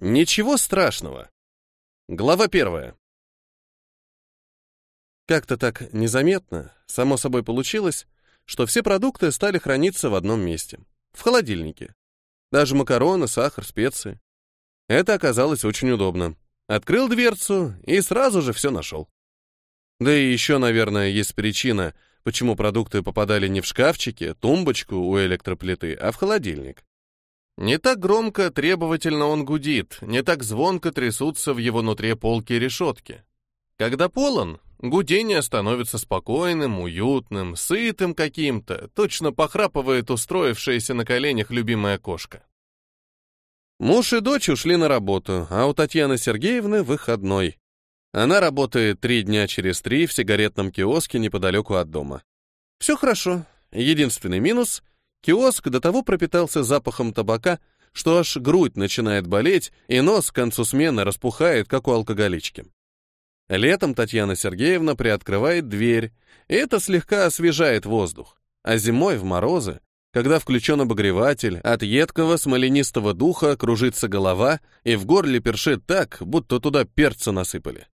Ничего страшного. Глава первая. Как-то так незаметно, само собой получилось, что все продукты стали храниться в одном месте, в холодильнике. Даже макароны, сахар, специи. Это оказалось очень удобно. Открыл дверцу и сразу же все нашел. Да и еще, наверное, есть причина, почему продукты попадали не в шкафчики, тумбочку у электроплиты, а в холодильник. Не так громко, требовательно он гудит, не так звонко трясутся в его нутре полки решетки. Когда полон, гудение становится спокойным, уютным, сытым каким-то, точно похрапывает устроившаяся на коленях любимая кошка. Муж и дочь ушли на работу, а у Татьяны Сергеевны выходной. Она работает три дня через три в сигаретном киоске неподалеку от дома. Все хорошо. Единственный минус — киоск до того пропитался запахом табака, что аж грудь начинает болеть, и нос к концу смены распухает, как у алкоголички. Летом Татьяна Сергеевна приоткрывает дверь, и это слегка освежает воздух, а зимой в морозы когда включен обогреватель, от едкого смоленистого духа кружится голова и в горле першит так, будто туда перца насыпали.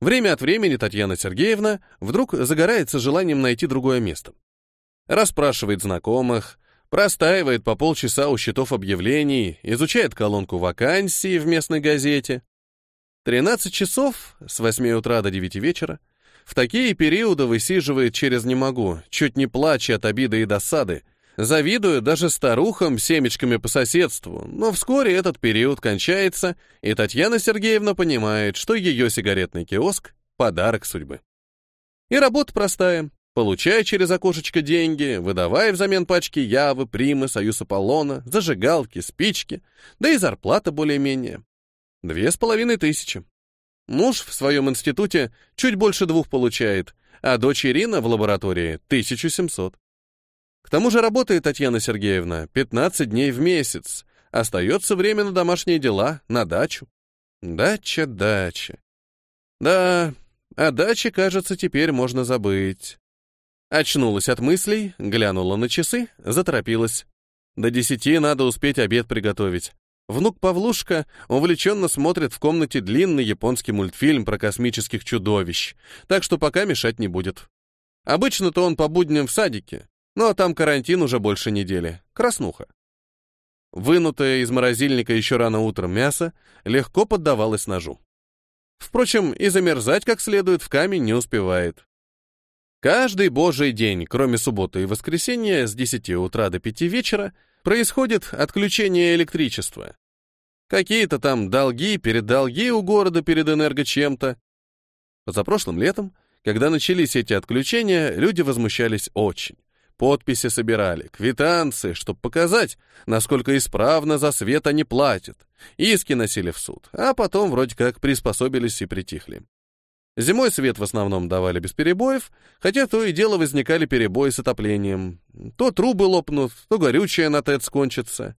Время от времени Татьяна Сергеевна вдруг загорается желанием найти другое место. Расспрашивает знакомых, простаивает по полчаса у счетов объявлений, изучает колонку вакансий в местной газете. 13 часов с 8 утра до 9 вечера в такие периоды высиживает через «не могу», чуть не плача от обиды и досады, завидуя даже старухам семечками по соседству, но вскоре этот период кончается, и Татьяна Сергеевна понимает, что ее сигаретный киоск — подарок судьбы. И работа простая. Получая через окошечко деньги, выдавая взамен пачки Явы, Примы, Союз Аполлона, зажигалки, спички, да и зарплата более-менее. Две с половиной тысячи. Муж в своем институте чуть больше двух получает, а дочь Ирина в лаборатории — 1700. К тому же работает Татьяна Сергеевна 15 дней в месяц. Остается время на домашние дела, на дачу. Дача, дача. Да, о даче, кажется, теперь можно забыть. Очнулась от мыслей, глянула на часы, заторопилась. До десяти надо успеть обед приготовить. Внук Павлушка увлеченно смотрит в комнате длинный японский мультфильм про космических чудовищ, так что пока мешать не будет. Обычно-то он по будням в садике, но там карантин уже больше недели. Краснуха. Вынутое из морозильника еще рано утром мясо легко поддавалось ножу. Впрочем, и замерзать как следует в камень не успевает. Каждый божий день, кроме субботы и воскресенья, с 10 утра до 5 вечера, происходит отключение электричества. Какие-то там долги, перед долги у города перед энерго чем-то. Позапрошлым летом, когда начались эти отключения, люди возмущались очень. Подписи собирали, квитанции, чтобы показать, насколько исправно за свет они платят. Иски носили в суд, а потом вроде как приспособились и притихли. Зимой свет в основном давали без перебоев, хотя то и дело возникали перебои с отоплением. То трубы лопнут, то горючее на ТЭЦ кончится.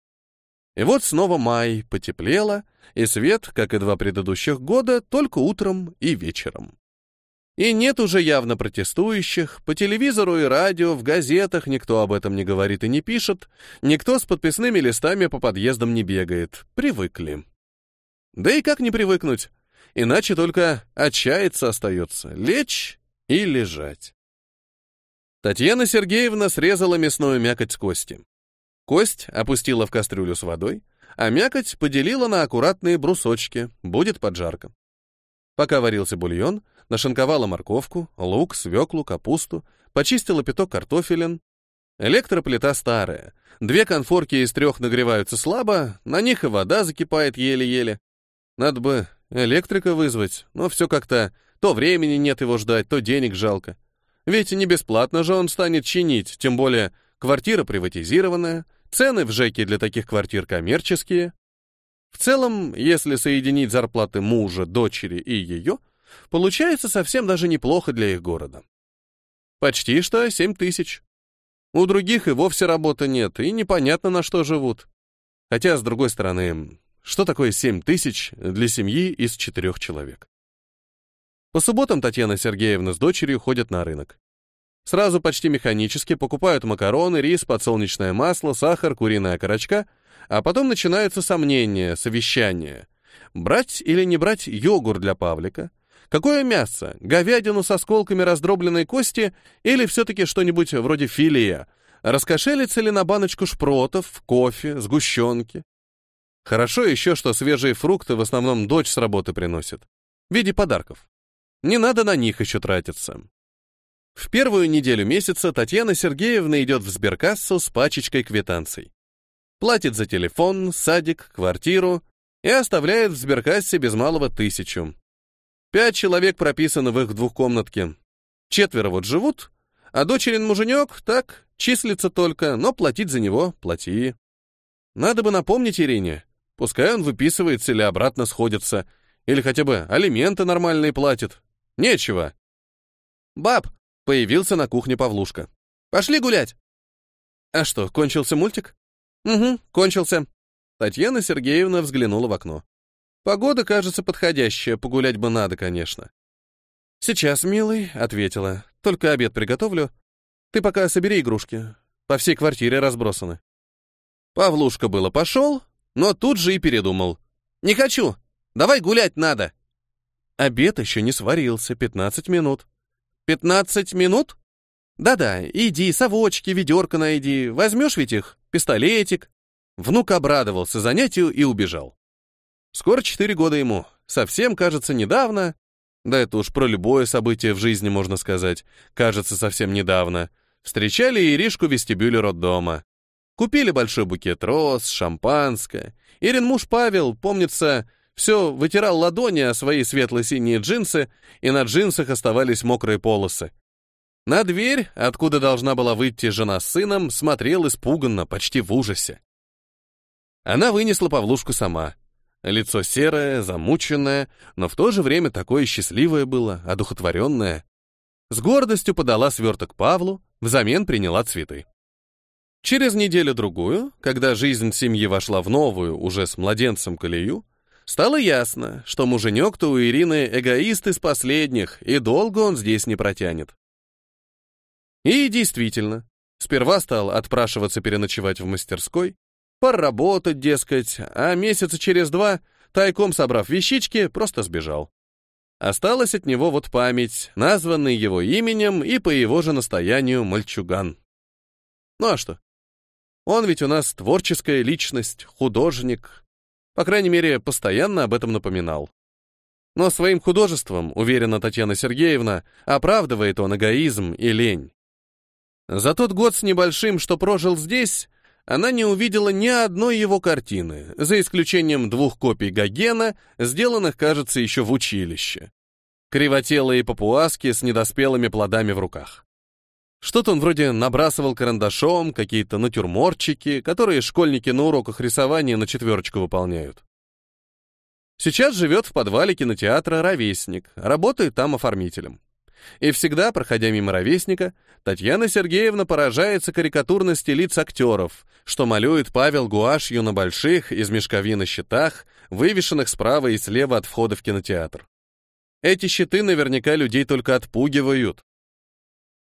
И вот снова май, потеплело, и свет, как и два предыдущих года, только утром и вечером. И нет уже явно протестующих, по телевизору и радио, в газетах никто об этом не говорит и не пишет, никто с подписными листами по подъездам не бегает, привыкли. Да и как не привыкнуть? Иначе только отчаяться остается, лечь и лежать. Татьяна Сергеевна срезала мясную мякоть с кости. Кость опустила в кастрюлю с водой, а мякоть поделила на аккуратные брусочки, будет поджарка. Пока варился бульон, нашинковала морковку, лук, свеклу, капусту, почистила пяток картофелин. Электроплита старая. Две конфорки из трех нагреваются слабо, на них и вода закипает еле-еле. Надо бы Электрика вызвать, но все как-то то времени нет его ждать, то денег жалко. Ведь не бесплатно же он станет чинить, тем более квартира приватизированная, цены в ЖЭКе для таких квартир коммерческие. В целом, если соединить зарплаты мужа, дочери и ее, получается совсем даже неплохо для их города. Почти что 7 тысяч. У других и вовсе работы нет, и непонятно, на что живут. Хотя, с другой стороны, что такое 7 тысяч для семьи из четырех человек? По субботам Татьяна Сергеевна с дочерью ходят на рынок. Сразу почти механически покупают макароны, рис, подсолнечное масло, сахар, куриная окорочка, А потом начинаются сомнения, совещания. Брать или не брать йогурт для Павлика? Какое мясо? Говядину с осколками раздробленной кости или все-таки что-нибудь вроде филия? Раскошелится ли на баночку шпротов, кофе, сгущенки? Хорошо еще, что свежие фрукты в основном дочь с работы приносит. В виде подарков. Не надо на них еще тратиться. В первую неделю месяца Татьяна Сергеевна идет в сберкассу с пачечкой квитанций. Платит за телефон, садик, квартиру и оставляет в сберкассе без малого тысячу. Пять человек прописаны в их двухкомнатке. Четверо вот живут, а дочерин муженек, так, числится только, но платить за него плати. Надо бы напомнить Ирине, пускай он выписывается или обратно сходится, или хотя бы алименты нормальные платит. Нечего. Баб, появился на кухне Павлушка. Пошли гулять. А что, кончился мультик? Угу, кончился. Татьяна Сергеевна взглянула в окно. Погода, кажется, подходящая, погулять бы надо, конечно. «Сейчас, милый», — ответила. «Только обед приготовлю. Ты пока собери игрушки. По всей квартире разбросаны». Павлушка было пошел, но тут же и передумал. «Не хочу! Давай гулять надо!» Обед еще не сварился, пятнадцать минут. «Пятнадцать минут?» «Да-да, иди, совочки, ведерко найди. Возьмешь ведь их? Пистолетик?» Внук обрадовался занятию и убежал. Скоро четыре года ему. Совсем, кажется, недавно. Да это уж про любое событие в жизни можно сказать. Кажется, совсем недавно. Встречали Иришку в вестибюле роддома. Купили большой букет роз, шампанское. Ирин муж Павел, помнится, все вытирал ладони о свои светло-синие джинсы, и на джинсах оставались мокрые полосы. На дверь, откуда должна была выйти жена с сыном, смотрел испуганно, почти в ужасе. Она вынесла Павлушку сама — Лицо серое, замученное, но в то же время такое счастливое было, одухотворенное. С гордостью подала сверток Павлу, взамен приняла цветы. Через неделю-другую, когда жизнь семьи вошла в новую, уже с младенцем колею, стало ясно, что муженек-то у Ирины эгоист из последних, и долго он здесь не протянет. И действительно, сперва стал отпрашиваться переночевать в мастерской, Поработать, дескать, а месяца через два, тайком собрав вещички, просто сбежал. Осталась от него вот память, названный его именем и по его же настоянию мальчуган. Ну а что? Он ведь у нас творческая личность, художник. По крайней мере, постоянно об этом напоминал. Но своим художеством, уверена Татьяна Сергеевна, оправдывает он эгоизм и лень. За тот год с небольшим, что прожил здесь, она не увидела ни одной его картины, за исключением двух копий Гогена, сделанных, кажется, еще в училище. Кривотелые папуаски с недоспелыми плодами в руках. Что-то он вроде набрасывал карандашом, какие-то натюрморчики, которые школьники на уроках рисования на четверочку выполняют. Сейчас живет в подвале кинотеатра «Ровесник», работает там оформителем. И всегда, проходя мимо ровесника, Татьяна Сергеевна поражается карикатурности лиц актеров, что малюет Павел гуашью на больших из мешковины щитах, вывешенных справа и слева от входа в кинотеатр. Эти щиты наверняка людей только отпугивают.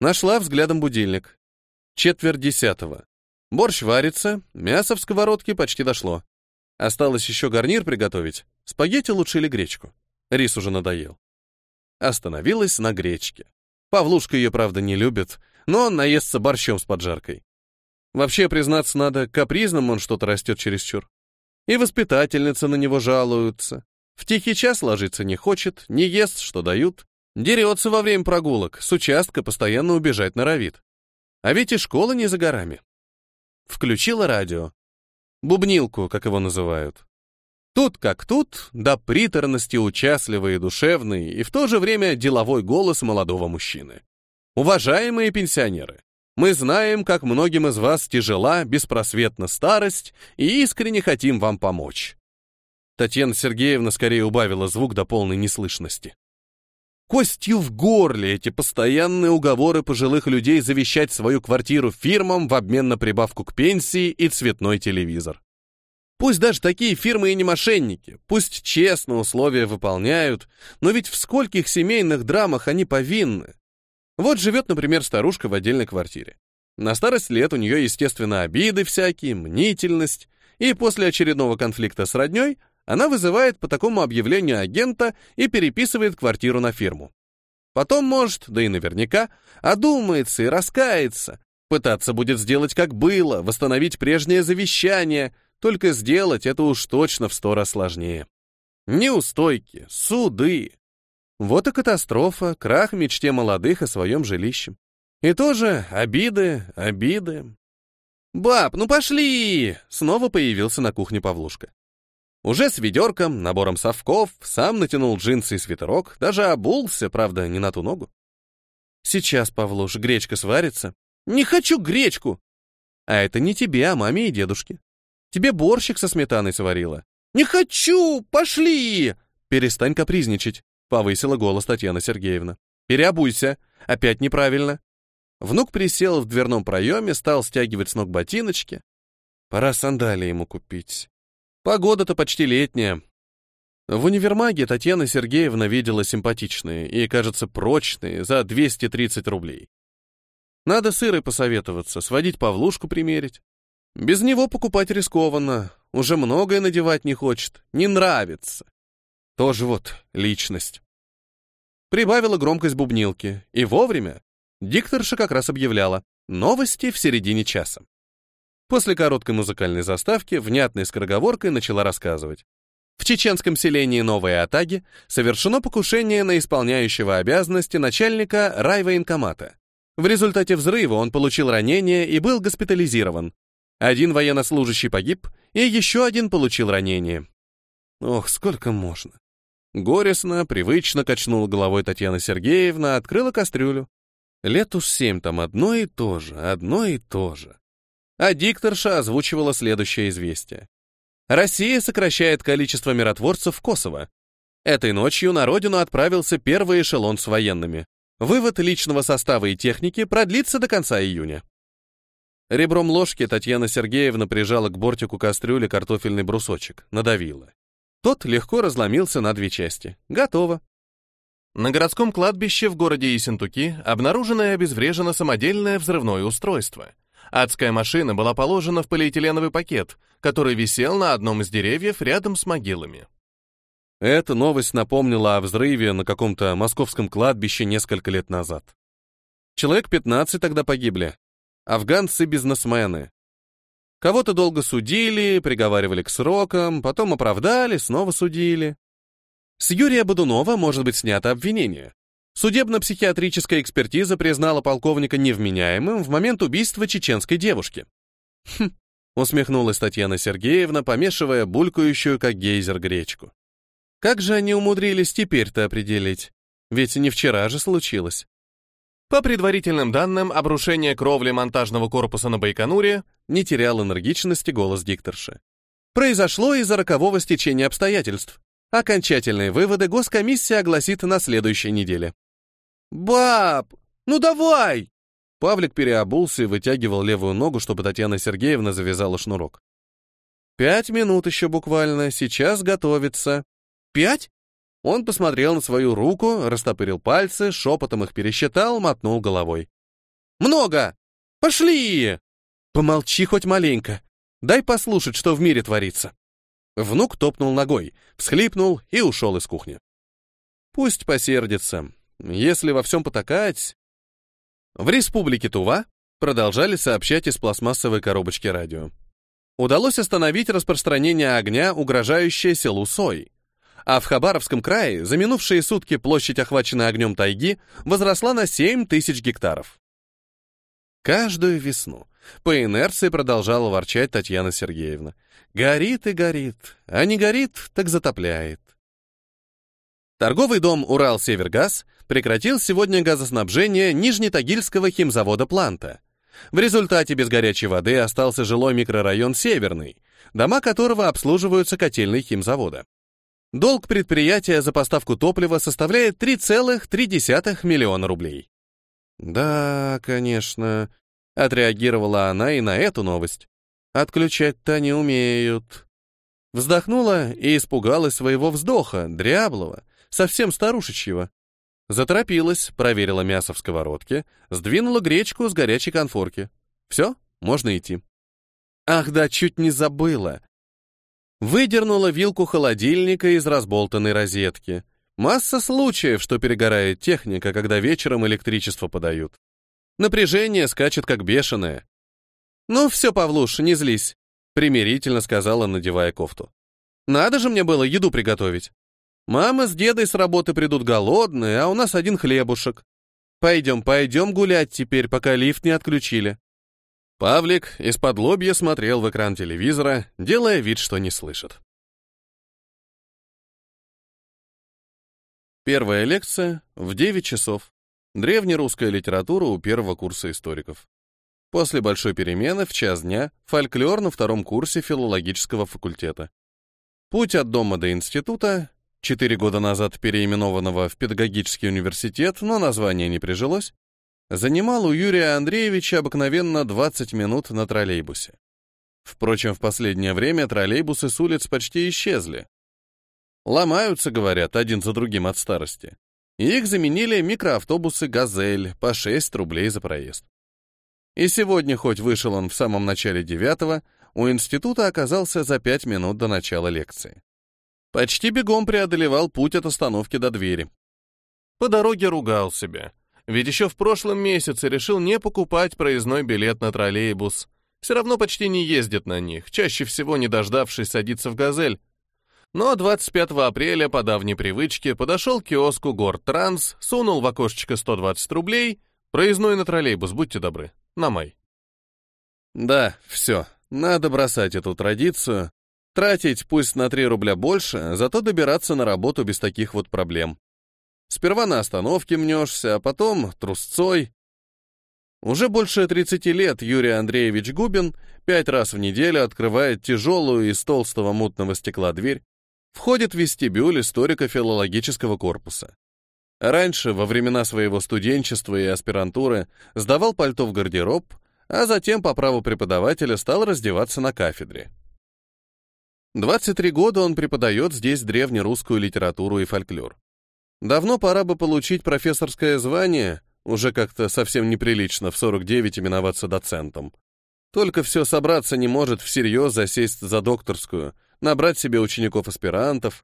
Нашла взглядом будильник. Четверть десятого. Борщ варится, мясо в сковородке почти дошло. Осталось еще гарнир приготовить. Спагетти лучше или гречку? Рис уже надоел. Остановилась на гречке. Павлушка ее, правда, не любит, но он наестся борщом с поджаркой. Вообще, признаться надо, капризным он что-то растет чересчур. И воспитательница на него жалуются. В тихий час ложиться не хочет, не ест, что дают. Дерется во время прогулок, с участка постоянно убежать норовит. А ведь и школа не за горами. Включила радио. Бубнилку, как его называют. Тут как тут, до приторности участливый и душевный, и в то же время деловой голос молодого мужчины. Уважаемые пенсионеры, мы знаем, как многим из вас тяжела, беспросветна старость, и искренне хотим вам помочь. Татьяна Сергеевна скорее убавила звук до полной неслышности. Костью в горле эти постоянные уговоры пожилых людей завещать свою квартиру фирмам в обмен на прибавку к пенсии и цветной телевизор. Пусть даже такие фирмы и не мошенники, пусть честно условия выполняют, но ведь в скольких семейных драмах они повинны. Вот живет, например, старушка в отдельной квартире. На старость лет у нее, естественно, обиды всякие, мнительность, и после очередного конфликта с родней она вызывает по такому объявлению агента и переписывает квартиру на фирму. Потом, может, да и наверняка, одумается и раскается. Пытаться будет сделать как было, восстановить прежнее завещание, только сделать это уж точно в сто раз сложнее. Неустойки, суды. Вот и катастрофа, крах мечте молодых о своем жилище. И тоже обиды, обиды. «Баб, ну пошли!» Снова появился на кухне Павлушка. Уже с ведерком, набором совков, сам натянул джинсы и свитерок, даже обулся, правда, не на ту ногу. «Сейчас, Павлуш, гречка сварится». «Не хочу гречку!» «А это не тебе, а маме и дедушке. Тебе борщик со сметаной сварила». «Не хочу! Пошли!» «Перестань капризничать», — повысила голос Татьяна Сергеевна. «Переобуйся. Опять неправильно». Внук присел в дверном проеме, стал стягивать с ног ботиночки. Пора сандалии ему купить. Погода-то почти летняя. В универмаге Татьяна Сергеевна видела симпатичные и, кажется, прочные за 230 рублей. Надо с Ирой посоветоваться, сводить Павлушку примерить. Без него покупать рискованно, уже многое надевать не хочет, не нравится. Тоже вот личность. Прибавила громкость бубнилки, и вовремя. Дикторша как раз объявляла «Новости в середине часа». После короткой музыкальной заставки внятной скороговоркой начала рассказывать. В чеченском селении Новые Атаги совершено покушение на исполняющего обязанности начальника райвоенкомата. В результате взрыва он получил ранение и был госпитализирован. Один военнослужащий погиб, и еще один получил ранение. Ох, сколько можно. Горестно, привычно качнула головой Татьяна Сергеевна, открыла кастрюлю. Лет уж семь там одно и то же, одно и то же а дикторша озвучивала следующее известие. Россия сокращает количество миротворцев в Косово. Этой ночью на родину отправился первый эшелон с военными. Вывод личного состава и техники продлится до конца июня. Ребром ложки Татьяна Сергеевна прижала к бортику кастрюли картофельный брусочек, надавила. Тот легко разломился на две части. Готово. На городском кладбище в городе Ессентуки обнаружено и обезврежено самодельное взрывное устройство — Адская машина была положена в полиэтиленовый пакет, который висел на одном из деревьев рядом с могилами. Эта новость напомнила о взрыве на каком-то московском кладбище несколько лет назад. Человек 15 тогда погибли. Афганцы-бизнесмены. Кого-то долго судили, приговаривали к срокам, потом оправдали, снова судили. С Юрия Бодунова может быть снято обвинение. Судебно-психиатрическая экспертиза признала полковника невменяемым в момент убийства чеченской девушки. Хм, усмехнулась Татьяна Сергеевна, помешивая булькающую, как гейзер, гречку. Как же они умудрились теперь-то определить? Ведь не вчера же случилось. По предварительным данным, обрушение кровли монтажного корпуса на Байконуре не терял энергичности голос дикторши. Произошло из-за рокового стечения обстоятельств. Окончательные выводы госкомиссия огласит на следующей неделе. «Баб, ну давай!» Павлик переобулся и вытягивал левую ногу, чтобы Татьяна Сергеевна завязала шнурок. «Пять минут еще буквально, сейчас готовится». «Пять?» Он посмотрел на свою руку, растопырил пальцы, шепотом их пересчитал, мотнул головой. «Много! Пошли!» «Помолчи хоть маленько. Дай послушать, что в мире творится». Внук топнул ногой, всхлипнул и ушел из кухни. «Пусть посердится. Если во всем потакать... В республике Тува продолжали сообщать из пластмассовой коробочки радио. Удалось остановить распространение огня, угрожающее селу Сой. А в Хабаровском крае за минувшие сутки площадь, охваченная огнем тайги, возросла на 7 тысяч гектаров. Каждую весну по инерции продолжала ворчать Татьяна Сергеевна. Горит и горит, а не горит, так затопляет. Торговый дом «Урал-Севергаз» прекратил сегодня газоснабжение Нижнетагильского химзавода «Планта». В результате без горячей воды остался жилой микрорайон «Северный», дома которого обслуживаются котельной химзавода. Долг предприятия за поставку топлива составляет 3,3 миллиона рублей. «Да, конечно», — отреагировала она и на эту новость. «Отключать-то не умеют». Вздохнула и испугалась своего вздоха, дряблого, совсем старушечьего. Заторопилась, проверила мясо в сковородке, сдвинула гречку с горячей конфорки. Все, можно идти. Ах да, чуть не забыла. Выдернула вилку холодильника из разболтанной розетки. Масса случаев, что перегорает техника, когда вечером электричество подают. Напряжение скачет как бешеное. «Ну все, Павлуш, не злись», — примирительно сказала, надевая кофту. «Надо же мне было еду приготовить. Мама с дедой с работы придут голодные, а у нас один хлебушек. Пойдем, пойдем гулять теперь, пока лифт не отключили». Павлик из-под лобья смотрел в экран телевизора, делая вид, что не слышит. Первая лекция в 9 часов. Древнерусская литература у первого курса историков. После большой перемены в час дня фольклор на втором курсе филологического факультета. Путь от дома до института, четыре года назад переименованного в педагогический университет, но название не прижилось, занимал у Юрия Андреевича обыкновенно 20 минут на троллейбусе. Впрочем, в последнее время троллейбусы с улиц почти исчезли. Ломаются, говорят, один за другим от старости. Их заменили микроавтобусы «Газель» по 6 рублей за проезд. И сегодня, хоть вышел он в самом начале девятого, у института оказался за пять минут до начала лекции. Почти бегом преодолевал путь от остановки до двери. По дороге ругал себя. Ведь еще в прошлом месяце решил не покупать проездной билет на троллейбус. Все равно почти не ездит на них, чаще всего не дождавшись садиться в «Газель». Но 25 апреля по давней привычке подошел к киоску Гортранс, сунул в окошечко 120 рублей, проездной на троллейбус, будьте добры, на май. Да, все, надо бросать эту традицию, тратить пусть на 3 рубля больше, зато добираться на работу без таких вот проблем. Сперва на остановке мнешься, а потом трусцой. Уже больше 30 лет Юрий Андреевич Губин пять раз в неделю открывает тяжелую из толстого мутного стекла дверь, входит в вестибюль историко-филологического корпуса. Раньше, во времена своего студенчества и аспирантуры, сдавал пальто в гардероб, а затем по праву преподавателя стал раздеваться на кафедре. 23 года он преподает здесь древнерусскую литературу и фольклор. Давно пора бы получить профессорское звание, уже как-то совсем неприлично в 49 именоваться доцентом. Только все собраться не может всерьез засесть за докторскую, набрать себе учеников-аспирантов.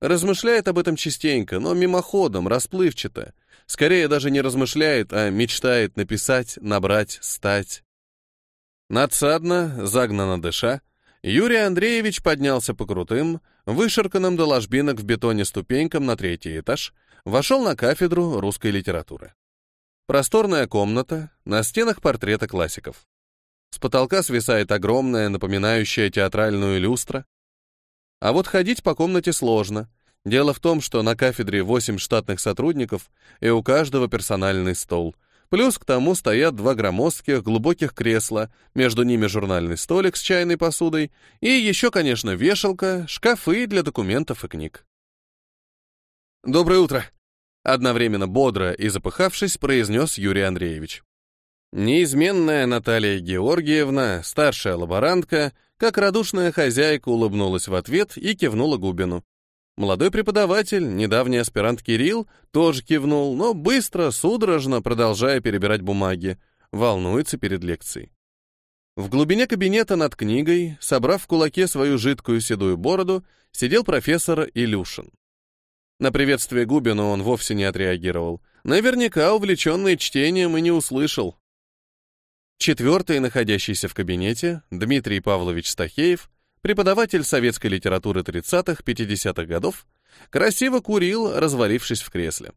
Размышляет об этом частенько, но мимоходом, расплывчато. Скорее даже не размышляет, а мечтает написать, набрать, стать. Надсадно, загнанно дыша, Юрий Андреевич поднялся по крутым, вышарканным до ложбинок в бетоне ступенькам на третий этаж, вошел на кафедру русской литературы. Просторная комната, на стенах портреты классиков. С потолка свисает огромная, напоминающая театральную люстра, а вот ходить по комнате сложно. Дело в том, что на кафедре 8 штатных сотрудников, и у каждого персональный стол. Плюс к тому стоят два громоздких, глубоких кресла, между ними журнальный столик с чайной посудой и еще, конечно, вешалка, шкафы для документов и книг. «Доброе утро!» Одновременно бодро и запыхавшись, произнес Юрий Андреевич. Неизменная Наталья Георгиевна, старшая лаборантка, как радушная хозяйка улыбнулась в ответ и кивнула Губину. Молодой преподаватель, недавний аспирант Кирилл, тоже кивнул, но быстро, судорожно, продолжая перебирать бумаги, волнуется перед лекцией. В глубине кабинета над книгой, собрав в кулаке свою жидкую седую бороду, сидел профессор Илюшин. На приветствие Губину он вовсе не отреагировал. Наверняка увлеченный чтением и не услышал. Четвертый, находящийся в кабинете, Дмитрий Павлович Стахеев, преподаватель советской литературы 30-х-50-х годов, красиво курил, развалившись в кресле.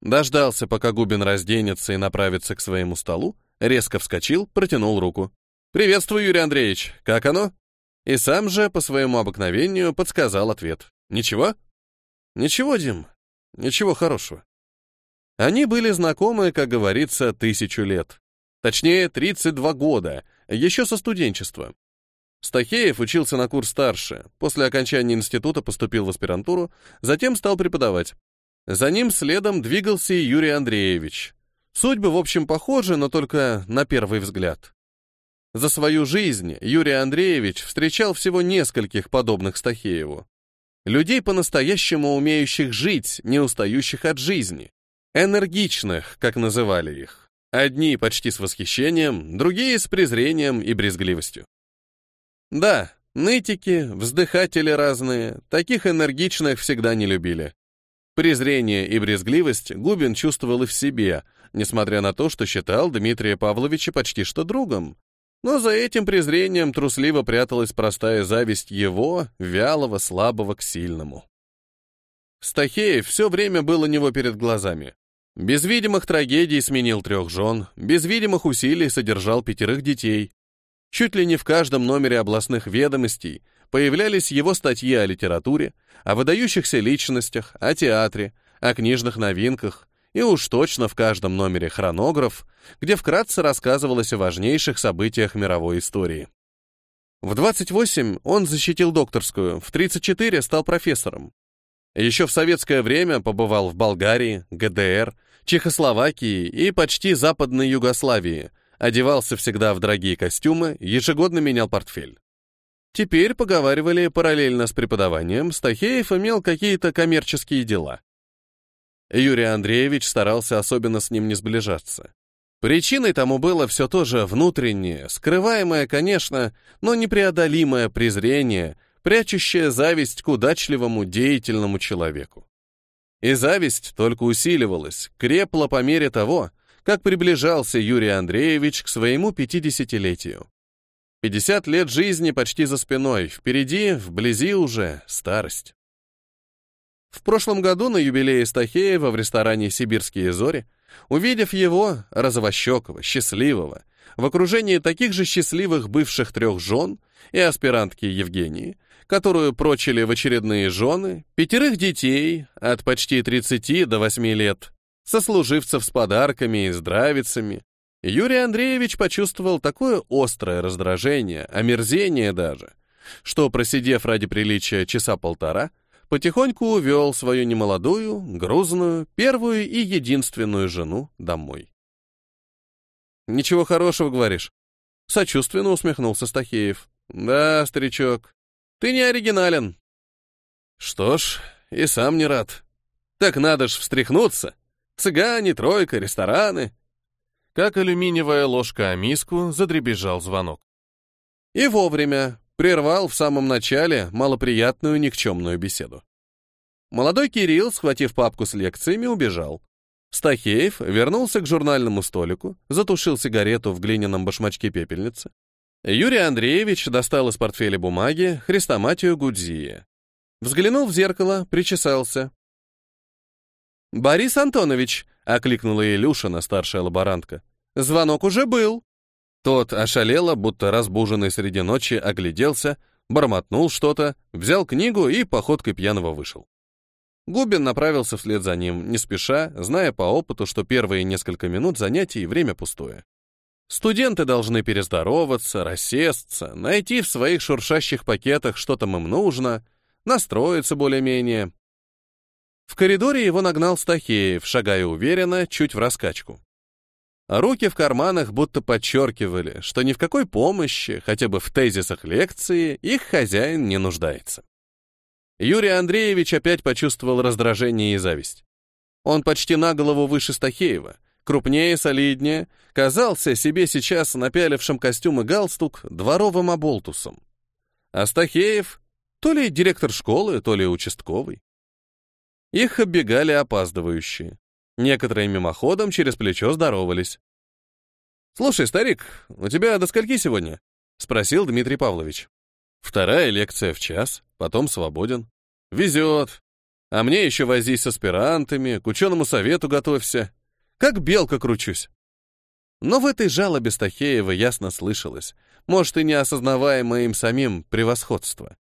Дождался, пока Губин разденется и направится к своему столу, резко вскочил, протянул руку. «Приветствую, Юрий Андреевич. Как оно?» И сам же, по своему обыкновению, подсказал ответ. «Ничего?» «Ничего, Дим. Ничего хорошего». Они были знакомы, как говорится, тысячу лет. Точнее, 32 года, еще со студенчества. Стахеев учился на курс старше, после окончания института поступил в аспирантуру, затем стал преподавать. За ним следом двигался и Юрий Андреевич. Судьбы, в общем, похожи, но только на первый взгляд. За свою жизнь Юрий Андреевич встречал всего нескольких подобных Стахееву. Людей, по-настоящему умеющих жить, не устающих от жизни. Энергичных, как называли их. Одни почти с восхищением, другие с презрением и брезгливостью. Да, нытики, вздыхатели разные, таких энергичных всегда не любили. Презрение и брезгливость Губин чувствовал и в себе, несмотря на то, что считал Дмитрия Павловича почти что другом. Но за этим презрением трусливо пряталась простая зависть его, вялого, слабого к сильному. Стахеев все время был у него перед глазами. Без видимых трагедий сменил трех жен, без видимых усилий содержал пятерых детей. Чуть ли не в каждом номере областных ведомостей появлялись его статьи о литературе, о выдающихся личностях, о театре, о книжных новинках, и уж точно в каждом номере хронограф, где вкратце рассказывалось о важнейших событиях мировой истории. В 28 он защитил докторскую, в 34 стал профессором. Еще в советское время побывал в Болгарии, ГДР, Чехословакии и почти Западной Югославии, одевался всегда в дорогие костюмы, ежегодно менял портфель. Теперь, поговаривали, параллельно с преподаванием, Стахеев имел какие-то коммерческие дела. Юрий Андреевич старался особенно с ним не сближаться. Причиной тому было все то же внутреннее, скрываемое, конечно, но непреодолимое презрение, прячущее зависть к удачливому, деятельному человеку. И зависть только усиливалась, крепла по мере того, как приближался Юрий Андреевич к своему пятидесятилетию. Пятьдесят лет жизни почти за спиной, впереди, вблизи уже старость. В прошлом году на юбилее Стахеева в ресторане «Сибирские зори», увидев его, розовощекого, счастливого, в окружении таких же счастливых бывших трех жен и аспирантки Евгении, которую прочили в очередные жены, пятерых детей от почти 30 до 8 лет, сослуживцев с подарками и здравицами, Юрий Андреевич почувствовал такое острое раздражение, омерзение даже, что, просидев ради приличия часа полтора, потихоньку увел свою немолодую, грузную, первую и единственную жену домой. «Ничего хорошего, говоришь?» Сочувственно усмехнулся Стахеев. «Да, старичок, ты не оригинален». «Что ж, и сам не рад. Так надо ж встряхнуться. Цыгане, тройка, рестораны». Как алюминиевая ложка о миску, задребезжал звонок. И вовремя, прервал в самом начале малоприятную никчемную беседу. Молодой Кирилл, схватив папку с лекциями, убежал. Стахеев вернулся к журнальному столику, затушил сигарету в глиняном башмачке пепельницы. Юрий Андреевич достал из портфеля бумаги хрестоматию Гудзия. Взглянул в зеркало, причесался. «Борис Антонович!» — окликнула Илюшина, старшая лаборантка. «Звонок уже был!» Тот ошалело, будто разбуженный среди ночи, огляделся, бормотнул что-то, взял книгу и походкой пьяного вышел. Губин направился вслед за ним, не спеша, зная по опыту, что первые несколько минут занятий — время пустое. Студенты должны перездороваться, рассесться, найти в своих шуршащих пакетах, что там им нужно, настроиться более-менее. В коридоре его нагнал Стахеев, шагая уверенно, чуть в раскачку. Руки в карманах будто подчеркивали, что ни в какой помощи, хотя бы в тезисах лекции, их хозяин не нуждается. Юрий Андреевич опять почувствовал раздражение и зависть. Он почти на голову выше Стахеева, крупнее, солиднее, казался себе сейчас напялившим костюм и галстук дворовым оболтусом. А Стахеев то ли директор школы, то ли участковый. Их оббегали опаздывающие. Некоторые мимоходом через плечо здоровались. «Слушай, старик, у тебя до скольки сегодня?» — спросил Дмитрий Павлович. «Вторая лекция в час, потом свободен. Везет. А мне еще возись с аспирантами, к ученому совету готовься. Как белка кручусь». Но в этой жалобе Стахеева ясно слышалось, может, и неосознаваемое им самим превосходство.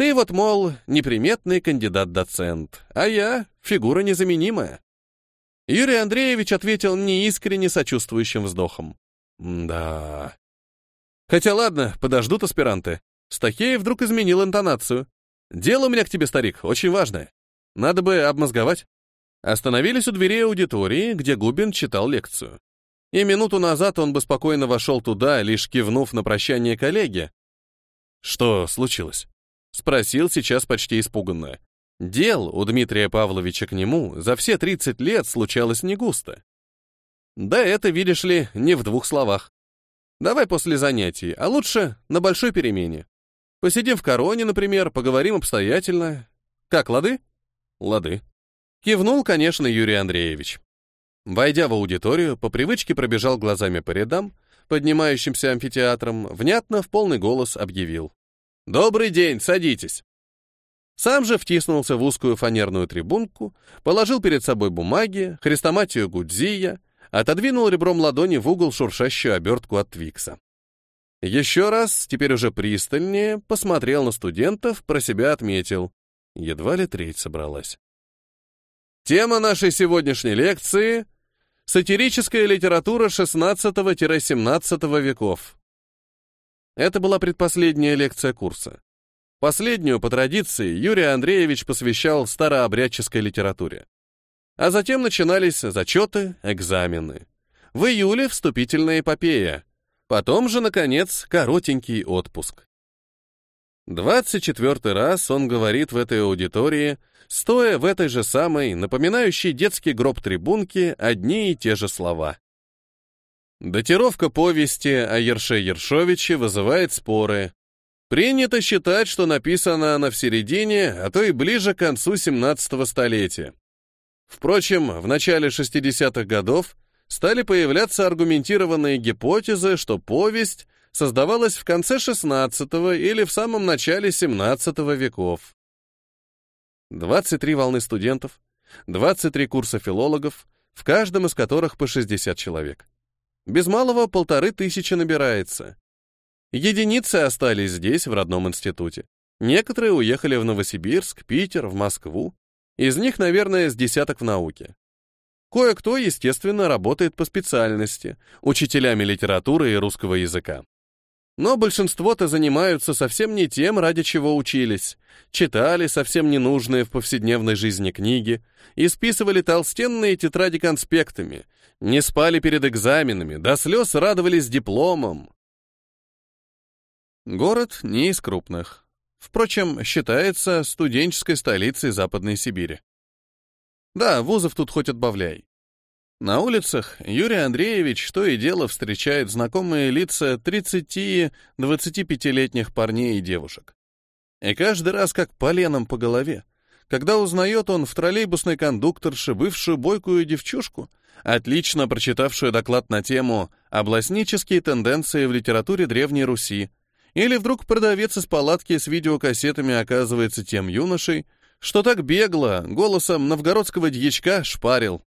Ты вот, мол, неприметный кандидат-доцент, а я — фигура незаменимая. Юрий Андреевич ответил неискренне сочувствующим вздохом. Да. Хотя ладно, подождут аспиранты. Стахеев вдруг изменил интонацию. Дело у меня к тебе, старик, очень важное. Надо бы обмозговать. Остановились у дверей аудитории, где Губин читал лекцию. И минуту назад он бы спокойно вошел туда, лишь кивнув на прощание коллеге. Что случилось? Спросил сейчас почти испуганно. Дел у Дмитрия Павловича к нему за все 30 лет случалось не густо. Да это, видишь ли, не в двух словах. Давай после занятий, а лучше на большой перемене. Посидим в короне, например, поговорим обстоятельно. Как, лады? Лады. Кивнул, конечно, Юрий Андреевич. Войдя в аудиторию, по привычке пробежал глазами по рядам, поднимающимся амфитеатром, внятно в полный голос объявил. «Добрый день, садитесь!» Сам же втиснулся в узкую фанерную трибунку, положил перед собой бумаги, хрестоматию Гудзия, отодвинул ребром ладони в угол шуршащую обертку от Твикса. Еще раз, теперь уже пристальнее, посмотрел на студентов, про себя отметил. Едва ли треть собралась. Тема нашей сегодняшней лекции — сатирическая литература XVI-XVII веков. Это была предпоследняя лекция курса. Последнюю, по традиции, Юрий Андреевич посвящал старообрядческой литературе. А затем начинались зачеты, экзамены. В июле вступительная эпопея, Потом же, наконец, коротенький отпуск. 24 раз он говорит в этой аудитории, стоя в этой же самой, напоминающей детский гроб трибунке, одни и те же слова. Датировка повести о Ерше Ершовиче вызывает споры. Принято считать, что написана она в середине, а то и ближе к концу 17 столетия. Впрочем, в начале 60-х годов стали появляться аргументированные гипотезы, что повесть создавалась в конце XVI или в самом начале XVII веков. 23 волны студентов, 23 курса филологов, в каждом из которых по 60 человек. Без малого полторы тысячи набирается. Единицы остались здесь, в родном институте. Некоторые уехали в Новосибирск, Питер, в Москву. Из них, наверное, с десяток в науке. Кое-кто, естественно, работает по специальности, учителями литературы и русского языка. Но большинство-то занимаются совсем не тем, ради чего учились. Читали совсем ненужные в повседневной жизни книги, исписывали толстенные тетради конспектами, не спали перед экзаменами, до слез радовались дипломом. Город не из крупных. Впрочем, считается студенческой столицей Западной Сибири. Да, вузов тут хоть отбавляй. На улицах Юрий Андреевич то и дело встречает знакомые лица 30-25-летних парней и девушек. И каждый раз как поленом по голове, когда узнает он в троллейбусной кондукторше бывшую бойкую девчушку, отлично прочитавшую доклад на тему «Областнические тенденции в литературе Древней Руси», или вдруг продавец из палатки с видеокассетами оказывается тем юношей, что так бегло, голосом новгородского дьячка шпарил.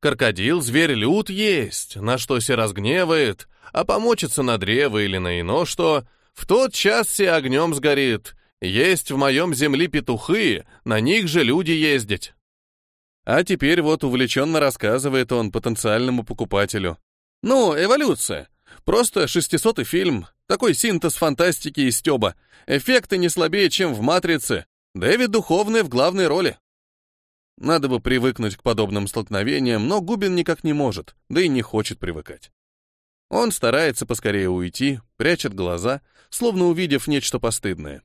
Крокодил, зверь лют есть, на что се разгневает, а помочится на древо или на ино что, в тот час се огнем сгорит. Есть в моем земле петухи, на них же люди ездить. А теперь вот увлеченно рассказывает он потенциальному покупателю. Ну, эволюция. Просто шестисотый фильм, такой синтез фантастики и стёба. Эффекты не слабее, чем в «Матрице», Дэвид Духовный в главной роли. Надо бы привыкнуть к подобным столкновениям, но Губин никак не может, да и не хочет привыкать. Он старается поскорее уйти, прячет глаза, словно увидев нечто постыдное.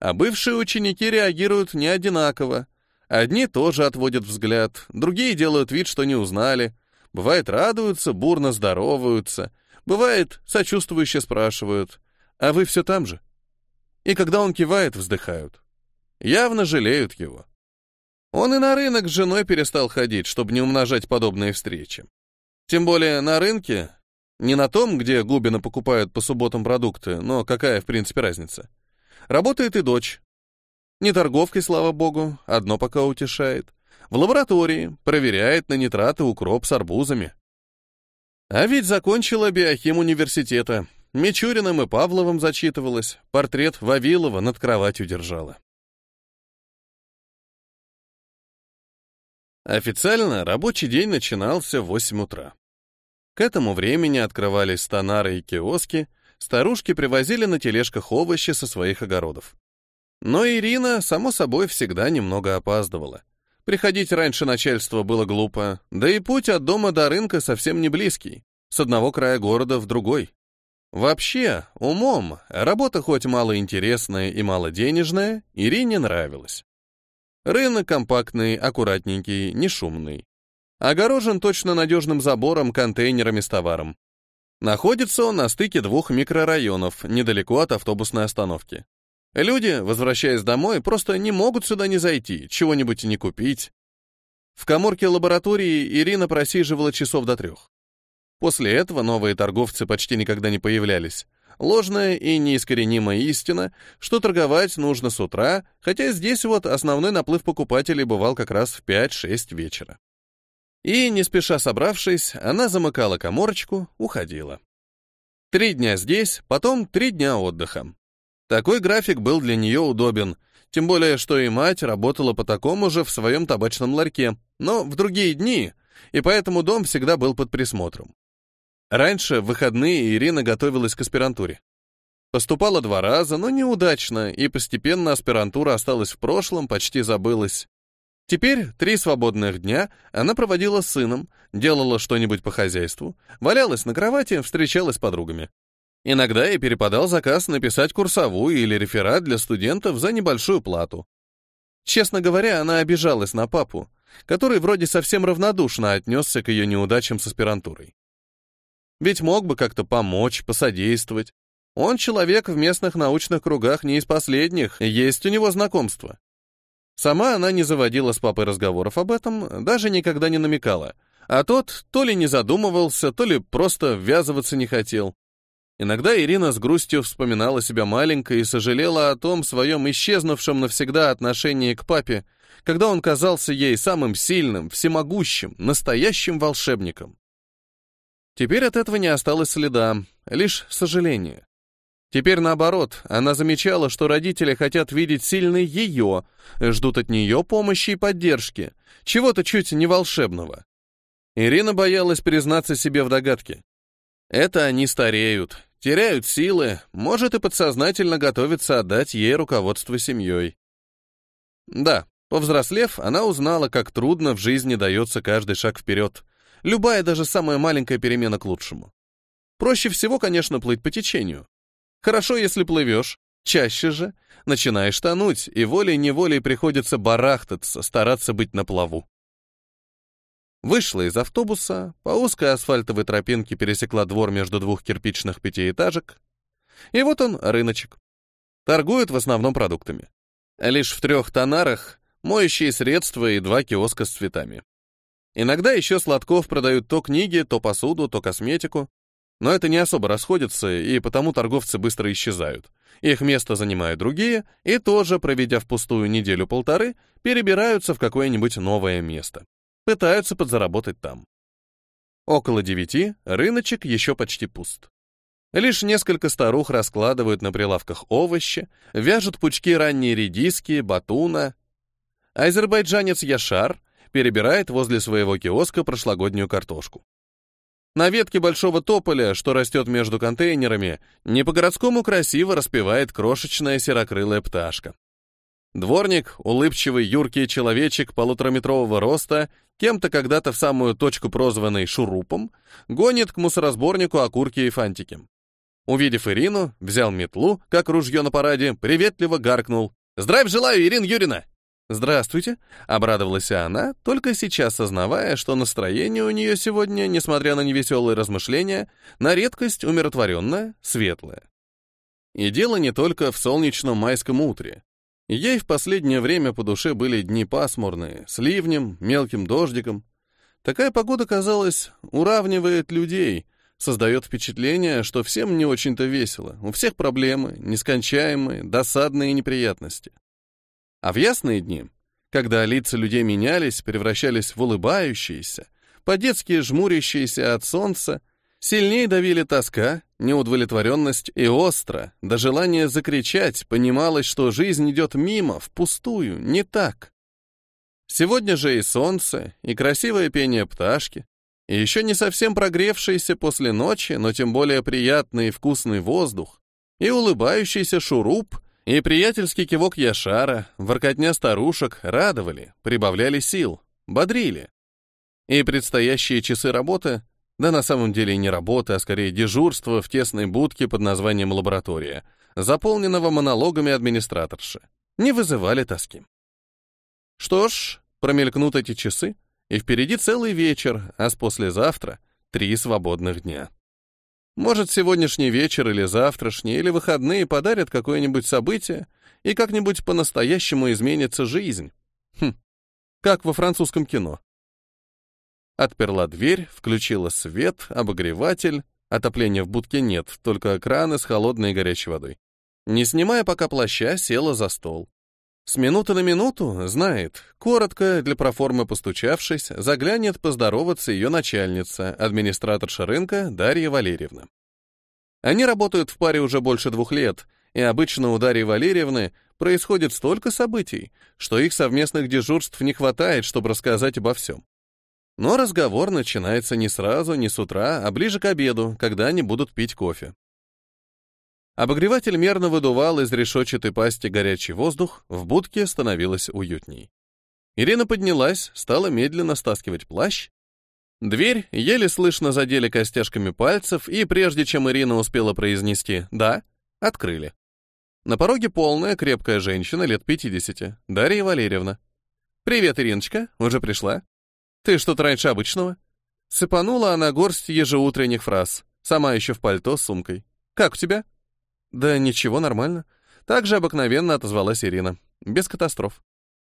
А бывшие ученики реагируют не одинаково. Одни тоже отводят взгляд, другие делают вид, что не узнали. Бывает, радуются, бурно здороваются. Бывает, сочувствующе спрашивают. «А вы все там же?» И когда он кивает, вздыхают. Явно жалеют его. Он и на рынок с женой перестал ходить, чтобы не умножать подобные встречи. Тем более на рынке, не на том, где Губина покупают по субботам продукты, но какая, в принципе, разница. Работает и дочь. Не торговкой, слава богу, одно пока утешает. В лаборатории проверяет на нитраты укроп с арбузами. А ведь закончила биохим университета. Мичуриным и Павловым зачитывалась, портрет Вавилова над кроватью держала. Официально рабочий день начинался в 8 утра. К этому времени открывались стонары и киоски, старушки привозили на тележках овощи со своих огородов. Но Ирина, само собой, всегда немного опаздывала. Приходить раньше начальства было глупо, да и путь от дома до рынка совсем не близкий, с одного края города в другой. Вообще, умом, работа хоть малоинтересная и малоденежная, Ирине нравилась. Рынок компактный, аккуратненький, не шумный. Огорожен точно надежным забором, контейнерами с товаром. Находится он на стыке двух микрорайонов, недалеко от автобусной остановки. Люди, возвращаясь домой, просто не могут сюда не зайти, чего-нибудь не купить. В коморке лаборатории Ирина просиживала часов до трех. После этого новые торговцы почти никогда не появлялись. Ложная и неискоренимая истина, что торговать нужно с утра, хотя здесь вот основной наплыв покупателей бывал как раз в 5-6 вечера. И, не спеша собравшись, она замыкала коморочку, уходила. Три дня здесь, потом три дня отдыха. Такой график был для нее удобен, тем более, что и мать работала по такому же в своем табачном ларьке, но в другие дни, и поэтому дом всегда был под присмотром. Раньше, в выходные, Ирина готовилась к аспирантуре. Поступала два раза, но неудачно, и постепенно аспирантура осталась в прошлом, почти забылась. Теперь три свободных дня она проводила с сыном, делала что-нибудь по хозяйству, валялась на кровати, встречалась с подругами. Иногда ей перепадал заказ написать курсовую или реферат для студентов за небольшую плату. Честно говоря, она обижалась на папу, который вроде совсем равнодушно отнесся к ее неудачам с аспирантурой. Ведь мог бы как-то помочь, посодействовать. Он человек в местных научных кругах не из последних, есть у него знакомства. Сама она не заводила с папой разговоров об этом, даже никогда не намекала, а тот то ли не задумывался, то ли просто ввязываться не хотел. Иногда Ирина с грустью вспоминала себя маленькой и сожалела о том своем исчезнувшем навсегда отношении к папе, когда он казался ей самым сильным, всемогущим, настоящим волшебником. Теперь от этого не осталось следа, лишь сожаление. Теперь наоборот, она замечала, что родители хотят видеть сильной ее, ждут от нее помощи и поддержки, чего-то чуть не волшебного. Ирина боялась признаться себе в догадке. Это они стареют, теряют силы, может и подсознательно готовятся отдать ей руководство семьей. Да, повзрослев, она узнала, как трудно в жизни дается каждый шаг вперед, любая даже самая маленькая перемена к лучшему. Проще всего, конечно, плыть по течению. Хорошо, если плывешь, чаще же начинаешь тонуть, и волей-неволей приходится барахтаться, стараться быть на плаву. Вышла из автобуса, по узкой асфальтовой тропинке пересекла двор между двух кирпичных пятиэтажек. И вот он, рыночек. Торгуют в основном продуктами. Лишь в трех тонарах моющие средства и два киоска с цветами. Иногда еще сладков продают то книги, то посуду, то косметику. Но это не особо расходится, и потому торговцы быстро исчезают. Их место занимают другие, и тоже, проведя впустую неделю-полторы, перебираются в какое-нибудь новое место пытаются подзаработать там. Около девяти рыночек еще почти пуст. Лишь несколько старух раскладывают на прилавках овощи, вяжут пучки ранней редиски, батуна. Азербайджанец Яшар перебирает возле своего киоска прошлогоднюю картошку. На ветке большого тополя, что растет между контейнерами, не по-городскому красиво распевает крошечная серокрылая пташка. Дворник, улыбчивый, юркий человечек полутораметрового роста, кем-то когда-то в самую точку прозванный шурупом, гонит к мусоросборнику окурки и фантики. Увидев Ирину, взял метлу, как ружье на параде, приветливо гаркнул. «Здравия желаю, Ирина Юрина!» «Здравствуйте», — обрадовалась она, только сейчас сознавая, что настроение у нее сегодня, несмотря на невеселые размышления, на редкость умиротворенное, светлое. И дело не только в солнечном майском утре. Ей в последнее время по душе были дни пасмурные, с ливнем, мелким дождиком. Такая погода, казалось, уравнивает людей, создает впечатление, что всем не очень-то весело, у всех проблемы, нескончаемые, досадные неприятности. А в ясные дни, когда лица людей менялись, превращались в улыбающиеся, по-детски жмурящиеся от солнца, Сильнее давили тоска, неудовлетворенность и остро, до желания закричать, понималось, что жизнь идет мимо, впустую, не так. Сегодня же и солнце, и красивое пение пташки, и еще не совсем прогревшийся после ночи, но тем более приятный и вкусный воздух, и улыбающийся шуруп, и приятельский кивок Яшара, воркотня старушек радовали, прибавляли сил, бодрили. И предстоящие часы работы да на самом деле не работа, а скорее дежурство в тесной будке под названием лаборатория, заполненного монологами администраторши, не вызывали тоски. Что ж, промелькнут эти часы, и впереди целый вечер, а с послезавтра — три свободных дня. Может, сегодняшний вечер или завтрашний, или выходные подарят какое-нибудь событие, и как-нибудь по-настоящему изменится жизнь. Хм, как во французском кино. Отперла дверь, включила свет, обогреватель. Отопления в будке нет, только краны с холодной и горячей водой. Не снимая пока плаща, села за стол. С минуты на минуту, знает, коротко, для проформы постучавшись, заглянет поздороваться ее начальница, администраторша рынка Дарья Валерьевна. Они работают в паре уже больше двух лет, и обычно у Дарьи Валерьевны происходит столько событий, что их совместных дежурств не хватает, чтобы рассказать обо всем. Но разговор начинается не сразу, не с утра, а ближе к обеду, когда они будут пить кофе. Обогреватель мерно выдувал из решетчатой пасти горячий воздух, в будке становилось уютней. Ирина поднялась, стала медленно стаскивать плащ. Дверь еле слышно задели костяшками пальцев, и прежде чем Ирина успела произнести «да», открыли. На пороге полная, крепкая женщина лет 50, Дарья Валерьевна. «Привет, Ириночка, уже пришла?» «Ты что-то раньше обычного?» Сыпанула она горсть ежеутренних фраз, сама еще в пальто с сумкой. «Как у тебя?» «Да ничего, нормально». Так же обыкновенно отозвалась Ирина. Без катастроф.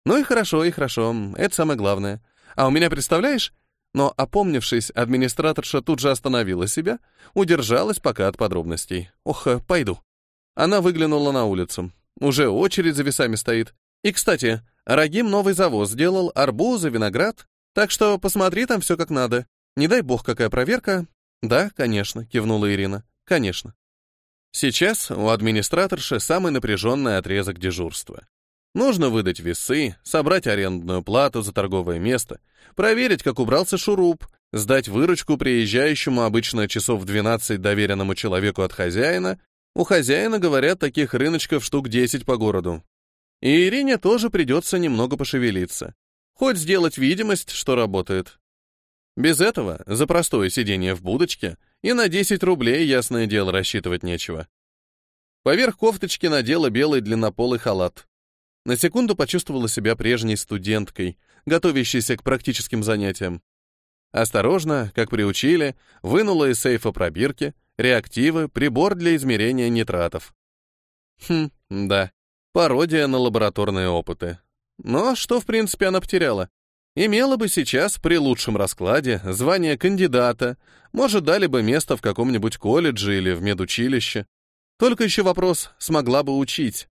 «Ну и хорошо, и хорошо. Это самое главное. А у меня, представляешь?» Но, опомнившись, администраторша тут же остановила себя, удержалась пока от подробностей. «Ох, пойду». Она выглянула на улицу. Уже очередь за весами стоит. И, кстати, Рагим новый завоз сделал, арбузы, виноград. Так что посмотри там все как надо. Не дай бог, какая проверка. Да, конечно, кивнула Ирина. Конечно. Сейчас у администраторши самый напряженный отрезок дежурства. Нужно выдать весы, собрать арендную плату за торговое место, проверить, как убрался шуруп, сдать выручку приезжающему обычно часов в 12 доверенному человеку от хозяина. У хозяина, говорят, таких рыночков штук 10 по городу. И Ирине тоже придется немного пошевелиться. Хоть сделать видимость, что работает. Без этого, за простое сидение в будочке, и на 10 рублей, ясное дело, рассчитывать нечего. Поверх кофточки надела белый длиннополый халат. На секунду почувствовала себя прежней студенткой, готовящейся к практическим занятиям. Осторожно, как приучили, вынула из сейфа пробирки, реактивы, прибор для измерения нитратов. Хм, да, пародия на лабораторные опыты. Но что, в принципе, она потеряла? Имела бы сейчас, при лучшем раскладе, звание кандидата, может, дали бы место в каком-нибудь колледже или в медучилище. Только еще вопрос, смогла бы учить.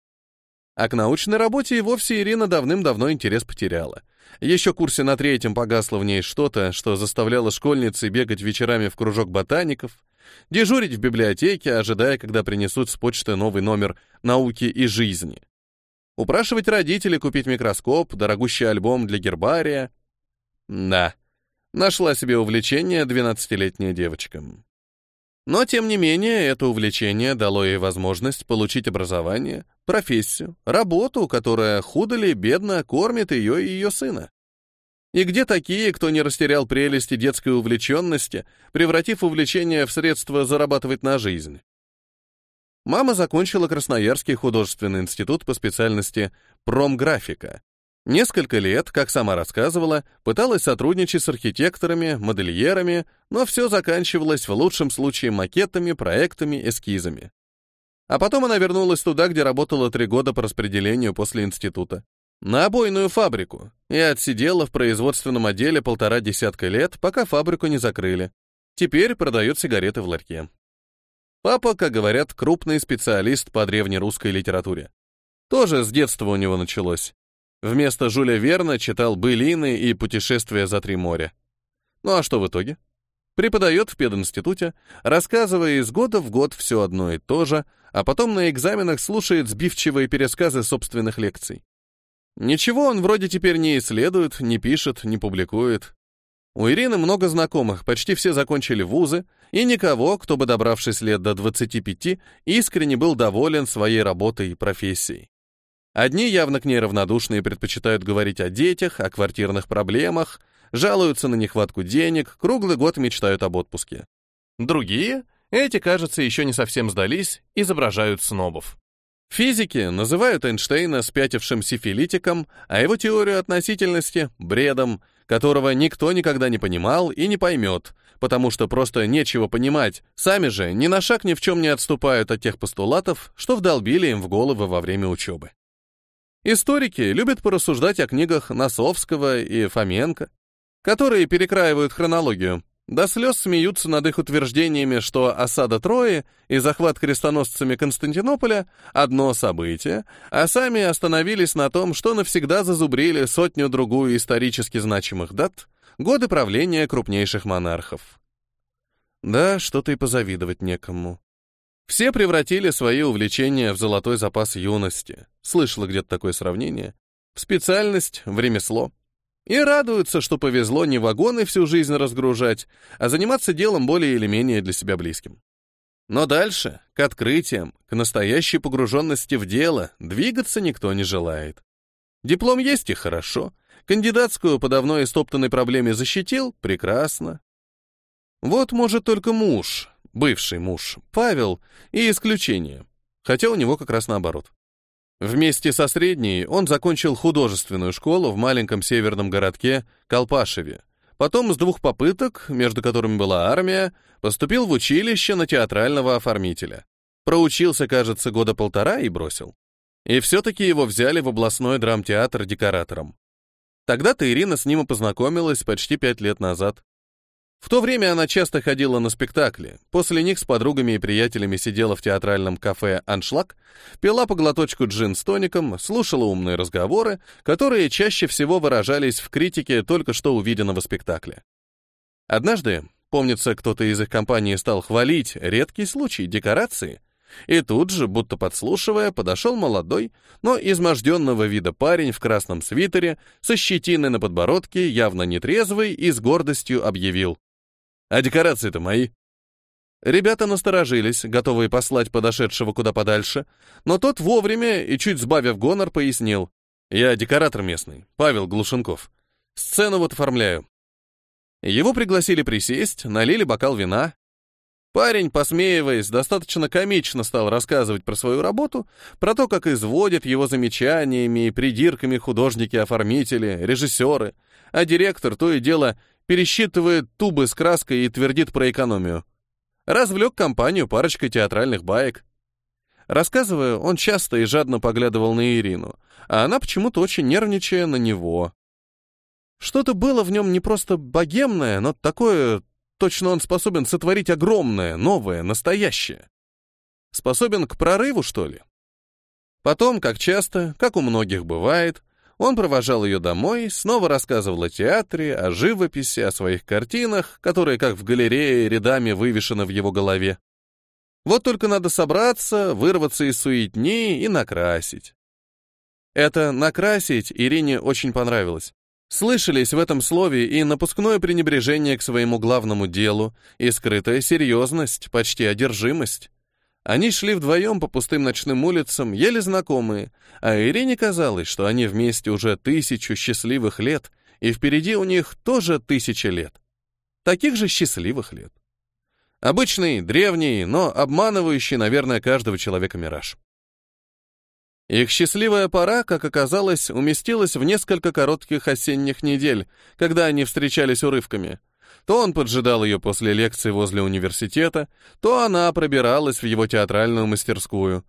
А к научной работе и вовсе Ирина давным-давно интерес потеряла. Еще курсе на третьем погасло в ней что-то, что заставляло школьницы бегать вечерами в кружок ботаников, дежурить в библиотеке, ожидая, когда принесут с почты новый номер «Науки и жизни». Упрашивать родителей купить микроскоп, дорогущий альбом для гербария. Да, нашла себе увлечение двенадцатилетняя девочка. Но, тем не менее, это увлечение дало ей возможность получить образование, профессию, работу, которая худо ли бедно кормит ее и ее сына. И где такие, кто не растерял прелести детской увлеченности, превратив увлечение в средство зарабатывать на жизнь? Мама закончила Красноярский художественный институт по специальности промграфика. Несколько лет, как сама рассказывала, пыталась сотрудничать с архитекторами, модельерами, но все заканчивалось в лучшем случае макетами, проектами, эскизами. А потом она вернулась туда, где работала три года по распределению после института. На обойную фабрику. И отсидела в производственном отделе полтора десятка лет, пока фабрику не закрыли. Теперь продают сигареты в ларьке. Папа, как говорят, крупный специалист по древнерусской литературе. Тоже с детства у него началось. Вместо Жюля Верна читал «Былины» и «Путешествия за три моря». Ну а что в итоге? Преподает в пединституте, рассказывая из года в год все одно и то же, а потом на экзаменах слушает сбивчивые пересказы собственных лекций. Ничего он вроде теперь не исследует, не пишет, не публикует. У Ирины много знакомых, почти все закончили вузы, и никого, кто бы, добравшись лет до 25, искренне был доволен своей работой и профессией. Одни явно к ней равнодушны и предпочитают говорить о детях, о квартирных проблемах, жалуются на нехватку денег, круглый год мечтают об отпуске. Другие, эти, кажется, еще не совсем сдались, изображают снобов. Физики называют Эйнштейна спятившим сифилитиком, а его теорию относительности — бредом — которого никто никогда не понимал и не поймет, потому что просто нечего понимать, сами же ни на шаг ни в чем не отступают от тех постулатов, что вдолбили им в головы во время учебы. Историки любят порассуждать о книгах Носовского и Фоменко, которые перекраивают хронологию. До слез смеются над их утверждениями, что осада Трои и захват крестоносцами Константинополя — одно событие, а сами остановились на том, что навсегда зазубрили сотню-другую исторически значимых дат, годы правления крупнейших монархов. Да, что-то и позавидовать некому. Все превратили свои увлечения в золотой запас юности. Слышала где-то такое сравнение. В специальность, в ремесло. И радуются, что повезло не вагоны всю жизнь разгружать, а заниматься делом более или менее для себя близким. Но дальше, к открытиям, к настоящей погруженности в дело, двигаться никто не желает. Диплом есть и хорошо. Кандидатскую по давно истоптанной проблеме защитил? Прекрасно. Вот, может, только муж, бывший муж, Павел, и исключение. Хотя у него как раз наоборот. Вместе со средней он закончил художественную школу в маленьком северном городке Колпашеве. Потом с двух попыток, между которыми была армия, поступил в училище на театрального оформителя. Проучился, кажется, года полтора и бросил. И все-таки его взяли в областной драмтеатр декоратором. Тогда-то Ирина с ним и познакомилась почти пять лет назад. В то время она часто ходила на спектакли, после них с подругами и приятелями сидела в театральном кафе «Аншлаг», пила по глоточку джин с тоником, слушала умные разговоры, которые чаще всего выражались в критике только что увиденного спектакля. Однажды, помнится, кто-то из их компании стал хвалить редкий случай декорации, и тут же, будто подслушивая, подошел молодой, но изможденного вида парень в красном свитере, со щетиной на подбородке, явно нетрезвый, и с гордостью объявил. А декорации-то мои. Ребята насторожились, готовые послать подошедшего куда подальше, но тот вовремя и чуть сбавив гонор пояснил. «Я декоратор местный, Павел Глушенков. Сцену вот оформляю». Его пригласили присесть, налили бокал вина. Парень, посмеиваясь, достаточно комично стал рассказывать про свою работу, про то, как изводят его замечаниями и придирками художники-оформители, режиссеры, а директор то и дело пересчитывает тубы с краской и твердит про экономию. Развлек компанию парочкой театральных баек. Рассказывая, он часто и жадно поглядывал на Ирину, а она почему-то очень нервничая на него. Что-то было в нем не просто богемное, но такое, точно он способен сотворить огромное, новое, настоящее. Способен к прорыву, что ли? Потом, как часто, как у многих бывает, он провожал ее домой, снова рассказывал о театре, о живописи, о своих картинах, которые, как в галерее, рядами вывешены в его голове. Вот только надо собраться, вырваться из суетни и накрасить. Это «накрасить» Ирине очень понравилось. Слышались в этом слове и напускное пренебрежение к своему главному делу, и скрытая серьезность, почти одержимость. Они шли вдвоем по пустым ночным улицам, еле знакомые, а Ирине казалось, что они вместе уже тысячу счастливых лет, и впереди у них тоже тысяча лет. Таких же счастливых лет. Обычный, древний, но обманывающий, наверное, каждого человека мираж. Их счастливая пора, как оказалось, уместилась в несколько коротких осенних недель, когда они встречались урывками — то он поджидал ее после лекции возле университета, то она пробиралась в его театральную мастерскую.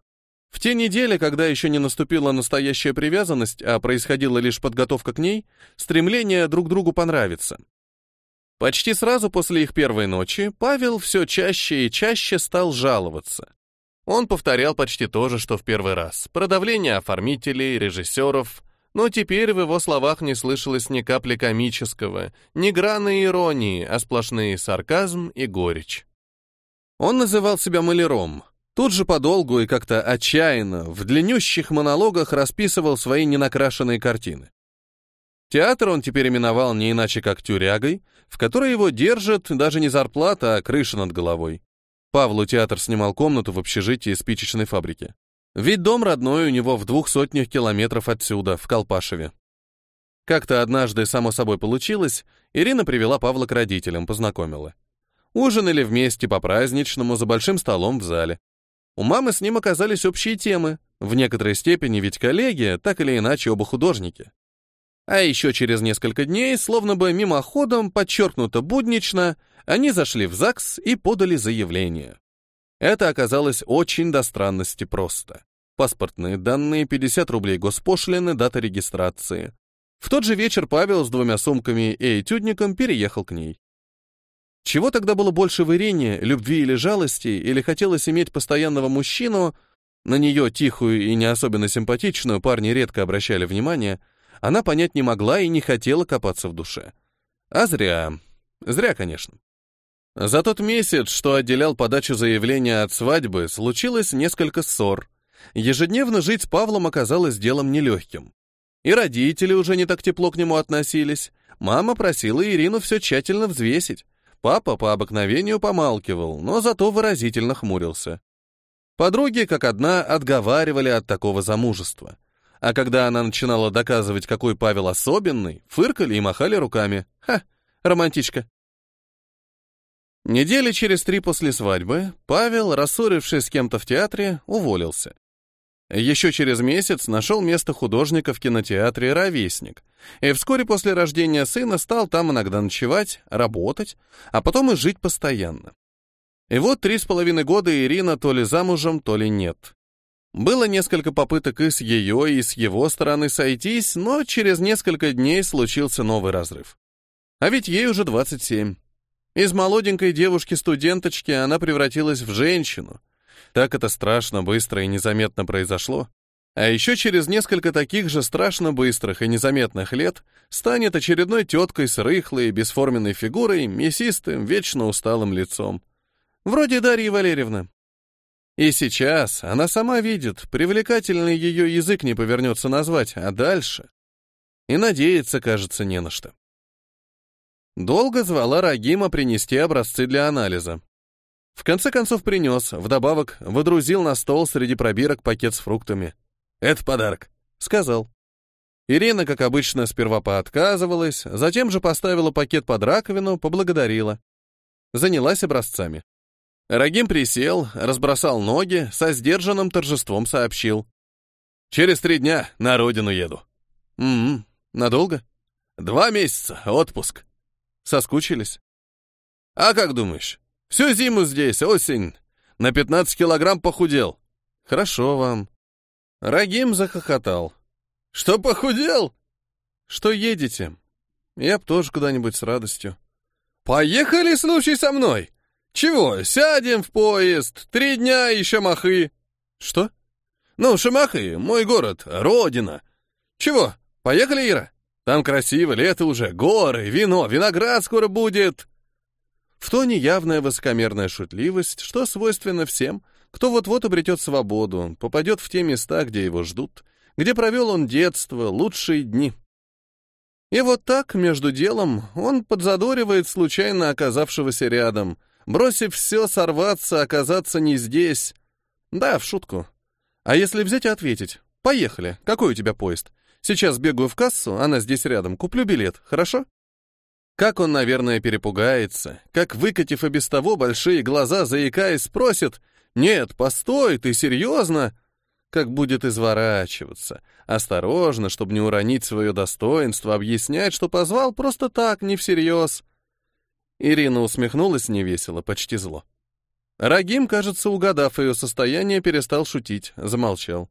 В те недели, когда еще не наступила настоящая привязанность, а происходила лишь подготовка к ней, стремление друг другу понравиться. Почти сразу после их первой ночи Павел все чаще и чаще стал жаловаться. Он повторял почти то же, что в первый раз. Про давление оформителей, режиссеров, но теперь в его словах не слышалось ни капли комического, ни грана иронии, а сплошные сарказм и горечь. Он называл себя маляром, тут же подолгу и как-то отчаянно в длиннющих монологах расписывал свои ненакрашенные картины. Театр он теперь именовал не иначе как тюрягой, в которой его держат даже не зарплата, а крыша над головой. Павлу театр снимал комнату в общежитии спичечной фабрики. Ведь дом родной у него в двух сотнях километров отсюда, в Колпашеве. Как-то однажды, само собой получилось, Ирина привела Павла к родителям, познакомила. Ужинали вместе по-праздничному за большим столом в зале. У мамы с ним оказались общие темы, в некоторой степени ведь коллеги, так или иначе оба художники. А еще через несколько дней, словно бы мимоходом, подчеркнуто буднично, они зашли в ЗАГС и подали заявление. Это оказалось очень до странности просто. Паспортные данные, 50 рублей госпошлины, дата регистрации. В тот же вечер Павел с двумя сумками и этюдником переехал к ней. Чего тогда было больше в Ирине, любви или жалости, или хотелось иметь постоянного мужчину, на нее, тихую и не особенно симпатичную, парни редко обращали внимание, она понять не могла и не хотела копаться в душе. А зря. Зря, конечно. За тот месяц, что отделял подачу заявления от свадьбы, случилось несколько ссор. Ежедневно жить с Павлом оказалось делом нелегким. И родители уже не так тепло к нему относились. Мама просила Ирину все тщательно взвесить. Папа по обыкновению помалкивал, но зато выразительно хмурился. Подруги, как одна, отговаривали от такого замужества. А когда она начинала доказывать, какой Павел особенный, фыркали и махали руками. Ха, романтичка. Недели через три после свадьбы Павел, рассорившись с кем-то в театре, уволился. Еще через месяц нашел место художника в кинотеатре «Ровесник», и вскоре после рождения сына стал там иногда ночевать, работать, а потом и жить постоянно. И вот три с половиной года Ирина то ли замужем, то ли нет. Было несколько попыток и с ее, и с его стороны сойтись, но через несколько дней случился новый разрыв. А ведь ей уже 27. Из молоденькой девушки-студенточки она превратилась в женщину. Так это страшно быстро и незаметно произошло. А еще через несколько таких же страшно быстрых и незаметных лет станет очередной теткой с рыхлой, бесформенной фигурой, мясистым, вечно усталым лицом. Вроде Дарьи Валерьевны. И сейчас она сама видит, привлекательный ее язык не повернется назвать, а дальше. И надеяться, кажется, не на что. Долго звала Рагима принести образцы для анализа. В конце концов принес, вдобавок водрузил на стол среди пробирок пакет с фруктами. «Это подарок», — сказал. Ирина, как обычно, сперва поотказывалась, затем же поставила пакет под раковину, поблагодарила. Занялась образцами. Рагим присел, разбросал ноги, со сдержанным торжеством сообщил. «Через три дня на родину еду». «М-м, надолго?» «Два месяца, отпуск». Соскучились? А как думаешь? Всю зиму здесь, осень. На 15 килограмм похудел. Хорошо вам. Рагим захохотал. Что похудел? Что едете? Я б тоже куда-нибудь с радостью. Поехали, случай, со мной. Чего, сядем в поезд, три дня и шамахы. Что? Ну, Шамахы, мой город, родина. Чего, поехали, Ира? Там красиво, лето уже, горы, вино, виноград скоро будет. В тоне явная высокомерная шутливость, что свойственно всем, кто вот-вот обретет свободу, попадет в те места, где его ждут, где провел он детство, лучшие дни. И вот так, между делом, он подзадоривает случайно оказавшегося рядом, бросив все, сорваться, оказаться не здесь. Да, в шутку. А если взять и ответить? Поехали, какой у тебя поезд? Сейчас бегаю в кассу, она здесь рядом, куплю билет, хорошо? Как он, наверное, перепугается, как, выкатив и без того большие глаза, заикаясь, спросит, «Нет, постой, ты серьезно?» Как будет изворачиваться, осторожно, чтобы не уронить свое достоинство, объяснять, что позвал просто так, не всерьез. Ирина усмехнулась невесело, почти зло. Рагим, кажется, угадав ее состояние, перестал шутить, замолчал.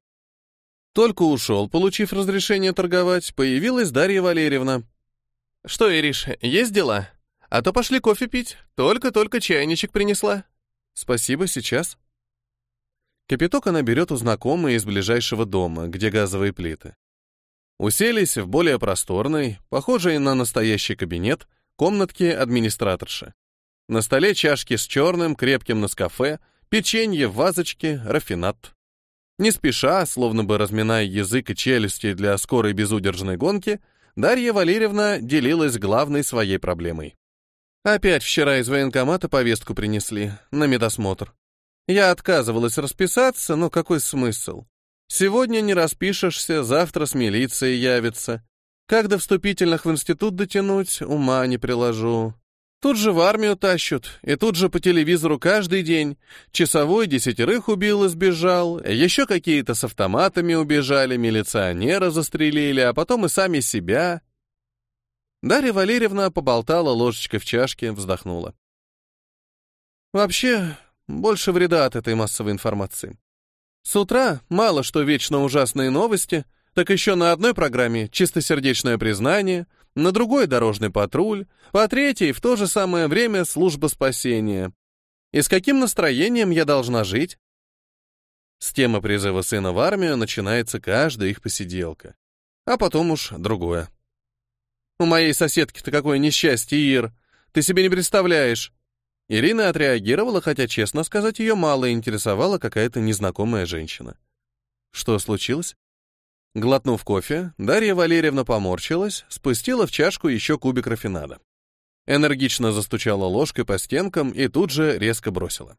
Только ушел, получив разрешение торговать, появилась Дарья Валерьевна. «Что, Ириш, есть дела? А то пошли кофе пить. Только-только чайничек принесла». «Спасибо, сейчас». Кипяток она берет у знакомой из ближайшего дома, где газовые плиты. Уселись в более просторной, похожей на настоящий кабинет, комнатке администраторши. На столе чашки с черным, крепким наскафе, печенье в вазочке, рафинат. Не спеша, словно бы разминая язык и челюсти для скорой безудержной гонки, Дарья Валерьевна делилась главной своей проблемой. Опять вчера из военкомата повестку принесли на медосмотр. Я отказывалась расписаться, но какой смысл? Сегодня не распишешься, завтра с милицией явится. Как до вступительных в институт дотянуть, ума не приложу. Тут же в армию тащут, и тут же по телевизору каждый день. Часовой десятерых убил и сбежал, еще какие-то с автоматами убежали, милиционера застрелили, а потом и сами себя. Дарья Валерьевна поболтала ложечкой в чашке, вздохнула. Вообще, больше вреда от этой массовой информации. С утра мало что вечно ужасные новости, так еще на одной программе чистосердечное признание, на другой дорожный патруль, по третьей в то же самое время служба спасения. И с каким настроением я должна жить? С темы призыва сына в армию начинается каждая их посиделка. А потом уж другое. У моей соседки-то какое несчастье, Ир. Ты себе не представляешь. Ирина отреагировала, хотя, честно сказать, ее мало интересовала какая-то незнакомая женщина. Что случилось? Глотнув кофе, Дарья Валерьевна поморщилась, спустила в чашку еще кубик рафинада. Энергично застучала ложкой по стенкам и тут же резко бросила.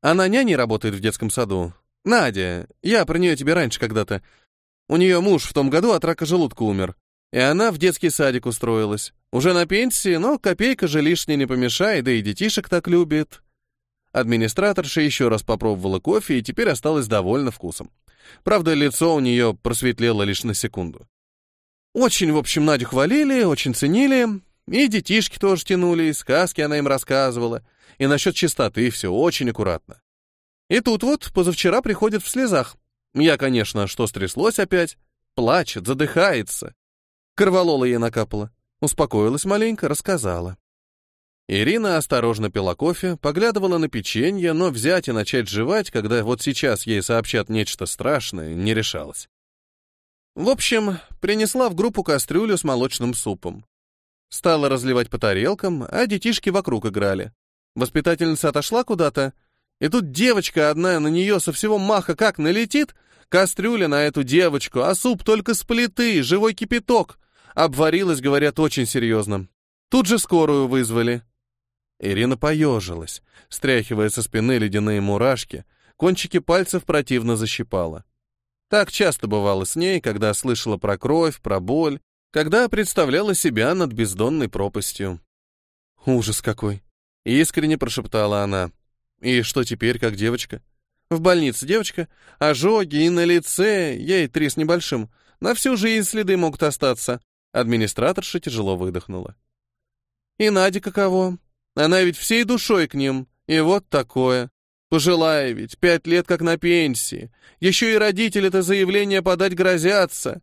Она няней работает в детском саду. Надя, я про нее тебе раньше когда-то. У нее муж в том году от рака желудка умер. И она в детский садик устроилась. Уже на пенсии, но копейка же лишней не помешает, да и детишек так любит. Администраторша еще раз попробовала кофе и теперь осталась довольна вкусом. Правда, лицо у нее просветлело лишь на секунду. Очень, в общем, Надю хвалили, очень ценили, и детишки тоже тянули, и сказки она им рассказывала, и насчет чистоты все очень аккуратно. И тут вот позавчера приходит в слезах. Я, конечно, что стряслось опять? Плачет, задыхается. Корвалола ей накапала. Успокоилась маленько, рассказала. Ирина осторожно пила кофе, поглядывала на печенье, но взять и начать жевать, когда вот сейчас ей сообщат нечто страшное, не решалась. В общем, принесла в группу кастрюлю с молочным супом. Стала разливать по тарелкам, а детишки вокруг играли. Воспитательница отошла куда-то, и тут девочка одна на нее со всего маха как налетит, кастрюля на эту девочку, а суп только с плиты, живой кипяток. Обварилась, говорят, очень серьезно. Тут же скорую вызвали. Ирина поежилась, стряхивая со спины ледяные мурашки, кончики пальцев противно защипала. Так часто бывало с ней, когда слышала про кровь, про боль, когда представляла себя над бездонной пропастью. «Ужас какой!» — искренне прошептала она. «И что теперь, как девочка?» «В больнице девочка, ожоги и на лице, ей три с небольшим. На всю жизнь следы могут остаться». Администраторша тяжело выдохнула. «И Надя каково?» Она ведь всей душой к ним. И вот такое. Пожилая ведь, пять лет как на пенсии. Еще и родители это заявление подать грозятся.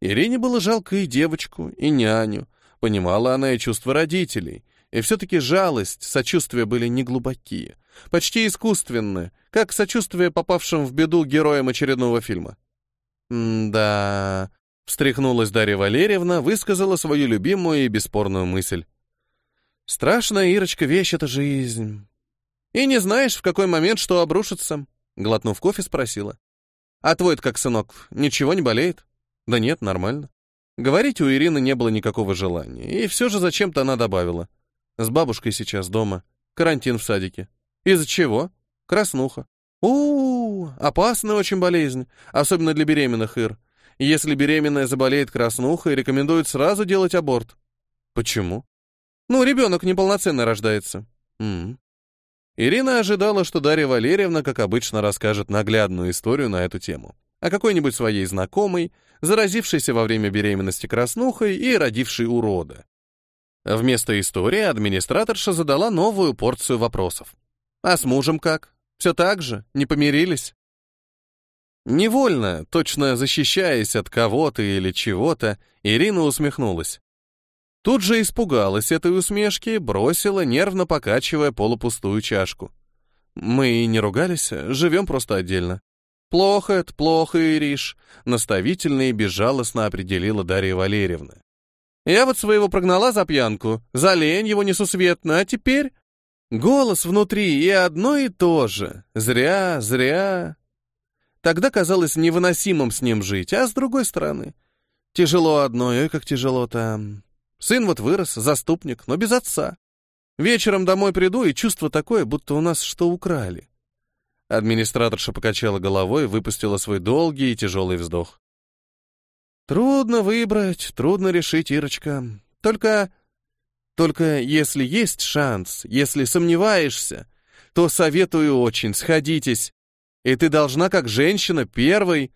Ирине было жалко и девочку, и няню. Понимала она и чувства родителей. И все-таки жалость, сочувствие были неглубокие. Почти искусственные, как сочувствие попавшим в беду героям очередного фильма. «Да...» — встряхнулась Дарья Валерьевна, высказала свою любимую и бесспорную мысль. Страшная, Ирочка, вещь — это жизнь. И не знаешь, в какой момент что обрушится. Глотнув кофе, спросила. А твой-то как, сынок, ничего не болеет? Да нет, нормально. Говорить у Ирины не было никакого желания, и все же зачем-то она добавила. С бабушкой сейчас дома. Карантин в садике. Из-за чего? Краснуха. у, -у, -у опасная очень болезнь, особенно для беременных, Ир. Если беременная заболеет краснухой, рекомендуют сразу делать аборт. Почему? Ну, ребенок неполноценно рождается. М. Ирина ожидала, что Дарья Валерьевна, как обычно, расскажет наглядную историю на эту тему. О какой-нибудь своей знакомой, заразившейся во время беременности краснухой и родившей урода. Вместо истории администраторша задала новую порцию вопросов. А с мужем как? Все так же? Не помирились? Невольно, точно защищаясь от кого-то или чего-то, Ирина усмехнулась. Тут же испугалась этой усмешки, бросила, нервно покачивая полупустую чашку. Мы и не ругались, живем просто отдельно. Плохо это, плохо, Ириш, наставительно и безжалостно определила Дарья Валерьевна. Я вот своего прогнала за пьянку, за лень его несусветно, а теперь... Голос внутри и одно и то же. Зря, зря. Тогда казалось невыносимым с ним жить, а с другой стороны... Тяжело одно, ой, как тяжело там. Сын вот вырос, заступник, но без отца. Вечером домой приду, и чувство такое, будто у нас что украли. Администраторша покачала головой выпустила свой долгий и тяжелый вздох. Трудно выбрать, трудно решить, Ирочка. Только... Только если есть шанс, если сомневаешься, то советую очень, сходитесь. И ты должна, как женщина, первой...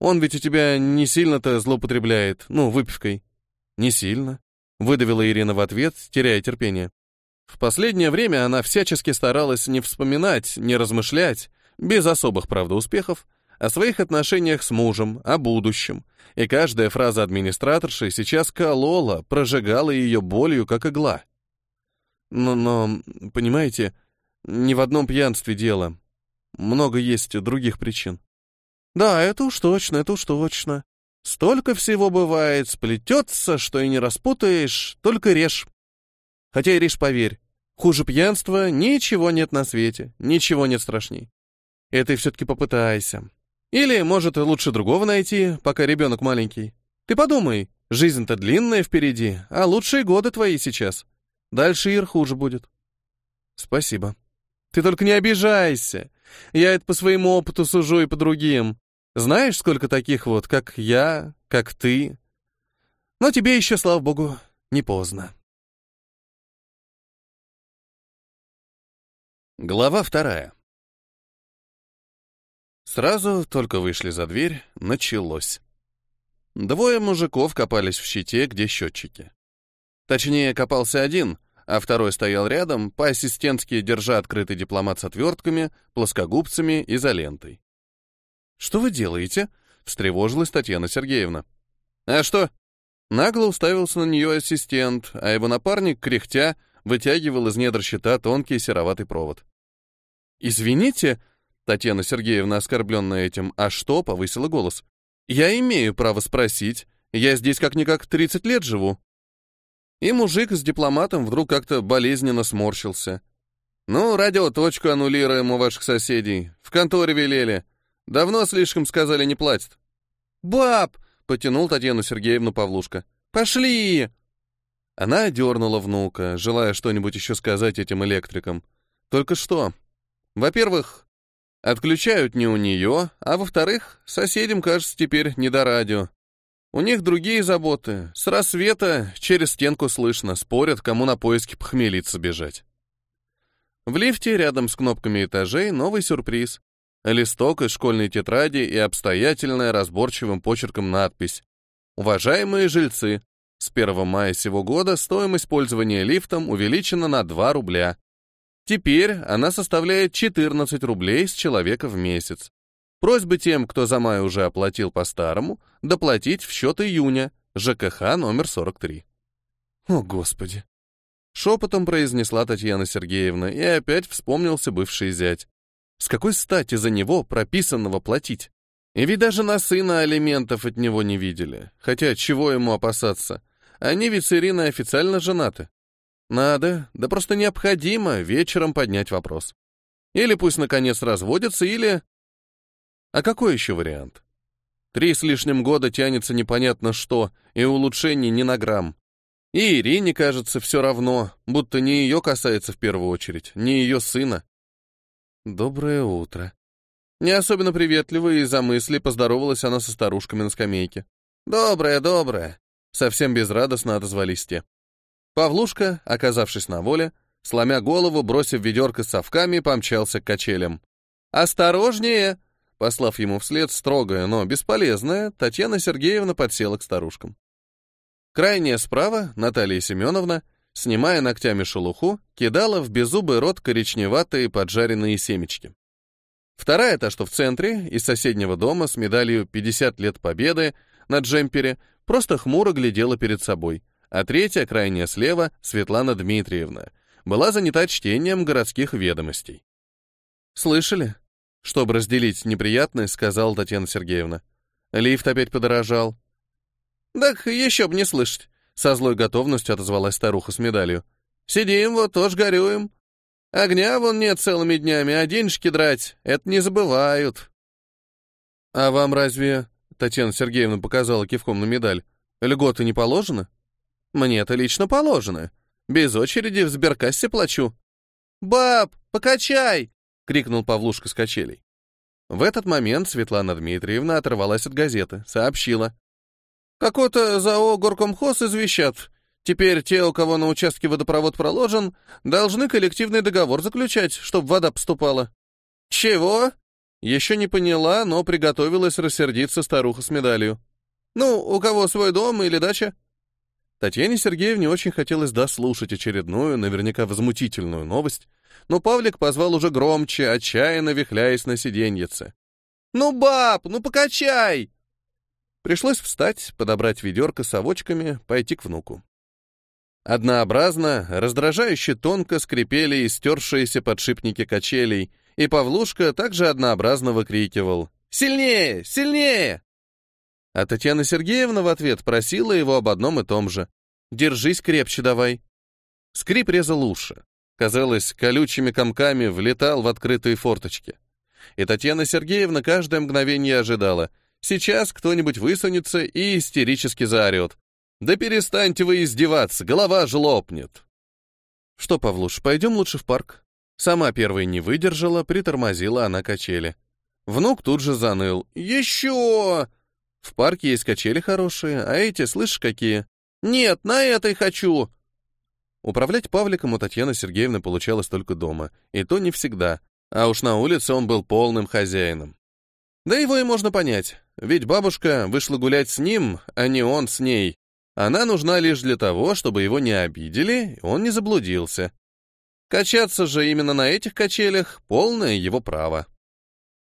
Он ведь у тебя не сильно-то злоупотребляет, ну, выпивкой. Не сильно. Выдавила Ирина в ответ, теряя терпение. В последнее время она всячески старалась не вспоминать, не размышлять, без особых, правда, успехов, о своих отношениях с мужем, о будущем, и каждая фраза администраторши сейчас колола, прожигала ее болью, как игла. Но, но, понимаете, не в одном пьянстве дело. Много есть других причин. Да, это уж точно, это уж точно. Столько всего бывает, сплетется, что и не распутаешь, только режь. Хотя и режь, поверь, хуже пьянства ничего нет на свете, ничего нет страшней. И ты все-таки попытайся. Или, может, лучше другого найти, пока ребенок маленький. Ты подумай, жизнь-то длинная впереди, а лучшие годы твои сейчас. Дальше Ир хуже будет. Спасибо. Ты только не обижайся. Я это по своему опыту сужу и по другим. Знаешь, сколько таких вот, как я, как ты? Но тебе еще, слава богу, не поздно. Глава вторая. Сразу только вышли за дверь, началось. Двое мужиков копались в щите, где счетчики. Точнее, копался один, а второй стоял рядом, по-ассистентски держа открытый дипломат с отвертками, плоскогубцами, и изолентой. «Что вы делаете?» — встревожилась Татьяна Сергеевна. «А что?» Нагло уставился на нее ассистент, а его напарник, кряхтя, вытягивал из недр щита тонкий сероватый провод. «Извините», — Татьяна Сергеевна, оскорбленная этим, «а что?» — повысила голос. «Я имею право спросить. Я здесь как-никак 30 лет живу». И мужик с дипломатом вдруг как-то болезненно сморщился. «Ну, радиоточку аннулируем у ваших соседей. В конторе велели. Давно слишком сказали, не платят». «Баб!» — потянул Татьяну Сергеевну Павлушка. «Пошли!» Она дернула внука, желая что-нибудь еще сказать этим электрикам. Только что? Во-первых, отключают не у нее, а во-вторых, соседям, кажется, теперь не до радио. У них другие заботы. С рассвета через стенку слышно, спорят, кому на поиски похмелиться бежать. В лифте рядом с кнопками этажей новый сюрприз. Листок из школьной тетради и обстоятельная разборчивым почерком надпись. Уважаемые жильцы, с 1 мая сего года стоимость пользования лифтом увеличена на 2 рубля. Теперь она составляет 14 рублей с человека в месяц. Просьба тем, кто за май уже оплатил по-старому, доплатить в счет июня, ЖКХ номер 43. О, Господи! Шепотом произнесла Татьяна Сергеевна, и опять вспомнился бывший зять. С какой стати за него, прописанного, платить? И ведь даже на сына алиментов от него не видели. Хотя чего ему опасаться? Они ведь с Ириной официально женаты. Надо, да просто необходимо вечером поднять вопрос. Или пусть наконец разводятся, или... А какой еще вариант? Три с лишним года тянется непонятно что, и улучшений ни на грамм. И Ирине, кажется, все равно, будто не ее касается в первую очередь, не ее сына. Доброе утро. Не особенно приветливо и за мысли поздоровалась она со старушками на скамейке. Доброе, доброе. Совсем безрадостно отозвались те. Павлушка, оказавшись на воле, сломя голову, бросив ведерко с совками, помчался к качелям. «Осторожнее!» Послав ему вслед строгое, но бесполезное, Татьяна Сергеевна подсела к старушкам. Крайняя справа, Наталья Семеновна, снимая ногтями шелуху, кидала в беззубый рот коричневатые поджаренные семечки. Вторая, та, что в центре, из соседнего дома с медалью «50 лет Победы» на джемпере, просто хмуро глядела перед собой, а третья, крайняя слева, Светлана Дмитриевна, была занята чтением городских ведомостей. «Слышали?» Чтобы разделить неприятное, сказала Татьяна Сергеевна. Лифт опять подорожал. Так еще б не слышать. Со злой готовностью отозвалась старуха с медалью. Сидим вот, тоже горюем. Огня вон нет целыми днями, а денежки драть — это не забывают. А вам разве, Татьяна Сергеевна показала кивком на медаль, льготы не положено? Мне-то лично положено. Без очереди в сберкассе плачу. «Баб, покачай!» крикнул Павлушка с качелей. В этот момент Светлана Дмитриевна оторвалась от газеты, сообщила. «Какой-то ЗАО «Горкомхоз» извещат. Теперь те, у кого на участке водопровод проложен, должны коллективный договор заключать, чтобы вода поступала». «Чего?» Еще не поняла, но приготовилась рассердиться старуха с медалью. «Ну, у кого свой дом или дача?» Татьяне Сергеевне очень хотелось дослушать очередную, наверняка возмутительную новость, но Павлик позвал уже громче, отчаянно вихляясь на сиденьице. «Ну, баб, ну покачай!» Пришлось встать, подобрать ведерко с овочками, пойти к внуку. Однообразно, раздражающе тонко скрипели истершиеся подшипники качелей, и Павлушка также однообразно выкрикивал «Сильнее! Сильнее!» А Татьяна Сергеевна в ответ просила его об одном и том же «Держись крепче давай». Скрип резал уши. Казалось, колючими комками влетал в открытые форточки. И Татьяна Сергеевна каждое мгновение ожидала. Сейчас кто-нибудь высунется и истерически заорет. «Да перестаньте вы издеваться, голова же лопнет!» «Что, Павлуш, пойдем лучше в парк?» Сама первой не выдержала, притормозила она качели. Внук тут же заныл. «Еще!» «В парке есть качели хорошие, а эти, слышишь, какие?» «Нет, на этой хочу!» Управлять Павликом у Татьяны Сергеевны получалось только дома, и то не всегда, а уж на улице он был полным хозяином. Да его и можно понять, ведь бабушка вышла гулять с ним, а не он с ней. Она нужна лишь для того, чтобы его не обидели, он не заблудился. Качаться же именно на этих качелях — полное его право.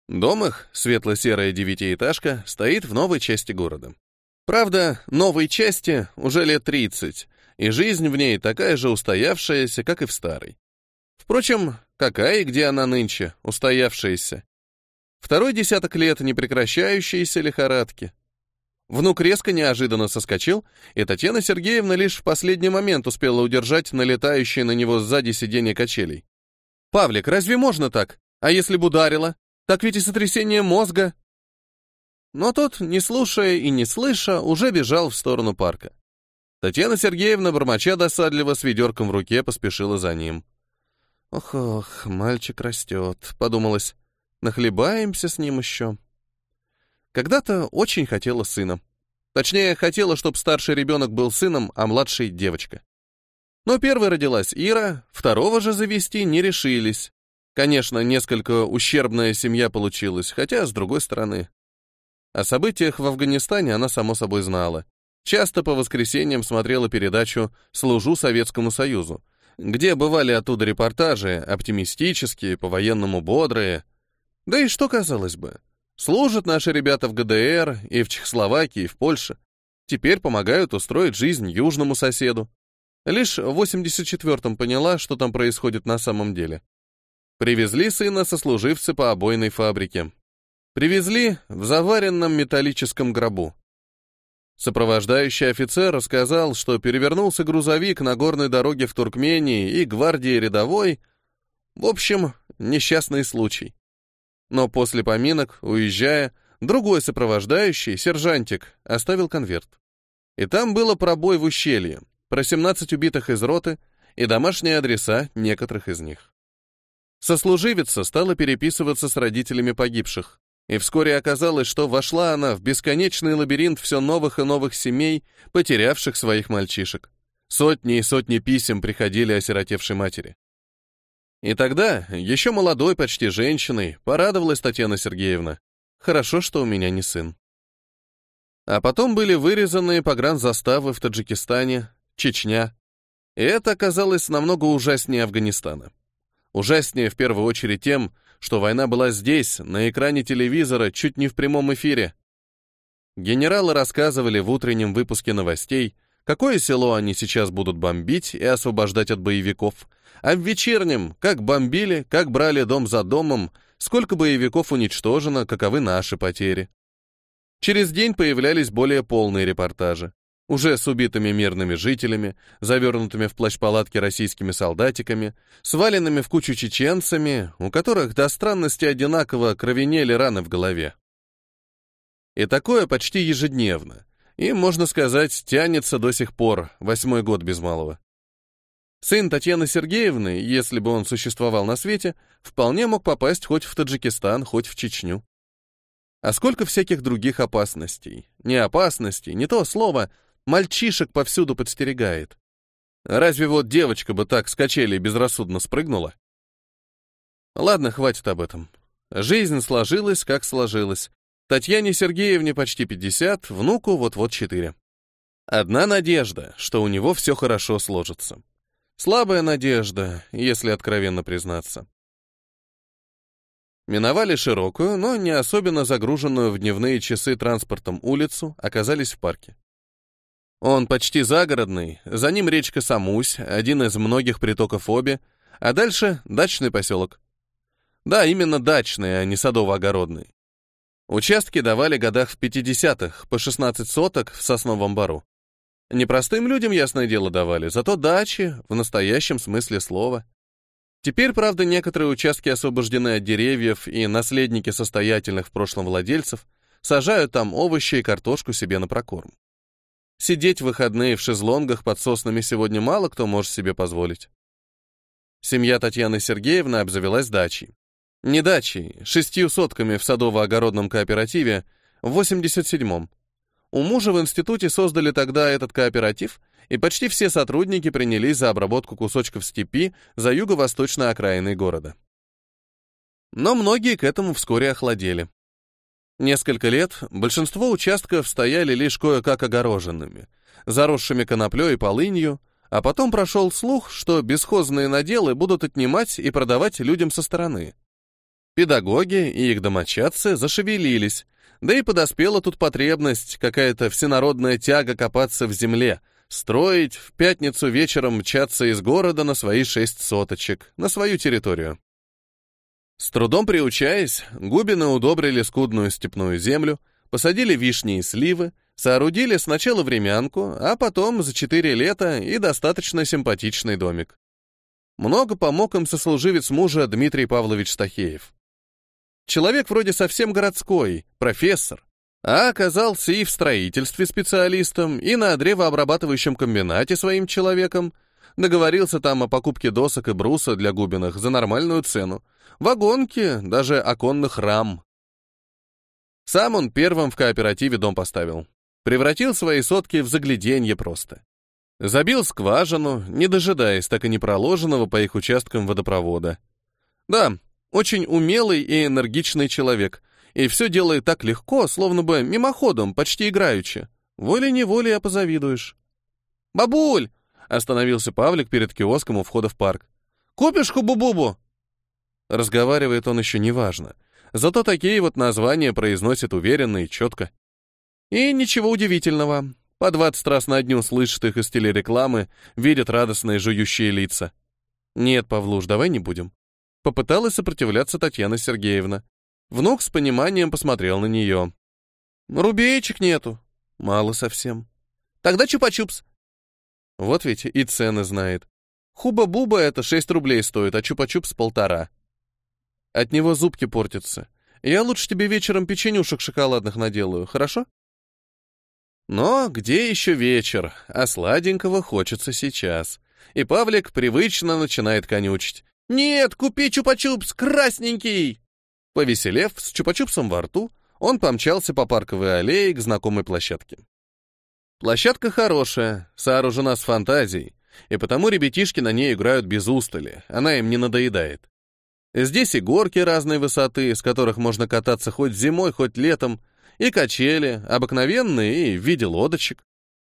Дом их, светло-серая девятиэтажка, стоит в новой части города. Правда, новой части уже лет 30, и жизнь в ней такая же устоявшаяся, как и в старой. Впрочем, какая и где она нынче, устоявшаяся? Второй десяток лет непрекращающейся лихорадки. Внук резко неожиданно соскочил, и Татьяна Сергеевна лишь в последний момент успела удержать налетающее на него сзади сиденье качелей. «Павлик, разве можно так? А если бы ударило? Так ведь и сотрясение мозга...» Но тот, не слушая и не слыша, уже бежал в сторону парка. Татьяна Сергеевна, бормоча досадливо, с ведерком в руке, поспешила за ним. «Ох-ох, мальчик растет», — подумалось. «Нахлебаемся с ним еще». Когда-то очень хотела сына. Точнее, хотела, чтобы старший ребенок был сыном, а младший — девочка. Но первой родилась Ира, второго же завести не решились. Конечно, несколько ущербная семья получилась, хотя, с другой стороны. О событиях в Афганистане она, само собой, знала. Часто по воскресеньям смотрела передачу «Служу Советскому Союзу», где бывали оттуда репортажи, оптимистические, по-военному бодрые. Да и что казалось бы, служат наши ребята в ГДР и в Чехословакии, и в Польше. Теперь помогают устроить жизнь южному соседу. Лишь в 84-м поняла, что там происходит на самом деле. Привезли сына сослуживцы по обойной фабрике. Привезли в заваренном металлическом гробу. Сопровождающий офицер рассказал, что перевернулся грузовик на горной дороге в Туркмении и гвардии рядовой. В общем, несчастный случай. Но после поминок, уезжая, другой сопровождающий, сержантик, оставил конверт. И там было про бой в ущелье, про 17 убитых из роты и домашние адреса некоторых из них. Сослуживица стала переписываться с родителями погибших. И вскоре оказалось, что вошла она в бесконечный лабиринт все новых и новых семей, потерявших своих мальчишек. Сотни и сотни писем приходили осиротевшей матери. И тогда, еще молодой почти женщиной, порадовалась Татьяна Сергеевна. Хорошо, что у меня не сын. А потом были вырезанные погранзаставы в Таджикистане, Чечня. И это оказалось намного ужаснее Афганистана. Ужаснее в первую очередь тем, что война была здесь, на экране телевизора, чуть не в прямом эфире. Генералы рассказывали в утреннем выпуске новостей, какое село они сейчас будут бомбить и освобождать от боевиков, а в вечернем, как бомбили, как брали дом за домом, сколько боевиков уничтожено, каковы наши потери. Через день появлялись более полные репортажи уже с убитыми мирными жителями, завернутыми в плащ-палатки российскими солдатиками, сваленными в кучу чеченцами, у которых до странности одинаково кровенели раны в голове. И такое почти ежедневно, и, можно сказать, тянется до сих пор, восьмой год без малого. Сын Татьяны Сергеевны, если бы он существовал на свете, вполне мог попасть хоть в Таджикистан, хоть в Чечню. А сколько всяких других опасностей. Не опасностей, не то слово, Мальчишек повсюду подстерегает. Разве вот девочка бы так с качели безрассудно спрыгнула? Ладно, хватит об этом. Жизнь сложилась, как сложилась. Татьяне Сергеевне почти 50, внуку вот-вот 4. Одна надежда, что у него все хорошо сложится. Слабая надежда, если откровенно признаться. Миновали широкую, но не особенно загруженную в дневные часы транспортом улицу, оказались в парке. Он почти загородный, за ним речка Самусь, один из многих притоков Оби, а дальше дачный поселок. Да, именно дачный, а не садово-огородный. Участки давали годах в 50-х, по 16 соток в сосновом бару. Непростым людям, ясное дело, давали, зато дачи, в настоящем смысле слова. Теперь, правда, некоторые участки освобождены от деревьев, и наследники состоятельных в прошлом владельцев сажают там овощи и картошку себе на прокорм. Сидеть в выходные в шезлонгах под соснами сегодня мало кто может себе позволить. Семья Татьяны Сергеевны обзавелась дачей. Не дачей, шестью сотками в садово-огородном кооперативе в 87-м. У мужа в институте создали тогда этот кооператив, и почти все сотрудники принялись за обработку кусочков степи за юго-восточной окраиной города. Но многие к этому вскоре охладели. Несколько лет большинство участков стояли лишь кое-как огороженными, заросшими коноплей и полынью, а потом прошел слух, что бесхозные наделы будут отнимать и продавать людям со стороны. Педагоги и их домочадцы зашевелились, да и подоспела тут потребность, какая-то всенародная тяга копаться в земле, строить, в пятницу вечером мчаться из города на свои шесть соточек, на свою территорию. С трудом приучаясь, губины удобрили скудную степную землю, посадили вишни и сливы, соорудили сначала времянку, а потом за четыре лета и достаточно симпатичный домик. Много помог им сослуживец мужа Дмитрий Павлович Стахеев. Человек вроде совсем городской, профессор, а оказался и в строительстве специалистом, и на древообрабатывающем комбинате своим человеком, договорился там о покупке досок и бруса для губиных за нормальную цену, Вагонки, даже оконных рам. Сам он первым в кооперативе дом поставил. Превратил свои сотки в загляденье просто. Забил скважину, не дожидаясь так и не проложенного по их участкам водопровода. Да, очень умелый и энергичный человек, и все делает так легко, словно бы мимоходом, почти играючи. Волей-неволей, а позавидуешь. «Бабуль!» — остановился Павлик перед киоском у входа в парк. «Купишь хубу-бубу?» Разговаривает он еще неважно. Зато такие вот названия произносит уверенно и четко. И ничего удивительного. По 20 раз на дню слышит их из телерекламы, видят радостные жующие лица. Нет, Павлуш, давай не будем. Попыталась сопротивляться Татьяна Сергеевна. Внук с пониманием посмотрел на нее. Рубеечек нету. Мало совсем. Тогда чупа-чупс. Вот ведь и цены знает. Хуба-буба это 6 рублей стоит, а чупа-чупс полтора. От него зубки портятся. Я лучше тебе вечером печенюшек шоколадных наделаю, хорошо? Но где еще вечер, а сладенького хочется сейчас. И Павлик привычно начинает конючить. «Нет, купи чупа-чупс, красненький!» Повеселев, с чупа-чупсом во рту, он помчался по парковой аллее к знакомой площадке. Площадка хорошая, сооружена с фантазией, и потому ребятишки на ней играют без устали, она им не надоедает. Здесь и горки разной высоты, с которых можно кататься хоть зимой, хоть летом, и качели, обыкновенные и в виде лодочек,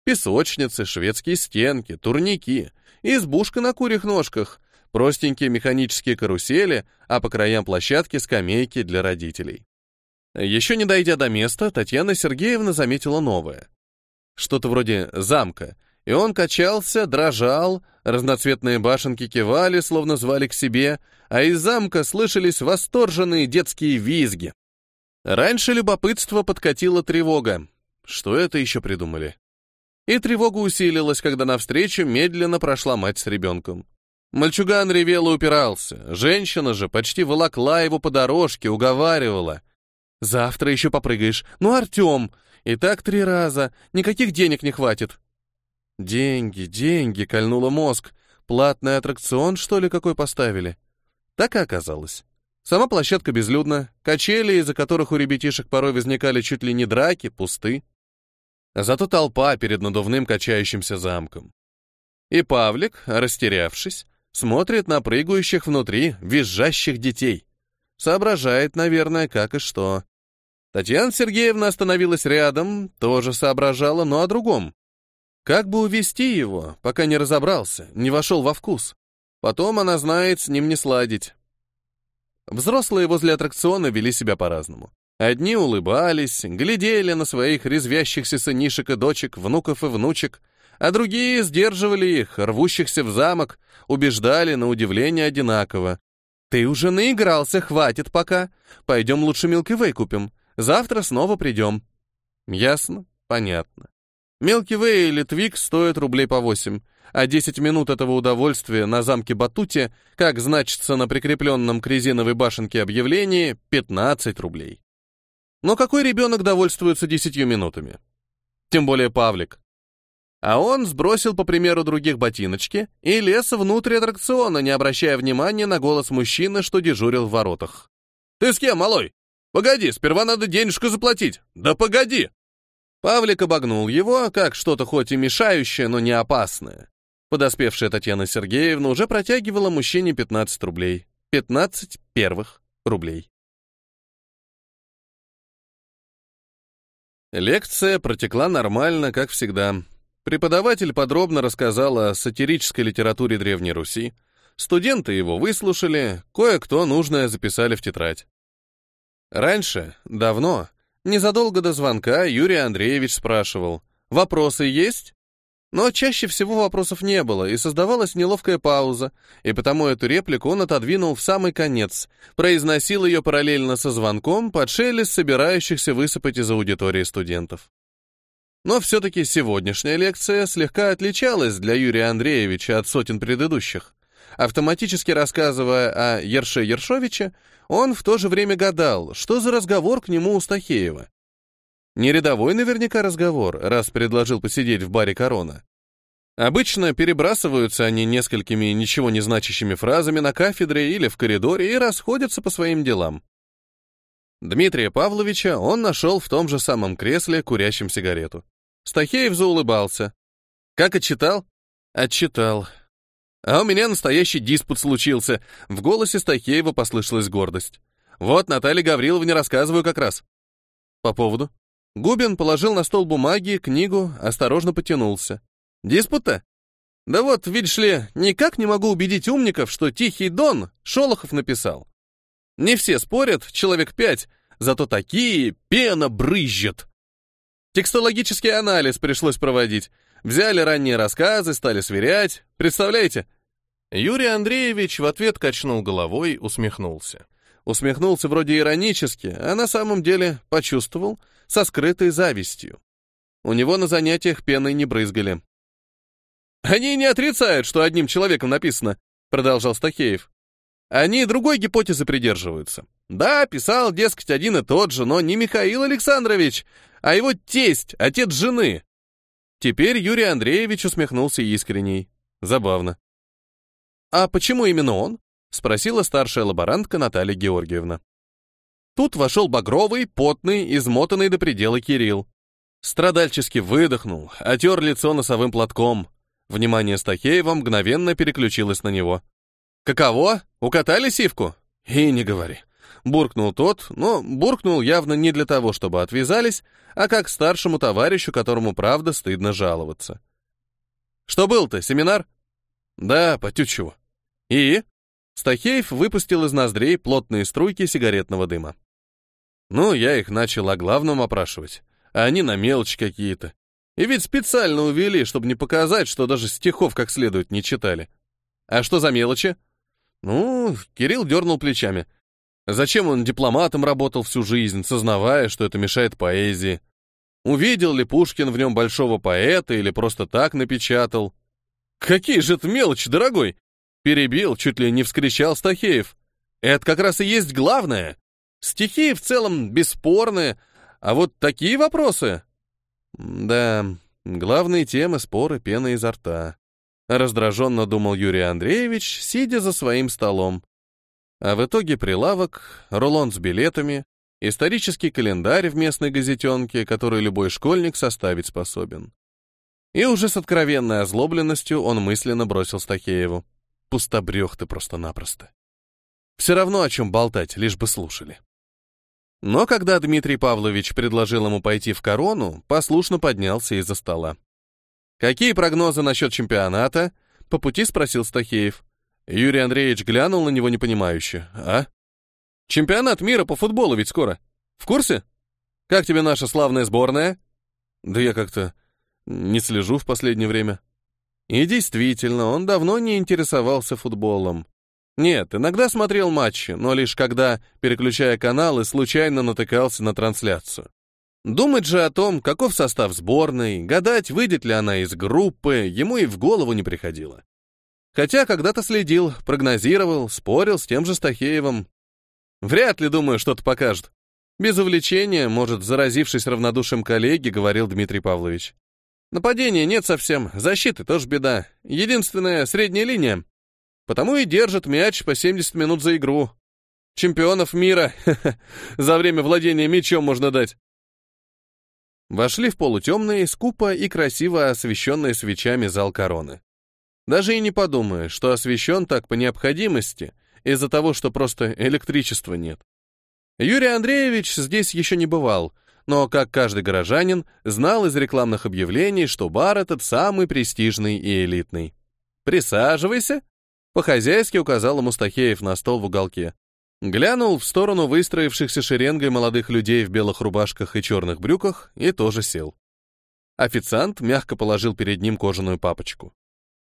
песочницы, шведские стенки, турники, избушка на курьих ножках, простенькие механические карусели, а по краям площадки скамейки для родителей. Еще не дойдя до места, Татьяна Сергеевна заметила новое. Что-то вроде замка, и он качался, дрожал, разноцветные башенки кивали, словно звали к себе, а из замка слышались восторженные детские визги. Раньше любопытство подкатила тревога. Что это еще придумали? И тревога усилилась, когда навстречу медленно прошла мать с ребенком. Мальчуган ревел и упирался. Женщина же почти волокла его по дорожке, уговаривала. «Завтра еще попрыгаешь. Ну, Артем! И так три раза. Никаких денег не хватит». Деньги, деньги, кольнуло мозг. Платный аттракцион, что ли, какой поставили? Так и оказалось. Сама площадка безлюдна, качели, из-за которых у ребятишек порой возникали чуть ли не драки, пусты. Зато толпа перед надувным качающимся замком. И Павлик, растерявшись, смотрит на прыгающих внутри визжащих детей. Соображает, наверное, как и что. Татьяна Сергеевна остановилась рядом, тоже соображала, но о другом. Как бы увести его, пока не разобрался, не вошел во вкус? Потом она знает, с ним не сладить. Взрослые возле аттракциона вели себя по-разному. Одни улыбались, глядели на своих резвящихся сынишек и дочек, внуков и внучек, а другие сдерживали их, рвущихся в замок, убеждали на удивление одинаково. «Ты уже наигрался, хватит пока. Пойдем лучше Милки Вэй купим. Завтра снова придем». Ясно, понятно. Мелкий Вэй или Твикс стоят рублей по восемь, а 10 минут этого удовольствия на замке Батуте, как значится на прикрепленном к резиновой башенке объявлении, 15 рублей. Но какой ребенок довольствуется 10 минутами? Тем более Павлик. А он сбросил, по примеру других, ботиночки и лез внутрь аттракциона, не обращая внимания на голос мужчины, что дежурил в воротах. «Ты с кем, малой? Погоди, сперва надо денежку заплатить. Да погоди!» Павлик обогнул его, как что-то хоть и мешающее, но не опасное. Подоспевшая Татьяна Сергеевна уже протягивала мужчине 15 рублей. 15 первых рублей. Лекция протекла нормально, как всегда. Преподаватель подробно рассказал о сатирической литературе Древней Руси. Студенты его выслушали, кое-кто нужное записали в тетрадь. Раньше, давно, Незадолго до звонка Юрий Андреевич спрашивал, «Вопросы есть?» Но чаще всего вопросов не было, и создавалась неловкая пауза, и потому эту реплику он отодвинул в самый конец, произносил ее параллельно со звонком под шелест собирающихся высыпать из аудитории студентов. Но все-таки сегодняшняя лекция слегка отличалась для Юрия Андреевича от сотен предыдущих. Автоматически рассказывая о Ерше Ершовиче, он в то же время гадал, что за разговор к нему у Стахеева. Не рядовой наверняка разговор, раз предложил посидеть в баре «Корона». Обычно перебрасываются они несколькими ничего не значащими фразами на кафедре или в коридоре и расходятся по своим делам. Дмитрия Павловича он нашел в том же самом кресле, курящим сигарету. Стахеев заулыбался. «Как отчитал?» «Отчитал», а у меня настоящий диспут случился. В голосе Стахеева послышалась гордость. Вот Наталья Гавриловне рассказываю как раз. По поводу? Губин положил на стол бумаги, книгу, осторожно потянулся. Диспута? Да вот, видишь ли, никак не могу убедить умников, что «Тихий дон» Шолохов написал. Не все спорят, человек пять, зато такие пена брызжет. Текстологический анализ пришлось проводить. Взяли ранние рассказы, стали сверять. Представляете, Юрий Андреевич в ответ качнул головой, усмехнулся. Усмехнулся вроде иронически, а на самом деле почувствовал со скрытой завистью. У него на занятиях пеной не брызгали. «Они не отрицают, что одним человеком написано», — продолжал Стахеев. «Они другой гипотезы придерживаются. Да, писал, дескать, один и тот же, но не Михаил Александрович, а его тесть, отец жены». Теперь Юрий Андреевич усмехнулся искренней. Забавно. «А почему именно он?» — спросила старшая лаборантка Наталья Георгиевна. Тут вошел багровый, потный, измотанный до предела Кирилл. Страдальчески выдохнул, отер лицо носовым платком. Внимание Стахеева мгновенно переключилось на него. «Каково? Укатали сивку?» «И не говори». Буркнул тот, но буркнул явно не для того, чтобы отвязались, а как старшему товарищу, которому правда стыдно жаловаться. «Что был-то, семинар?» «Да, потючего». И? Стахеев выпустил из ноздрей плотные струйки сигаретного дыма. Ну, я их начал о главном опрашивать, а они на мелочи какие-то. И ведь специально увели, чтобы не показать, что даже стихов как следует не читали. А что за мелочи? Ну, Кирилл дернул плечами. Зачем он дипломатом работал всю жизнь, сознавая, что это мешает поэзии? Увидел ли Пушкин в нем большого поэта или просто так напечатал? Какие же это мелочи, дорогой? Перебил, чуть ли не вскричал Стахеев. Это как раз и есть главное. Стихи в целом бесспорные, а вот такие вопросы... Да, главные темы споры пена изо рта. Раздраженно думал Юрий Андреевич, сидя за своим столом. А в итоге прилавок, рулон с билетами, исторический календарь в местной газетенке, который любой школьник составить способен. И уже с откровенной озлобленностью он мысленно бросил Стахееву. Пустобрех ты просто-напросто. Все равно о чем болтать, лишь бы слушали. Но когда Дмитрий Павлович предложил ему пойти в корону, послушно поднялся из-за стола. Какие прогнозы насчет чемпионата? По пути спросил Стахеев. Юрий Андреевич глянул на него непонимающе. А? Чемпионат мира по футболу ведь скоро. В курсе? Как тебе наша славная сборная? Да я как-то не слежу в последнее время. И действительно, он давно не интересовался футболом. Нет, иногда смотрел матчи, но лишь когда, переключая каналы, случайно натыкался на трансляцию. Думать же о том, каков состав сборной, гадать, выйдет ли она из группы, ему и в голову не приходило. Хотя когда-то следил, прогнозировал, спорил с тем же Стахеевым. Вряд ли, думаю, что-то покажет. Без увлечения, может, заразившись равнодушием коллеги, говорил Дмитрий Павлович. Нападения нет совсем, защиты тоже беда. Единственная средняя линия. Потому и держит мяч по 70 минут за игру. Чемпионов мира за время владения мячом можно дать. Вошли в полутемный, скупо и красиво освещенный свечами зал короны. Даже и не подумая, что освещен так по необходимости, из-за того, что просто электричества нет. Юрий Андреевич здесь еще не бывал, но, как каждый горожанин, знал из рекламных объявлений, что бар этот самый престижный и элитный. «Присаживайся», — по-хозяйски указал Мустахеев на стол в уголке. Глянул в сторону выстроившихся шеренгой молодых людей в белых рубашках и черных брюках и тоже сел. Официант мягко положил перед ним кожаную папочку.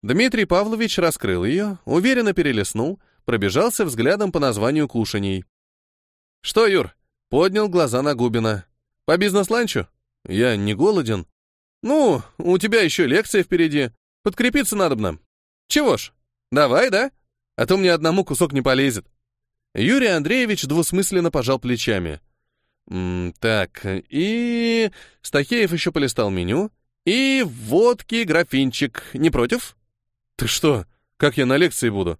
Дмитрий Павлович раскрыл ее, уверенно перелистнул, пробежался взглядом по названию кушаний. «Что, Юр?» — поднял глаза на Губина. «По бизнес-ланчу? Я не голоден. Ну, у тебя еще лекция впереди. Подкрепиться надобно. Чего ж, давай, да? А то мне одному кусок не полезет». Юрий Андреевич двусмысленно пожал плечами. М -м, так, и... Стахеев еще полистал меню. И водки, графинчик. Не против? Ты что? Как я на лекции буду?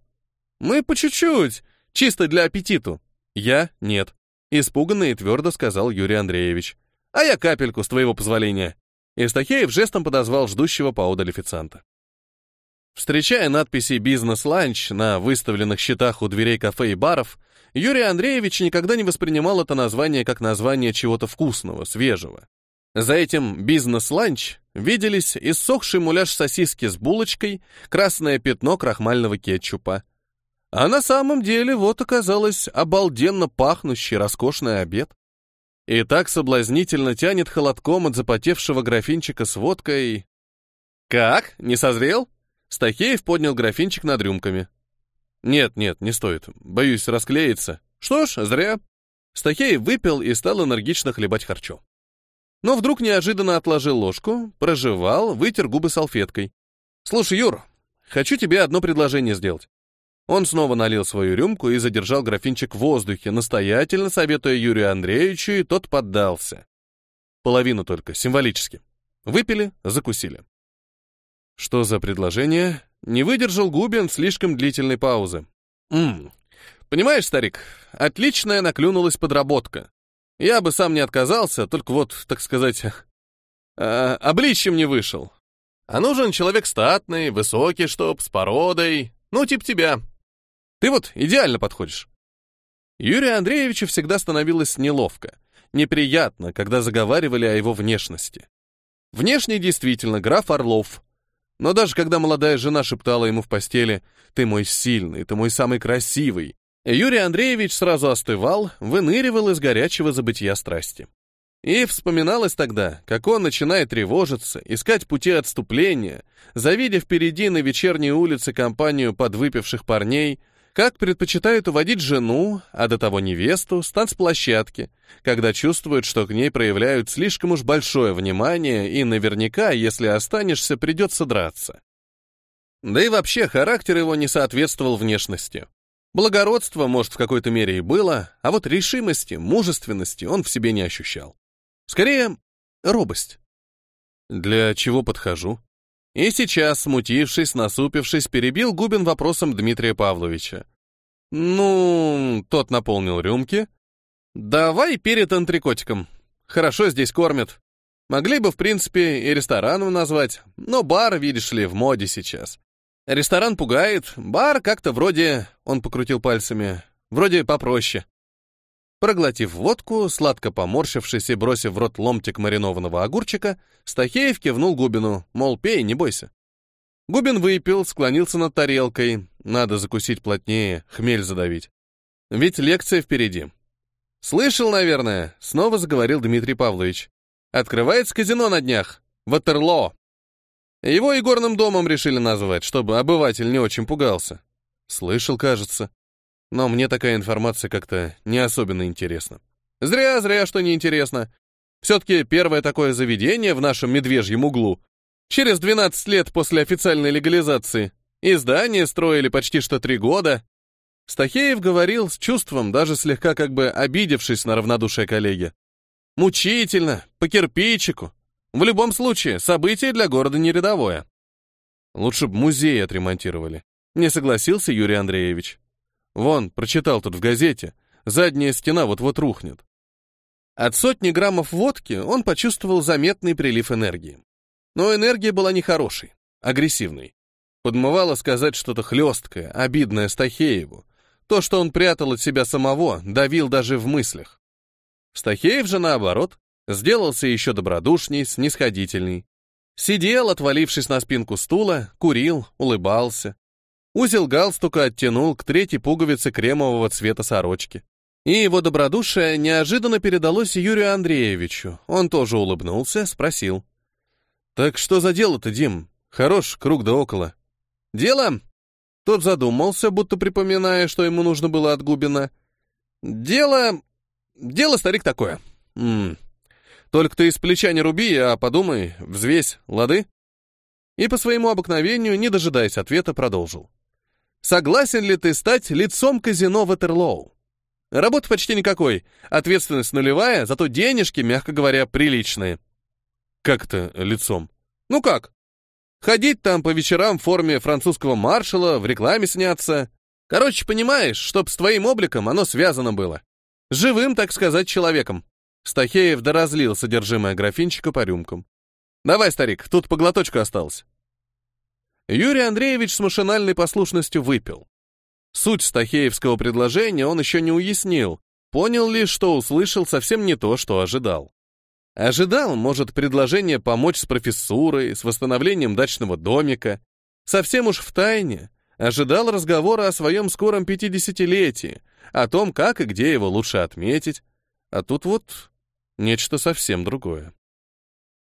Мы по чуть-чуть, чисто для аппетиту. Я — нет. Испуганно и твердо сказал Юрий Андреевич. А я капельку, с твоего позволения. Истахеев жестом подозвал ждущего поодаль официанта. Встречая надписи «Бизнес-ланч» на выставленных счетах у дверей кафе и баров, Юрий Андреевич никогда не воспринимал это название как название чего-то вкусного, свежего. За этим «бизнес-ланч» виделись иссохший муляж сосиски с булочкой, красное пятно крахмального кетчупа. А на самом деле вот оказалось обалденно пахнущий роскошный обед. И так соблазнительно тянет холодком от запотевшего графинчика с водкой. «Как? Не созрел?» Стахеев поднял графинчик над рюмками. «Нет, нет, не стоит. Боюсь расклеиться». «Что ж, зря». Стахеев выпил и стал энергично хлебать харчо. Но вдруг неожиданно отложил ложку, прожевал, вытер губы салфеткой. «Слушай, Юр, хочу тебе одно предложение сделать». Он снова налил свою рюмку и задержал графинчик в воздухе, настоятельно советуя Юрию Андреевичу, и тот поддался. Половину только, символически. Выпили, закусили. Что за предложение? Не выдержал Губин слишком длительной паузы. Ммм, понимаешь, старик, отличная наклюнулась подработка. Я бы сам не отказался, только вот, так сказать, э, обличьем не вышел. А нужен человек статный, высокий, чтоб, с породой, ну, типа тебя. Ты вот идеально подходишь. Юрию Андреевичу всегда становилось неловко, неприятно, когда заговаривали о его внешности. Внешне действительно граф Орлов, но даже когда молодая жена шептала ему в постели «Ты мой сильный, ты мой самый красивый», Юрий Андреевич сразу остывал, выныривал из горячего забытия страсти. И вспоминалось тогда, как он начинает тревожиться, искать пути отступления, завидя впереди на вечерней улице компанию подвыпивших парней, как предпочитают уводить жену, а до того невесту, с танцплощадки, когда чувствуют, что к ней проявляют слишком уж большое внимание, и наверняка, если останешься, придется драться. Да и вообще, характер его не соответствовал внешности. Благородство, может, в какой-то мере и было, а вот решимости, мужественности он в себе не ощущал. Скорее, робость. Для чего подхожу? И сейчас, смутившись, насупившись, перебил Губин вопросом Дмитрия Павловича. «Ну...» — тот наполнил рюмки. «Давай перед антрикотиком. Хорошо здесь кормят. Могли бы, в принципе, и рестораном назвать, но бар, видишь ли, в моде сейчас. Ресторан пугает, бар как-то вроде...» — он покрутил пальцами. «Вроде попроще». Проглотив водку, сладко поморщившись и бросив в рот ломтик маринованного огурчика, Стахеев кивнул Губину, мол, пей, не бойся. Губин выпил, склонился над тарелкой. Надо закусить плотнее, хмель задавить. Ведь лекция впереди. «Слышал, наверное», — снова заговорил Дмитрий Павлович. «Открывается казино на днях. Ватерлоо. Его игорным домом решили назвать, чтобы обыватель не очень пугался. Слышал, кажется. Но мне такая информация как-то не особенно интересна. Зря, зря, что не интересно. Все-таки первое такое заведение в нашем медвежьем углу. Через 12 лет после официальной легализации. И здание строили почти что три года. Стахеев говорил с чувством, даже слегка как бы обидевшись на равнодушие коллеги. Мучительно, по кирпичику. В любом случае, событие для города не рядовое. Лучше бы музей отремонтировали. Не согласился Юрий Андреевич. Вон, прочитал тут в газете, задняя стена вот-вот рухнет. От сотни граммов водки он почувствовал заметный прилив энергии. Но энергия была нехорошей, агрессивной. Подмывало сказать что-то хлесткое, обидное Стахееву, то, что он прятал от себя самого, давил даже в мыслях. Стахеев же, наоборот, сделался еще добродушней, снисходительней. Сидел, отвалившись на спинку стула, курил, улыбался. Узел галстука оттянул к третьей пуговице кремового цвета сорочки. И его добродушие неожиданно передалось Юрию Андреевичу. Он тоже улыбнулся, спросил. «Так что за дело-то, Дим? Хорош, круг да около». «Дело?» Тот задумался, будто припоминая, что ему нужно было от Губина. «Дело... дело, старик, такое. М -м. Только ты из плеча не руби, а подумай, взвесь, лады?» И по своему обыкновению, не дожидаясь ответа, продолжил. «Согласен ли ты стать лицом казино Ватерлоу? Работы почти никакой, ответственность нулевая, зато денежки, мягко говоря, приличные». «Как это лицом?» «Ну как? Ходить там по вечерам в форме французского маршала, в рекламе сняться. Короче, понимаешь, чтоб с твоим обликом оно связано было. Живым, так сказать, человеком. Стахеев доразлил содержимое графинчика по рюмкам. «Давай, старик, тут по глоточку осталось». Юрий Андреевич с машинальной послушностью выпил. Суть стахеевского предложения он еще не уяснил, понял лишь, что услышал совсем не то, что ожидал. Ожидал, может, предложение помочь с профессурой, с восстановлением дачного домика. Совсем уж в тайне. Ожидал разговора о своем скором пятидесятилетии, о том, как и где его лучше отметить. А тут вот нечто совсем другое.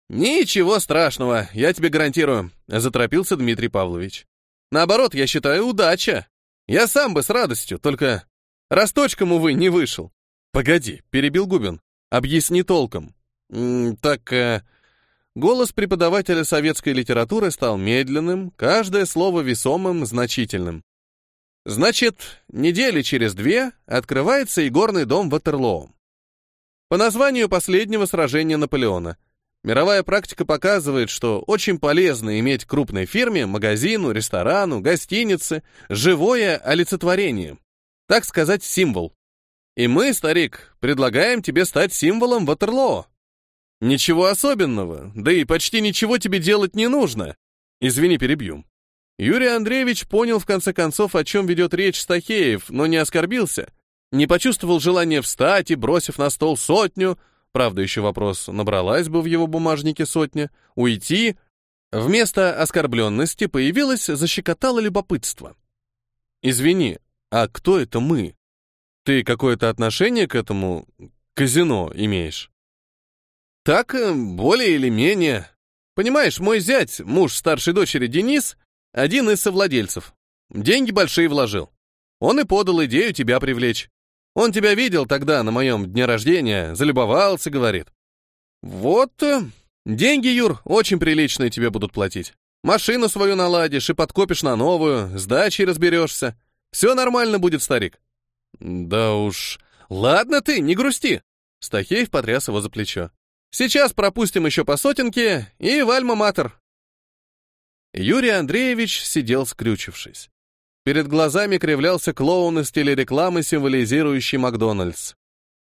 «Ничего страшного, я тебе гарантирую», — заторопился Дмитрий Павлович. «Наоборот, я считаю, удача. Я сам бы с радостью, только росточком, увы, не вышел». «Погоди», — перебил Губин. «Объясни толком так, э, голос преподавателя советской литературы стал медленным, каждое слово весомым, значительным. Значит, недели через две открывается игорный дом Ватерлоо. По названию последнего сражения Наполеона. Мировая практика показывает, что очень полезно иметь крупной фирме, магазину, ресторану, гостинице живое олицетворение. Так сказать, символ. И мы, старик, предлагаем тебе стать символом Ватерлоо. Ничего особенного, да и почти ничего тебе делать не нужно. Извини, перебью. Юрий Андреевич понял в конце концов, о чем ведет речь Стахеев, но не оскорбился. Не почувствовал желания встать и, бросив на стол сотню, правда, еще вопрос, набралась бы в его бумажнике сотня, уйти. Вместо оскорбленности появилось защекотало любопытство. «Извини, а кто это мы? Ты какое-то отношение к этому казино имеешь?» Так, э, более или менее. Понимаешь, мой зять, муж старшей дочери Денис, один из совладельцев. Деньги большие вложил. Он и подал идею тебя привлечь. Он тебя видел тогда на моем дне рождения, залюбовался, говорит. Вот, э, деньги, Юр, очень приличные тебе будут платить. Машину свою наладишь и подкопишь на новую, с дачей разберешься. Все нормально будет, старик. Да уж. Ладно ты, не грусти. Стахеев потряс его за плечо. Сейчас пропустим еще по сотенке и в Альма-Матер. Юрий Андреевич сидел скрючившись. Перед глазами кривлялся клоун из телерекламы, символизирующий Макдональдс.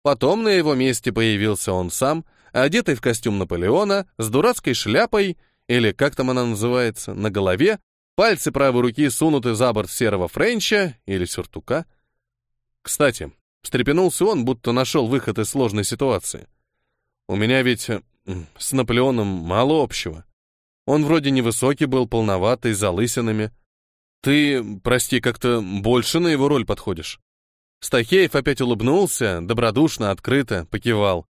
Потом на его месте появился он сам, одетый в костюм Наполеона, с дурацкой шляпой, или как там она называется, на голове, пальцы правой руки сунуты за борт серого френча или сюртука. Кстати, Встрепенулся он, будто нашел выход из сложной ситуации. У меня ведь э, с Наполеоном мало общего. Он вроде невысокий был, полноватый, с залысинами. Ты, прости, как-то больше на его роль подходишь. Стахеев опять улыбнулся, добродушно, открыто, покивал.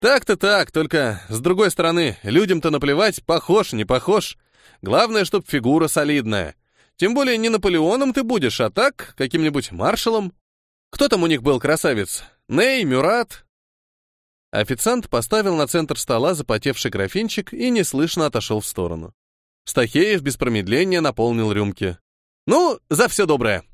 Так-то так, только с другой стороны, людям-то наплевать, похож, не похож. Главное, чтоб фигура солидная. Тем более не Наполеоном ты будешь, а так, каким-нибудь маршалом. Кто там у них был красавец? Ней, Мюрат? Официант поставил на центр стола запотевший графинчик и неслышно отошел в сторону. Стахеев без промедления наполнил рюмки. «Ну, за все доброе!»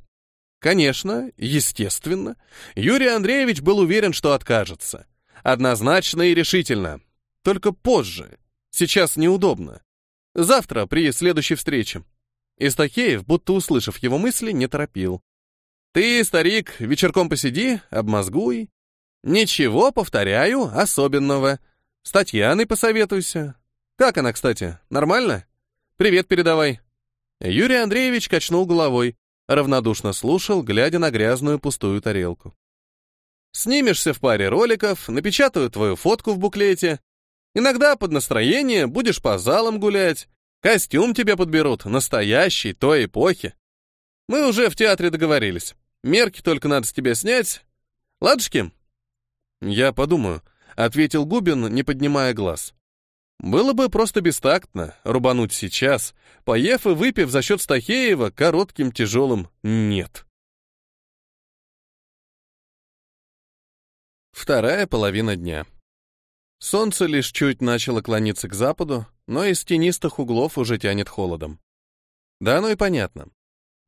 Конечно, естественно, Юрий Андреевич был уверен, что откажется. Однозначно и решительно. Только позже. Сейчас неудобно. Завтра, при следующей встрече. Истахеев, будто услышав его мысли, не торопил. «Ты, старик, вечерком посиди, обмозгуй. Ничего, повторяю, особенного. С Татьяной посоветуйся. Как она, кстати, нормально? Привет передавай». Юрий Андреевич качнул головой, равнодушно слушал, глядя на грязную пустую тарелку. Снимешься в паре роликов, напечатаю твою фотку в буклете. Иногда под настроение будешь по залам гулять. Костюм тебе подберут, настоящий, той эпохи. Мы уже в театре договорились. Мерки только надо с тебя снять. Ладушки? Я подумаю, — ответил Губин, не поднимая глаз. Было бы просто бестактно рубануть сейчас, поев и выпив за счет Стахеева коротким тяжелым «нет». Вторая половина дня. Солнце лишь чуть начало клониться к западу, но из тенистых углов уже тянет холодом. Да, оно и понятно.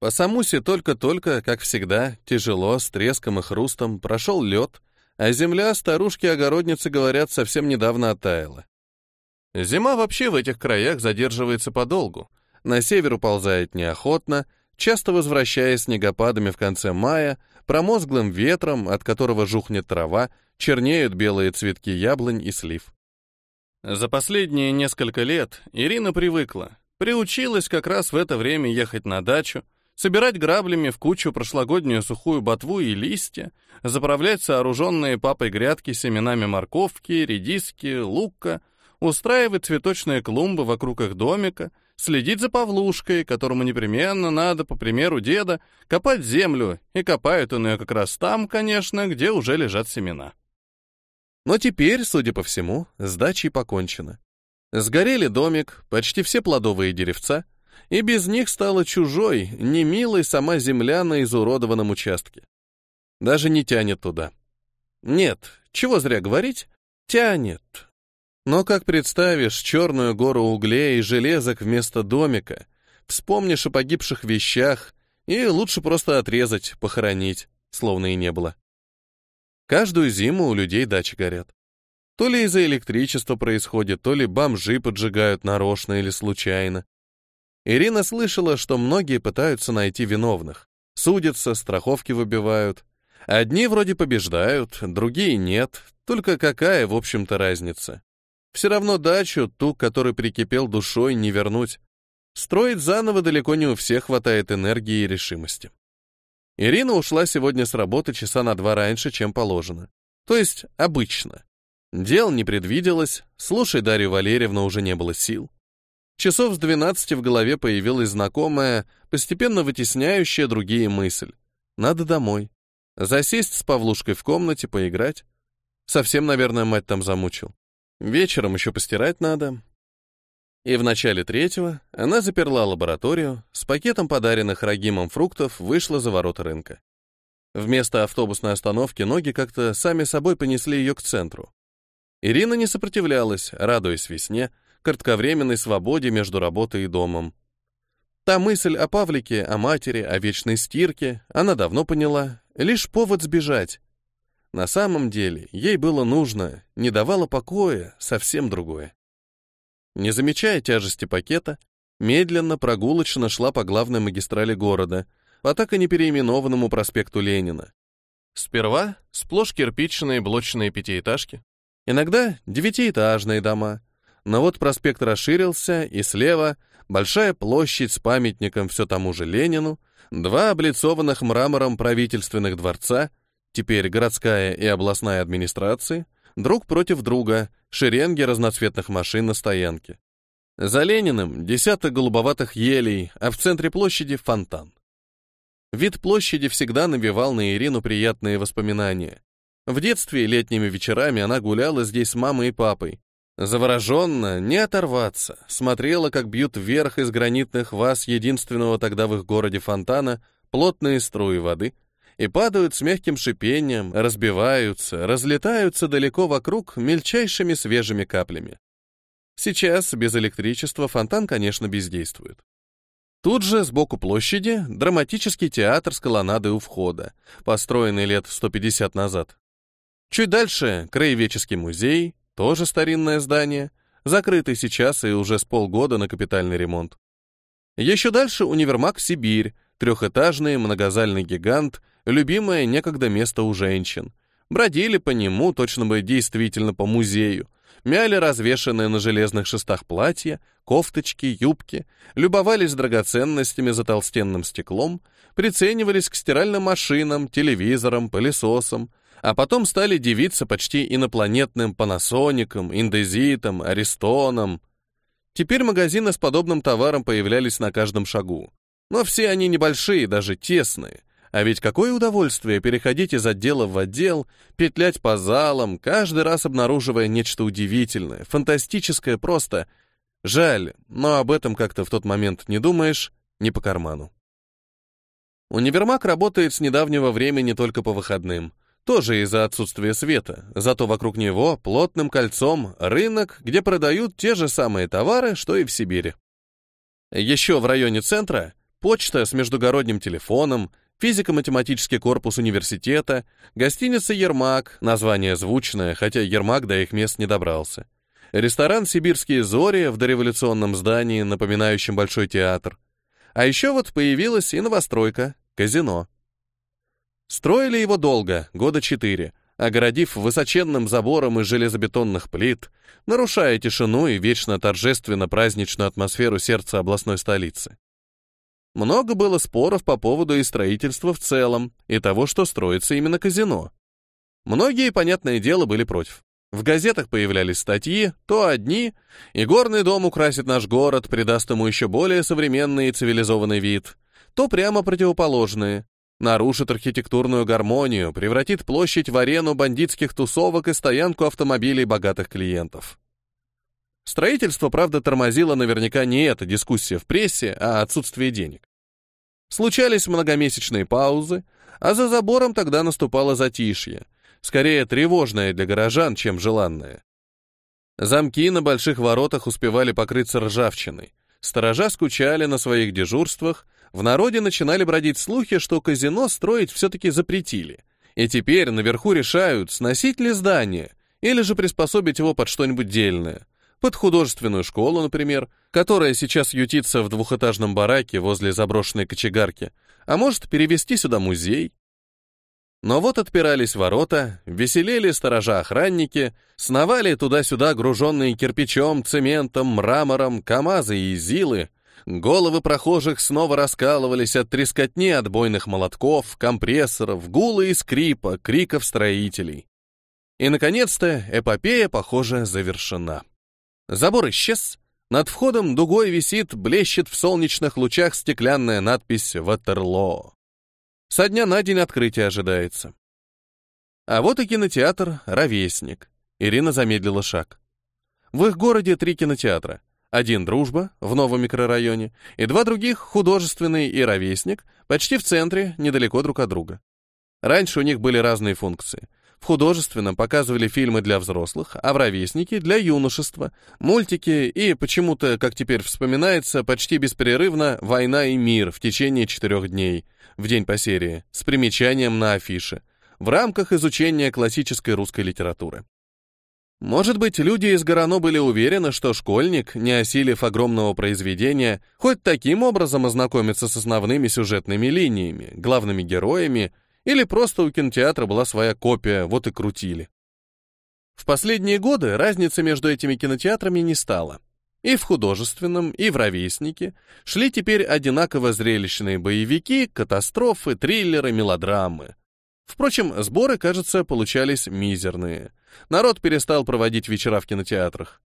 По Самусе только-только, как всегда, тяжело, с треском и хрустом, прошел лед, а земля, старушки-огородницы, говорят, совсем недавно оттаяла. Зима вообще в этих краях задерживается подолгу, на север уползает неохотно, часто возвращаясь снегопадами в конце мая, промозглым ветром, от которого жухнет трава, чернеют белые цветки яблонь и слив. За последние несколько лет Ирина привыкла, приучилась как раз в это время ехать на дачу, собирать граблями в кучу прошлогоднюю сухую ботву и листья, заправлять сооруженные папой грядки семенами морковки, редиски, лука, устраивать цветочные клумбы вокруг их домика, следить за Павлушкой, которому непременно надо, по примеру деда, копать землю, и копают он ее как раз там, конечно, где уже лежат семена. Но теперь, судя по всему, с дачей покончено. Сгорели домик, почти все плодовые деревца, и без них стала чужой, немилой сама земля на изуродованном участке. Даже не тянет туда. Нет, чего зря говорить, тянет. Но как представишь черную гору углей и железок вместо домика, вспомнишь о погибших вещах, и лучше просто отрезать, похоронить, словно и не было. Каждую зиму у людей дачи горят. То ли из-за электричества происходит, то ли бомжи поджигают нарочно или случайно. Ирина слышала, что многие пытаются найти виновных. Судятся, страховки выбивают. Одни вроде побеждают, другие нет. Только какая, в общем-то, разница? Все равно дачу, ту, который прикипел душой, не вернуть. Строить заново далеко не у всех хватает энергии и решимости. Ирина ушла сегодня с работы часа на два раньше, чем положено. То есть обычно. Дел не предвиделось, слушай Дарью Валерьевну уже не было сил. Часов с двенадцати в голове появилась знакомая, постепенно вытесняющая другие мысль. Надо домой. Засесть с Павлушкой в комнате, поиграть. Совсем, наверное, мать там замучил. Вечером еще постирать надо. И в начале третьего она заперла лабораторию, с пакетом подаренных Рагимом фруктов вышла за ворота рынка. Вместо автобусной остановки ноги как-то сами собой понесли ее к центру. Ирина не сопротивлялась, радуясь весне, кратковременной свободе между работой и домом. Та мысль о Павлике, о матери, о вечной стирке она давно поняла, лишь повод сбежать, на самом деле, ей было нужно, не давало покоя, совсем другое. Не замечая тяжести пакета, медленно, прогулочно шла по главной магистрали города, по так и не переименованному проспекту Ленина. Сперва сплошь кирпичные блочные пятиэтажки, иногда девятиэтажные дома, но вот проспект расширился, и слева большая площадь с памятником все тому же Ленину, два облицованных мрамором правительственных дворца — теперь городская и областная администрации, друг против друга, шеренги разноцветных машин на стоянке. За Лениным десяток голубоватых елей, а в центре площади — фонтан. Вид площади всегда навевал на Ирину приятные воспоминания. В детстве летними вечерами она гуляла здесь с мамой и папой. Завороженно, не оторваться, смотрела, как бьют вверх из гранитных ваз единственного тогда в их городе фонтана плотные струи воды и падают с мягким шипением, разбиваются, разлетаются далеко вокруг мельчайшими свежими каплями. Сейчас без электричества фонтан, конечно, бездействует. Тут же, сбоку площади, драматический театр с колоннадой у входа, построенный лет 150 назад. Чуть дальше — краеведческий музей, тоже старинное здание, закрытый сейчас и уже с полгода на капитальный ремонт. Еще дальше универмаг «Сибирь», трехэтажный многозальный гигант, любимое некогда место у женщин. Бродили по нему, точно бы действительно по музею, мяли развешанные на железных шестах платья, кофточки, юбки, любовались драгоценностями за толстенным стеклом, приценивались к стиральным машинам, телевизорам, пылесосам, а потом стали дивиться почти инопланетным панасоником, индезитом, аристоном. Теперь магазины с подобным товаром появлялись на каждом шагу. Но все они небольшие, даже тесные, а ведь какое удовольствие переходить из отдела в отдел, петлять по залам, каждый раз обнаруживая нечто удивительное, фантастическое просто. Жаль, но об этом как-то в тот момент не думаешь, не по карману. Универмаг работает с недавнего времени только по выходным. Тоже из-за отсутствия света, зато вокруг него плотным кольцом рынок, где продают те же самые товары, что и в Сибири. Еще в районе центра почта с междугородним телефоном, физико-математический корпус университета, гостиница «Ермак», название звучное, хотя Ермак до их мест не добрался. Ресторан «Сибирские зори» в дореволюционном здании, напоминающем Большой театр. А еще вот появилась и новостройка — казино. Строили его долго, года четыре, огородив высоченным забором из железобетонных плит, нарушая тишину и вечно торжественно-праздничную атмосферу сердца областной столицы. Много было споров по поводу и строительства в целом, и того, что строится именно казино. Многие, понятное дело, были против. В газетах появлялись статьи, то одни, и горный дом украсит наш город, придаст ему еще более современный и цивилизованный вид, то прямо противоположные, нарушит архитектурную гармонию, превратит площадь в арену бандитских тусовок и стоянку автомобилей богатых клиентов. Строительство, правда, тормозило наверняка не эта дискуссия в прессе, а отсутствие денег. Случались многомесячные паузы, а за забором тогда наступало затишье, скорее тревожное для горожан, чем желанное. Замки на больших воротах успевали покрыться ржавчиной, сторожа скучали на своих дежурствах, в народе начинали бродить слухи, что казино строить все-таки запретили, и теперь наверху решают, сносить ли здание или же приспособить его под что-нибудь дельное под художественную школу, например, которая сейчас ютится в двухэтажном бараке возле заброшенной кочегарки, а может перевести сюда музей. Но вот отпирались ворота, веселели сторожа-охранники, сновали туда-сюда груженные кирпичом, цементом, мрамором, камазы и зилы, головы прохожих снова раскалывались от трескотни отбойных молотков, компрессоров, гула и скрипа, криков строителей. И, наконец-то, эпопея, похоже, завершена. Забор исчез. Над входом дугой висит, блещет в солнечных лучах стеклянная надпись «Ватерлоо». Со дня на день открытие ожидается. А вот и кинотеатр «Ровесник». Ирина замедлила шаг. В их городе три кинотеатра. Один «Дружба» в новом микрорайоне, и два других «Художественный» и «Ровесник» почти в центре, недалеко друг от друга. Раньше у них были разные функции — в художественном показывали фильмы для взрослых, а в ровеснике — для юношества, мультики и, почему-то, как теперь вспоминается, почти беспрерывно «Война и мир» в течение четырех дней, в день по серии, с примечанием на афише, в рамках изучения классической русской литературы. Может быть, люди из Горано были уверены, что школьник, не осилив огромного произведения, хоть таким образом ознакомится с основными сюжетными линиями, главными героями или просто у кинотеатра была своя копия, вот и крутили. В последние годы разницы между этими кинотеатрами не стало. И в художественном, и в ровеснике шли теперь одинаково зрелищные боевики, катастрофы, триллеры, мелодрамы. Впрочем, сборы, кажется, получались мизерные. Народ перестал проводить вечера в кинотеатрах.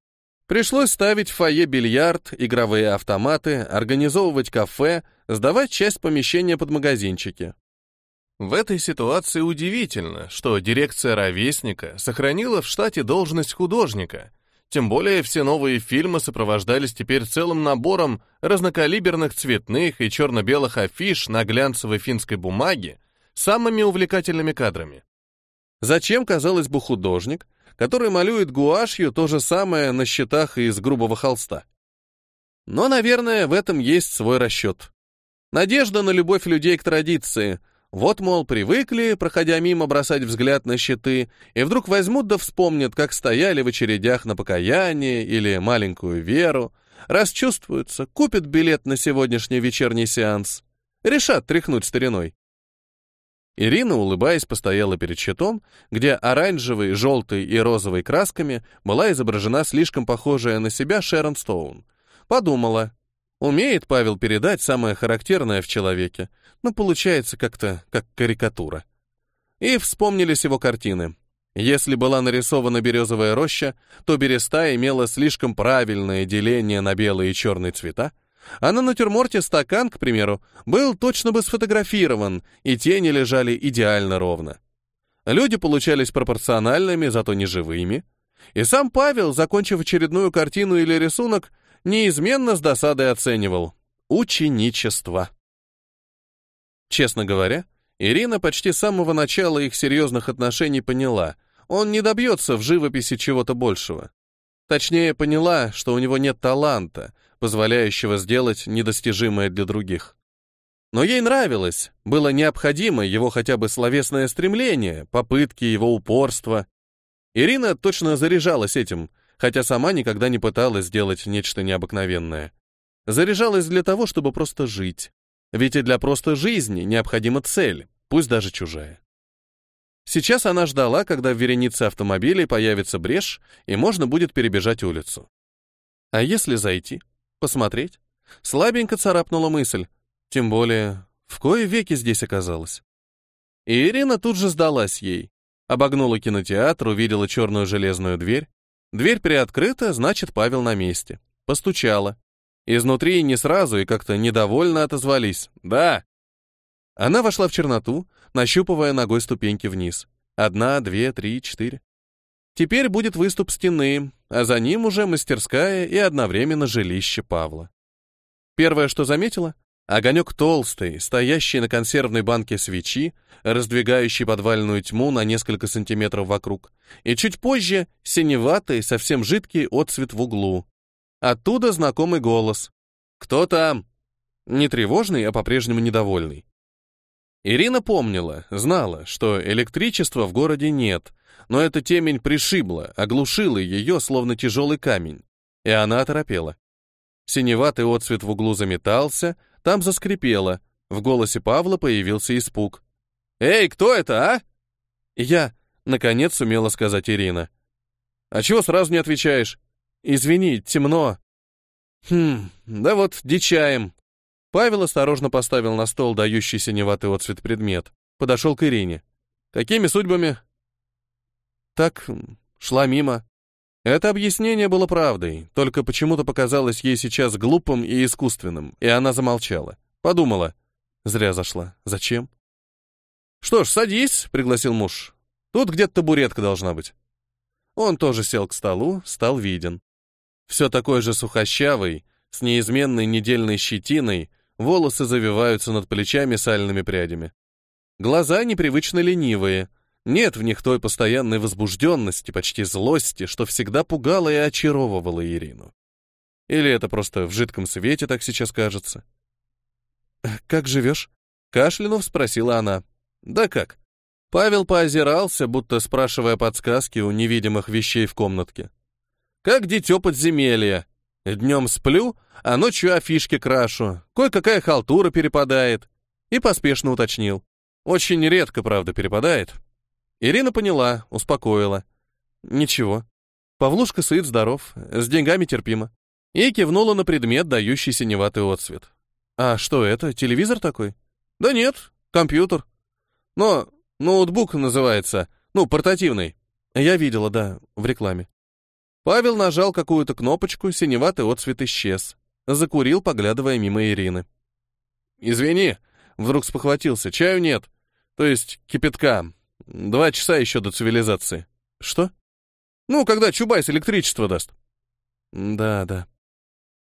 Пришлось ставить в фойе бильярд, игровые автоматы, организовывать кафе, сдавать часть помещения под магазинчики. В этой ситуации удивительно, что дирекция «Ровесника» сохранила в штате должность художника, тем более все новые фильмы сопровождались теперь целым набором разнокалиберных цветных и черно-белых афиш на глянцевой финской бумаге самыми увлекательными кадрами. Зачем, казалось бы, художник, который малюет гуашью то же самое на щитах из грубого холста? Но, наверное, в этом есть свой расчет. Надежда на любовь людей к традиции — вот, мол, привыкли, проходя мимо, бросать взгляд на щиты, и вдруг возьмут да вспомнят, как стояли в очередях на покаяние или маленькую веру, расчувствуются, купят билет на сегодняшний вечерний сеанс, решат тряхнуть стариной. Ирина, улыбаясь, постояла перед щитом, где оранжевой, желтой и розовой красками была изображена слишком похожая на себя Шерон Стоун. Подумала, умеет Павел передать самое характерное в человеке, но получается как-то как карикатура. И вспомнились его картины. Если была нарисована березовая роща, то береста имела слишком правильное деление на белые и черные цвета, а на натюрморте стакан, к примеру, был точно бы сфотографирован, и тени лежали идеально ровно. Люди получались пропорциональными, зато не живыми. И сам Павел, закончив очередную картину или рисунок, неизменно с досадой оценивал ученичество. Честно говоря, Ирина почти с самого начала их серьезных отношений поняла, он не добьется в живописи чего-то большего. Точнее, поняла, что у него нет таланта, позволяющего сделать недостижимое для других. Но ей нравилось, было необходимо его хотя бы словесное стремление, попытки, его упорство. Ирина точно заряжалась этим, хотя сама никогда не пыталась сделать нечто необыкновенное. Заряжалась для того, чтобы просто жить. Ведь и для просто жизни необходима цель, пусть даже чужая. Сейчас она ждала, когда в веренице автомобилей появится брешь, и можно будет перебежать улицу. А если зайти, посмотреть? Слабенько царапнула мысль. Тем более, в кое веки здесь оказалась. И Ирина тут же сдалась ей. Обогнула кинотеатр, увидела черную железную дверь. Дверь приоткрыта, значит, Павел на месте. Постучала. Изнутри не сразу и как-то недовольно отозвались. «Да». Она вошла в черноту, нащупывая ногой ступеньки вниз. Одна, две, три, четыре. Теперь будет выступ стены, а за ним уже мастерская и одновременно жилище Павла. Первое, что заметила — огонек толстый, стоящий на консервной банке свечи, раздвигающий подвальную тьму на несколько сантиметров вокруг, и чуть позже — синеватый, совсем жидкий отцвет в углу. Оттуда знакомый голос. «Кто там?» Не тревожный, а по-прежнему недовольный. Ирина помнила, знала, что электричества в городе нет, но эта темень пришибла, оглушила ее, словно тяжелый камень, и она оторопела. Синеватый отцвет в углу заметался, там заскрипело, в голосе Павла появился испуг. «Эй, кто это, а?» «Я», — наконец сумела сказать Ирина. «А чего сразу не отвечаешь?» «Извини, темно». «Хм, да вот, дичаем». Павел осторожно поставил на стол дающий синеватый отцвет предмет. Подошел к Ирине. «Какими судьбами?» «Так, шла мимо». Это объяснение было правдой, только почему-то показалось ей сейчас глупым и искусственным, и она замолчала. Подумала. Зря зашла. Зачем? «Что ж, садись», — пригласил муж. «Тут где-то табуретка должна быть». Он тоже сел к столу, стал виден. Все такой же сухощавый, с неизменной недельной щетиной, волосы завиваются над плечами сальными прядями. Глаза непривычно ленивые, нет в них той постоянной возбужденности, почти злости, что всегда пугало и очаровывало Ирину. Или это просто в жидком свете так сейчас кажется? «Как живешь?» — кашлянув спросила она. «Да как?» Павел поозирался, будто спрашивая подсказки у невидимых вещей в комнатке. Как дитё подземелья. Днем сплю, а ночью афишки крашу. Кое-какая халтура перепадает. И поспешно уточнил. Очень редко, правда, перепадает. Ирина поняла, успокоила. Ничего. Павлушка сыт, здоров, с деньгами терпимо. И кивнула на предмет, дающий синеватый отцвет. А что это, телевизор такой? Да нет, компьютер. Но Ноутбук называется. Ну, портативный. Я видела, да, в рекламе. Павел нажал какую-то кнопочку, синеватый отцвет исчез. Закурил, поглядывая мимо Ирины. «Извини», — вдруг спохватился, — «чаю нет. То есть кипятка. Два часа еще до цивилизации». «Что?» «Ну, когда Чубайс электричество даст». «Да, да».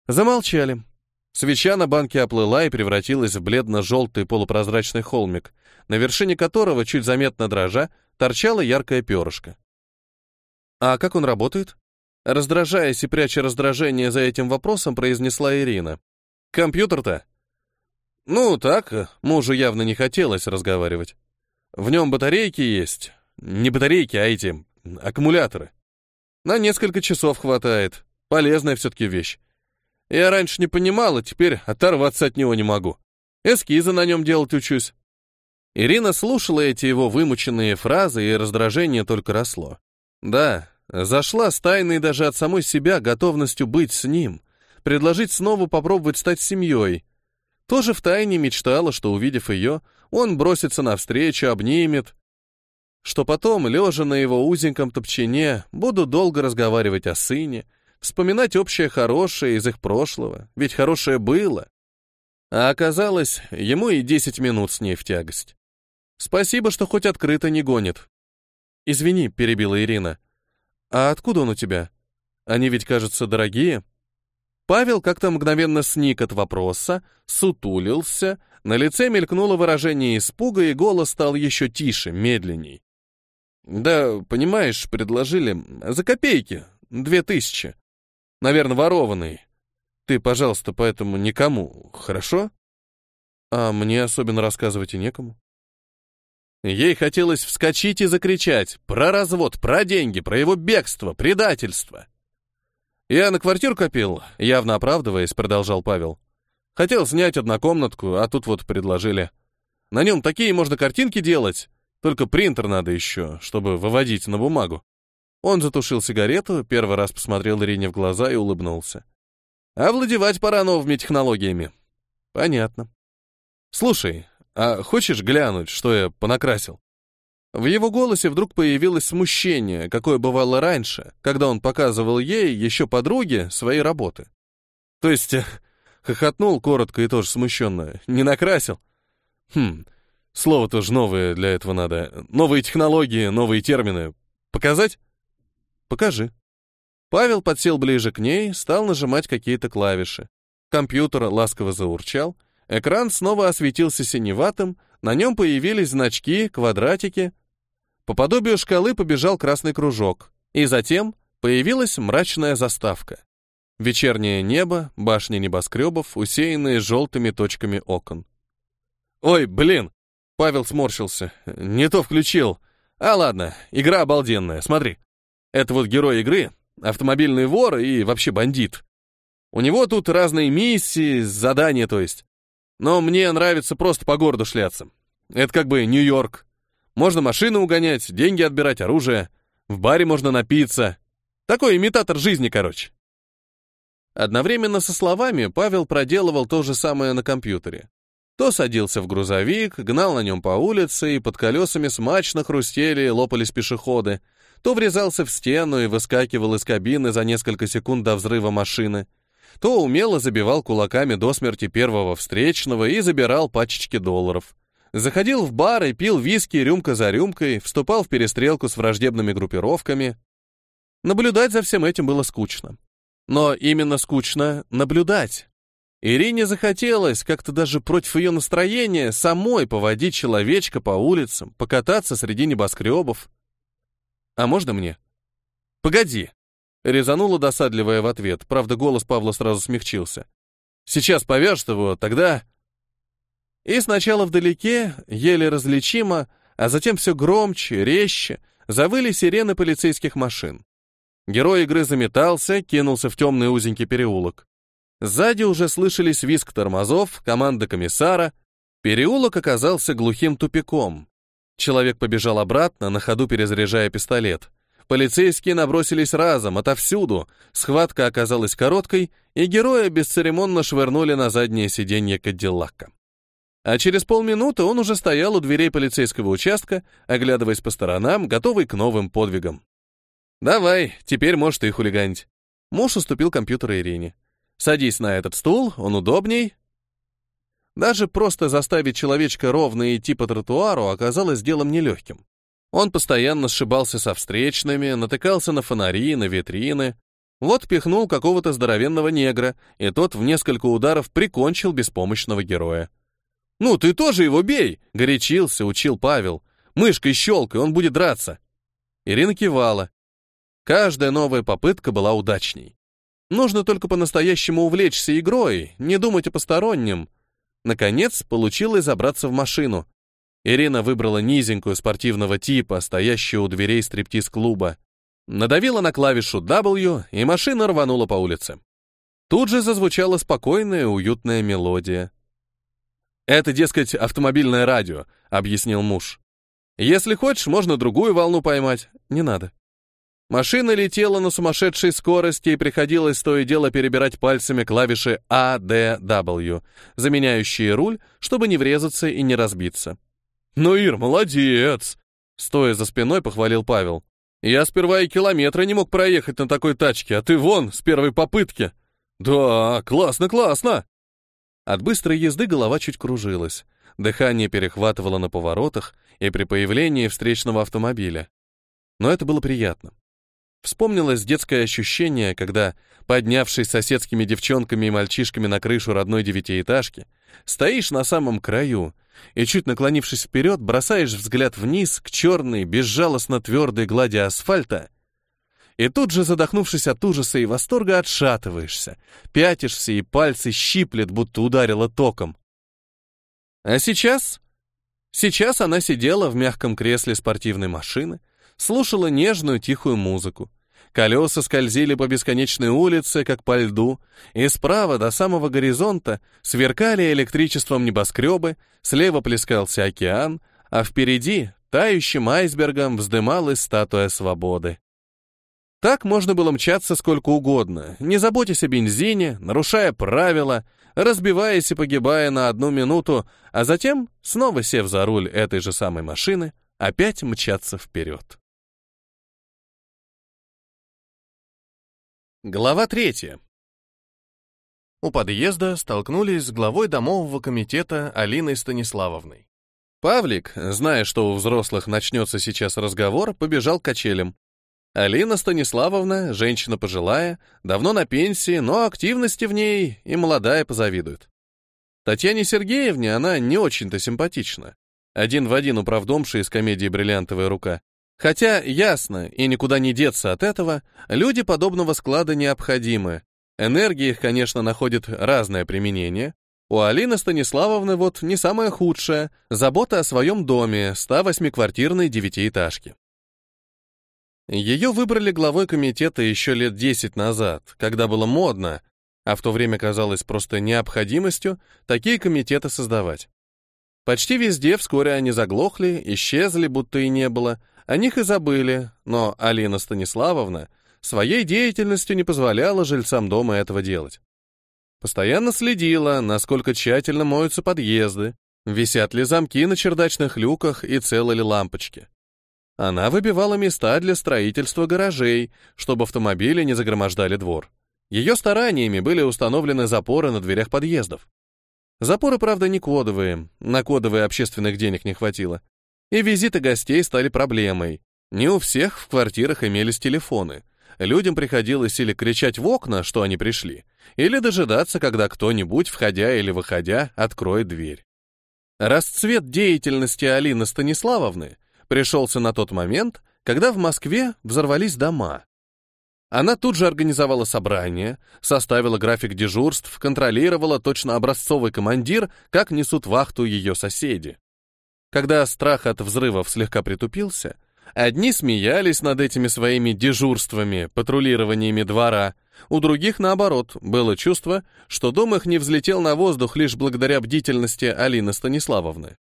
Замолчали. Свеча на банке оплыла и превратилась в бледно-желтый полупрозрачный холмик, на вершине которого, чуть заметно дрожа, торчало яркое перышко. «А как он работает?» Раздражаясь и пряча раздражение за этим вопросом, произнесла Ирина. «Компьютер-то?» «Ну, так, мужу явно не хотелось разговаривать. В нем батарейки есть. Не батарейки, а эти, аккумуляторы. На несколько часов хватает. Полезная все-таки вещь. Я раньше не понимала, теперь оторваться от него не могу. Эскизы на нем делать учусь. Ирина слушала эти его вымученные фразы, и раздражение только росло. Да, зашла с тайной даже от самой себя готовностью быть с ним, предложить снова попробовать стать семьей. Тоже в тайне мечтала, что, увидев ее, он бросится навстречу, обнимет, что потом, лежа на его узеньком топчине, буду долго разговаривать о сыне, вспоминать общее хорошее из их прошлого, ведь хорошее было. А оказалось, ему и десять минут с ней в тягость. Спасибо, что хоть открыто не гонит. Извини, перебила Ирина. А откуда он у тебя? Они ведь, кажутся, дорогие. Павел как-то мгновенно сник от вопроса, сутулился, на лице мелькнуло выражение испуга, и голос стал еще тише, медленней. «Да, понимаешь, предложили. За копейки. Две тысячи. Наверное, ворованный. Ты, пожалуйста, поэтому никому, хорошо? А мне особенно рассказывать и некому. Ей хотелось вскочить и закричать про развод, про деньги, про его бегство, предательство. Я на квартиру копил, явно оправдываясь, продолжал Павел. Хотел снять однокомнатку, а тут вот предложили. На нем такие можно картинки делать, только принтер надо еще, чтобы выводить на бумагу. Он затушил сигарету, первый раз посмотрел Ирине в глаза и улыбнулся. Овладевать пора новыми технологиями. Понятно. Слушай, а хочешь глянуть, что я понакрасил? В его голосе вдруг появилось смущение, какое бывало раньше, когда он показывал ей, еще подруге, свои работы. То есть, э, хохотнул коротко и тоже смущенно. Не накрасил? Хм, слово тоже новое для этого надо. Новые технологии, новые термины. Показать? Покажи. Павел подсел ближе к ней, стал нажимать какие-то клавиши. Компьютер ласково заурчал, экран снова осветился синеватым, на нем появились значки, квадратики. По подобию шкалы побежал красный кружок, и затем появилась мрачная заставка. Вечернее небо, башни небоскребов, усеянные желтыми точками окон. «Ой, блин!» Павел сморщился. «Не то включил. А ладно, игра обалденная, смотри». Это вот герой игры, автомобильный вор и вообще бандит. У него тут разные миссии, задания, то есть. Но мне нравится просто по городу шляться. Это как бы Нью-Йорк. Можно машины угонять, деньги отбирать, оружие. В баре можно напиться. Такой имитатор жизни, короче. Одновременно со словами Павел проделывал то же самое на компьютере. То садился в грузовик, гнал на нем по улице, и под колесами смачно хрустели и лопались пешеходы, то врезался в стену и выскакивал из кабины за несколько секунд до взрыва машины, то умело забивал кулаками до смерти первого встречного и забирал пачечки долларов. Заходил в бар и пил виски рюмка за рюмкой, вступал в перестрелку с враждебными группировками. Наблюдать за всем этим было скучно. Но именно скучно наблюдать. Ирине захотелось, как-то даже против ее настроения, самой поводить человечка по улицам, покататься среди небоскребов. А можно мне? Погоди. Резанула досадливая в ответ, правда, голос Павла сразу смягчился. Сейчас повяжет его, тогда... И сначала вдалеке, еле различимо, а затем все громче, резче, завыли сирены полицейских машин. Герой игры заметался, кинулся в темный узенький переулок. Сзади уже слышались визг тормозов, команда комиссара. Переулок оказался глухим тупиком, Человек побежал обратно, на ходу перезаряжая пистолет. Полицейские набросились разом, отовсюду. Схватка оказалась короткой, и героя бесцеремонно швырнули на заднее сиденье Кадиллака. А через полминуты он уже стоял у дверей полицейского участка, оглядываясь по сторонам, готовый к новым подвигам. «Давай, теперь можешь ты хулиганить». Муж уступил компьютеру Ирине. «Садись на этот стул, он удобней». Даже просто заставить человечка ровно идти по тротуару оказалось делом нелегким. Он постоянно сшибался со встречными, натыкался на фонари, на витрины. Вот пихнул какого-то здоровенного негра, и тот в несколько ударов прикончил беспомощного героя. «Ну, ты тоже его бей!» — горячился, учил Павел. «Мышкой щелкай, он будет драться!» Ирина кивала. Каждая новая попытка была удачней. Нужно только по-настоящему увлечься игрой, не думать о постороннем. Наконец, получилось забраться в машину. Ирина выбрала низенькую спортивного типа, стоящую у дверей стриптиз-клуба. Надавила на клавишу W, и машина рванула по улице. Тут же зазвучала спокойная, уютная мелодия. «Это, дескать, автомобильное радио», — объяснил муж. «Если хочешь, можно другую волну поймать. Не надо». Машина летела на сумасшедшей скорости, и приходилось то и дело перебирать пальцами клавиши A, D, W, заменяющие руль, чтобы не врезаться и не разбиться. «Ну, Ир, молодец!» Стоя за спиной, похвалил Павел. «Я сперва и километра не мог проехать на такой тачке, а ты вон, с первой попытки!» «Да, классно, классно!» От быстрой езды голова чуть кружилась. Дыхание перехватывало на поворотах и при появлении встречного автомобиля. Но это было приятно. Вспомнилось детское ощущение, когда, поднявшись соседскими девчонками и мальчишками на крышу родной девятиэтажки, стоишь на самом краю и, чуть наклонившись вперед, бросаешь взгляд вниз к черной, безжалостно твердой глади асфальта и тут же, задохнувшись от ужаса и восторга, отшатываешься, пятишься и пальцы щиплет, будто ударило током. А сейчас? Сейчас она сидела в мягком кресле спортивной машины, слушала нежную тихую музыку. Колеса скользили по бесконечной улице, как по льду, и справа до самого горизонта сверкали электричеством небоскребы, слева плескался океан, а впереди, тающим айсбергом, вздымалась статуя свободы. Так можно было мчаться сколько угодно, не заботясь о бензине, нарушая правила, разбиваясь и погибая на одну минуту, а затем, снова сев за руль этой же самой машины, опять мчаться вперед. Глава третья. У подъезда столкнулись с главой домового комитета Алиной Станиславовной. Павлик, зная, что у взрослых начнется сейчас разговор, побежал к качелям. Алина Станиславовна, женщина пожилая, давно на пенсии, но активности в ней и молодая позавидуют. Татьяне Сергеевне она не очень-то симпатична. Один в один управдомший из комедии «Бриллиантовая рука». Хотя, ясно, и никуда не деться от этого, люди подобного склада необходимы. Энергия их, конечно, находит разное применение. У Алины Станиславовны вот не самое худшее — забота о своем доме, 108-квартирной девятиэтажке. Ее выбрали главой комитета еще лет 10 назад, когда было модно, а в то время казалось просто необходимостью такие комитеты создавать. Почти везде вскоре они заглохли, исчезли, будто и не было, о них и забыли, но Алина Станиславовна своей деятельностью не позволяла жильцам дома этого делать. Постоянно следила, насколько тщательно моются подъезды, висят ли замки на чердачных люках и целы ли лампочки. Она выбивала места для строительства гаражей, чтобы автомобили не загромождали двор. Ее стараниями были установлены запоры на дверях подъездов. Запоры, правда, не кодовые, на кодовые общественных денег не хватило. И визиты гостей стали проблемой. Не у всех в квартирах имелись телефоны. Людям приходилось или кричать в окна, что они пришли, или дожидаться, когда кто-нибудь, входя или выходя, откроет дверь. Расцвет деятельности Алины Станиславовны пришелся на тот момент, когда в Москве взорвались дома. Она тут же организовала собрание, составила график дежурств, контролировала точно образцовый командир, как несут вахту ее соседи. Когда страх от взрывов слегка притупился, одни смеялись над этими своими дежурствами, патрулированиями двора, у других, наоборот, было чувство, что дом их не взлетел на воздух лишь благодаря бдительности Алины Станиславовны.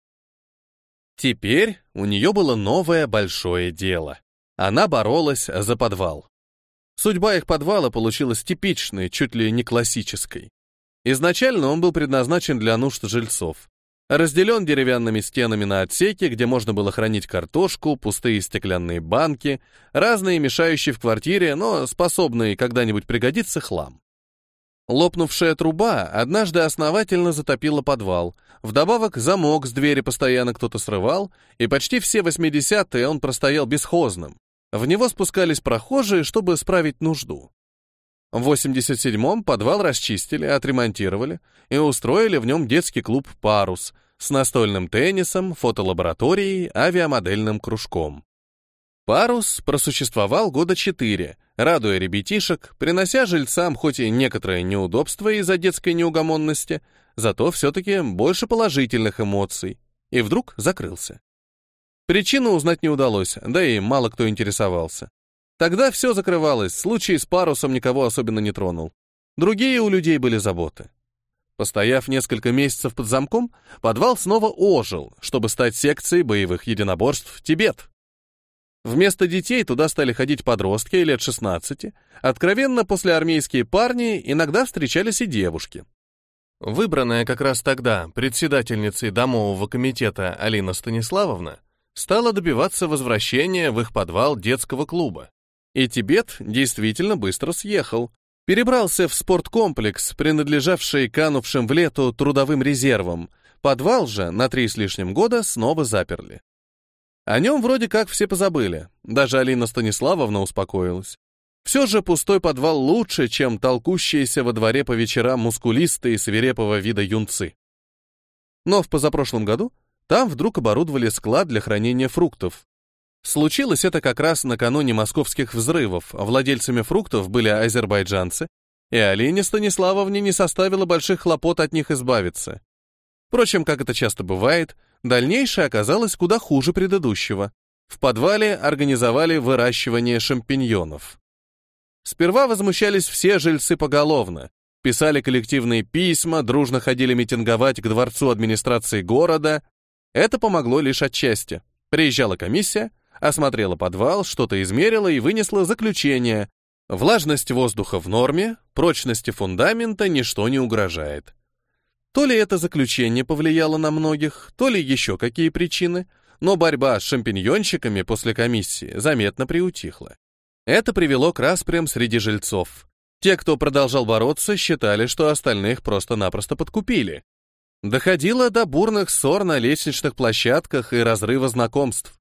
Теперь у нее было новое большое дело. Она боролась за подвал. Судьба их подвала получилась типичной, чуть ли не классической. Изначально он был предназначен для нужд жильцов. Разделен деревянными стенами на отсеки, где можно было хранить картошку, пустые стеклянные банки, разные мешающие в квартире, но способные когда-нибудь пригодиться хлам. Лопнувшая труба однажды основательно затопила подвал. Вдобавок замок с двери постоянно кто-то срывал, и почти все 80-е он простоял бесхозным. В него спускались прохожие, чтобы справить нужду. В 87-м подвал расчистили, отремонтировали и устроили в нем детский клуб «Парус» с настольным теннисом, фотолабораторией, авиамодельным кружком. «Парус» просуществовал года четыре, радуя ребятишек, принося жильцам хоть и некоторое неудобство из-за детской неугомонности, зато все-таки больше положительных эмоций, и вдруг закрылся. Причину узнать не удалось, да и мало кто интересовался. Тогда все закрывалось, случай с парусом никого особенно не тронул. Другие у людей были заботы. Постояв несколько месяцев под замком, подвал снова ожил, чтобы стать секцией боевых единоборств «Тибет». Вместо детей туда стали ходить подростки лет 16, откровенно послеармейские парни, иногда встречались и девушки. Выбранная как раз тогда председательницей домового комитета Алина Станиславовна стала добиваться возвращения в их подвал детского клуба. И Тибет действительно быстро съехал. Перебрался в спорткомплекс, принадлежавший канувшим в лету трудовым резервам. Подвал же на три с лишним года снова заперли. О нем вроде как все позабыли. Даже Алина Станиславовна успокоилась. Все же пустой подвал лучше, чем толкущиеся во дворе по вечерам мускулистые свирепого вида юнцы. Но в позапрошлом году там вдруг оборудовали склад для хранения фруктов, Случилось это как раз накануне московских взрывов, владельцами фруктов были азербайджанцы, и Алине Станиславовне не составило больших хлопот от них избавиться. Впрочем, как это часто бывает, дальнейшее оказалось куда хуже предыдущего. В подвале организовали выращивание шампиньонов. Сперва возмущались все жильцы поголовно, писали коллективные письма, дружно ходили митинговать к дворцу администрации города. Это помогло лишь отчасти. Приезжала комиссия, осмотрела подвал, что-то измерила и вынесла заключение. Влажность воздуха в норме, прочности фундамента ничто не угрожает. То ли это заключение повлияло на многих, то ли еще какие причины, но борьба с шампиньонщиками после комиссии заметно приутихла. Это привело к распрям среди жильцов. Те, кто продолжал бороться, считали, что остальных просто-напросто подкупили. Доходило до бурных ссор на лестничных площадках и разрыва знакомств.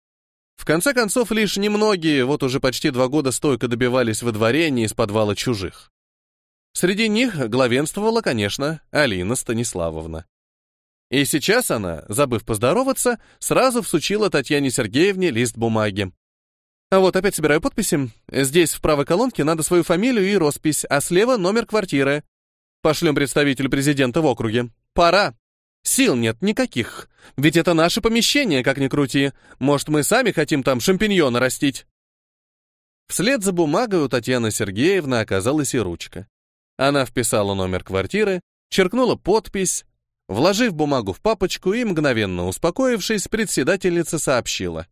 В конце концов, лишь немногие вот уже почти два года стойко добивались выдворения из подвала чужих. Среди них главенствовала, конечно, Алина Станиславовна. И сейчас она, забыв поздороваться, сразу всучила Татьяне Сергеевне лист бумаги. А вот опять собираю подписи. Здесь в правой колонке надо свою фамилию и роспись, а слева номер квартиры. Пошлем представителю президента в округе. Пора. Сил нет никаких. Ведь это наше помещение, как ни крути. Может, мы сами хотим там шампиньоны растить?» Вслед за бумагой у Татьяны Сергеевны оказалась и ручка. Она вписала номер квартиры, черкнула подпись, вложив бумагу в папочку и, мгновенно успокоившись, председательница сообщила.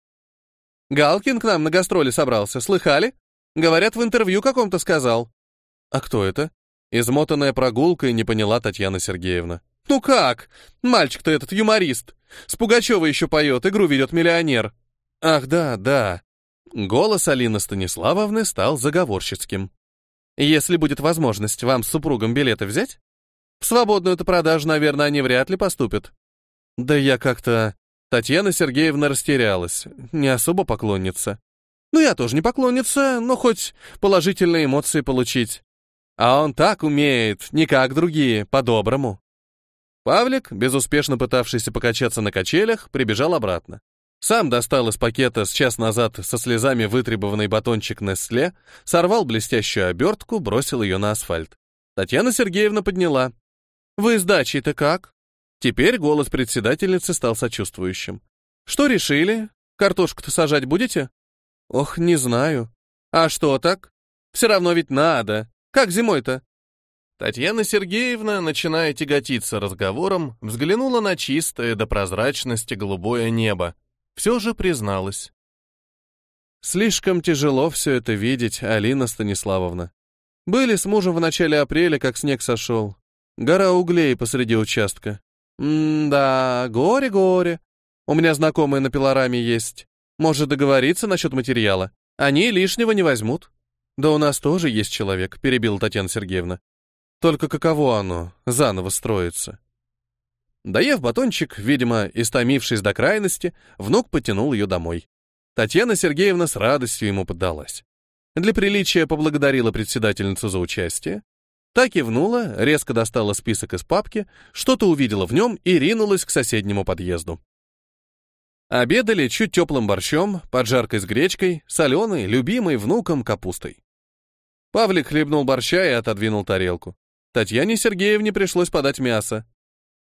«Галкин к нам на гастроли собрался, слыхали? Говорят, в интервью каком-то сказал». «А кто это?» Измотанная прогулкой не поняла Татьяна Сергеевна. «Ну как? Мальчик-то этот юморист. С Пугачевой еще поет, игру ведет миллионер». «Ах, да, да». Голос Алины Станиславовны стал заговорщицким. «Если будет возможность вам с супругом билеты взять, в свободную-то продажу, наверное, они вряд ли поступят». «Да я как-то...» Татьяна Сергеевна растерялась, не особо поклонница. «Ну, я тоже не поклонница, но хоть положительные эмоции получить. А он так умеет, не как другие, по-доброму». Павлик, безуспешно пытавшийся покачаться на качелях, прибежал обратно. Сам достал из пакета с час назад со слезами вытребованный батончик Нестле, сорвал блестящую обертку, бросил ее на асфальт. Татьяна Сергеевна подняла. «Вы с дачей-то как?» Теперь голос председательницы стал сочувствующим. «Что решили? Картошку-то сажать будете?» «Ох, не знаю». «А что так? Все равно ведь надо. Как зимой-то?» Татьяна Сергеевна, начиная тяготиться разговором, взглянула на чистое до прозрачности голубое небо. Все же призналась. Слишком тяжело все это видеть, Алина Станиславовна. Были с мужем в начале апреля, как снег сошел. Гора углей посреди участка. «М-да, горе-горе. У меня знакомые на пилораме есть. Может договориться насчет материала. Они лишнего не возьмут». «Да у нас тоже есть человек», — перебила Татьяна Сергеевна. «Только каково оно, заново строится?» Доев батончик, видимо, истомившись до крайности, внук потянул ее домой. Татьяна Сергеевна с радостью ему поддалась. Для приличия поблагодарила председательницу за участие. Та кивнула, резко достала список из папки, что-то увидела в нем и ринулась к соседнему подъезду. Обедали чуть теплым борщом, поджаркой с гречкой, соленой, любимой внуком капустой. Павлик хлебнул борща и отодвинул тарелку. Татьяне Сергеевне пришлось подать мясо.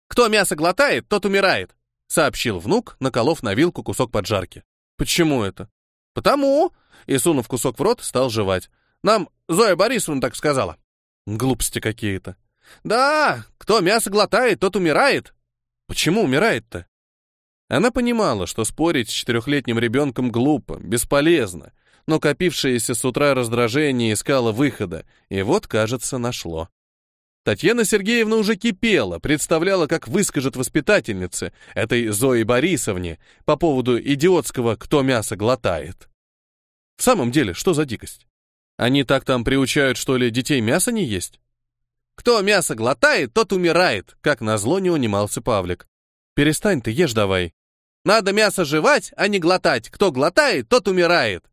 «Кто мясо глотает, тот умирает», — сообщил внук, наколов на вилку кусок поджарки. «Почему это?» «Потому», — и, сунув кусок в рот, стал жевать. «Нам Зоя Борисовна так сказала». «Глупости какие-то». «Да, кто мясо глотает, тот умирает». «Почему умирает-то?» Она понимала, что спорить с четырехлетним ребенком глупо, бесполезно, но копившееся с утра раздражение искало выхода, и вот, кажется, нашло. Татьяна Сергеевна уже кипела, представляла, как выскажет воспитательнице, этой Зои Борисовне, по поводу идиотского «кто мясо глотает». В самом деле, что за дикость? Они так там приучают, что ли, детей мясо не есть? Кто мясо глотает, тот умирает, как назло не унимался Павлик. Перестань ты, ешь давай. Надо мясо жевать, а не глотать. Кто глотает, тот умирает.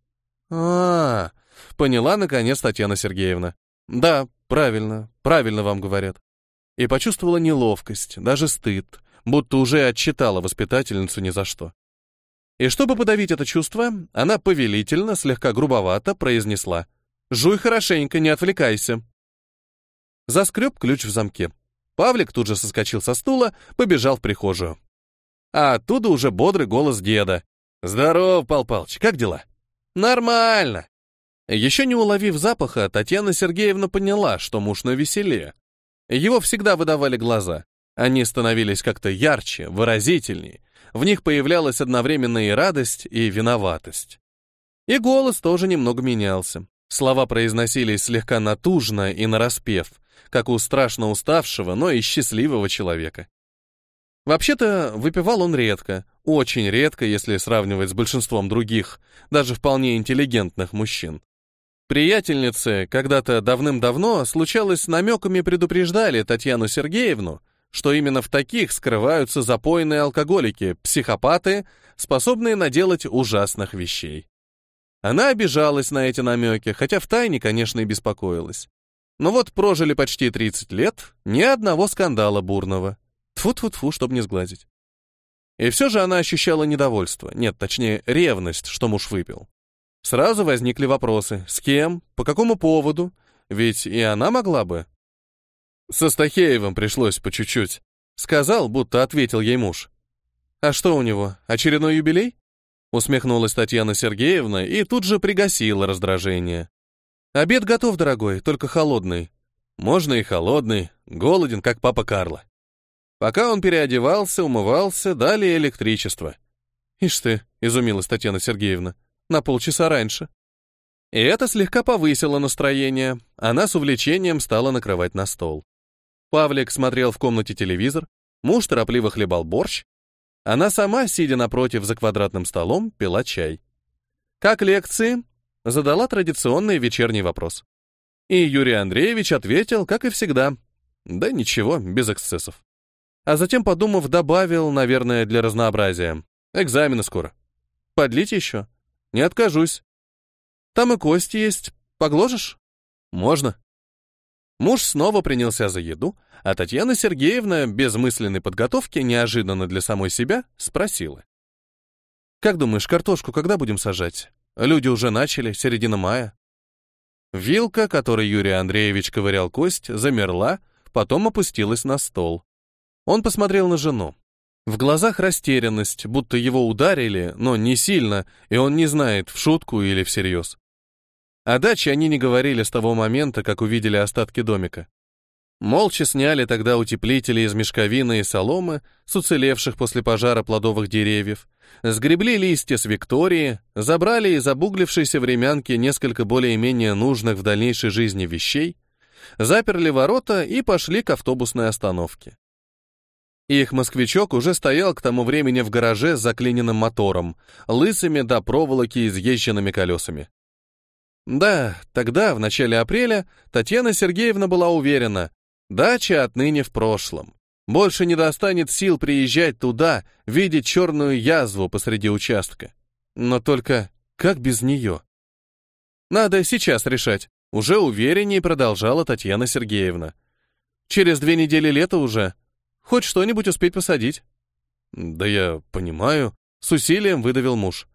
А, -а, -а поняла наконец Татьяна Сергеевна. Да, правильно, правильно вам говорят. И почувствовала неловкость, даже стыд, будто уже отчитала воспитательницу ни за что. И чтобы подавить это чувство, она повелительно, слегка грубовато произнесла «Жуй хорошенько, не отвлекайся». Заскреб ключ в замке. Павлик тут же соскочил со стула, побежал в прихожую. А оттуда уже бодрый голос деда. «Здоров, Пал Палыч, как дела?» «Нормально!» Еще не уловив запаха, Татьяна Сергеевна поняла, что муж на веселе. Его всегда выдавали глаза. Они становились как-то ярче, выразительнее. В них появлялась одновременно и радость, и виноватость. И голос тоже немного менялся. Слова произносились слегка натужно и нараспев, как у страшно уставшего, но и счастливого человека. Вообще-то, выпивал он редко, очень редко, если сравнивать с большинством других, даже вполне интеллигентных мужчин. Приятельницы когда-то давным-давно случалось намеками предупреждали Татьяну Сергеевну, что именно в таких скрываются запойные алкоголики, психопаты, способные наделать ужасных вещей. Она обижалась на эти намеки, хотя втайне, конечно, и беспокоилась. Но вот прожили почти 30 лет, ни одного скандала бурного. Тфу-тфу-тфу, чтобы не сглазить. И все же она ощущала недовольство, нет, точнее, ревность, что муж выпил. Сразу возникли вопросы, с кем, по какому поводу, ведь и она могла бы. Со Стахеевым пришлось по чуть-чуть. Сказал, будто ответил ей муж. А что у него, очередной юбилей? Усмехнулась Татьяна Сергеевна и тут же пригасила раздражение. Обед готов, дорогой, только холодный. Можно и холодный, голоден, как папа Карла. Пока он переодевался, умывался, дали электричество. «Ишь ты», — изумилась Татьяна Сергеевна, — «на полчаса раньше». И это слегка повысило настроение. Она с увлечением стала накрывать на стол. Павлик смотрел в комнате телевизор, муж торопливо хлебал борщ. Она сама, сидя напротив за квадратным столом, пила чай. «Как лекции?» — задала традиционный вечерний вопрос. И Юрий Андреевич ответил, как и всегда. Да ничего, без эксцессов а затем, подумав, добавил, наверное, для разнообразия. Экзамены скоро. Подлить еще? Не откажусь. Там и кости есть. Погложишь? Можно. Муж снова принялся за еду, а Татьяна Сергеевна, без мысленной подготовки, неожиданно для самой себя, спросила. «Как думаешь, картошку когда будем сажать? Люди уже начали, середина мая». Вилка, которой Юрий Андреевич ковырял кость, замерла, потом опустилась на стол. Он посмотрел на жену. В глазах растерянность, будто его ударили, но не сильно, и он не знает, в шутку или всерьез. О даче они не говорили с того момента, как увидели остатки домика. Молча сняли тогда утеплители из мешковины и соломы с уцелевших после пожара плодовых деревьев, сгребли листья с Виктории, забрали из обуглившейся времянки несколько более-менее нужных в дальнейшей жизни вещей, заперли ворота и пошли к автобусной остановке. Их москвичок уже стоял к тому времени в гараже с заклиненным мотором, лысыми до проволоки изъезженными колесами. Да, тогда, в начале апреля, Татьяна Сергеевна была уверена, дача отныне в прошлом. Больше не достанет сил приезжать туда, видеть черную язву посреди участка. Но только как без нее? Надо сейчас решать. Уже увереннее продолжала Татьяна Сергеевна. Через две недели лета уже. Хоть что-нибудь успеть посадить. Да я понимаю. С усилием выдавил муж.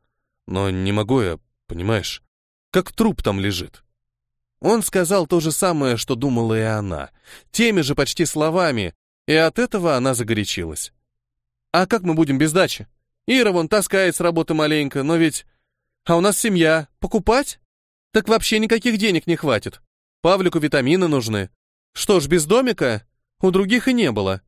Но не могу я, понимаешь, как труп там лежит. Он сказал то же самое, что думала и она, теми же почти словами, и от этого она загорячилась. «А как мы будем без дачи? Ира вон таскает с работы маленько, но ведь... А у нас семья. Покупать? Так вообще никаких денег не хватит. Павлику витамины нужны. Что ж, без домика? У других и не было».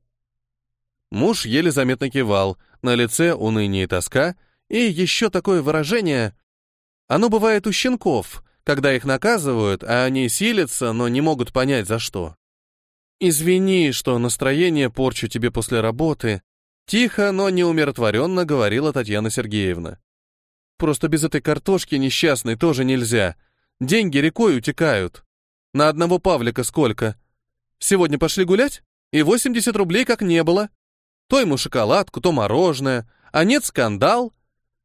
Муж еле заметно кивал, на лице уныние и тоска, и еще такое выражение. Оно бывает у щенков, когда их наказывают, а они силятся, но не могут понять, за что. «Извини, что настроение порчу тебе после работы», тихо, но не умиротворенно говорила Татьяна Сергеевна. «Просто без этой картошки несчастной тоже нельзя. Деньги рекой утекают. На одного Павлика сколько? Сегодня пошли гулять, и 80 рублей как не было. То ему шоколадку, то мороженое, а нет скандал.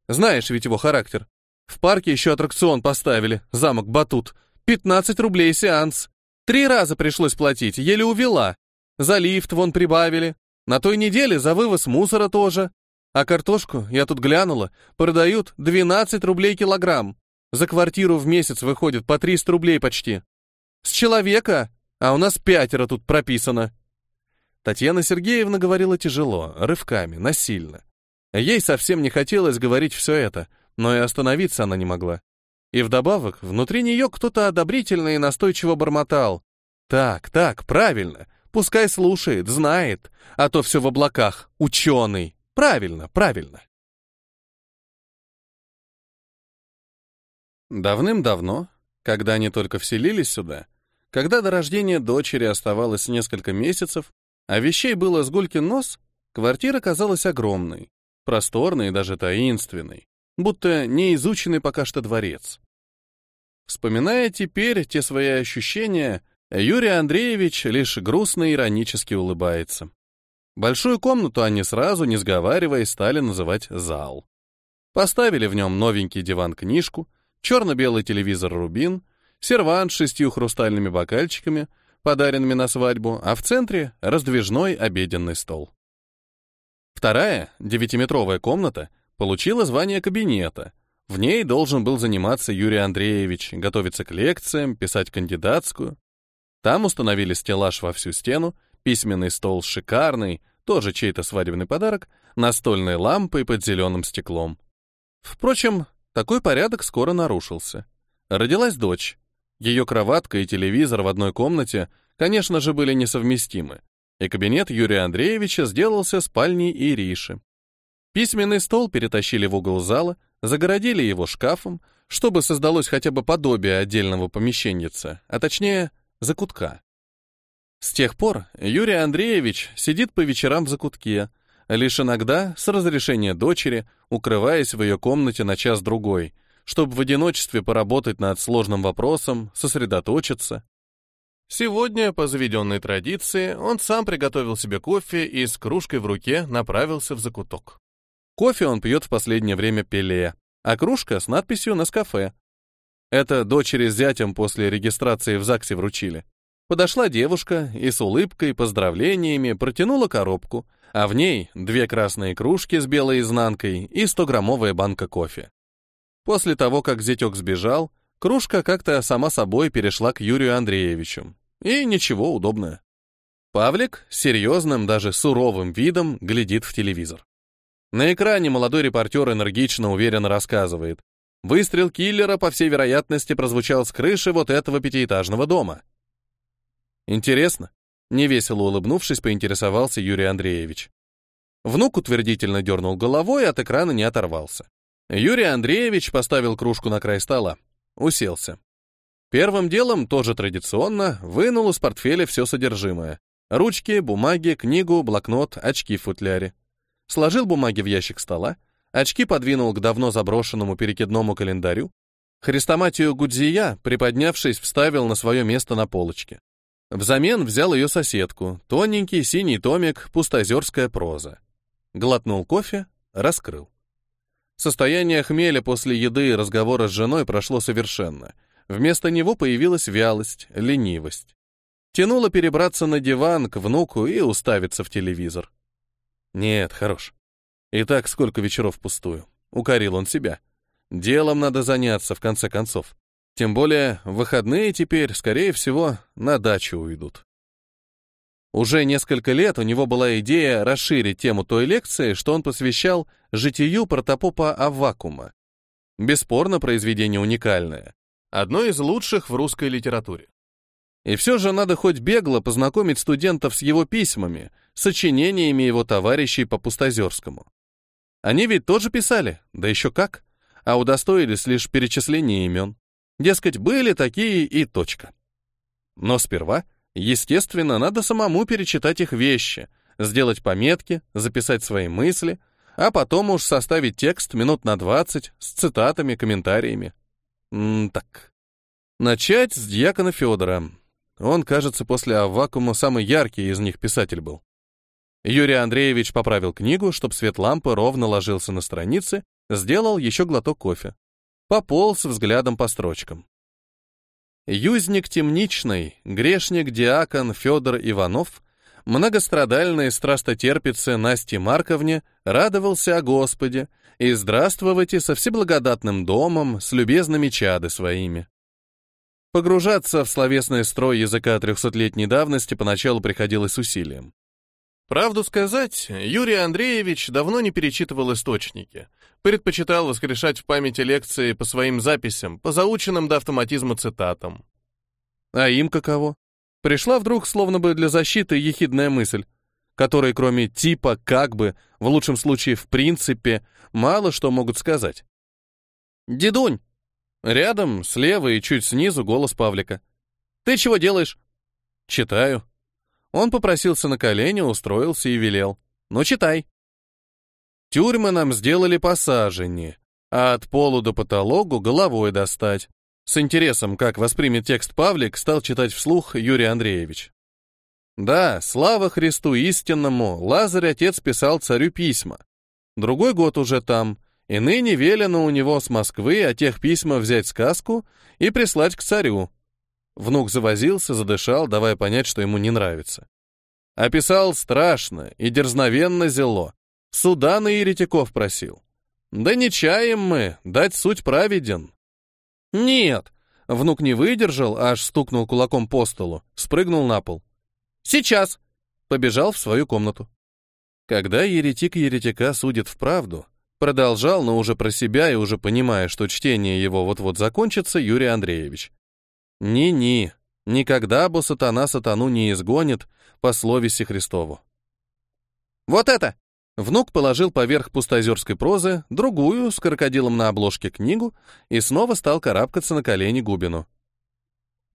Знаешь ведь его характер. В парке еще аттракцион поставили, замок Батут. 15 рублей сеанс. Три раза пришлось платить, еле увела. За лифт вон прибавили. На той неделе за вывоз мусора тоже. А картошку, я тут глянула, продают 12 рублей килограмм. За квартиру в месяц выходит по 300 рублей почти. С человека, а у нас пятеро тут прописано. Татьяна Сергеевна говорила тяжело, рывками, насильно. Ей совсем не хотелось говорить все это, но и остановиться она не могла. И вдобавок, внутри нее кто-то одобрительно и настойчиво бормотал. «Так, так, правильно. Пускай слушает, знает. А то все в облаках. Ученый. Правильно, правильно». Давным-давно, когда они только вселились сюда, когда до рождения дочери оставалось несколько месяцев, а вещей было с гулькин нос, квартира казалась огромной, просторной и даже таинственной будто не изученный пока что дворец. Вспоминая теперь те свои ощущения, Юрий Андреевич лишь грустно и иронически улыбается. Большую комнату они сразу, не сговариваясь, стали называть «зал». Поставили в нем новенький диван-книжку, черно-белый телевизор «Рубин», сервант с шестью хрустальными бокальчиками, подаренными на свадьбу, а в центре — раздвижной обеденный стол. Вторая, девятиметровая комната, получила звание кабинета. В ней должен был заниматься Юрий Андреевич, готовиться к лекциям, писать кандидатскую. Там установили стеллаж во всю стену, письменный стол шикарный, тоже чей-то свадебный подарок, настольной лампой под зеленым стеклом. Впрочем, такой порядок скоро нарушился. Родилась дочь. Ее кроватка и телевизор в одной комнате, конечно же, были несовместимы, и кабинет Юрия Андреевича сделался спальней Ириши. Письменный стол перетащили в угол зала, загородили его шкафом, чтобы создалось хотя бы подобие отдельного помещенница, а точнее, закутка. С тех пор Юрий Андреевич сидит по вечерам в закутке, лишь иногда, с разрешения дочери, укрываясь в ее комнате на час-другой, чтобы в одиночестве поработать над сложным вопросом, сосредоточиться. Сегодня, по заведенной традиции, он сам приготовил себе кофе и с кружкой в руке направился в закуток. Кофе он пьет в последнее время пеле, а кружка с надписью на «Наскафе». Это дочери с зятем после регистрации в ЗАГСе вручили. Подошла девушка и с улыбкой, поздравлениями протянула коробку, а в ней две красные кружки с белой изнанкой и 100-граммовая банка кофе. После того, как зятек сбежал, кружка как-то сама собой перешла к Юрию Андреевичу. И ничего, удобно. Павлик серьезным, даже суровым видом глядит в телевизор. На экране молодой репортер энергично, уверенно рассказывает. Выстрел киллера, по всей вероятности, прозвучал с крыши вот этого пятиэтажного дома. Интересно? Невесело улыбнувшись, поинтересовался Юрий Андреевич. Внук утвердительно дернул головой и от экрана не оторвался. Юрий Андреевич поставил кружку на край стола. Уселся. Первым делом, тоже традиционно, вынул из портфеля все содержимое. Ручки, бумаги, книгу, блокнот, очки в футляре. Сложил бумаги в ящик стола, очки подвинул к давно заброшенному перекидному календарю, хрестоматию Гудзия, приподнявшись, вставил на свое место на полочке. Взамен взял ее соседку, тоненький синий томик «Пустозерская проза». Глотнул кофе, раскрыл. Состояние хмеля после еды и разговора с женой прошло совершенно. Вместо него появилась вялость, ленивость. Тянуло перебраться на диван к внуку и уставиться в телевизор. Нет, хорош. И так сколько вечеров пустую. Укорил он себя. Делом надо заняться, в конце концов. Тем более, выходные теперь, скорее всего, на дачу уйдут. Уже несколько лет у него была идея расширить тему той лекции, что он посвящал житию протопопа Аввакума. Бесспорно, произведение уникальное. Одно из лучших в русской литературе. И все же надо хоть бегло познакомить студентов с его письмами, сочинениями его товарищей по Пустозерскому. Они ведь тоже писали, да еще как, а удостоились лишь перечисления имен. Дескать, были такие и точка. Но сперва, естественно, надо самому перечитать их вещи, сделать пометки, записать свои мысли, а потом уж составить текст минут на 20 с цитатами, комментариями. М так. Начать с дьякона Федора, он, кажется, после Аввакума самый яркий из них писатель был. Юрий Андреевич поправил книгу, чтобы свет лампы ровно ложился на страницы, сделал еще глоток кофе. Пополз взглядом по строчкам. Юзник темничный, грешник-диакон Федор Иванов, многострадальной страстотерпице Насте Марковне, радовался о Господе и здравствуйте со всеблагодатным домом, с любезными чады своими. Погружаться в словесный строй языка трехсотлетней давности поначалу приходилось усилием. Правду сказать, Юрий Андреевич давно не перечитывал источники, предпочитал воскрешать в памяти лекции по своим записям, по заученным до автоматизма цитатам. А им каково? Пришла вдруг, словно бы для защиты, ехидная мысль, которой кроме типа, как бы, в лучшем случае в принципе, мало что могут сказать. «Дедунь, Рядом, слева и чуть снизу голос Павлика. «Ты чего делаешь?» «Читаю». Он попросился на колени, устроился и велел. «Ну, читай». Тюрьмы нам сделали посаженнее, а от полу до потологу головой достать. С интересом, как воспримет текст Павлик, стал читать вслух Юрий Андреевич. Да, слава Христу истинному, Лазарь отец писал царю письма. Другой год уже там — и ныне велено у него с Москвы о тех письмах взять сказку и прислать к царю. Внук завозился, задышал, давая понять, что ему не нравится. Описал страшно и дерзновенно зело. Суда на еретиков просил. Да не чаем мы, дать суть праведен. Нет, внук не выдержал, аж стукнул кулаком по столу, спрыгнул на пол. Сейчас! Побежал в свою комнату. Когда еретик еретика судит в правду, Продолжал, но уже про себя и уже понимая, что чтение его вот-вот закончится, Юрий Андреевич. «Ни-ни, никогда бы сатана сатану не изгонит, по словеси Христову». «Вот это!» Внук положил поверх пустозерской прозы другую с крокодилом на обложке книгу и снова стал карабкаться на колени Губину.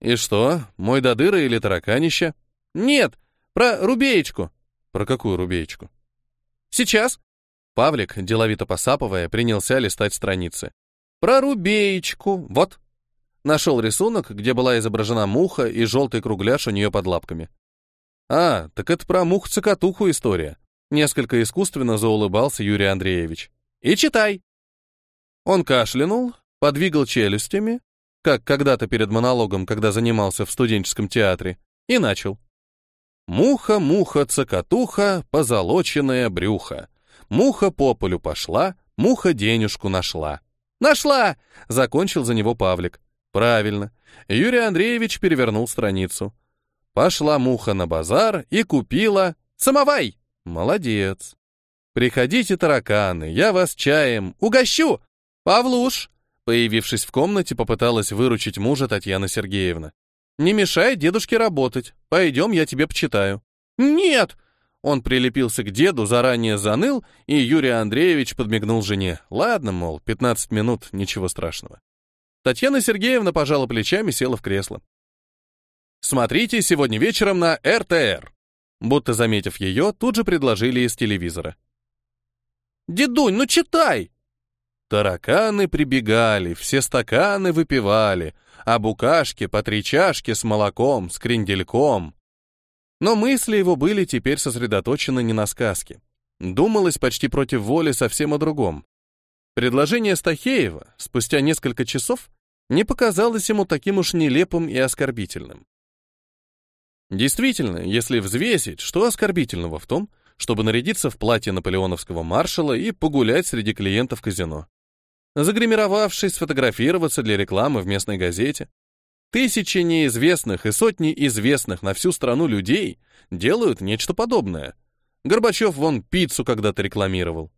«И что, мой додыра или тараканище?» «Нет, про рубеечку». «Про какую рубеечку?» «Сейчас», Павлик, деловито посапывая, принялся листать страницы. «Про рубеечку, вот». Нашел рисунок, где была изображена муха и желтый кругляш у нее под лапками. «А, так это про мух-цокотуху история». Несколько искусственно заулыбался Юрий Андреевич. «И читай». Он кашлянул, подвигал челюстями, как когда-то перед монологом, когда занимался в студенческом театре, и начал. «Муха, муха, цокотуха, позолоченное брюхо. Муха по полю пошла, муха денежку нашла. «Нашла!» — закончил за него Павлик. «Правильно». Юрий Андреевич перевернул страницу. Пошла муха на базар и купила... «Самовай!» «Молодец!» «Приходите, тараканы, я вас чаем. Угощу!» «Павлуш!» Появившись в комнате, попыталась выручить мужа Татьяна Сергеевна. «Не мешай дедушке работать. Пойдем, я тебе почитаю». «Нет!» Он прилепился к деду, заранее заныл, и Юрий Андреевич подмигнул жене. Ладно, мол, 15 минут, ничего страшного. Татьяна Сергеевна пожала плечами, села в кресло. Смотрите сегодня вечером на РТР. Будто заметив ее, тут же предложили из телевизора. «Дедунь, ну читай!» Тараканы прибегали, все стаканы выпивали, а букашки по три чашки с молоком, с крендельком. Но мысли его были теперь сосредоточены не на сказке. Думалось почти против воли совсем о другом. Предложение Стахеева спустя несколько часов не показалось ему таким уж нелепым и оскорбительным. Действительно, если взвесить, что оскорбительного в том, чтобы нарядиться в платье наполеоновского маршала и погулять среди клиентов казино. Загримировавшись, сфотографироваться для рекламы в местной газете. Тысячи неизвестных и сотни известных на всю страну людей делают нечто подобное. Горбачев вон пиццу когда-то рекламировал.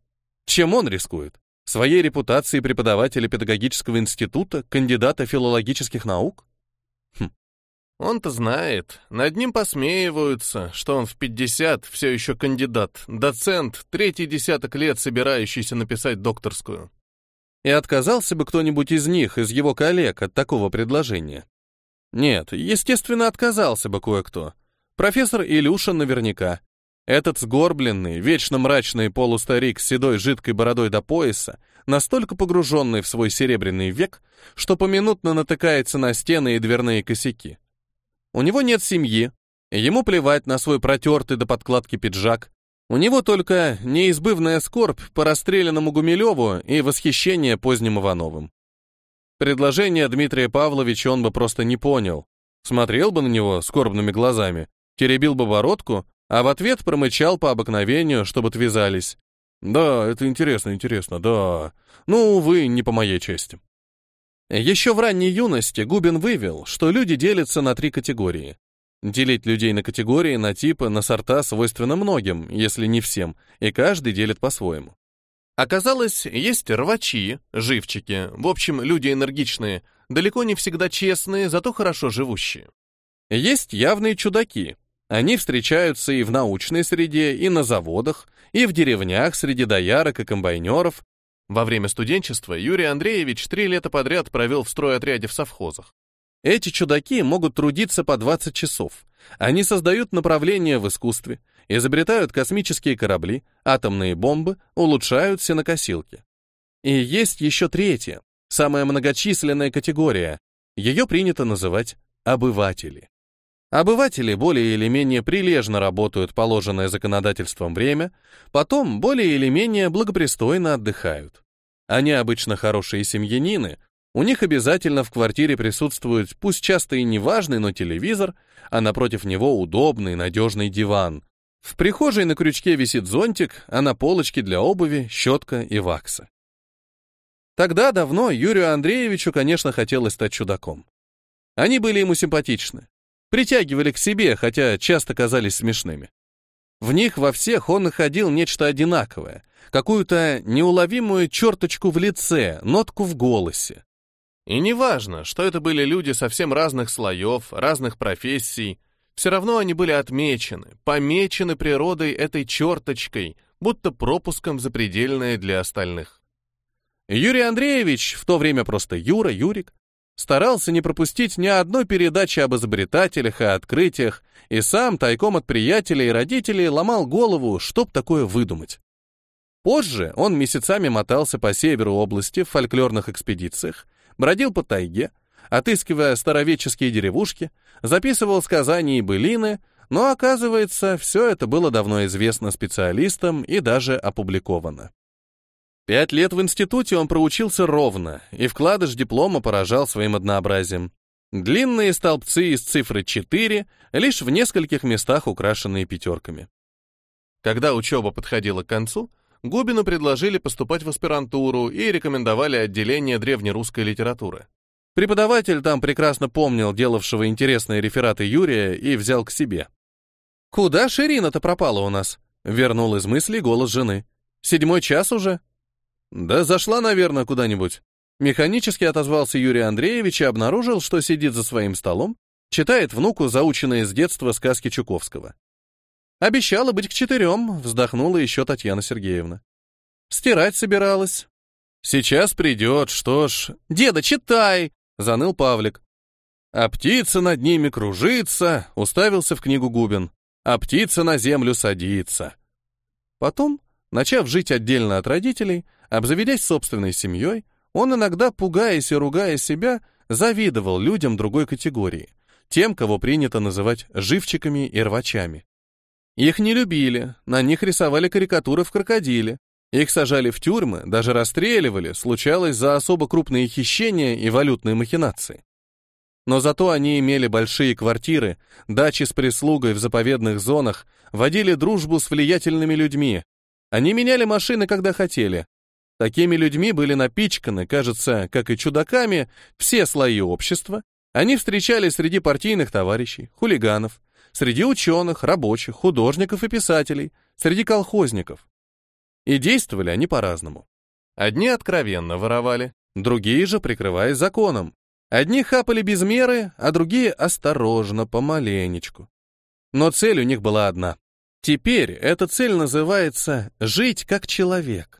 Чем он рискует? Своей репутацией преподавателя педагогического института, кандидата филологических наук? Хм. Он-то знает, над ним посмеиваются, что он в 50 все еще кандидат, доцент, третий десяток лет собирающийся написать докторскую. И отказался бы кто-нибудь из них, из его коллег, от такого предложения? Нет, естественно, отказался бы кое-кто. Профессор Илюшин наверняка. Этот сгорбленный, вечно мрачный полустарик с седой жидкой бородой до пояса, настолько погруженный в свой серебряный век, что поминутно натыкается на стены и дверные косяки. У него нет семьи, ему плевать на свой протертый до подкладки пиджак, у него только неизбывная скорбь по расстрелянному Гумилеву и восхищение поздним Ивановым. Предложение Дмитрия Павловича он бы просто не понял. Смотрел бы на него скорбными глазами, теребил бы бородку а в ответ промычал по обыкновению, чтобы отвязались. «Да, это интересно, интересно, да. Ну, увы, не по моей чести». Еще в ранней юности Губин вывел, что люди делятся на три категории. Делить людей на категории, на типы, на сорта свойственно многим, если не всем, и каждый делит по-своему. Оказалось, есть рвачи, живчики, в общем, люди энергичные, далеко не всегда честные, зато хорошо живущие. Есть явные чудаки, они встречаются и в научной среде, и на заводах, и в деревнях среди доярок и комбайнеров. Во время студенчества Юрий Андреевич три лета подряд провел в стройотряде в совхозах. Эти чудаки могут трудиться по 20 часов. Они создают направления в искусстве, изобретают космические корабли, атомные бомбы, улучшают сенокосилки. И есть еще третья, самая многочисленная категория. Ее принято называть обыватели. Обыватели более или менее прилежно работают положенное законодательством время, потом более или менее благопристойно отдыхают. Они обычно хорошие семьянины, у них обязательно в квартире присутствует, пусть часто и неважный, но телевизор, а напротив него удобный, надежный диван. В прихожей на крючке висит зонтик, а на полочке для обуви щетка и вакса. Тогда давно Юрию Андреевичу, конечно, хотелось стать чудаком. Они были ему симпатичны притягивали к себе, хотя часто казались смешными. В них во всех он находил нечто одинаковое, какую-то неуловимую черточку в лице, нотку в голосе. И неважно, что это были люди совсем разных слоев, разных профессий, все равно они были отмечены, помечены природой этой черточкой, будто пропуском запредельное для остальных. Юрий Андреевич, в то время просто Юра, Юрик, старался не пропустить ни одной передачи об изобретателях и открытиях, и сам, тайком от приятелей и родителей, ломал голову, чтоб такое выдумать. Позже он месяцами мотался по северу области в фольклорных экспедициях, бродил по тайге, отыскивая старовеческие деревушки, записывал сказания и былины, но, оказывается, все это было давно известно специалистам и даже опубликовано. Пять лет в институте он проучился ровно, и вкладыш диплома поражал своим однообразием. Длинные столбцы из цифры 4, лишь в нескольких местах украшенные пятерками. Когда учеба подходила к концу, Губину предложили поступать в аспирантуру и рекомендовали отделение древнерусской литературы. Преподаватель там прекрасно помнил делавшего интересные рефераты Юрия и взял к себе. «Куда Ширина-то пропала у нас?» — вернул из мыслей голос жены. «Седьмой час уже?» «Да зашла, наверное, куда-нибудь». Механически отозвался Юрий Андреевич и обнаружил, что сидит за своим столом, читает внуку заученные с детства сказки Чуковского. «Обещала быть к четырем», — вздохнула еще Татьяна Сергеевна. «Стирать собиралась». «Сейчас придет, что ж...» «Деда, читай!» — заныл Павлик. «А птица над ними кружится», — уставился в книгу Губин. а птица на землю садится. Потом, начав жить отдельно от родителей, обзаведясь собственной семьей, он иногда, пугаясь и ругая себя, завидовал людям другой категории, тем, кого принято называть живчиками и рвачами. Их не любили, на них рисовали карикатуры в крокодиле, их сажали в тюрьмы, даже расстреливали, случалось за особо крупные хищения и валютные махинации. Но зато они имели большие квартиры, дачи с прислугой в заповедных зонах, водили дружбу с влиятельными людьми. Они меняли машины, когда хотели. Такими людьми были напичканы, кажется, как и чудаками, все слои общества. Они встречались среди партийных товарищей, хулиганов, среди ученых, рабочих, художников и писателей, среди колхозников. И действовали они по-разному. Одни откровенно воровали, другие же прикрываясь законом. Одни хапали без меры, а другие осторожно, помаленечку. Но цель у них была одна. Теперь эта цель называется «жить как человек».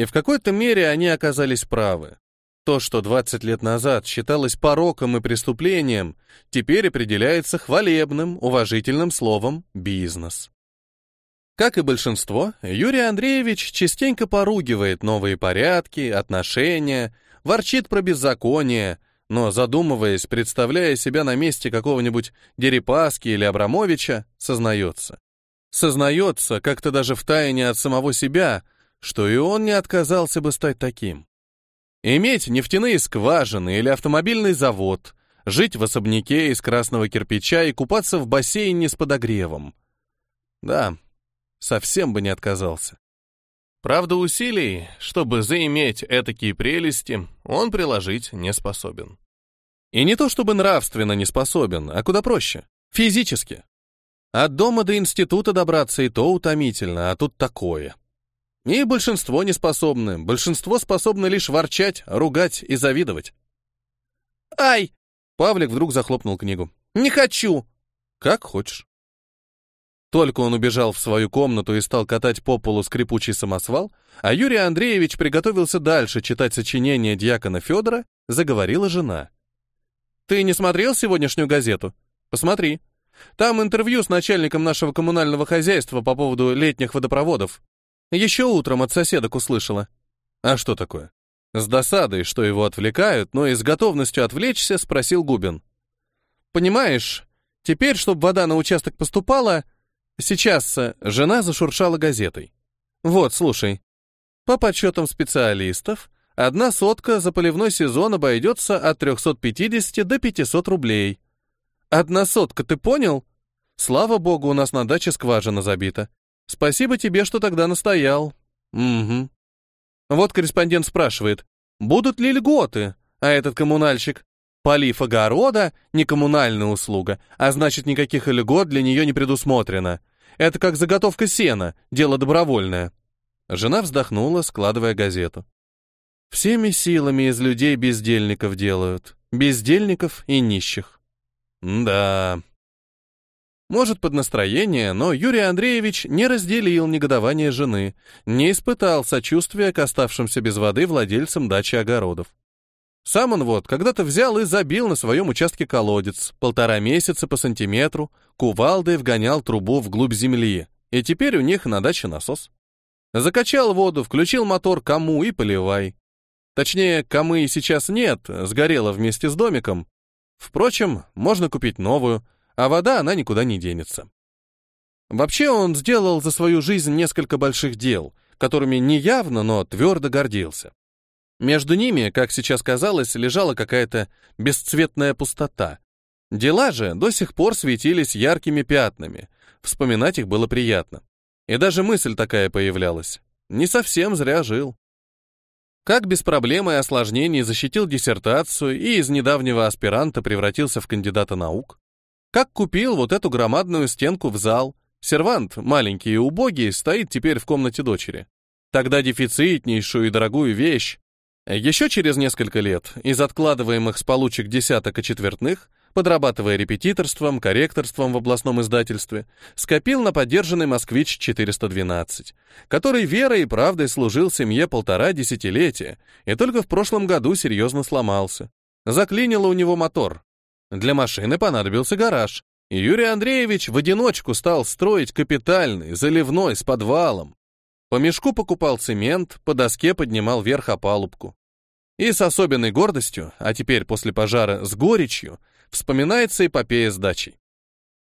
И в какой-то мере они оказались правы. То, что 20 лет назад считалось пороком и преступлением, теперь определяется хвалебным, уважительным словом «бизнес». Как и большинство, Юрий Андреевич частенько поругивает новые порядки, отношения, ворчит про беззаконие, но, задумываясь, представляя себя на месте какого-нибудь Дерипаски или Абрамовича, сознается. Сознается, как-то даже втайне от самого себя, что и он не отказался бы стать таким. Иметь нефтяные скважины или автомобильный завод, жить в особняке из красного кирпича и купаться в бассейне с подогревом. Да, совсем бы не отказался. Правда, усилий, чтобы заиметь этакие прелести, он приложить не способен. И не то чтобы нравственно не способен, а куда проще — физически. От дома до института добраться и то утомительно, а тут такое. И большинство не способны, большинство способны лишь ворчать, ругать и завидовать. «Ай!» — Павлик вдруг захлопнул книгу. «Не хочу!» «Как хочешь». Только он убежал в свою комнату и стал катать по полу скрипучий самосвал, а Юрий Андреевич приготовился дальше читать сочинение дьякона Федора, заговорила жена. «Ты не смотрел сегодняшнюю газету? Посмотри. Там интервью с начальником нашего коммунального хозяйства по поводу летних водопроводов. Еще утром от соседок услышала. А что такое? С досадой, что его отвлекают, но и с готовностью отвлечься, спросил Губин. Понимаешь, теперь, чтобы вода на участок поступала, Сейчас э, жена зашуршала газетой. Вот, слушай. По подсчетам специалистов, одна сотка за поливной сезон обойдется от 350 до 500 рублей. Одна сотка, ты понял? Слава богу, у нас на даче скважина забита. Спасибо тебе, что тогда настоял. Угу. Вот корреспондент спрашивает, будут ли льготы, а этот коммунальщик. Полив огорода — не коммунальная услуга, а значит, никаких льгот для нее не предусмотрено. Это как заготовка сена, дело добровольное. Жена вздохнула, складывая газету. Всеми силами из людей бездельников делают. Бездельников и нищих. да. Может, под настроение, но Юрий Андреевич не разделил негодование жены, не испытал сочувствия к оставшимся без воды владельцам дачи огородов. Сам он вот когда-то взял и забил на своем участке колодец, полтора месяца по сантиметру, кувалдой вгонял трубу вглубь земли, и теперь у них на даче насос. Закачал воду, включил мотор кому и поливай. Точнее, камы сейчас нет, сгорела вместе с домиком. Впрочем, можно купить новую, а вода она никуда не денется. Вообще он сделал за свою жизнь несколько больших дел, которыми не явно, но твердо гордился. Между ними, как сейчас казалось, лежала какая-то бесцветная пустота. Дела же до сих пор светились яркими пятнами. Вспоминать их было приятно. И даже мысль такая появлялась. Не совсем зря жил. Как без проблем и осложнений защитил диссертацию и из недавнего аспиранта превратился в кандидата наук. Как купил вот эту громадную стенку в зал. Сервант, маленький и убогий, стоит теперь в комнате дочери. Тогда дефицитнейшую и дорогую вещь, еще через несколько лет из откладываемых с получек десяток и четвертных, подрабатывая репетиторством, корректорством в областном издательстве, скопил на поддержанный «Москвич-412», который верой и правдой служил семье полтора десятилетия и только в прошлом году серьезно сломался. Заклинило у него мотор. Для машины понадобился гараж. И Юрий Андреевич в одиночку стал строить капитальный, заливной, с подвалом. По мешку покупал цемент, по доске поднимал вверх опалубку. И с особенной гордостью, а теперь после пожара с горечью, вспоминается эпопея с дачей.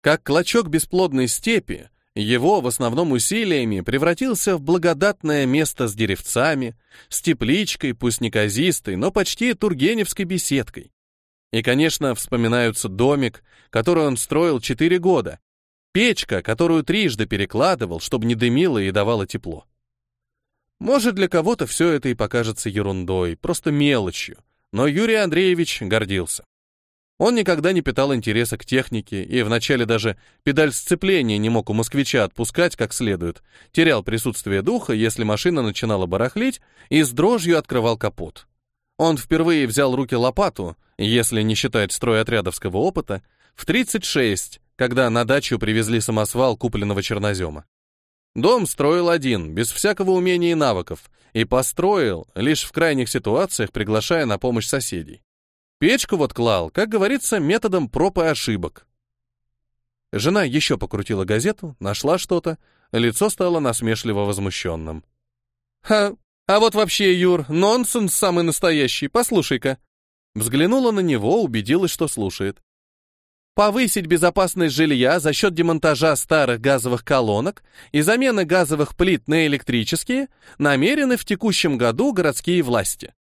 Как клочок бесплодной степи, его в основном усилиями превратился в благодатное место с деревцами, с тепличкой, пусть неказистой, но почти тургеневской беседкой. И, конечно, вспоминаются домик, который он строил четыре года, печка, которую трижды перекладывал, чтобы не дымило и давало тепло. Может, для кого-то все это и покажется ерундой, просто мелочью, но Юрий Андреевич гордился. Он никогда не питал интереса к технике и вначале даже педаль сцепления не мог у москвича отпускать как следует, терял присутствие духа, если машина начинала барахлить, и с дрожью открывал капот. Он впервые взял руки лопату, если не считать стройотрядовского опыта, в 36, когда на дачу привезли самосвал купленного чернозема. Дом строил один, без всякого умения и навыков, и построил, лишь в крайних ситуациях приглашая на помощь соседей. Печку вот клал, как говорится, методом проб и ошибок. Жена еще покрутила газету, нашла что-то, лицо стало насмешливо возмущенным. «Ха, а вот вообще, Юр, нонсенс самый настоящий, послушай-ка». Взглянула на него, убедилась, что слушает повысить безопасность жилья за счет демонтажа старых газовых колонок и замены газовых плит на электрические намерены в текущем году городские власти.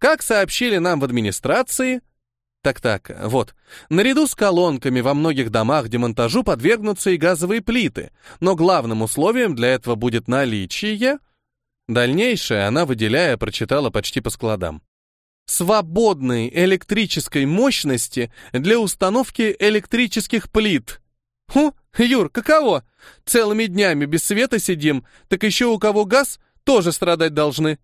Как сообщили нам в администрации, так-так, вот. Наряду с колонками во многих домах демонтажу подвергнутся и газовые плиты, но главным условием для этого будет наличие... Дальнейшее она, выделяя, прочитала почти по складам свободной электрической мощности для установки электрических плит. Ху, Юр, каково? Целыми днями без света сидим, так еще у кого газ, тоже страдать должны.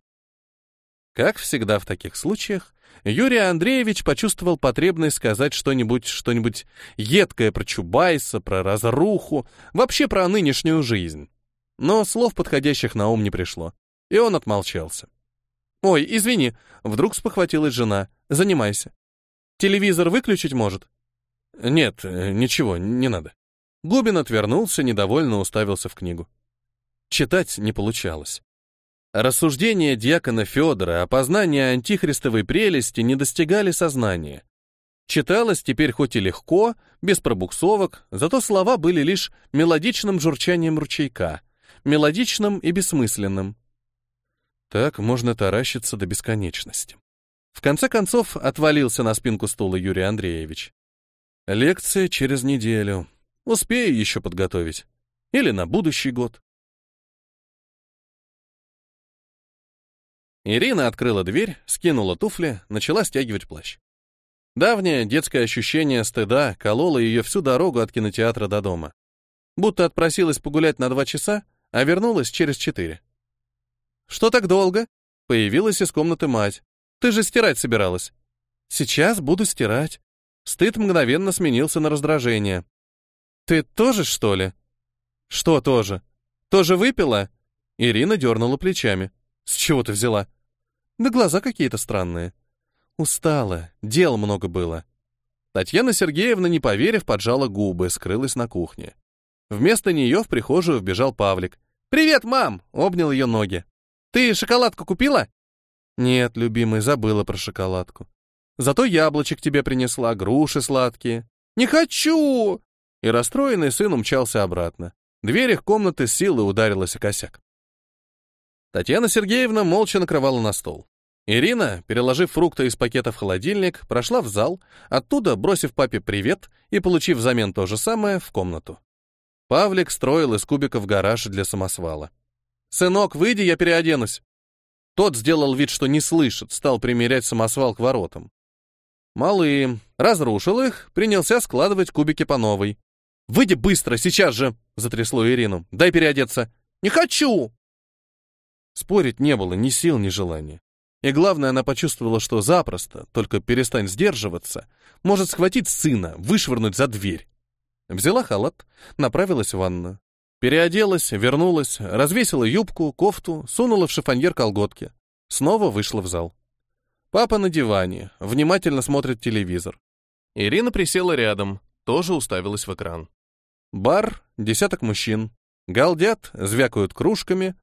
Как всегда в таких случаях, Юрий Андреевич почувствовал потребность сказать что-нибудь, что-нибудь едкое про Чубайса, про разруху, вообще про нынешнюю жизнь. Но слов подходящих на ум не пришло, и он отмолчался. «Ой, извини», — вдруг спохватилась жена. «Занимайся. Телевизор выключить может?» «Нет, э, ничего, не надо». Губин отвернулся, недовольно уставился в книгу. Читать не получалось. Рассуждения дьякона Федора о познании антихристовой прелести не достигали сознания. Читалось теперь хоть и легко, без пробуксовок, зато слова были лишь мелодичным журчанием ручейка, мелодичным и бессмысленным. Так можно таращиться до бесконечности. В конце концов, отвалился на спинку стула Юрий Андреевич. Лекция через неделю. Успею еще подготовить. Или на будущий год. Ирина открыла дверь, скинула туфли, начала стягивать плащ. Давнее детское ощущение стыда кололо ее всю дорогу от кинотеатра до дома. Будто отпросилась погулять на два часа, а вернулась через четыре. «Что так долго?» Появилась из комнаты мать. «Ты же стирать собиралась». «Сейчас буду стирать». Стыд мгновенно сменился на раздражение. «Ты тоже, что ли?» «Что тоже? Тоже выпила?» Ирина дернула плечами. «С чего ты взяла?» «Да глаза какие-то странные». «Устала, дел много было». Татьяна Сергеевна, не поверив, поджала губы, скрылась на кухне. Вместо нее в прихожую вбежал Павлик. «Привет, мам!» — обнял ее ноги. Ты шоколадку купила? Нет, любимый, забыла про шоколадку. Зато яблочек тебе принесла, груши сладкие. Не хочу! И расстроенный сын умчался обратно. Дверь их комнаты с силой ударилась о косяк. Татьяна Сергеевна молча накрывала на стол. Ирина, переложив фрукты из пакета в холодильник, прошла в зал, оттуда, бросив папе привет и получив взамен то же самое, в комнату. Павлик строил из кубиков гараж для самосвала. «Сынок, выйди, я переоденусь». Тот сделал вид, что не слышит, стал примерять самосвал к воротам. Малый разрушил их, принялся складывать кубики по новой. «Выйди быстро, сейчас же!» — затрясло Ирину. «Дай переодеться!» «Не хочу!» Спорить не было ни сил, ни желания. И главное, она почувствовала, что запросто, только перестань сдерживаться, может схватить сына, вышвырнуть за дверь. Взяла халат, направилась в ванную. Переоделась, вернулась, развесила юбку, кофту, сунула в шифоньер колготки. Снова вышла в зал. Папа на диване, внимательно смотрит телевизор. Ирина присела рядом, тоже уставилась в экран. Бар, десяток мужчин. Галдят, звякают кружками.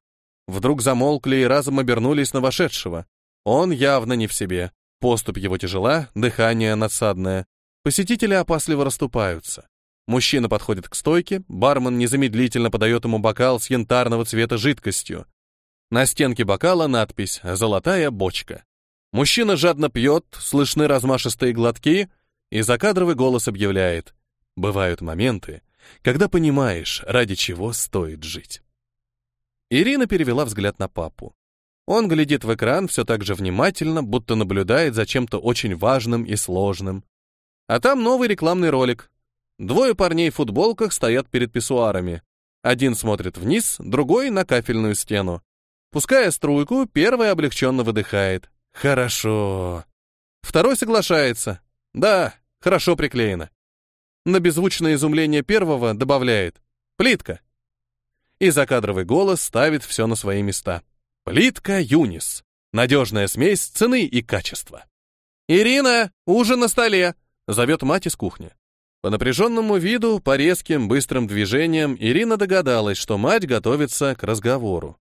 Вдруг замолкли и разом обернулись на вошедшего. Он явно не в себе. Поступь его тяжела, дыхание надсадное. Посетители опасливо расступаются. Мужчина подходит к стойке, бармен незамедлительно подает ему бокал с янтарного цвета жидкостью. На стенке бокала надпись «Золотая бочка». Мужчина жадно пьет, слышны размашистые глотки, и закадровый голос объявляет «Бывают моменты, когда понимаешь, ради чего стоит жить». Ирина перевела взгляд на папу. Он глядит в экран все так же внимательно, будто наблюдает за чем-то очень важным и сложным. А там новый рекламный ролик. Двое парней в футболках стоят перед писсуарами. Один смотрит вниз, другой — на кафельную стену. Пуская струйку, первый облегченно выдыхает. «Хорошо». Второй соглашается. «Да, хорошо приклеено». На беззвучное изумление первого добавляет. «Плитка». И закадровый голос ставит все на свои места. «Плитка Юнис. Надежная смесь цены и качества». «Ирина, ужин на столе!» — зовет мать из кухни. По напряженному виду, по резким, быстрым движениям Ирина догадалась, что мать готовится к разговору.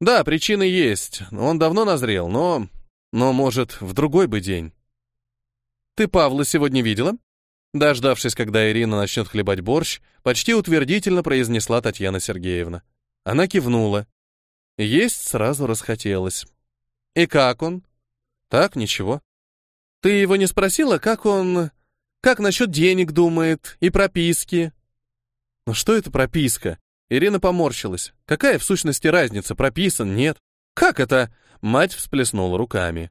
Да, причины есть, он давно назрел, но... Но, может, в другой бы день. «Ты Павла сегодня видела?» Дождавшись, когда Ирина начнет хлебать борщ, почти утвердительно произнесла Татьяна Сергеевна. Она кивнула. Есть сразу расхотелось. «И как он?» «Так, ничего». «Ты его не спросила, как он...» Как насчет денег думает и прописки? Ну что это прописка? Ирина поморщилась. Какая в сущности разница, прописан, нет? Как это? Мать всплеснула руками.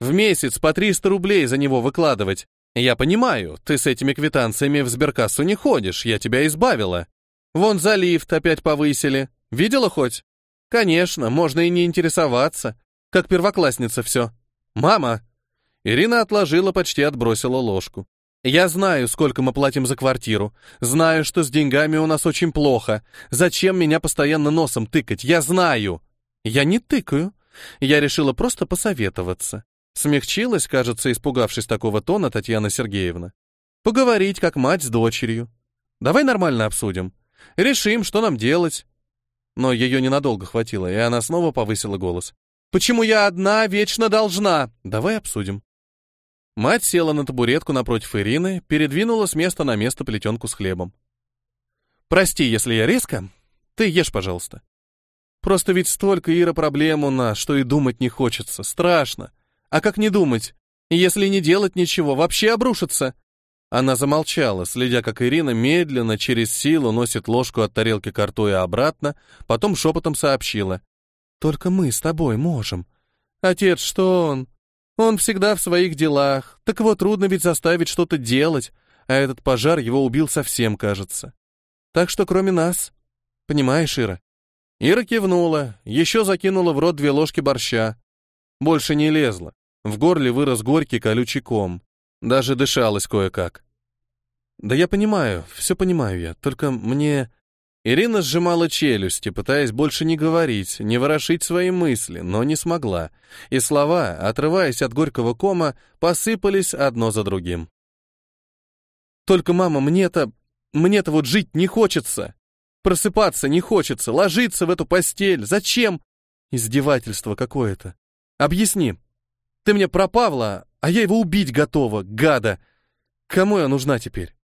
В месяц по 300 рублей за него выкладывать. Я понимаю, ты с этими квитанциями в сберкассу не ходишь, я тебя избавила. Вон за лифт опять повысили. Видела хоть? Конечно, можно и не интересоваться. Как первоклассница все. Мама! Ирина отложила, почти отбросила ложку. Я знаю, сколько мы платим за квартиру. Знаю, что с деньгами у нас очень плохо. Зачем меня постоянно носом тыкать? Я знаю. Я не тыкаю. Я решила просто посоветоваться. Смягчилась, кажется, испугавшись такого тона Татьяна Сергеевна. Поговорить, как мать с дочерью. Давай нормально обсудим. Решим, что нам делать. Но ее ненадолго хватило, и она снова повысила голос. Почему я одна вечно должна? Давай обсудим. Мать села на табуретку напротив Ирины, передвинула с места на место плетенку с хлебом. «Прости, если я резко. Ты ешь, пожалуйста. Просто ведь столько, Ира, проблем у нас, что и думать не хочется. Страшно. А как не думать? Если не делать ничего, вообще обрушится». Она замолчала, следя, как Ирина медленно, через силу носит ложку от тарелки к рту и обратно, потом шепотом сообщила. «Только мы с тобой можем. Отец, что он? Он всегда в своих делах. Так вот, трудно ведь заставить что-то делать, а этот пожар его убил совсем, кажется. Так что кроме нас. Понимаешь, Ира? Ира кивнула, еще закинула в рот две ложки борща. Больше не лезла. В горле вырос горький колючий ком. Даже дышалось кое-как. Да я понимаю, все понимаю я, только мне... Ирина сжимала челюсти, пытаясь больше не говорить, не ворошить свои мысли, но не смогла, и слова, отрываясь от горького кома, посыпались одно за другим. «Только, мама, мне-то... мне-то вот жить не хочется. Просыпаться не хочется, ложиться в эту постель. Зачем? Издевательство какое-то. Объясни. Ты мне про Павла, а я его убить готова, гада. Кому я нужна теперь?»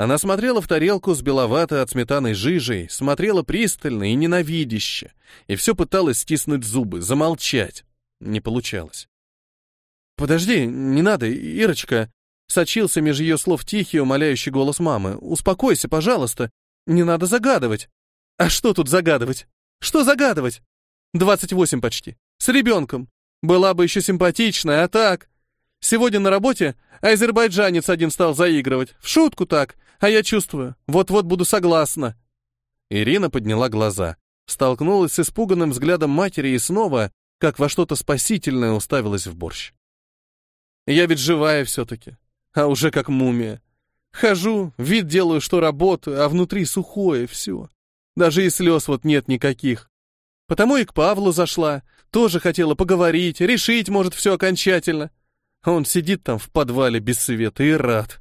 Она смотрела в тарелку с беловатой от сметаны жижей, смотрела пристально и ненавидяще, и все пыталась стиснуть зубы, замолчать. Не получалось. «Подожди, не надо, Ирочка!» Сочился меж ее слов тихий, умоляющий голос мамы. «Успокойся, пожалуйста. Не надо загадывать». «А что тут загадывать? Что загадывать? Двадцать восемь почти. С ребенком. Была бы еще симпатичная, а так...» Сегодня на работе азербайджанец один стал заигрывать. В шутку так. А я чувствую, вот-вот буду согласна. Ирина подняла глаза, столкнулась с испуганным взглядом матери и снова, как во что-то спасительное, уставилась в борщ. Я ведь живая все-таки, а уже как мумия. Хожу, вид делаю, что работаю, а внутри сухое все. Даже и слез вот нет никаких. Потому и к Павлу зашла, тоже хотела поговорить, решить, может, все окончательно. Он сидит там в подвале без света и рад.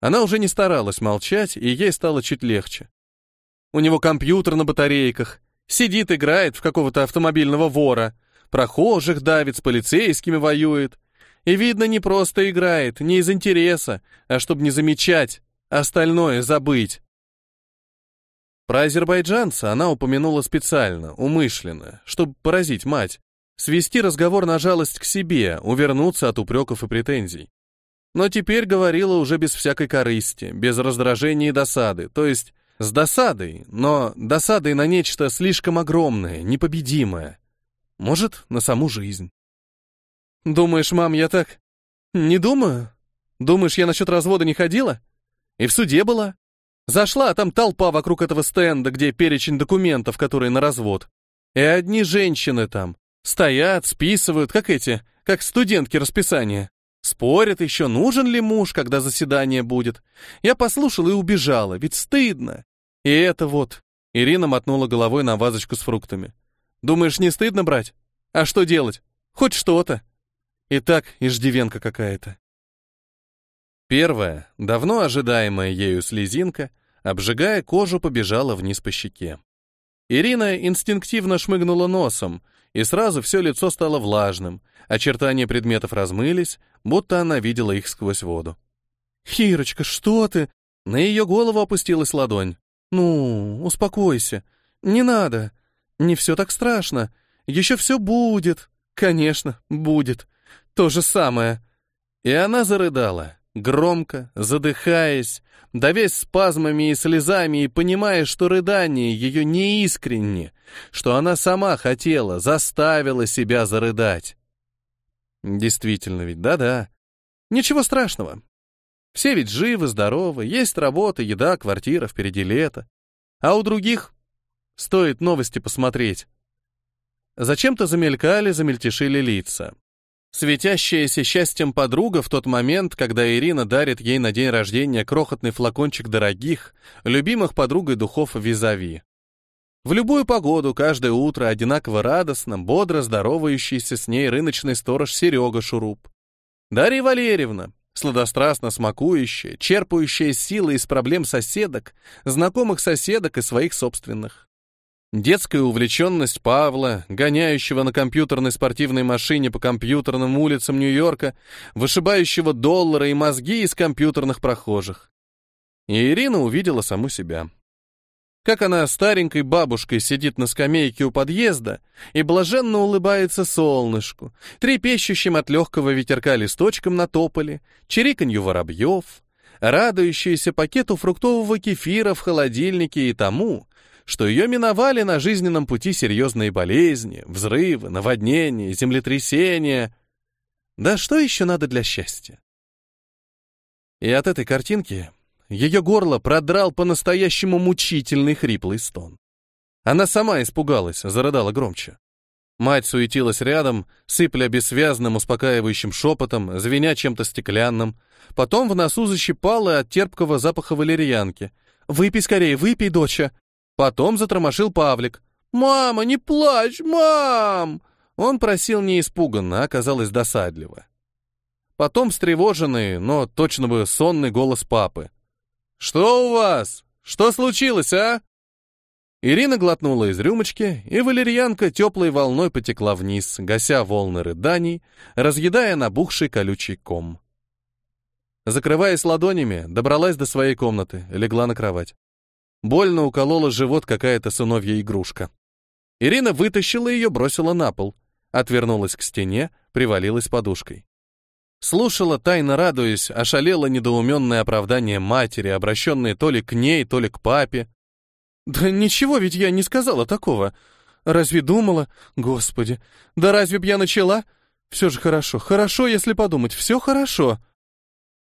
Она уже не старалась молчать, и ей стало чуть легче. У него компьютер на батарейках, сидит, играет в какого-то автомобильного вора, прохожих давит, с полицейскими воюет. И, видно, не просто играет, не из интереса, а чтобы не замечать, остальное забыть. Про азербайджанца она упомянула специально, умышленно, чтобы поразить мать, свести разговор на жалость к себе, увернуться от упреков и претензий. Но теперь говорила уже без всякой корысти, без раздражения и досады, то есть с досадой, но досадой на нечто слишком огромное, непобедимое. Может, на саму жизнь. «Думаешь, мам, я так...» «Не думаю. Думаешь, я насчет развода не ходила? И в суде была?» Зашла, а там толпа вокруг этого стенда, где перечень документов, которые на развод. И одни женщины там. Стоят, списывают, как эти, как студентки расписания. Спорят еще, нужен ли муж, когда заседание будет. Я послушала и убежала, ведь стыдно. И это вот. Ирина мотнула головой на вазочку с фруктами. Думаешь, не стыдно брать? А что делать? Хоть что-то. И так иждивенка какая-то. Первая, давно ожидаемая ею слезинка, обжигая кожу, побежала вниз по щеке. Ирина инстинктивно шмыгнула носом, и сразу все лицо стало влажным, очертания предметов размылись, будто она видела их сквозь воду. «Хирочка, что ты?» На ее голову опустилась ладонь. «Ну, успокойся. Не надо. Не все так страшно. Еще все будет. Конечно, будет. То же самое». И она зарыдала, громко, задыхаясь, давясь спазмами и слезами и понимая, что рыдание ее не искренне, что она сама хотела, заставила себя зарыдать. Действительно ведь, да-да. Ничего страшного. Все ведь живы, здоровы, есть работа, еда, квартира, впереди лето. А у других стоит новости посмотреть. Зачем-то замелькали, замельтешили лица. Светящаяся счастьем подруга в тот момент, когда Ирина дарит ей на день рождения крохотный флакончик дорогих, любимых подругой духов Визави. В любую погоду, каждое утро одинаково радостно, бодро здоровающийся с ней рыночный сторож Серега Шуруп. Дарья Валерьевна, сладострастно смакующая, черпающая силы из проблем соседок, знакомых соседок и своих собственных. Детская увлеченность Павла, гоняющего на компьютерной спортивной машине по компьютерным улицам Нью-Йорка, вышибающего доллары и мозги из компьютерных прохожих. И Ирина увидела саму себя. Как она старенькой бабушкой сидит на скамейке у подъезда и блаженно улыбается солнышку, трепещущим от легкого ветерка листочком на тополе, чириканью воробьев, радующаяся пакету фруктового кефира в холодильнике и тому, что ее миновали на жизненном пути серьезные болезни, взрывы, наводнения, землетрясения. Да что еще надо для счастья? И от этой картинки ее горло продрал по-настоящему мучительный хриплый стон. Она сама испугалась, зарыдала громче. Мать суетилась рядом, сыпля бессвязным успокаивающим шепотом, звеня чем-то стеклянным. Потом в носу защипала от терпкого запаха валерьянки. «Выпей скорее, выпей, доча!» Потом затормошил Павлик. «Мама, не плачь, мам!» Он просил не испуганно, а оказалось досадливо. Потом встревоженный, но точно бы сонный голос папы. «Что у вас? Что случилось, а?» Ирина глотнула из рюмочки, и валерьянка теплой волной потекла вниз, гася волны рыданий, разъедая набухший колючий ком. Закрываясь ладонями, добралась до своей комнаты, легла на кровать. Больно уколола живот какая-то сыновья игрушка. Ирина вытащила ее, бросила на пол. Отвернулась к стене, привалилась подушкой. Слушала, тайно радуясь, ошалело недоуменное оправдание матери, обращенное то ли к ней, то ли к папе. «Да ничего ведь я не сказала такого. Разве думала? Господи, да разве б я начала? Все же хорошо, хорошо, если подумать, все хорошо».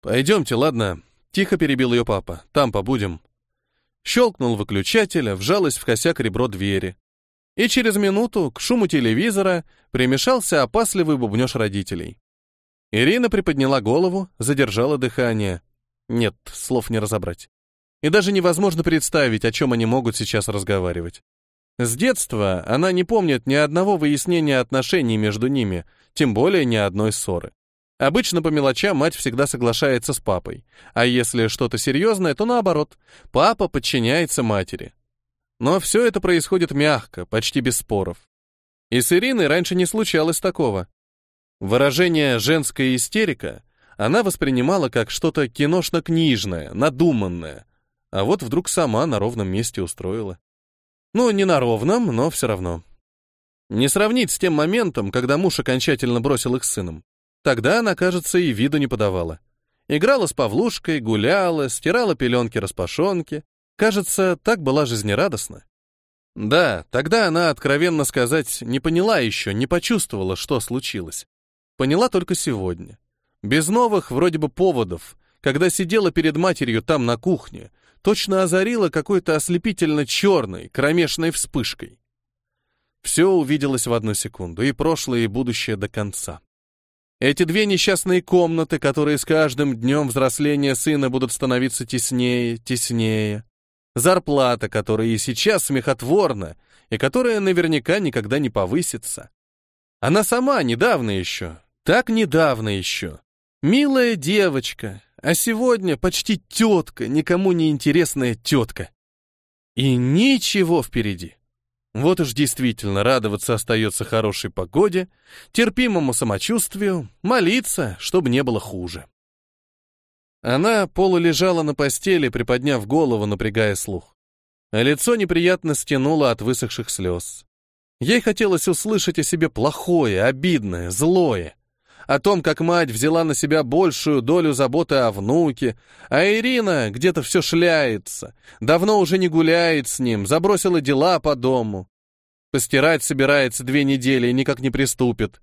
«Пойдемте, ладно?» — тихо перебил ее папа. «Там побудем». Щелкнул выключатель, вжалось в косяк ребро двери. И через минуту к шуму телевизора примешался опасливый бубнеж родителей. Ирина приподняла голову, задержала дыхание. Нет, слов не разобрать. И даже невозможно представить, о чем они могут сейчас разговаривать. С детства она не помнит ни одного выяснения отношений между ними, тем более ни одной ссоры. Обычно по мелочам мать всегда соглашается с папой, а если что-то серьезное, то наоборот, папа подчиняется матери. Но все это происходит мягко, почти без споров. И с Ириной раньше не случалось такого. Выражение «женская истерика» она воспринимала как что-то киношно-книжное, надуманное, а вот вдруг сама на ровном месте устроила. Ну, не на ровном, но все равно. Не сравнить с тем моментом, когда муж окончательно бросил их с сыном. Тогда она, кажется, и виду не подавала. Играла с Павлушкой, гуляла, стирала пеленки-распашонки. Кажется, так была жизнерадостна. Да, тогда она, откровенно сказать, не поняла еще, не почувствовала, что случилось. Поняла только сегодня. Без новых, вроде бы, поводов, когда сидела перед матерью там на кухне, точно озарила какой-то ослепительно черной, кромешной вспышкой. Все увиделось в одну секунду, и прошлое, и будущее до конца. Эти две несчастные комнаты, которые с каждым днем взросления сына будут становиться теснее, теснее. Зарплата, которая и сейчас смехотворна, и которая наверняка никогда не повысится. Она сама недавно еще, так недавно еще. Милая девочка, а сегодня почти тетка, никому не интересная тетка. И ничего впереди. Вот уж действительно радоваться остается хорошей погоде, терпимому самочувствию, молиться, чтобы не было хуже. Она полулежала на постели, приподняв голову, напрягая слух. Лицо неприятно стянуло от высохших слез. Ей хотелось услышать о себе плохое, обидное, злое. О том, как мать взяла на себя большую долю заботы о внуке, а Ирина где-то все шляется, давно уже не гуляет с ним, забросила дела по дому. Постирать собирается две недели и никак не приступит.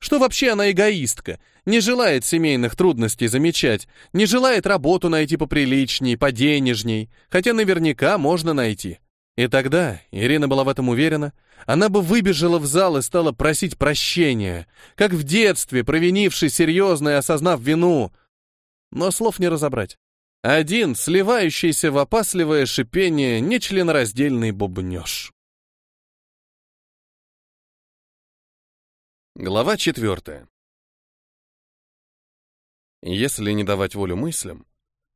Что вообще она эгоистка, не желает семейных трудностей замечать, не желает работу найти поприличней, поденежней, хотя наверняка можно найти. И тогда, Ирина была в этом уверена, она бы выбежала в зал и стала просить прощения, как в детстве, провинившись серьезно и осознав вину. Но слов не разобрать. Один, сливающийся в опасливое шипение, нечленораздельный бубнёж. Глава четвертая. Если не давать волю мыслям,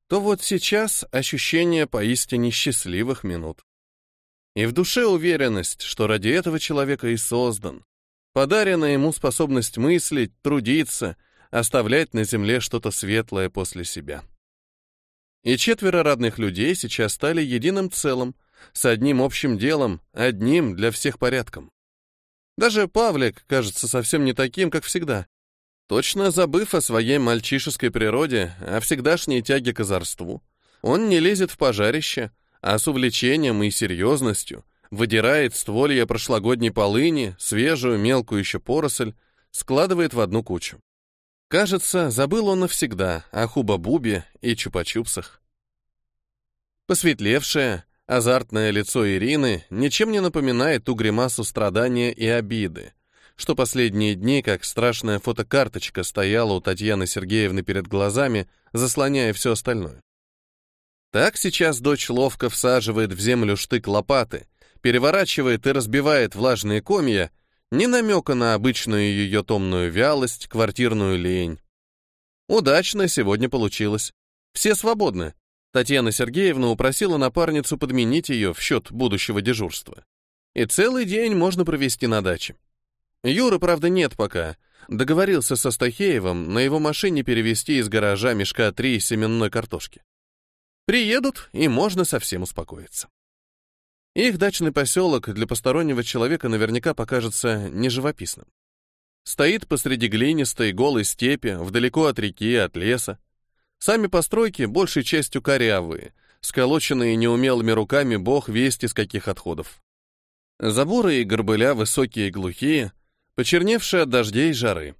то вот сейчас ощущение поистине счастливых минут. И в душе уверенность, что ради этого человека и создан. Подарена ему способность мыслить, трудиться, оставлять на земле что-то светлое после себя. И четверо родных людей сейчас стали единым целым, с одним общим делом, одним для всех порядком. Даже Павлик кажется совсем не таким, как всегда. Точно забыв о своей мальчишеской природе, о всегдашней тяге к озорству, он не лезет в пожарище, а с увлечением и серьезностью выдирает стволья прошлогодней полыни, свежую, мелкую еще поросль, складывает в одну кучу. Кажется, забыл он навсегда о хуба-бубе и чупа-чупсах. Посветлевшая, азартное лицо Ирины ничем не напоминает ту гримасу страдания и обиды, что последние дни, как страшная фотокарточка, стояла у Татьяны Сергеевны перед глазами, заслоняя все остальное. Так сейчас дочь ловко всаживает в землю штык лопаты, переворачивает и разбивает влажные комья, ни намека на обычную ее томную вялость, квартирную лень. Удачно сегодня получилось. Все свободны. Татьяна Сергеевна упросила напарницу подменить ее в счет будущего дежурства. И целый день можно провести на даче. Юры, правда, нет пока. Договорился со Стахеевым на его машине перевезти из гаража мешка три семенной картошки. Приедут, и можно совсем успокоиться. Их дачный поселок для постороннего человека наверняка покажется неживописным. Стоит посреди глинистой, голой степи, вдалеко от реки, от леса. Сами постройки большей частью корявые, сколоченные неумелыми руками бог весть из каких отходов. Заборы и горбыля высокие и глухие, почерневшие от дождей и жары.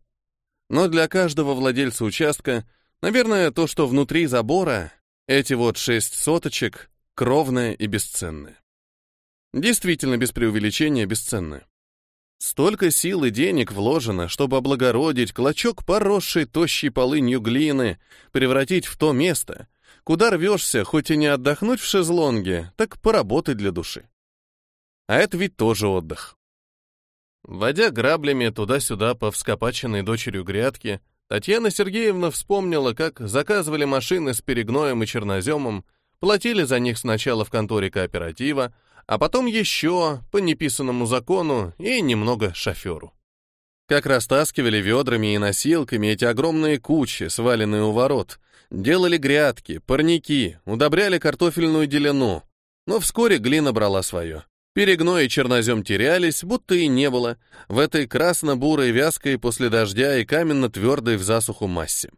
Но для каждого владельца участка, наверное, то, что внутри забора, эти вот шесть соточек кровное и бесценное. Действительно, без преувеличения, бесценное. Столько сил и денег вложено, чтобы облагородить клочок поросшей тощей полынью глины, превратить в то место, куда рвешься, хоть и не отдохнуть в шезлонге, так поработать для души. А это ведь тоже отдых. Водя граблями туда-сюда по вскопаченной дочерью грядке, Татьяна Сергеевна вспомнила, как заказывали машины с перегноем и черноземом, платили за них сначала в конторе кооператива, а потом еще, по неписанному закону, и немного шоферу. Как растаскивали ведрами и носилками эти огромные кучи, сваленные у ворот, делали грядки, парники, удобряли картофельную делену. Но вскоре глина брала свое. Перегной и чернозем терялись, будто и не было, в этой красно-бурой вязкой после дождя и каменно-твердой в засуху массе.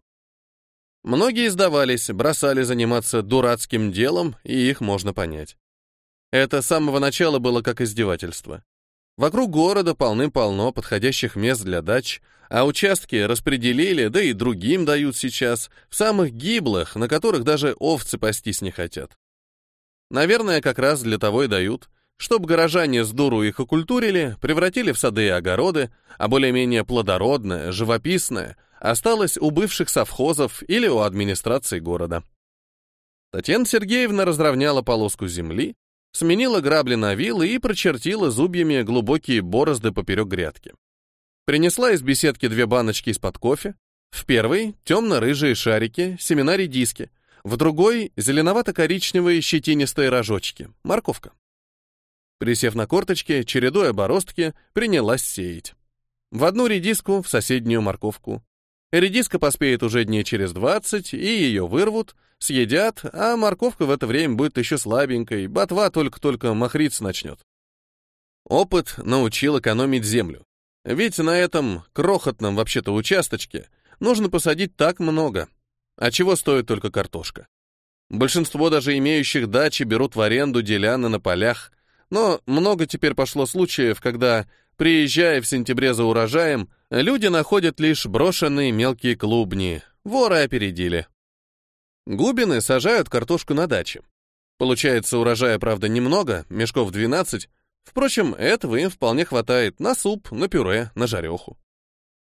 Многие сдавались, бросали заниматься дурацким делом, и их можно понять. Это с самого начала было как издевательство. Вокруг города полным-полно подходящих мест для дач, а участки распределили, да и другим дают сейчас, в самых гиблых, на которых даже овцы пастись не хотят. Наверное, как раз для того и дают, чтобы горожане с дуру их окультурили, превратили в сады и огороды, а более-менее плодородное, живописное осталось у бывших совхозов или у администрации города. Татьяна Сергеевна разровняла полоску земли, сменила грабли на вилы и прочертила зубьями глубокие борозды поперек грядки. Принесла из беседки две баночки из-под кофе. В первой — темно-рыжие шарики, семена редиски. В другой — зеленовато-коричневые щетинистые рожочки, морковка. Присев на корточки, чередуя бороздки, принялась сеять. В одну редиску, в соседнюю морковку. Редиска поспеет уже дней через двадцать, и ее вырвут, съедят, а морковка в это время будет еще слабенькой, ботва только-только махриться начнет. Опыт научил экономить землю. Ведь на этом крохотном вообще-то участочке нужно посадить так много. А чего стоит только картошка? Большинство даже имеющих дачи берут в аренду деляны на полях, но много теперь пошло случаев, когда, приезжая в сентябре за урожаем, люди находят лишь брошенные мелкие клубни. Воры опередили. Губины сажают картошку на даче. Получается урожая, правда, немного, мешков 12. Впрочем, этого им вполне хватает на суп, на пюре, на жареху.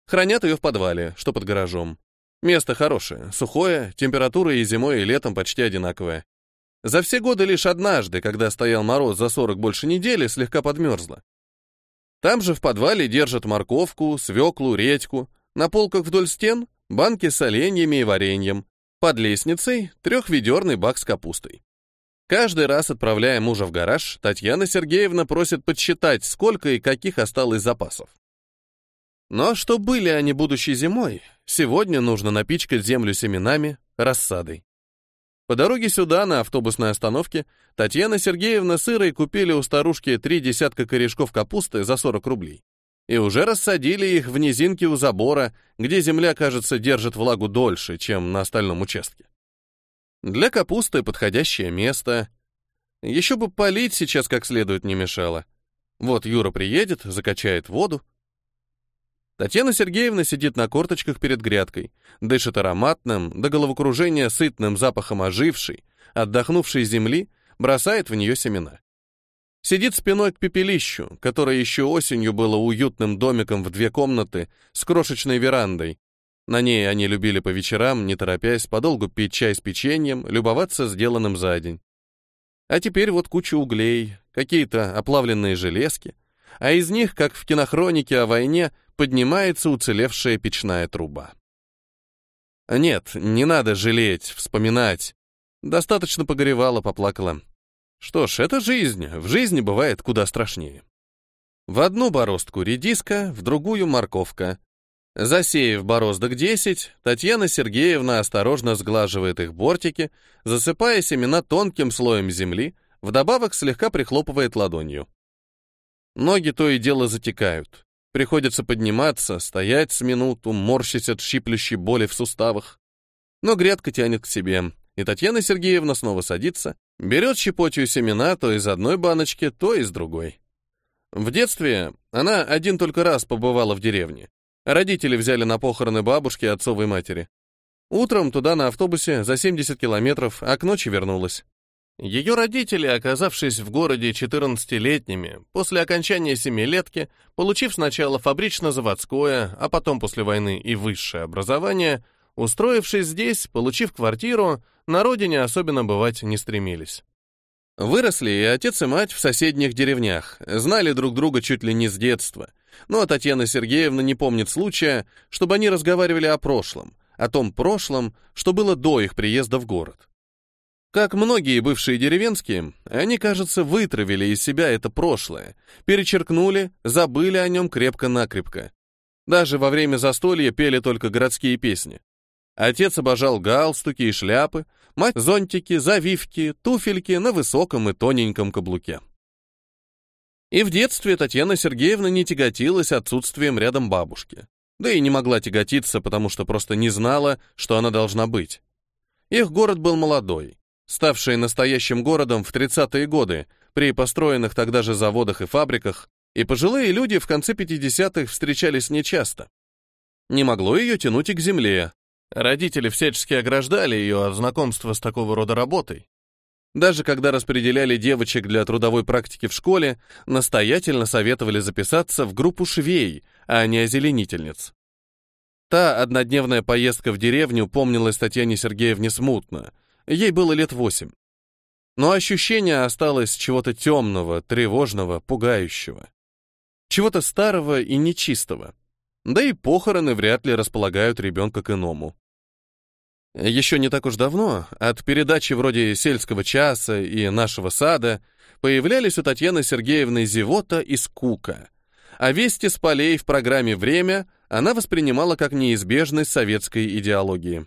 Хранят ее в подвале, что под гаражом. Место хорошее, сухое, температура и зимой, и летом почти одинаковая. За все годы лишь однажды, когда стоял мороз за 40 больше недели, слегка подмерзла. Там же в подвале держат морковку, свеклу, редьку, на полках вдоль стен — банки с оленьями и вареньем, под лестницей — трехведерный бак с капустой. Каждый раз, отправляя мужа в гараж, Татьяна Сергеевна просит подсчитать, сколько и каких осталось запасов. Но что были они будущей зимой, сегодня нужно напичкать землю семенами, рассадой. По дороге сюда, на автобусной остановке, Татьяна Сергеевна с Ирой купили у старушки три десятка корешков капусты за 40 рублей. И уже рассадили их в низинке у забора, где земля, кажется, держит влагу дольше, чем на остальном участке. Для капусты подходящее место. Еще бы полить сейчас как следует не мешало. Вот Юра приедет, закачает воду, Татьяна Сергеевна сидит на корточках перед грядкой, дышит ароматным, до головокружения сытным запахом ожившей, отдохнувшей земли, бросает в нее семена. Сидит спиной к пепелищу, которое еще осенью было уютным домиком в две комнаты с крошечной верандой. На ней они любили по вечерам, не торопясь, подолгу пить чай с печеньем, любоваться сделанным за день. А теперь вот куча углей, какие-то оплавленные железки, а из них, как в кинохронике о войне, поднимается уцелевшая печная труба. Нет, не надо жалеть, вспоминать. Достаточно погоревала, поплакала. Что ж, это жизнь, в жизни бывает куда страшнее. В одну бороздку редиска, в другую морковка. Засеяв бороздок 10, Татьяна Сергеевна осторожно сглаживает их бортики, засыпая семена тонким слоем земли, вдобавок слегка прихлопывает ладонью. Ноги то и дело затекают. Приходится подниматься, стоять с минуту, морщить от щиплющей боли в суставах. Но грядка тянет к себе, и Татьяна Сергеевна снова садится, берет щепотью семена то из одной баночки, то из другой. В детстве она один только раз побывала в деревне. Родители взяли на похороны бабушки отцовой матери. Утром туда на автобусе за 70 километров, а к ночи вернулась. Ее родители, оказавшись в городе 14-летними, после окончания семилетки, получив сначала фабрично-заводское, а потом после войны и высшее образование, устроившись здесь, получив квартиру, на родине особенно бывать не стремились. Выросли и отец и мать в соседних деревнях, знали друг друга чуть ли не с детства, но Татьяна Сергеевна не помнит случая, чтобы они разговаривали о прошлом, о том прошлом, что было до их приезда в город. Как многие бывшие деревенские, они, кажется, вытравили из себя это прошлое, перечеркнули, забыли о нем крепко-накрепко. Даже во время застолья пели только городские песни. Отец обожал галстуки и шляпы, мать — зонтики, завивки, туфельки на высоком и тоненьком каблуке. И в детстве Татьяна Сергеевна не тяготилась отсутствием рядом бабушки. Да и не могла тяготиться, потому что просто не знала, что она должна быть. Их город был молодой, ставший настоящим городом в 30-е годы, при построенных тогда же заводах и фабриках, и пожилые люди в конце 50-х встречались нечасто. Не могло ее тянуть и к земле. Родители всячески ограждали ее от знакомства с такого рода работой. Даже когда распределяли девочек для трудовой практики в школе, настоятельно советовали записаться в группу швей, а не озеленительниц. Та однодневная поездка в деревню помнилась Татьяне Сергеевне смутно. Ей было лет восемь. Но ощущение осталось чего-то темного, тревожного, пугающего чего-то старого и нечистого. Да и похороны вряд ли располагают ребенка к иному. Еще не так уж давно от передачи вроде «Сельского часа» и «Нашего сада» появлялись у Татьяны Сергеевны зевота и скука, а вести с полей в программе «Время» она воспринимала как неизбежность советской идеологии.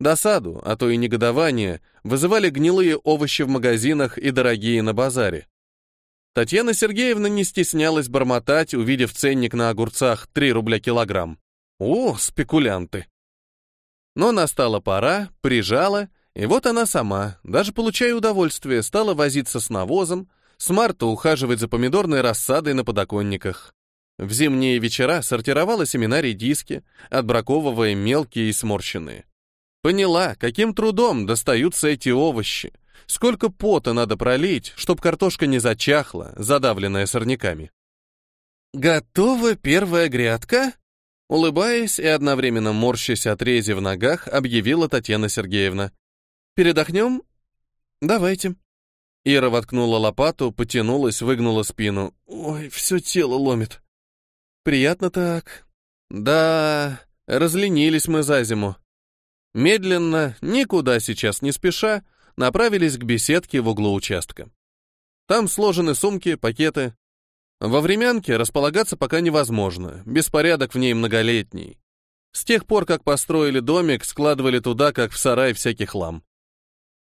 Досаду, а то и негодование, вызывали гнилые овощи в магазинах и дорогие на базаре. Татьяна Сергеевна не стеснялась бормотать, увидев ценник на огурцах 3 рубля килограмм. О, спекулянты! Но настала пора, прижала, и вот она сама, даже получая удовольствие, стала возиться с навозом, с марта ухаживать за помидорной рассадой на подоконниках. В зимние вечера сортировала семена редиски, отбраковывая мелкие и сморщенные. Поняла, каким трудом достаются эти овощи, Сколько пота надо пролить, чтобы картошка не зачахла, задавленная сорняками. «Готова первая грядка?» Улыбаясь и одновременно морщась от рези в ногах, объявила Татьяна Сергеевна. «Передохнем?» «Давайте». Ира воткнула лопату, потянулась, выгнула спину. «Ой, все тело ломит». «Приятно так». «Да, разленились мы за зиму». Медленно, никуда сейчас не спеша, направились к беседке в углу участка. Там сложены сумки, пакеты. Во времянке располагаться пока невозможно, беспорядок в ней многолетний. С тех пор, как построили домик, складывали туда, как в сарай, всякий хлам.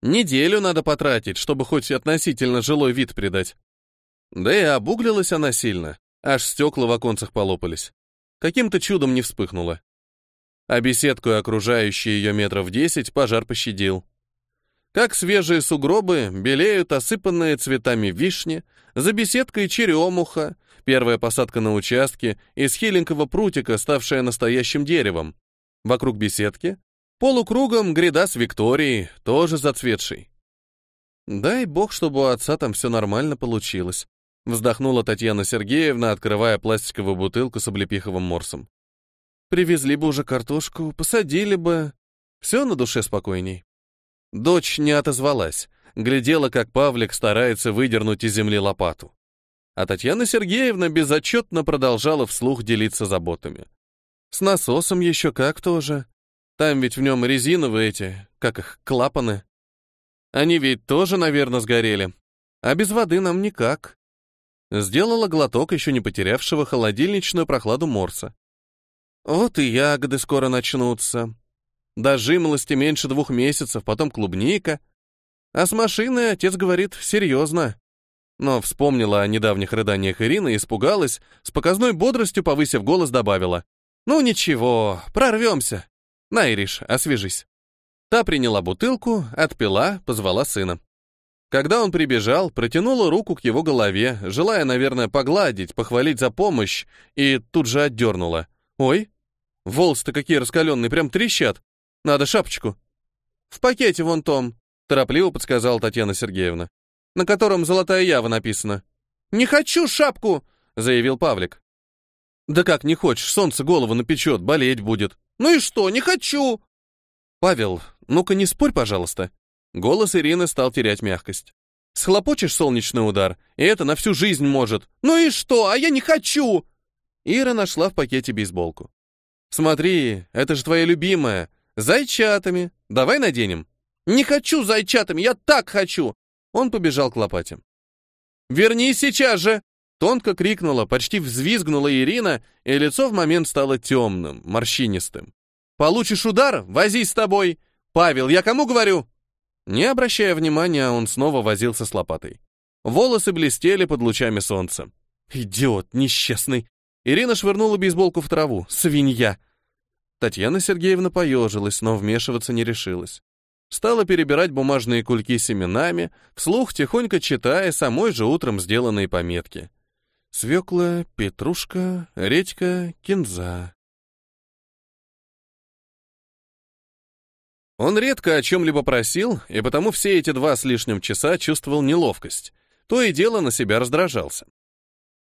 Неделю надо потратить, чтобы хоть относительно жилой вид придать. Да и обуглилась она сильно, аж стекла в оконцах полопались. Каким-то чудом не вспыхнула. А беседку и окружающие ее метров десять пожар пощадил. Как свежие сугробы белеют осыпанные цветами вишни, за беседкой черемуха, первая посадка на участке из хиленького прутика, ставшая настоящим деревом. Вокруг беседки полукругом гряда с Викторией, тоже зацветшей. Дай бог, чтобы у отца там все нормально получилось. Вздохнула Татьяна Сергеевна, открывая пластиковую бутылку с облепиховым морсом. Привезли бы уже картошку, посадили бы. Все на душе спокойней. Дочь не отозвалась, глядела, как Павлик старается выдернуть из земли лопату. А Татьяна Сергеевна безотчетно продолжала вслух делиться заботами. С насосом еще как тоже. Там ведь в нем резиновые эти, как их, клапаны. Они ведь тоже, наверное, сгорели. А без воды нам никак. Сделала глоток еще не потерявшего холодильничную прохладу морса. Вот и ягоды скоро начнутся. До жимолости меньше двух месяцев, потом клубника. А с машиной отец говорит серьезно. Но вспомнила о недавних рыданиях Ирины, испугалась, с показной бодростью, повысив голос, добавила. «Ну ничего, прорвемся. На, Ириш, освежись». Та приняла бутылку, отпила, позвала сына. Когда он прибежал, протянула руку к его голове, желая, наверное, погладить, похвалить за помощь, и тут же отдернула. «Ой, волосы-то какие раскаленные, прям трещат. Надо шапочку. В пакете вон том, торопливо подсказала Татьяна Сергеевна, на котором золотая ява написана. Не хочу шапку, заявил Павлик. Да как не хочешь, солнце голову напечет, болеть будет. Ну и что, не хочу. Павел, ну-ка не спорь, пожалуйста. Голос Ирины стал терять мягкость. Схлопочешь солнечный удар, и это на всю жизнь может. Ну и что, а я не хочу. Ира нашла в пакете бейсболку. «Смотри, это же твоя любимая. Зайчатами. Давай наденем». «Не хочу зайчатами, я так хочу!» Он побежал к лопате. «Вернись сейчас же!» Тонко крикнула, почти взвизгнула Ирина, и лицо в момент стало темным, морщинистым. «Получишь удар? Возись с тобой! Павел, я кому говорю?» Не обращая внимания, он снова возился с лопатой. Волосы блестели под лучами солнца. «Идиот, несчастный!» Ирина швырнула бейсболку в траву. «Свинья!» Татьяна Сергеевна поежилась, но вмешиваться не решилась. Стала перебирать бумажные кульки семенами, вслух тихонько читая самой же утром сделанные пометки. Свекла, петрушка, редька, кинза. Он редко о чем-либо просил, и потому все эти два с лишним часа чувствовал неловкость. То и дело на себя раздражался.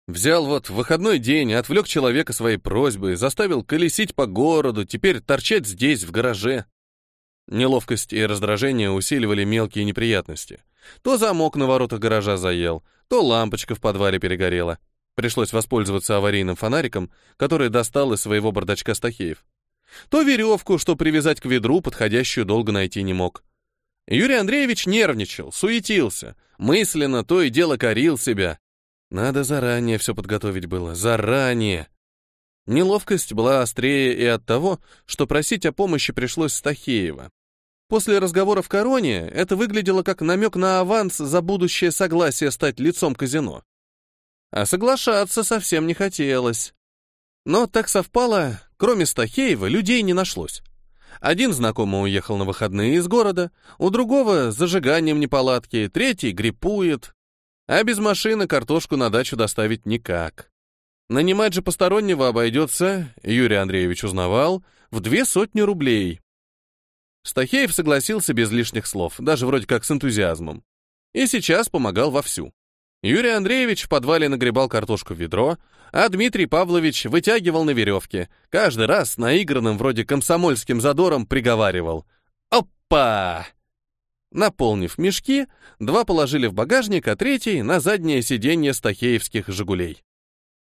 Взял вот выходной день, отвлек человека своей просьбой, заставил колесить по городу, теперь торчать здесь, в гараже. Неловкость и раздражение усиливали мелкие неприятности. То замок на воротах гаража заел, то лампочка в подвале перегорела. Пришлось воспользоваться аварийным фонариком, который достал из своего бардачка Стахеев. То веревку, что привязать к ведру, подходящую долго найти не мог. Юрий Андреевич нервничал, суетился, мысленно то и дело корил себя. Надо заранее все подготовить было, заранее. Неловкость была острее и от того, что просить о помощи пришлось Стахеева. После разговора в Короне это выглядело как намек на аванс за будущее согласие стать лицом казино. А соглашаться совсем не хотелось. Но так совпало, кроме Стахеева, людей не нашлось. Один знакомый уехал на выходные из города, у другого зажиганием неполадки, третий гриппует. А без машины картошку на дачу доставить никак. Нанимать же постороннего обойдется, Юрий Андреевич узнавал, в две сотни рублей. Стахеев согласился без лишних слов, даже вроде как с энтузиазмом. И сейчас помогал вовсю. Юрий Андреевич в подвале нагребал картошку в ведро, а Дмитрий Павлович вытягивал на веревке. Каждый раз наигранным вроде комсомольским задором приговаривал «Опа!». Наполнив мешки, два положили в багажник, а третий — на заднее сиденье стахеевских «Жигулей».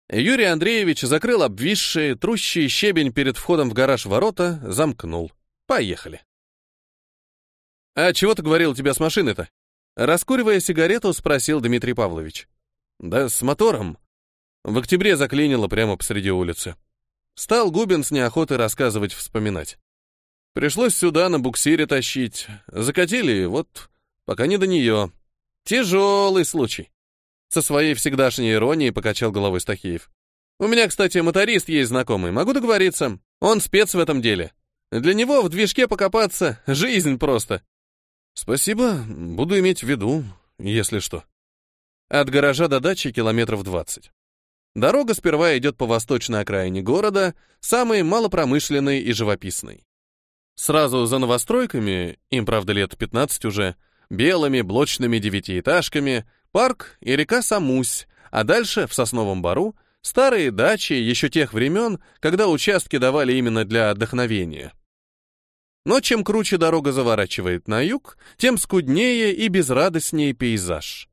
Юрий Андреевич закрыл обвисшие, трущий щебень перед входом в гараж ворота, замкнул. Поехали. «А чего ты говорил тебя с машиной-то?» Раскуривая сигарету, спросил Дмитрий Павлович. «Да с мотором. В октябре заклинило прямо посреди улицы». Стал Губин с неохотой рассказывать, вспоминать. Пришлось сюда на буксире тащить. Закатили, вот, пока не до нее. Тяжелый случай. Со своей всегдашней иронией покачал головой Стахеев. У меня, кстати, моторист есть знакомый. Могу договориться. Он спец в этом деле. Для него в движке покопаться — жизнь просто. Спасибо, буду иметь в виду, если что. От гаража до дачи километров 20. Дорога сперва идет по восточной окраине города, самой малопромышленной и живописной. Сразу за новостройками, им, правда, лет 15 уже, белыми блочными девятиэтажками, парк и река Самусь, а дальше, в Сосновом Бару, старые дачи еще тех времен, когда участки давали именно для отдохновения. Но чем круче дорога заворачивает на юг, тем скуднее и безрадостнее пейзаж.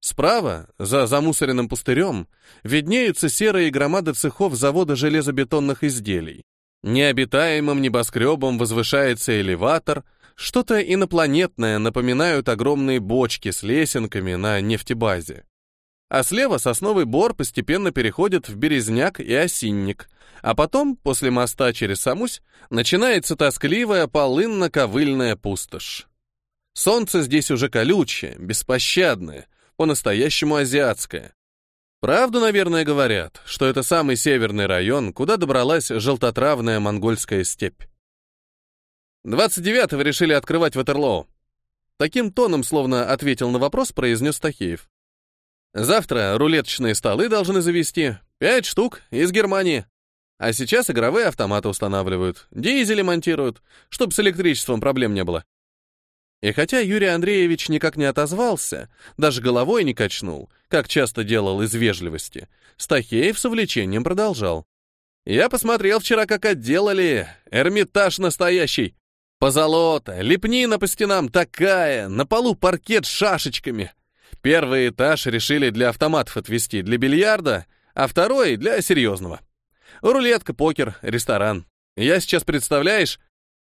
Справа, за замусоренным пустырем, виднеются серые громады цехов завода железобетонных изделий. Необитаемым небоскребом возвышается элеватор, что-то инопланетное напоминают огромные бочки с лесенками на нефтебазе. А слева сосновый бор постепенно переходит в березняк и осинник, а потом, после моста через Самусь, начинается тоскливая полынно-ковыльная пустошь. Солнце здесь уже колючее, беспощадное, по-настоящему азиатское. Правду, наверное, говорят, что это самый северный район, куда добралась желтотравная монгольская степь. 29-го решили открывать Ватерлоу. Таким тоном, словно ответил на вопрос, произнес Тахеев. Завтра рулеточные столы должны завести. Пять штук из Германии. А сейчас игровые автоматы устанавливают, дизели монтируют, чтобы с электричеством проблем не было. И хотя Юрий Андреевич никак не отозвался, даже головой не качнул, как часто делал из вежливости, Стахеев с увлечением продолжал. «Я посмотрел вчера, как отделали. Эрмитаж настоящий. Позолота, лепнина по стенам такая, на полу паркет с шашечками. Первый этаж решили для автоматов отвести, для бильярда, а второй для серьезного. Рулетка, покер, ресторан. Я сейчас, представляешь,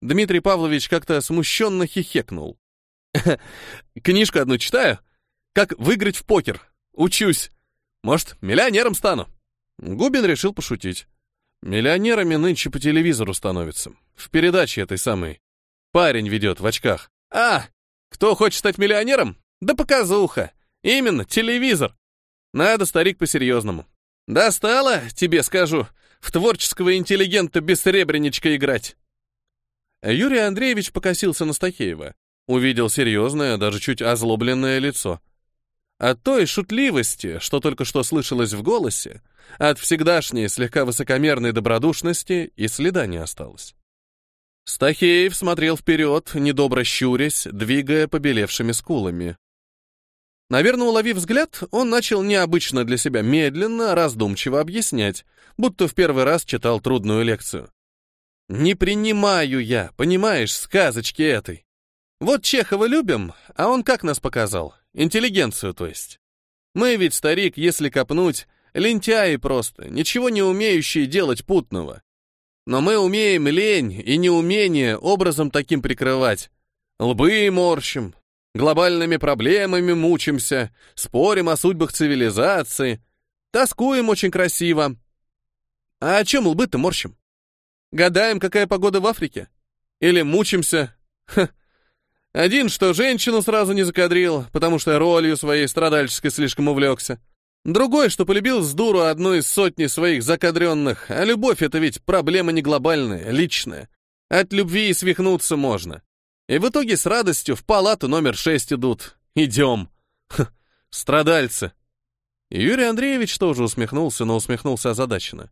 Дмитрий Павлович как-то смущенно хихекнул. Книжку одну читаю. Как выиграть в покер. Учусь. Может, миллионером стану. Губин решил пошутить. Миллионерами нынче по телевизору становятся. В передаче этой самой. Парень ведет в очках. А, кто хочет стать миллионером? Да показуха. Именно, телевизор. Надо, старик, по-серьезному. Достало, тебе скажу, в творческого интеллигента без сребреничка играть. Юрий Андреевич покосился на Стахеева. Увидел серьезное, даже чуть озлобленное лицо. От той шутливости, что только что слышалось в голосе, от всегдашней слегка высокомерной добродушности и следа не осталось. Стахеев смотрел вперед, недобро щурясь, двигая побелевшими скулами. Наверное, уловив взгляд, он начал необычно для себя медленно, раздумчиво объяснять, будто в первый раз читал трудную лекцию. «Не принимаю я, понимаешь, сказочки этой. Вот Чехова любим, а он как нас показал? Интеллигенцию, то есть. Мы ведь, старик, если копнуть, лентяи просто, ничего не умеющие делать путного. Но мы умеем лень и неумение образом таким прикрывать. Лбы морщим, глобальными проблемами мучимся, спорим о судьбах цивилизации, тоскуем очень красиво. А о чем лбы-то морщим? Гадаем, какая погода в Африке? Или мучимся? Ха, один, что женщину сразу не закадрил, потому что ролью своей страдальческой слишком увлекся. Другой, что полюбил с дуру одну из сотни своих закадренных, а любовь — это ведь проблема не глобальная, личная. От любви и свихнуться можно. И в итоге с радостью в палату номер шесть идут. Идем. Ха, страдальцы. Юрий Андреевич тоже усмехнулся, но усмехнулся озадаченно.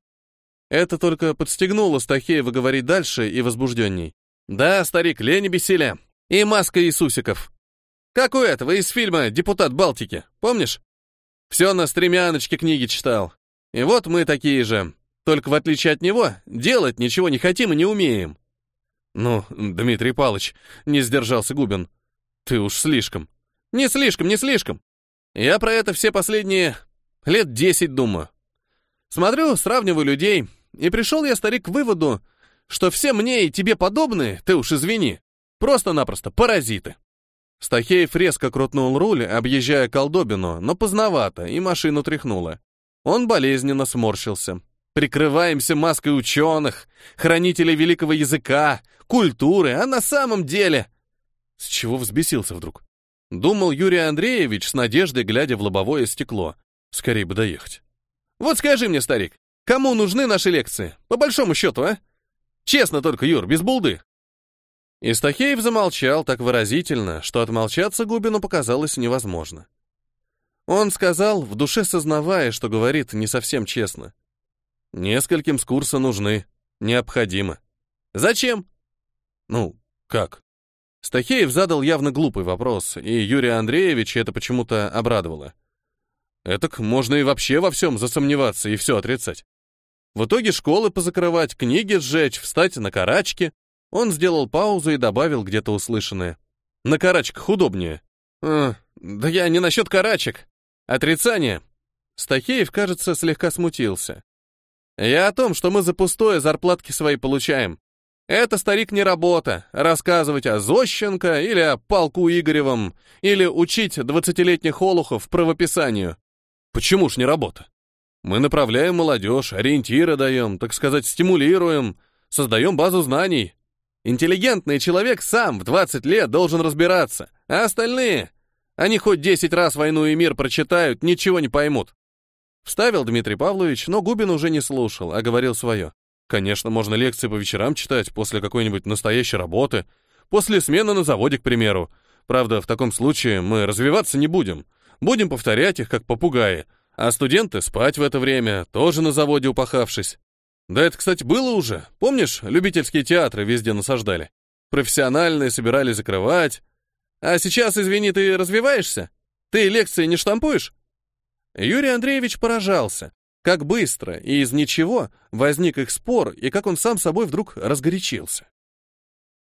Это только подстегнуло Стахеева говорить дальше и возбужденней. «Да, старик, лень и бессилие. И маска Иисусиков. Как у этого из фильма «Депутат Балтики», помнишь? Все на стремяночке книги читал. И вот мы такие же. Только в отличие от него, делать ничего не хотим и не умеем. Ну, Дмитрий Палыч, не сдержался Губин. Ты уж слишком. Не слишком, не слишком. Я про это все последние лет десять думаю. Смотрю, сравниваю людей, и пришел я, старик, к выводу, что все мне и тебе подобные, ты уж извини, Просто-напросто паразиты. Стахеев резко крутнул руль, объезжая колдобину, но поздновато, и машину тряхнуло. Он болезненно сморщился. Прикрываемся маской ученых, хранителей великого языка, культуры, а на самом деле... С чего взбесился вдруг? Думал Юрий Андреевич с надеждой, глядя в лобовое стекло. Скорее бы доехать. Вот скажи мне, старик, кому нужны наши лекции? По большому счету, а? Честно только, Юр, без булды. Истахеев замолчал так выразительно, что отмолчаться Губину показалось невозможно. Он сказал, в душе сознавая, что говорит не совсем честно. Нескольким с курса нужны. Необходимо. Зачем? Ну, как? Стахеев задал явно глупый вопрос, и Юрия Андреевича это почему-то обрадовало. Этак можно и вообще во всем засомневаться и все отрицать. В итоге школы позакрывать, книги сжечь, встать на карачки, он сделал паузу и добавил где-то услышанное. «На карачках удобнее». «А, да я не насчет карачек. Отрицание». Стахеев, кажется, слегка смутился. «Я о том, что мы за пустое зарплатки свои получаем. Это, старик, не работа. Рассказывать о Зощенко или о Палку Игоревом, или учить двадцатилетних олухов правописанию. Почему ж не работа? Мы направляем молодежь, ориентиры даем, так сказать, стимулируем, создаем базу знаний. Интеллигентный человек сам в 20 лет должен разбираться, а остальные, они хоть 10 раз «Войну и мир» прочитают, ничего не поймут. Вставил Дмитрий Павлович, но Губин уже не слушал, а говорил свое. Конечно, можно лекции по вечерам читать, после какой-нибудь настоящей работы, после смены на заводе, к примеру. Правда, в таком случае мы развиваться не будем. Будем повторять их, как попугаи. А студенты спать в это время, тоже на заводе упахавшись. Да это, кстати, было уже. Помнишь, любительские театры везде насаждали? Профессиональные собирали закрывать. А сейчас, извини, ты развиваешься? Ты лекции не штампуешь? Юрий Андреевич поражался, как быстро и из ничего возник их спор, и как он сам собой вдруг разгорячился.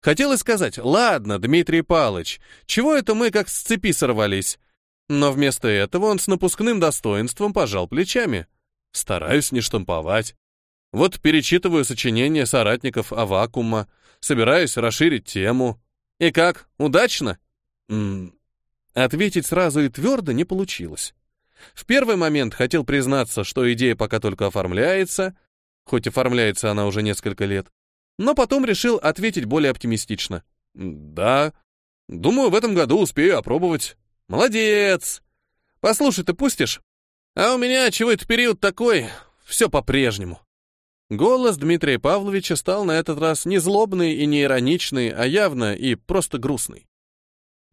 Хотелось сказать, ладно, Дмитрий Палыч, чего это мы как с цепи сорвались? Но вместо этого он с напускным достоинством пожал плечами. Стараюсь не штамповать. Вот перечитываю сочинения соратников о вакуума, собираюсь расширить тему. И как, удачно? -м Ответить сразу и твердо не получилось. В первый момент хотел признаться, что идея пока только оформляется, хоть оформляется она уже несколько лет, но потом решил ответить более оптимистично. «Да, думаю, в этом году успею опробовать». «Молодец! Послушай, ты пустишь? А у меня чего это период такой? Все по-прежнему». Голос Дмитрия Павловича стал на этот раз не злобный и не ироничный, а явно и просто грустный.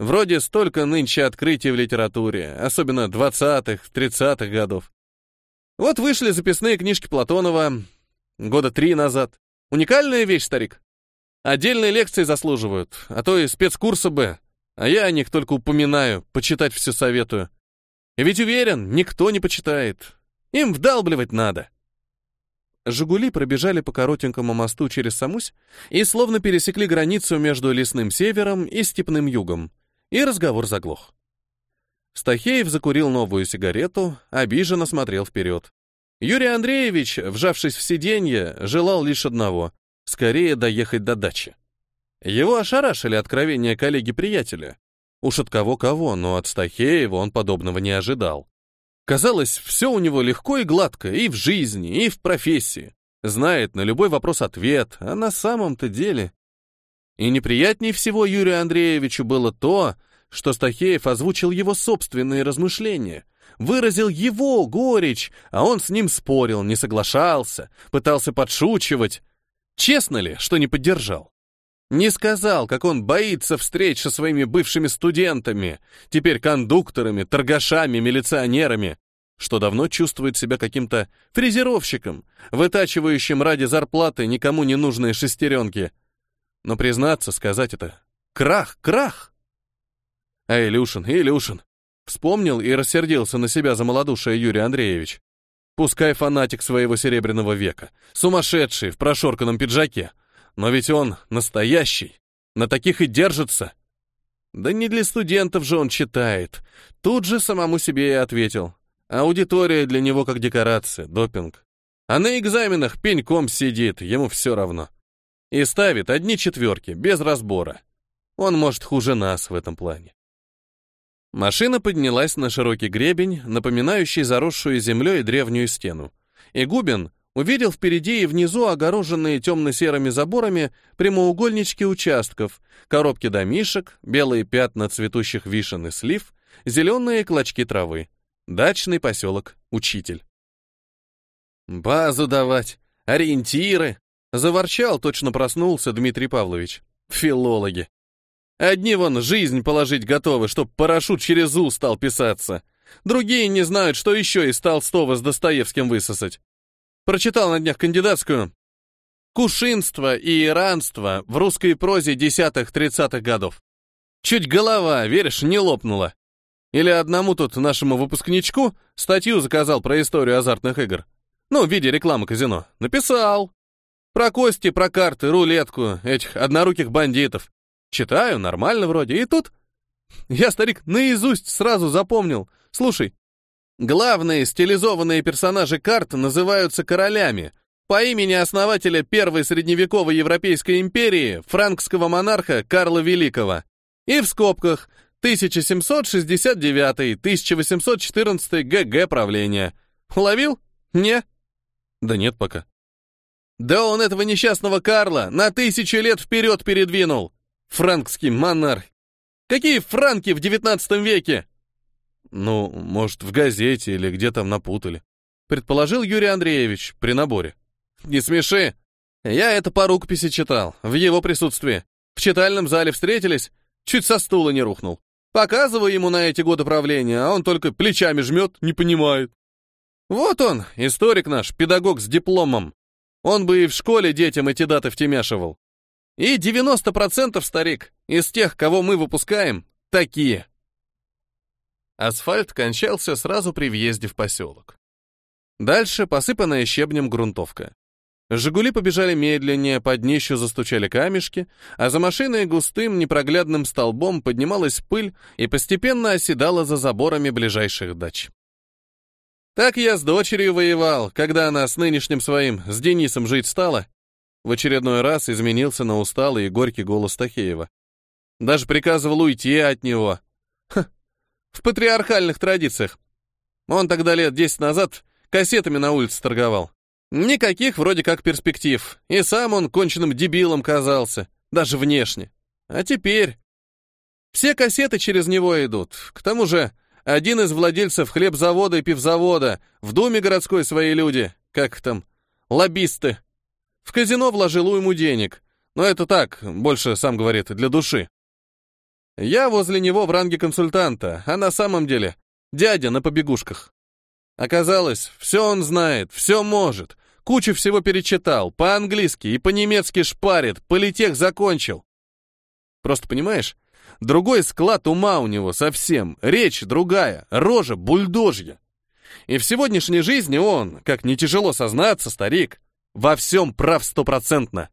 Вроде столько нынче открытий в литературе, особенно 20-х, 30-х годов. Вот вышли записные книжки Платонова года три назад. Уникальная вещь, старик. Отдельные лекции заслуживают, а то и спецкурсы бы. А я о них только упоминаю, почитать все советую. И ведь уверен, никто не почитает. Им вдалбливать надо. «Жигули» пробежали по коротенькому мосту через Самусь и словно пересекли границу между лесным севером и степным югом. И разговор заглох. Стахеев закурил новую сигарету, обиженно смотрел вперед. Юрий Андреевич, вжавшись в сиденье, желал лишь одного — скорее доехать до дачи. Его ошарашили откровения коллеги-приятеля. Уж от кого-кого, но от Стахеева он подобного не ожидал. Казалось, все у него легко и гладко и в жизни, и в профессии. Знает на любой вопрос ответ, а на самом-то деле... И неприятнее всего Юрию Андреевичу было то, что Стахеев озвучил его собственные размышления, выразил его горечь, а он с ним спорил, не соглашался, пытался подшучивать. Честно ли, что не поддержал? Не сказал, как он боится встреч со своими бывшими студентами, теперь кондукторами, торгашами, милиционерами, что давно чувствует себя каким-то фрезеровщиком, вытачивающим ради зарплаты никому не нужные шестеренки. Но признаться, сказать это — крах, крах! А Илюшин, Илюшин, вспомнил и рассердился на себя за малодушие Юрий Андреевич. Пускай фанатик своего серебряного века, сумасшедший в прошорканном пиджаке, но ведь он настоящий, на таких и держится. Да не для студентов же он читает. Тут же самому себе и ответил. Аудитория для него как декорация, допинг. А на экзаменах пеньком сидит, ему все равно. И ставит одни четверки, без разбора. Он может хуже нас в этом плане. Машина поднялась на широкий гребень, напоминающий заросшую землей древнюю стену. И Губин, увидел впереди и внизу огороженные темно-серыми заборами прямоугольнички участков, коробки домишек, белые пятна цветущих вишен и слив, зеленые клочки травы. Дачный поселок Учитель. «Базу давать, ориентиры!» — заворчал, точно проснулся Дмитрий Павлович. «Филологи! Одни вон жизнь положить готовы, чтоб парашют через У стал писаться. Другие не знают, что еще из Толстого с Достоевским высосать. Прочитал на днях кандидатскую. Кушинство и иранство в русской прозе десятых-тридцатых годов. Чуть голова, веришь, не лопнула. Или одному тут нашему выпускничку статью заказал про историю азартных игр. Ну, в виде рекламы казино. Написал. Про кости, про карты, рулетку, этих одноруких бандитов. Читаю, нормально вроде. И тут... Я, старик, наизусть сразу запомнил. Слушай, Главные стилизованные персонажи карт называются королями, по имени основателя первой средневековой Европейской империи, франкского монарха Карла Великого. И в скобках 1769-1814 ГГ правления. Уловил? Не? Да нет пока. Да он этого несчастного Карла на тысячу лет вперед передвинул. Франкский монарх. Какие франки в девятнадцатом веке? Ну, может, в газете или где там напутали. Предположил Юрий Андреевич при наборе. Не смеши. Я это по рукописи читал, в его присутствии. В читальном зале встретились, чуть со стула не рухнул. Показываю ему на эти годы правления, а он только плечами жмет, не понимает. Вот он, историк наш, педагог с дипломом. Он бы и в школе детям эти даты втемяшивал. И 90% старик из тех, кого мы выпускаем, такие. Асфальт кончался сразу при въезде в поселок. Дальше посыпанная щебнем грунтовка. «Жигули» побежали медленнее, под днищу застучали камешки, а за машиной густым непроглядным столбом поднималась пыль и постепенно оседала за заборами ближайших дач. Так я с дочерью воевал, когда она с нынешним своим, с Денисом жить стала. В очередной раз изменился на усталый и горький голос Тахеева. Даже приказывал уйти от него. В патриархальных традициях. Он тогда лет десять назад кассетами на улице торговал. Никаких вроде как перспектив, и сам он конченным дебилом казался, даже внешне. А теперь... Все кассеты через него идут. К тому же, один из владельцев хлебзавода и пивзавода, в Думе городской свои люди, как там, лоббисты. В казино вложил ему денег, но это так, больше, сам говорит, для души. Я возле него в ранге консультанта, а на самом деле дядя на побегушках. Оказалось, все он знает, все может, кучу всего перечитал, по-английски и по-немецки шпарит, политех закончил. Просто понимаешь, другой склад ума у него совсем, речь другая, рожа бульдожья. И в сегодняшней жизни он, как не тяжело сознаться, старик, во всем прав стопроцентно.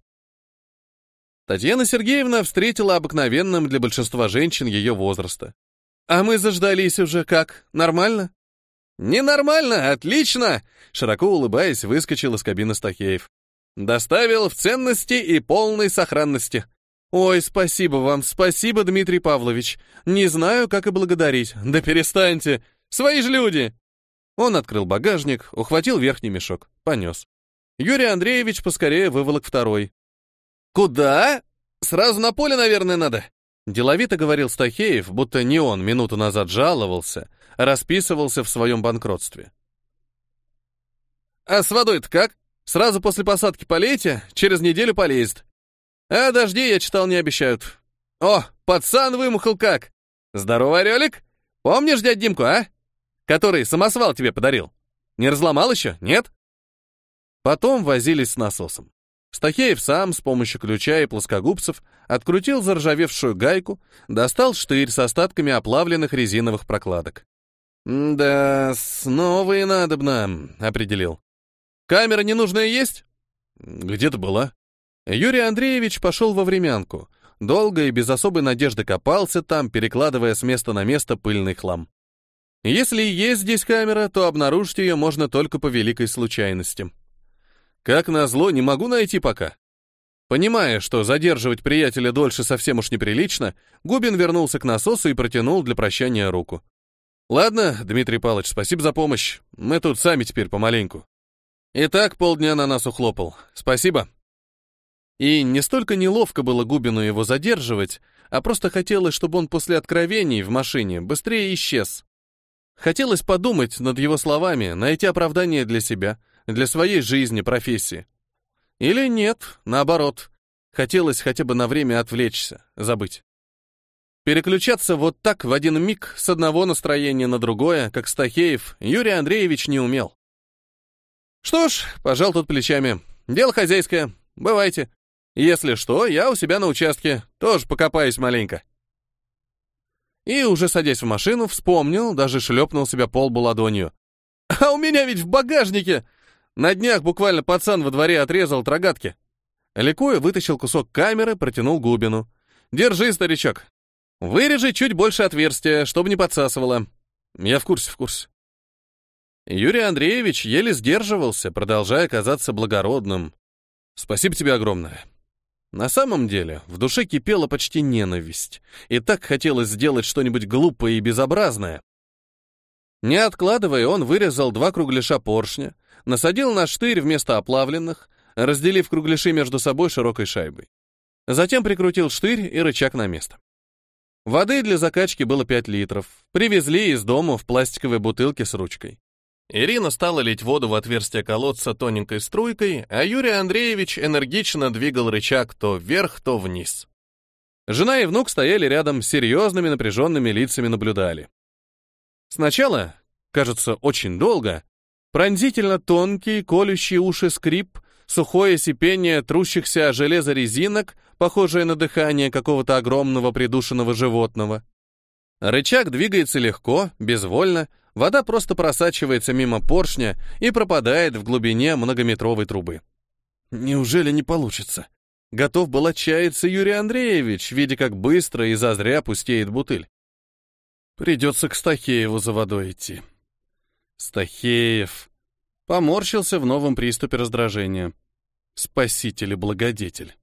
Татьяна Сергеевна встретила обыкновенным для большинства женщин ее возраста. «А мы заждались уже как? Нормально?» «Ненормально, отлично!» Широко улыбаясь, выскочил из кабины Стахеев. «Доставил в ценности и полной сохранности». «Ой, спасибо вам, спасибо, Дмитрий Павлович. Не знаю, как и благодарить. Да перестаньте! Свои же люди!» Он открыл багажник, ухватил верхний мешок, понес. Юрий Андреевич поскорее выволок второй. «Куда? Сразу на поле, наверное, надо?» Деловито говорил Стахеев, будто не он минуту назад жаловался, расписывался в своем банкротстве. «А с водой-то как? Сразу после посадки полейте, через неделю полезет. А дожди, я читал, не обещают. О, пацан вымахал как! Здорово, Орелик! Помнишь дядь Димку, а? Который самосвал тебе подарил. Не разломал еще, нет?» Потом возились с насосом. Стахеев сам с помощью ключа и плоскогубцев открутил заржавевшую гайку, достал штырь с остатками оплавленных резиновых прокладок. «Да, снова и надобно», — определил. «Камера ненужная есть?» «Где-то была». Юрий Андреевич пошел во времянку. Долго и без особой надежды копался там, перекладывая с места на место пыльный хлам. Если и есть здесь камера, то обнаружить ее можно только по великой случайности. Как назло, не могу найти пока. Понимая, что задерживать приятеля дольше совсем уж неприлично, Губин вернулся к насосу и протянул для прощания руку. «Ладно, Дмитрий Павлович, спасибо за помощь. Мы тут сами теперь помаленьку». И так полдня на нас ухлопал. Спасибо. И не столько неловко было Губину его задерживать, а просто хотелось, чтобы он после откровений в машине быстрее исчез. Хотелось подумать над его словами, найти оправдание для себя — для своей жизни, профессии. Или нет, наоборот, хотелось хотя бы на время отвлечься, забыть. Переключаться вот так в один миг с одного настроения на другое, как Стахеев, Юрий Андреевич не умел. Что ж, пожал тут плечами. Дело хозяйское, бывайте. Если что, я у себя на участке, тоже покопаюсь маленько. И уже садясь в машину, вспомнил, даже шлепнул себя полбу ладонью. А у меня ведь в багажнике на днях буквально пацан во дворе отрезал трогатки. Ликуя вытащил кусок камеры, протянул Губину. «Держи, старичок. Вырежи чуть больше отверстия, чтобы не подсасывало». «Я в курсе, в курсе». Юрий Андреевич еле сдерживался, продолжая казаться благородным. «Спасибо тебе огромное». На самом деле, в душе кипела почти ненависть, и так хотелось сделать что-нибудь глупое и безобразное. Не откладывая, он вырезал два кругляша поршня, насадил на штырь вместо оплавленных, разделив кругляши между собой широкой шайбой. Затем прикрутил штырь и рычаг на место. Воды для закачки было 5 литров. Привезли из дома в пластиковой бутылке с ручкой. Ирина стала лить воду в отверстие колодца тоненькой струйкой, а Юрий Андреевич энергично двигал рычаг то вверх, то вниз. Жена и внук стояли рядом серьезными напряженными лицами наблюдали. Сначала, кажется, очень долго, Пронзительно тонкий, колющий уши скрип, сухое сипение трущихся железо резинок, похожее на дыхание какого-то огромного придушенного животного. Рычаг двигается легко, безвольно, вода просто просачивается мимо поршня и пропадает в глубине многометровой трубы. Неужели не получится? Готов был отчаяться Юрий Андреевич, видя, как быстро и зазря пустеет бутыль. Придется к Стахееву за водой идти. Стахеев. Поморщился в новом приступе раздражения. Спаситель и благодетель.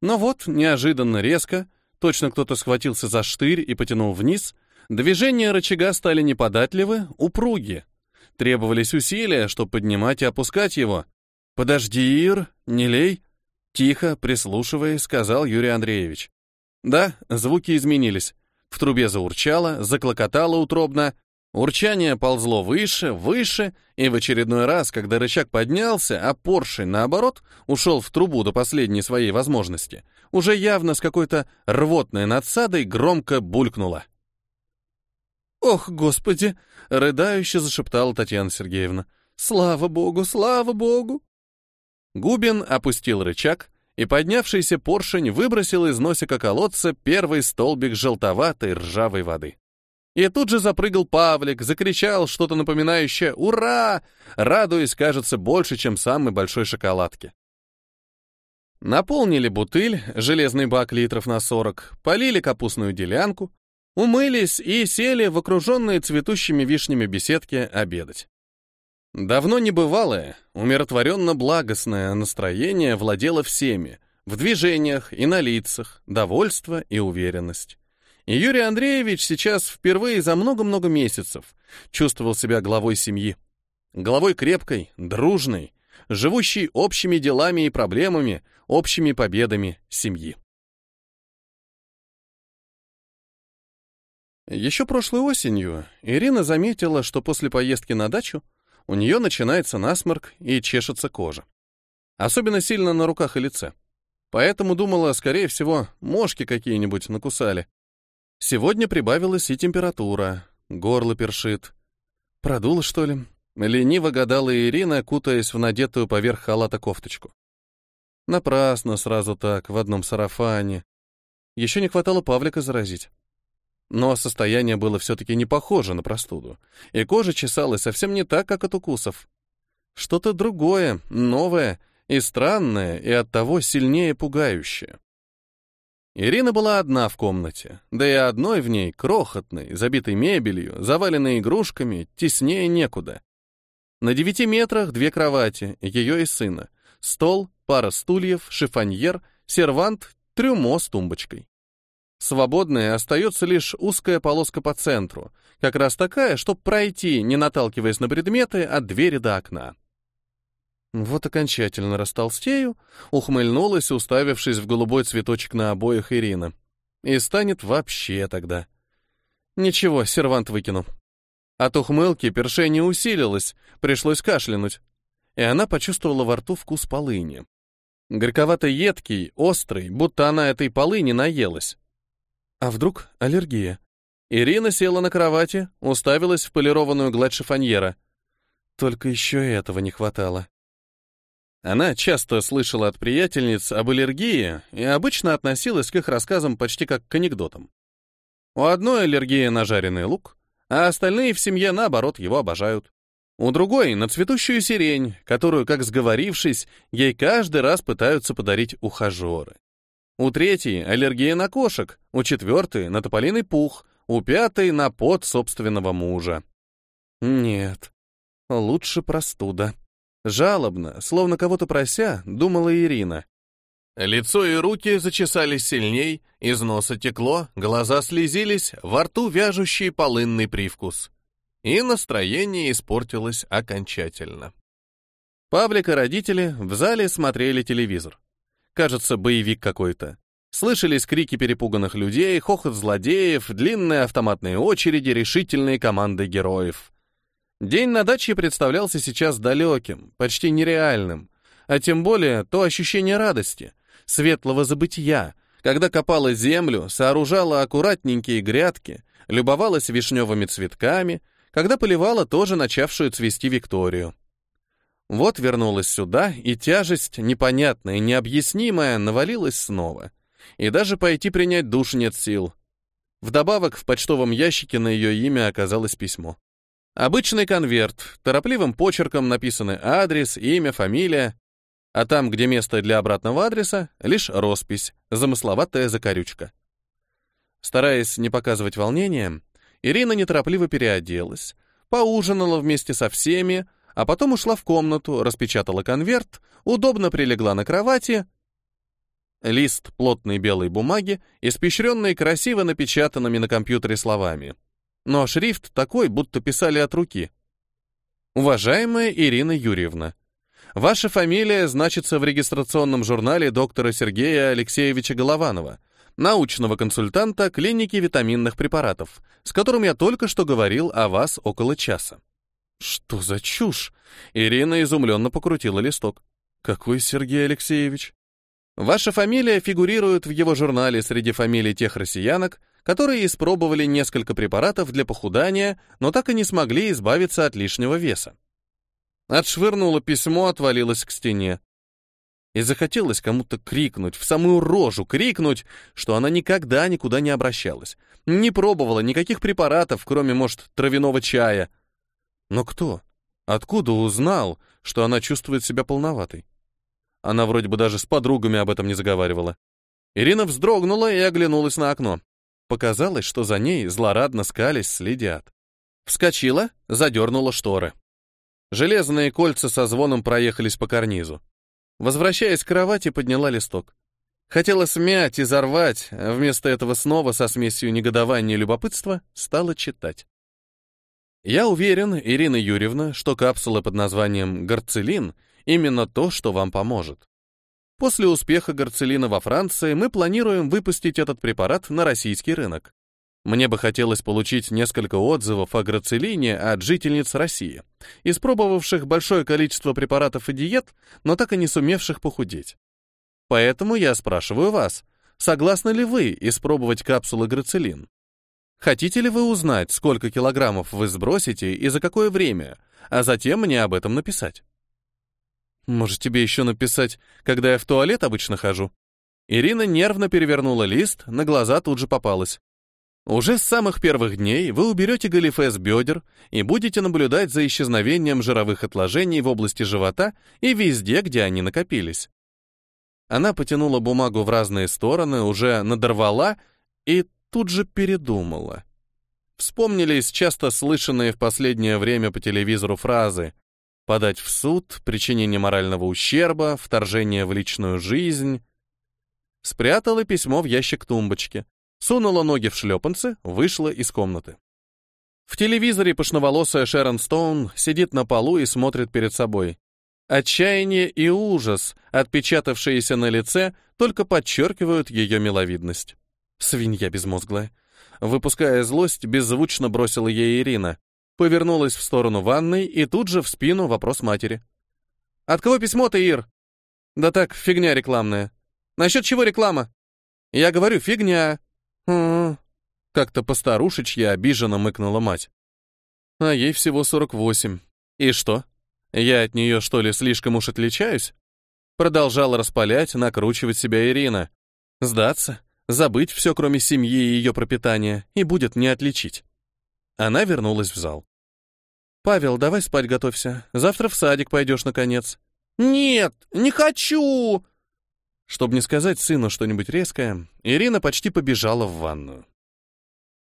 Но вот, неожиданно резко, точно кто-то схватился за штырь и потянул вниз, движения рычага стали неподатливы, упруги. Требовались усилия, чтобы поднимать и опускать его. «Подожди, Ир, не лей!» Тихо, прислушиваясь, сказал Юрий Андреевич. Да, звуки изменились. В трубе заурчало, заклокотало утробно, Урчание ползло выше, выше, и в очередной раз, когда рычаг поднялся, а поршень, наоборот, ушел в трубу до последней своей возможности, уже явно с какой-то рвотной надсадой громко булькнуло. «Ох, Господи!» — рыдающе зашептала Татьяна Сергеевна. «Слава Богу, слава Богу!» Губин опустил рычаг, и поднявшийся поршень выбросил из носика колодца первый столбик желтоватой ржавой воды. И тут же запрыгал Павлик, закричал что-то напоминающее «Ура!», радуясь, кажется, больше, чем самой большой шоколадки. Наполнили бутыль, железный бак литров на 40, полили капустную делянку, умылись и сели в окруженные цветущими вишнями беседки обедать. Давно небывалое, умиротворенно-благостное настроение владело всеми, в движениях и на лицах, довольство и уверенность. И Юрий Андреевич сейчас впервые за много-много месяцев чувствовал себя главой семьи. Главой крепкой, дружной, живущей общими делами и проблемами, общими победами семьи. Еще прошлой осенью Ирина заметила, что после поездки на дачу у нее начинается насморк и чешется кожа. Особенно сильно на руках и лице. Поэтому думала, скорее всего, мошки какие-нибудь накусали. Сегодня прибавилась и температура, горло першит. Продуло, что ли? Лениво гадала Ирина, кутаясь в надетую поверх халата кофточку. Напрасно сразу так, в одном сарафане. Еще не хватало Павлика заразить. Но состояние было все-таки не похоже на простуду, и кожа чесалась совсем не так, как от укусов. Что-то другое, новое и странное, и оттого сильнее пугающее. Ирина была одна в комнате, да и одной в ней, крохотной, забитой мебелью, заваленной игрушками, теснее некуда. На девяти метрах две кровати, ее и сына, стол, пара стульев, шифоньер, сервант, трюмо с тумбочкой. Свободной остается лишь узкая полоска по центру, как раз такая, чтобы пройти, не наталкиваясь на предметы, от двери до окна. Вот окончательно растолстею, ухмыльнулась, уставившись в голубой цветочек на обоих Ирина. И станет вообще тогда. Ничего, сервант выкину. От ухмылки першение усилилось, пришлось кашлянуть. И она почувствовала во рту вкус полыни. Горьковато-едкий, острый, будто она этой полыни наелась. А вдруг аллергия? Ирина села на кровати, уставилась в полированную гладь шифоньера. Только еще этого не хватало. Она часто слышала от приятельниц об аллергии и обычно относилась к их рассказам почти как к анекдотам. У одной аллергия на жареный лук, а остальные в семье, наоборот, его обожают. У другой — на цветущую сирень, которую, как сговорившись, ей каждый раз пытаются подарить ухажеры. У третьей — аллергия на кошек, у четвертой — на тополиный пух, у пятой — на пот собственного мужа. Нет, лучше простуда. Жалобно, словно кого-то прося, думала Ирина. Лицо и руки зачесались сильней, из носа текло, глаза слезились, во рту вяжущий полынный привкус. И настроение испортилось окончательно. Павлик и родители в зале смотрели телевизор. Кажется, боевик какой-то. Слышались крики перепуганных людей, хохот злодеев, длинные автоматные очереди, решительные команды героев. День на даче представлялся сейчас далеким, почти нереальным, а тем более то ощущение радости, светлого забытия, когда копала землю, сооружала аккуратненькие грядки, любовалась вишневыми цветками, когда поливала тоже начавшую цвести Викторию. Вот вернулась сюда, и тяжесть, непонятная, необъяснимая, навалилась снова. И даже пойти принять душ нет сил. Вдобавок в почтовом ящике на ее имя оказалось письмо. Обычный конверт, торопливым почерком написаны адрес, имя, фамилия, а там, где место для обратного адреса, лишь роспись, замысловатая закорючка. Стараясь не показывать волнения, Ирина неторопливо переоделась, поужинала вместе со всеми, а потом ушла в комнату, распечатала конверт, удобно прилегла на кровати. Лист плотной белой бумаги, испещренный красиво напечатанными на компьютере словами. Но шрифт такой, будто писали от руки. Уважаемая Ирина Юрьевна, ваша фамилия значится в регистрационном журнале доктора Сергея Алексеевича Голованова, научного консультанта клиники витаминных препаратов, с которым я только что говорил о вас около часа. Что за чушь? Ирина изумленно покрутила листок. Какой Сергей Алексеевич? Ваша фамилия фигурирует в его журнале среди фамилий тех россиянок, которые испробовали несколько препаратов для похудания, но так и не смогли избавиться от лишнего веса. Отшвырнула письмо, отвалилась к стене. И захотелось кому-то крикнуть, в самую рожу крикнуть, что она никогда никуда не обращалась, не пробовала никаких препаратов, кроме, может, травяного чая, но кто? Откуда узнал, что она чувствует себя полноватой? Она вроде бы даже с подругами об этом не заговаривала. Ирина вздрогнула и оглянулась на окно. Показалось, что за ней злорадно скались, следят. Вскочила, задернула шторы. Железные кольца со звоном проехались по карнизу. Возвращаясь к кровати, подняла листок. Хотела смять и зарвать, а вместо этого снова со смесью негодования и любопытства стала читать. Я уверен, Ирина Юрьевна, что капсула под названием «Горцелин» именно то, что вам поможет. После успеха горцелина во Франции мы планируем выпустить этот препарат на российский рынок. Мне бы хотелось получить несколько отзывов о грацелине от жительниц России, испробовавших большое количество препаратов и диет, но так и не сумевших похудеть. Поэтому я спрашиваю вас, согласны ли вы испробовать капсулы грацелин? Хотите ли вы узнать, сколько килограммов вы сбросите и за какое время, а затем мне об этом написать? Может, тебе еще написать, когда я в туалет обычно хожу? Ирина нервно перевернула лист, на глаза тут же попалась. Уже с самых первых дней вы уберете галифе с бедер и будете наблюдать за исчезновением жировых отложений в области живота и везде, где они накопились. Она потянула бумагу в разные стороны, уже надорвала и тут же передумала. Вспомнились часто слышанные в последнее время по телевизору фразы «подать в суд», «причинение морального ущерба», «вторжение в личную жизнь». Спрятала письмо в ящик тумбочки, сунула ноги в шлепанцы, вышла из комнаты. В телевизоре пышноволосая Шерон Стоун сидит на полу и смотрит перед собой. Отчаяние и ужас, отпечатавшиеся на лице, только подчеркивают ее миловидность. Свинья безмозглая. Выпуская злость, беззвучно бросила ей Ирина. Повернулась в сторону ванной и тут же в спину вопрос матери. «От кого письмо-то, Ир?» «Да так, фигня рекламная». «Насчет чего реклама?» «Я говорю, фигня». Как-то постарушечья обиженно мыкнула мать. А ей всего 48. И что? Я от нее, что ли, слишком уж отличаюсь? Продолжала распалять, накручивать себя Ирина. Сдаться? забыть все, кроме семьи и ее пропитания, и будет не отличить. Она вернулась в зал. «Павел, давай спать готовься. Завтра в садик пойдешь, наконец». «Нет, не хочу!» Чтобы не сказать сыну что-нибудь резкое, Ирина почти побежала в ванную.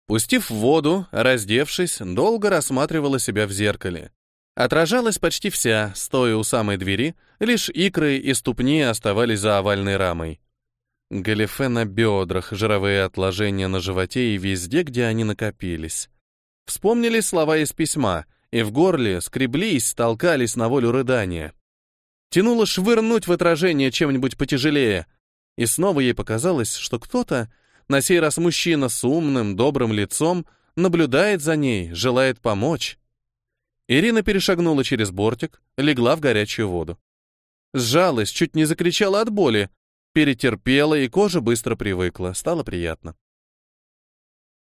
Пустив воду, раздевшись, долго рассматривала себя в зеркале. Отражалась почти вся, стоя у самой двери, лишь икры и ступни оставались за овальной рамой. Галифе на бедрах, жировые отложения на животе и везде, где они накопились. Вспомнили слова из письма, и в горле скреблись, толкались на волю рыдания. Тянуло швырнуть в отражение чем-нибудь потяжелее. И снова ей показалось, что кто-то, на сей раз мужчина с умным, добрым лицом, наблюдает за ней, желает помочь. Ирина перешагнула через бортик, легла в горячую воду. Сжалась, чуть не закричала от боли, Перетерпела, и кожа быстро привыкла, стало приятно.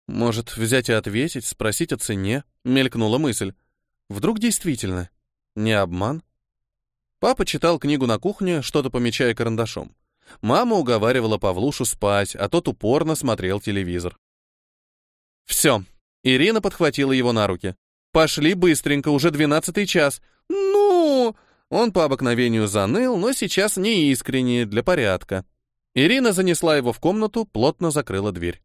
Может, взять и ответить, спросить о цене? Мелькнула мысль. Вдруг действительно? Не обман? Папа читал книгу на кухне, что-то помечая карандашом. Мама уговаривала Павлушу спать, а тот упорно смотрел телевизор. Все. Ирина подхватила его на руки. Пошли быстренько, уже двенадцатый час. Ну, он по обыкновению заныл, но сейчас не искренне, для порядка. Ирина занесла его в комнату, плотно закрыла дверь.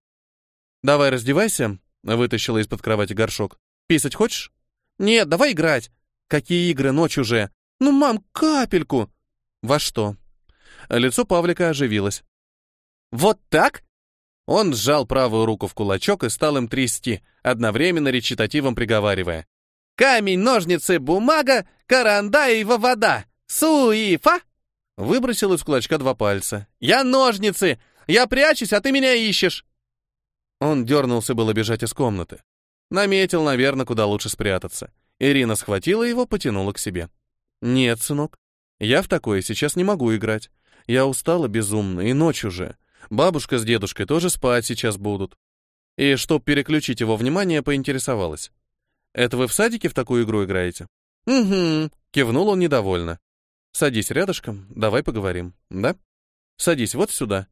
«Давай раздевайся», — вытащила из-под кровати горшок. «Писать хочешь?» Нет, давай играть. Какие игры, ночь уже. Ну, мам, капельку. Во что? Лицо Павлика оживилось. Вот так? Он сжал правую руку в кулачок и стал им трясти, одновременно речитативом приговаривая. «Камень, ножницы, бумага, карандаева вода, суифа!» Выбросил из кулачка два пальца. «Я ножницы! Я прячусь, а ты меня ищешь!» Он дернулся было бежать из комнаты. Наметил, наверное, куда лучше спрятаться. Ирина схватила его, потянула к себе. «Нет, сынок, я в такое сейчас не могу играть. Я устала безумно, и ночь уже. Бабушка с дедушкой тоже спать сейчас будут». И, чтоб переключить его внимание, поинтересовалась. «Это вы в садике в такую игру играете?» «Угу», — кивнул он недовольно. «Садись рядышком, давай поговорим, да? Садись вот сюда».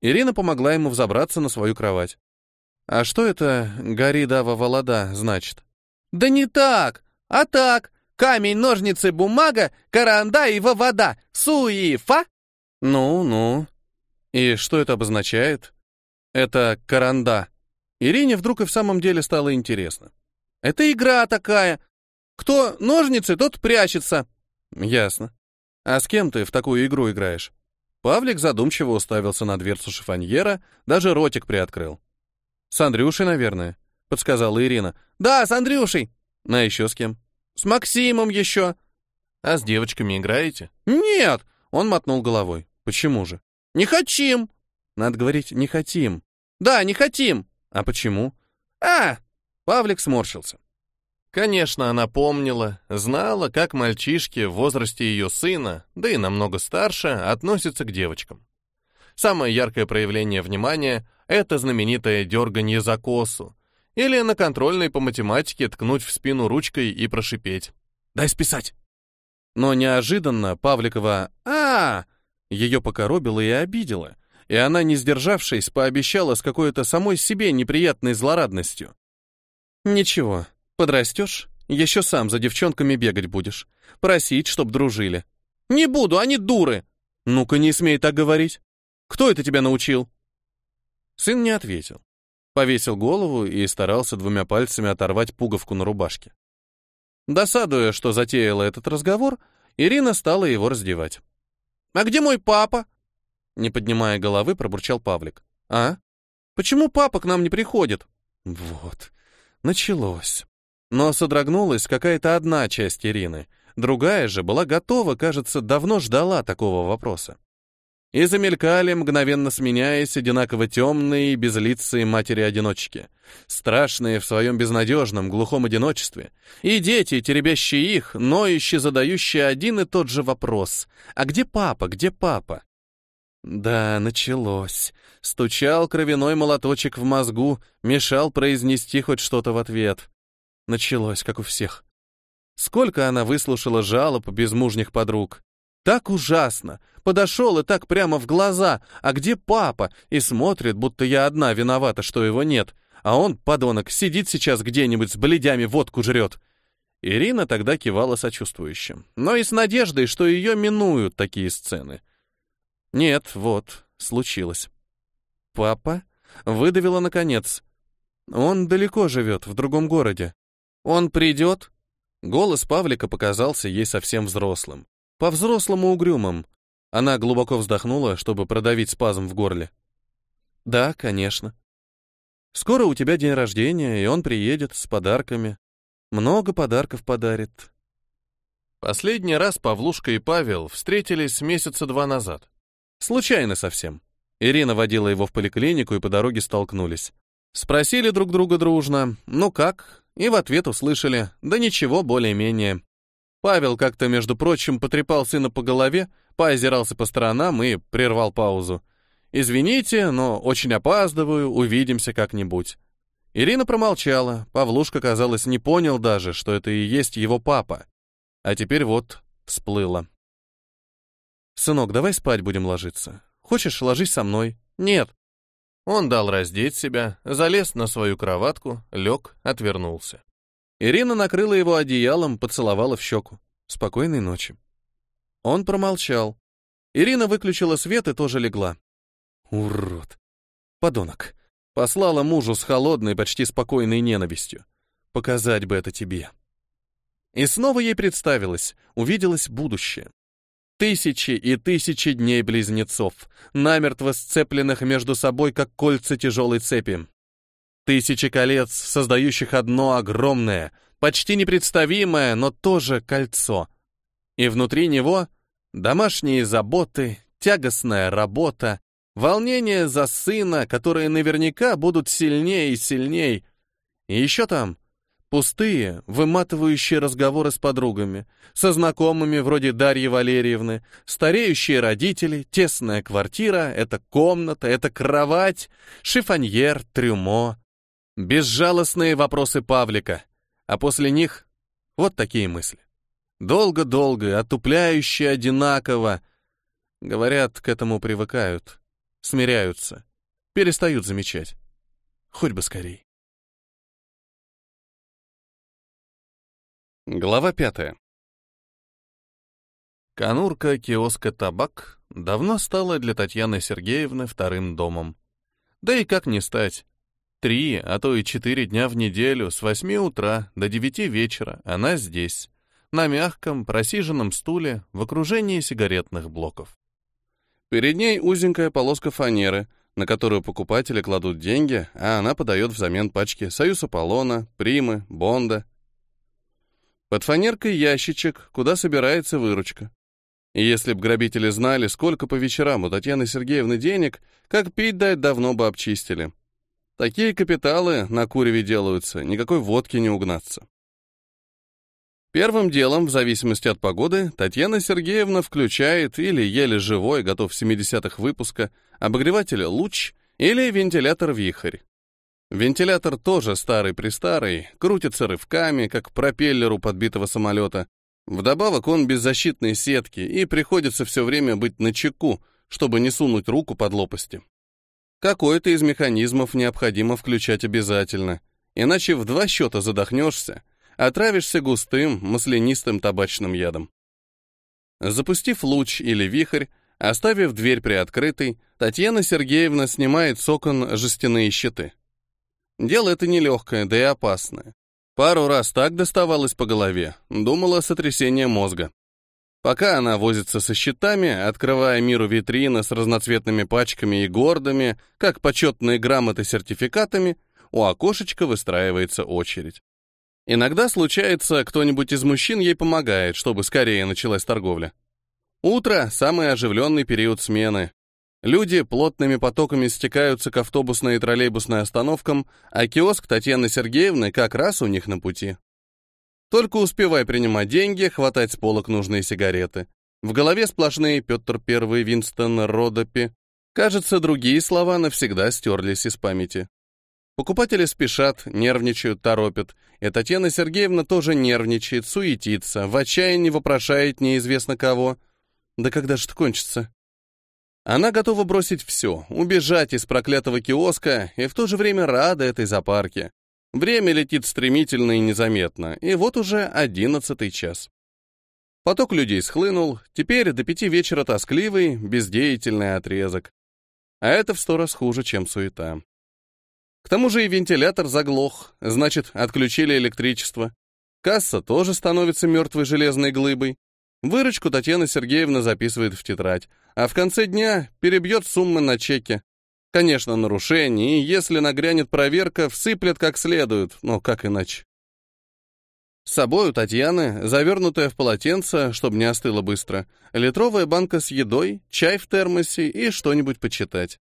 Ирина помогла ему взобраться на свою кровать. «А что это «гори дава волода» значит?» «Да не так, а так. Камень, ножницы, бумага, каранда и вода. Суифа?» «Ну-ну. И что это обозначает?» «Это каранда». Ирине вдруг и в самом деле стало интересно. «Это игра такая. Кто ножницы, тот прячется». «Ясно. А с кем ты в такую игру играешь?» Павлик задумчиво уставился на дверцу шифоньера, даже ротик приоткрыл. «С Андрюшей, наверное», — подсказала Ирина. «Да, с Андрюшей». «А еще с кем?» «С Максимом еще». «А с девочками играете?» «Нет», — он мотнул головой. «Почему же?» «Не хотим». «Надо говорить, не хотим». «Да, не хотим». «А почему?» «А!» Павлик сморщился. Конечно, она помнила, знала, как мальчишки в возрасте ее сына, да и намного старше, относятся к девочкам. Самое яркое проявление внимания — это знаменитое дерганье за косу, или на контрольной по математике ткнуть в спину ручкой и прошипеть. «Дай списать!» Но неожиданно Павликова а, ее покоробило и обидело, и она, не сдержавшись, пообещала с какой-то самой себе неприятной злорадностью. «Ничего, подрастешь, еще сам за девчонками бегать будешь, просить, чтоб дружили». «Не буду, они дуры!» «Ну-ка, не смей так говорить. Кто это тебя научил?» Сын не ответил. Повесил голову и старался двумя пальцами оторвать пуговку на рубашке. Досадуя, что затеяла этот разговор, Ирина стала его раздевать. «А где мой папа?» Не поднимая головы, пробурчал Павлик. «А? Почему папа к нам не приходит?» Вот, началось. Но содрогнулась какая-то одна часть Ирины, другая же была готова, кажется, давно ждала такого вопроса и замелькали, мгновенно сменяясь, одинаково темные и безлицые матери-одиночки, страшные в своем безнадежном, глухом одиночестве, и дети, теребящие их, ноющие, задающие один и тот же вопрос «А где папа? Где папа?» Да, началось. Стучал кровяной молоточек в мозгу, мешал произнести хоть что-то в ответ. Началось, как у всех. Сколько она выслушала жалоб безмужних подруг. Так ужасно. Подошел и так прямо в глаза. А где папа? И смотрит, будто я одна виновата, что его нет. А он, подонок, сидит сейчас где-нибудь с бледями водку жрет. Ирина тогда кивала сочувствующим, но и с надеждой, что ее минуют такие сцены. Нет, вот, случилось. Папа выдавила наконец. Он далеко живет, в другом городе. Он придет? Голос Павлика показался ей совсем взрослым. По-взрослому угрюмым. Она глубоко вздохнула, чтобы продавить спазм в горле. «Да, конечно. Скоро у тебя день рождения, и он приедет с подарками. Много подарков подарит». Последний раз Павлушка и Павел встретились месяца два назад. Случайно совсем. Ирина водила его в поликлинику и по дороге столкнулись. Спросили друг друга дружно «Ну как?» и в ответ услышали «Да ничего, более-менее». Павел как-то, между прочим, потрепал сына по голове, поозирался по сторонам и прервал паузу. «Извините, но очень опаздываю, увидимся как-нибудь». Ирина промолчала, Павлушка, казалось, не понял даже, что это и есть его папа. А теперь вот всплыло. «Сынок, давай спать будем ложиться. Хочешь, ложись со мной?» «Нет». Он дал раздеть себя, залез на свою кроватку, лег, отвернулся. Ирина накрыла его одеялом, поцеловала в щеку. «Спокойной ночи». Он промолчал. Ирина выключила свет и тоже легла. Урод. Подонок. Послала мужу с холодной, почти спокойной ненавистью. Показать бы это тебе. И снова ей представилось, увиделось будущее. Тысячи и тысячи дней близнецов, намертво сцепленных между собой, как кольца тяжелой цепи. Тысячи колец, создающих одно огромное, почти непредставимое, но тоже кольцо. И внутри него домашние заботы, тягостная работа, волнение за сына, которые наверняка будут сильнее и сильнее. И еще там пустые, выматывающие разговоры с подругами, со знакомыми вроде Дарьи Валерьевны, стареющие родители, тесная квартира, это комната, это кровать, шифоньер, трюмо. Безжалостные вопросы Павлика, а после них вот такие мысли. Долго-долго, отупляюще одинаково. Говорят, к этому привыкают, смиряются, перестают замечать. Хоть бы скорей. Глава пятая. Конурка киоска «Табак» давно стала для Татьяны Сергеевны вторым домом. Да и как не стать. Три, а то и четыре дня в неделю, с восьми утра до девяти вечера она здесь, на мягком, просиженном стуле, в окружении сигаретных блоков. Перед ней узенькая полоска фанеры, на которую покупатели кладут деньги, а она подает взамен пачки «Союз Аполлона», «Примы», «Бонда». Под фанеркой ящичек, куда собирается выручка. И если б грабители знали, сколько по вечерам у Татьяны Сергеевны денег, как пить дать давно бы обчистили. Такие капиталы на куреве делаются, никакой водки не угнаться. Первым делом, в зависимости от погоды, Татьяна Сергеевна включает или еле живой, готов 70-х выпуска, обогреватель «Луч» или вентилятор «Вихрь». Вентилятор тоже старый-престарый, крутится рывками, как пропеллер у подбитого самолета. Вдобавок он без защитной сетки, и приходится все время быть на чеку, чтобы не сунуть руку под лопасти. Какой-то из механизмов необходимо включать обязательно, иначе в два счета задохнешься, отравишься густым, маслянистым табачным ядом. Запустив луч или вихрь, оставив дверь приоткрытой, Татьяна Сергеевна снимает с окон жестяные щиты. Дело это нелегкое, да и опасное. Пару раз так доставалось по голове, думала сотрясение мозга. Пока она возится со счетами, открывая миру витрины с разноцветными пачками и гордыми, как почетные грамоты сертификатами, у окошечка выстраивается очередь. Иногда случается, кто-нибудь из мужчин ей помогает, чтобы скорее началась торговля. Утро — самый оживленный период смены. Люди плотными потоками стекаются к автобусной и троллейбусной остановкам, а киоск Татьяны Сергеевны как раз у них на пути. Только успевай принимать деньги, хватать с полок нужные сигареты. В голове сплошные Петр Первый, Винстон, Родопи. Кажется, другие слова навсегда стерлись из памяти. Покупатели спешат, нервничают, торопят. И Татьяна Сергеевна тоже нервничает, суетится, в отчаянии вопрошает неизвестно кого. Да когда же это кончится? Она готова бросить все, убежать из проклятого киоска и в то же время рада этой запарке. Время летит стремительно и незаметно, и вот уже одиннадцатый час. Поток людей схлынул, теперь до пяти вечера тоскливый, бездеятельный отрезок. А это в сто раз хуже, чем суета. К тому же и вентилятор заглох, значит, отключили электричество. Касса тоже становится мертвой железной глыбой. Выручку Татьяна Сергеевна записывает в тетрадь, а в конце дня перебьет суммы на чеке. Конечно, нарушение, и если нагрянет проверка, всыплет как следует, но как иначе? С собой у Татьяны, завернутая в полотенце, чтобы не остыло быстро, литровая банка с едой, чай в термосе и что-нибудь почитать.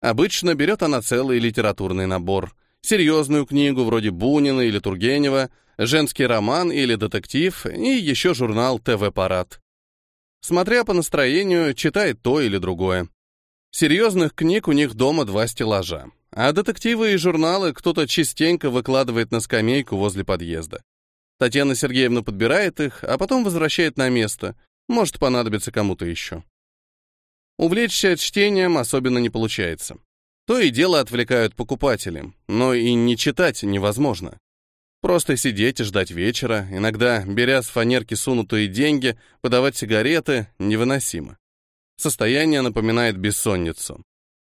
Обычно берет она целый литературный набор. Серьезную книгу вроде Бунина или Тургенева, женский роман или детектив и еще журнал «ТВ-парад». Смотря по настроению, читает то или другое. Серьезных книг у них дома два стеллажа, а детективы и журналы кто-то частенько выкладывает на скамейку возле подъезда. Татьяна Сергеевна подбирает их, а потом возвращает на место. Может понадобится кому-то еще. Увлечься чтением особенно не получается. То и дело отвлекают покупатели, но и не читать невозможно. Просто сидеть и ждать вечера, иногда, беря с фанерки сунутые деньги, подавать сигареты, невыносимо. Состояние напоминает бессонницу.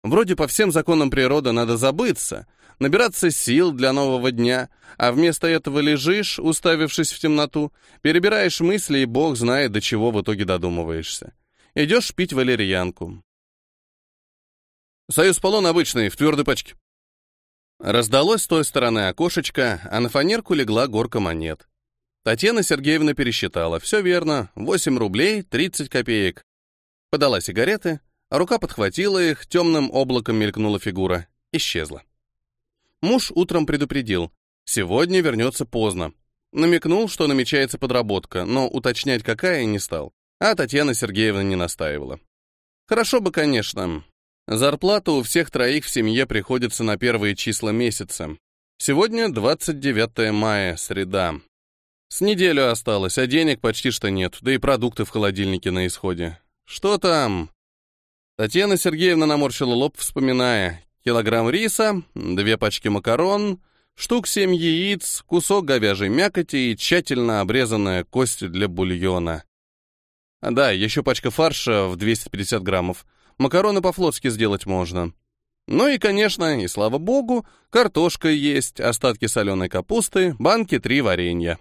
Вроде по всем законам природы надо забыться, набираться сил для нового дня, а вместо этого лежишь, уставившись в темноту, перебираешь мысли, и бог знает, до чего в итоге додумываешься. Идешь пить валерьянку. Союз полон обычный, в твердой пачке. Раздалось с той стороны окошечко, а на фанерку легла горка монет. Татьяна Сергеевна пересчитала. Все верно, 8 рублей 30 копеек. Подала сигареты, а рука подхватила их, темным облаком мелькнула фигура. Исчезла. Муж утром предупредил. Сегодня вернется поздно. Намекнул, что намечается подработка, но уточнять какая не стал. А Татьяна Сергеевна не настаивала. Хорошо бы, конечно. Зарплата у всех троих в семье приходится на первые числа месяца. Сегодня 29 мая, среда. С неделю осталось, а денег почти что нет, да и продукты в холодильнике на исходе. Что там? Татьяна Сергеевна наморщила лоб, вспоминая. Килограмм риса, две пачки макарон, штук семь яиц, кусок говяжьей мякоти и тщательно обрезанная кость для бульона. Да, еще пачка фарша в 250 граммов. Макароны по-флотски сделать можно. Ну и, конечно, и слава богу, картошка есть, остатки соленой капусты, банки три варенья.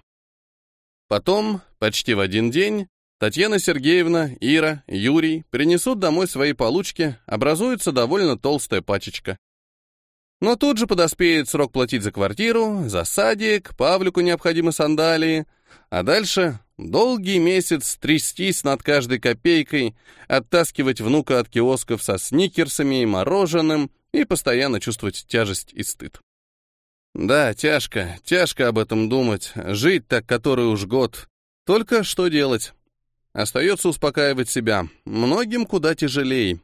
Потом, почти в один день, Татьяна Сергеевна, Ира, Юрий принесут домой свои получки, образуется довольно толстая пачечка. Но тут же подоспеет срок платить за квартиру, за садик, Павлику необходимы сандалии, а дальше долгий месяц трястись над каждой копейкой, оттаскивать внука от киосков со сникерсами и мороженым и постоянно чувствовать тяжесть и стыд. Да, тяжко, тяжко об этом думать, жить так который уж год. Только что делать? Остается успокаивать себя. Многим куда тяжелее.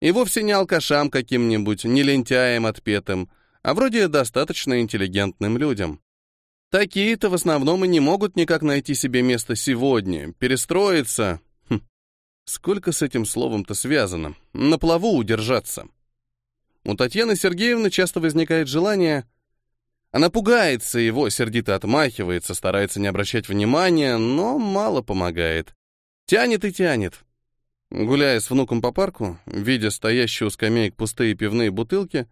И вовсе не алкашам каким-нибудь, не лентяям отпетым, а вроде достаточно интеллигентным людям. Такие-то в основном и не могут никак найти себе место сегодня, перестроиться. Хм. Сколько с этим словом-то связано? На плаву удержаться. У Татьяны Сергеевны часто возникает желание... Она пугается его, сердито отмахивается, старается не обращать внимания, но мало помогает. Тянет и тянет. Гуляя с внуком по парку, видя стоящие у скамеек пустые пивные бутылки,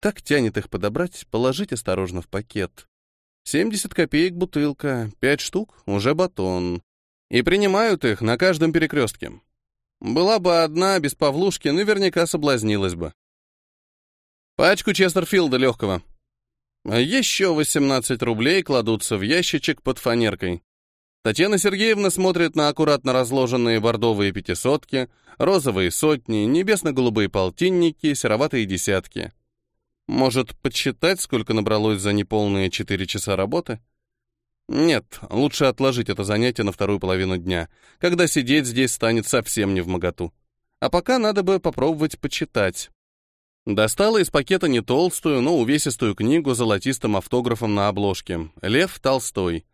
так тянет их подобрать, положить осторожно в пакет. 70 копеек бутылка, 5 штук, уже батон. И принимают их на каждом перекрестке. Была бы одна, без Павлушки, наверняка соблазнилась бы. Пачку Честерфилда легкого. Еще 18 рублей кладутся в ящичек под фанеркой. Татьяна Сергеевна смотрит на аккуратно разложенные бордовые пятисотки, розовые сотни, небесно-голубые полтинники, сероватые десятки. Может, подсчитать, сколько набралось за неполные 4 часа работы? Нет, лучше отложить это занятие на вторую половину дня, когда сидеть здесь станет совсем не в моготу. А пока надо бы попробовать почитать. Достала из пакета не толстую, но увесистую книгу с золотистым автографом на обложке. Лев Толстой.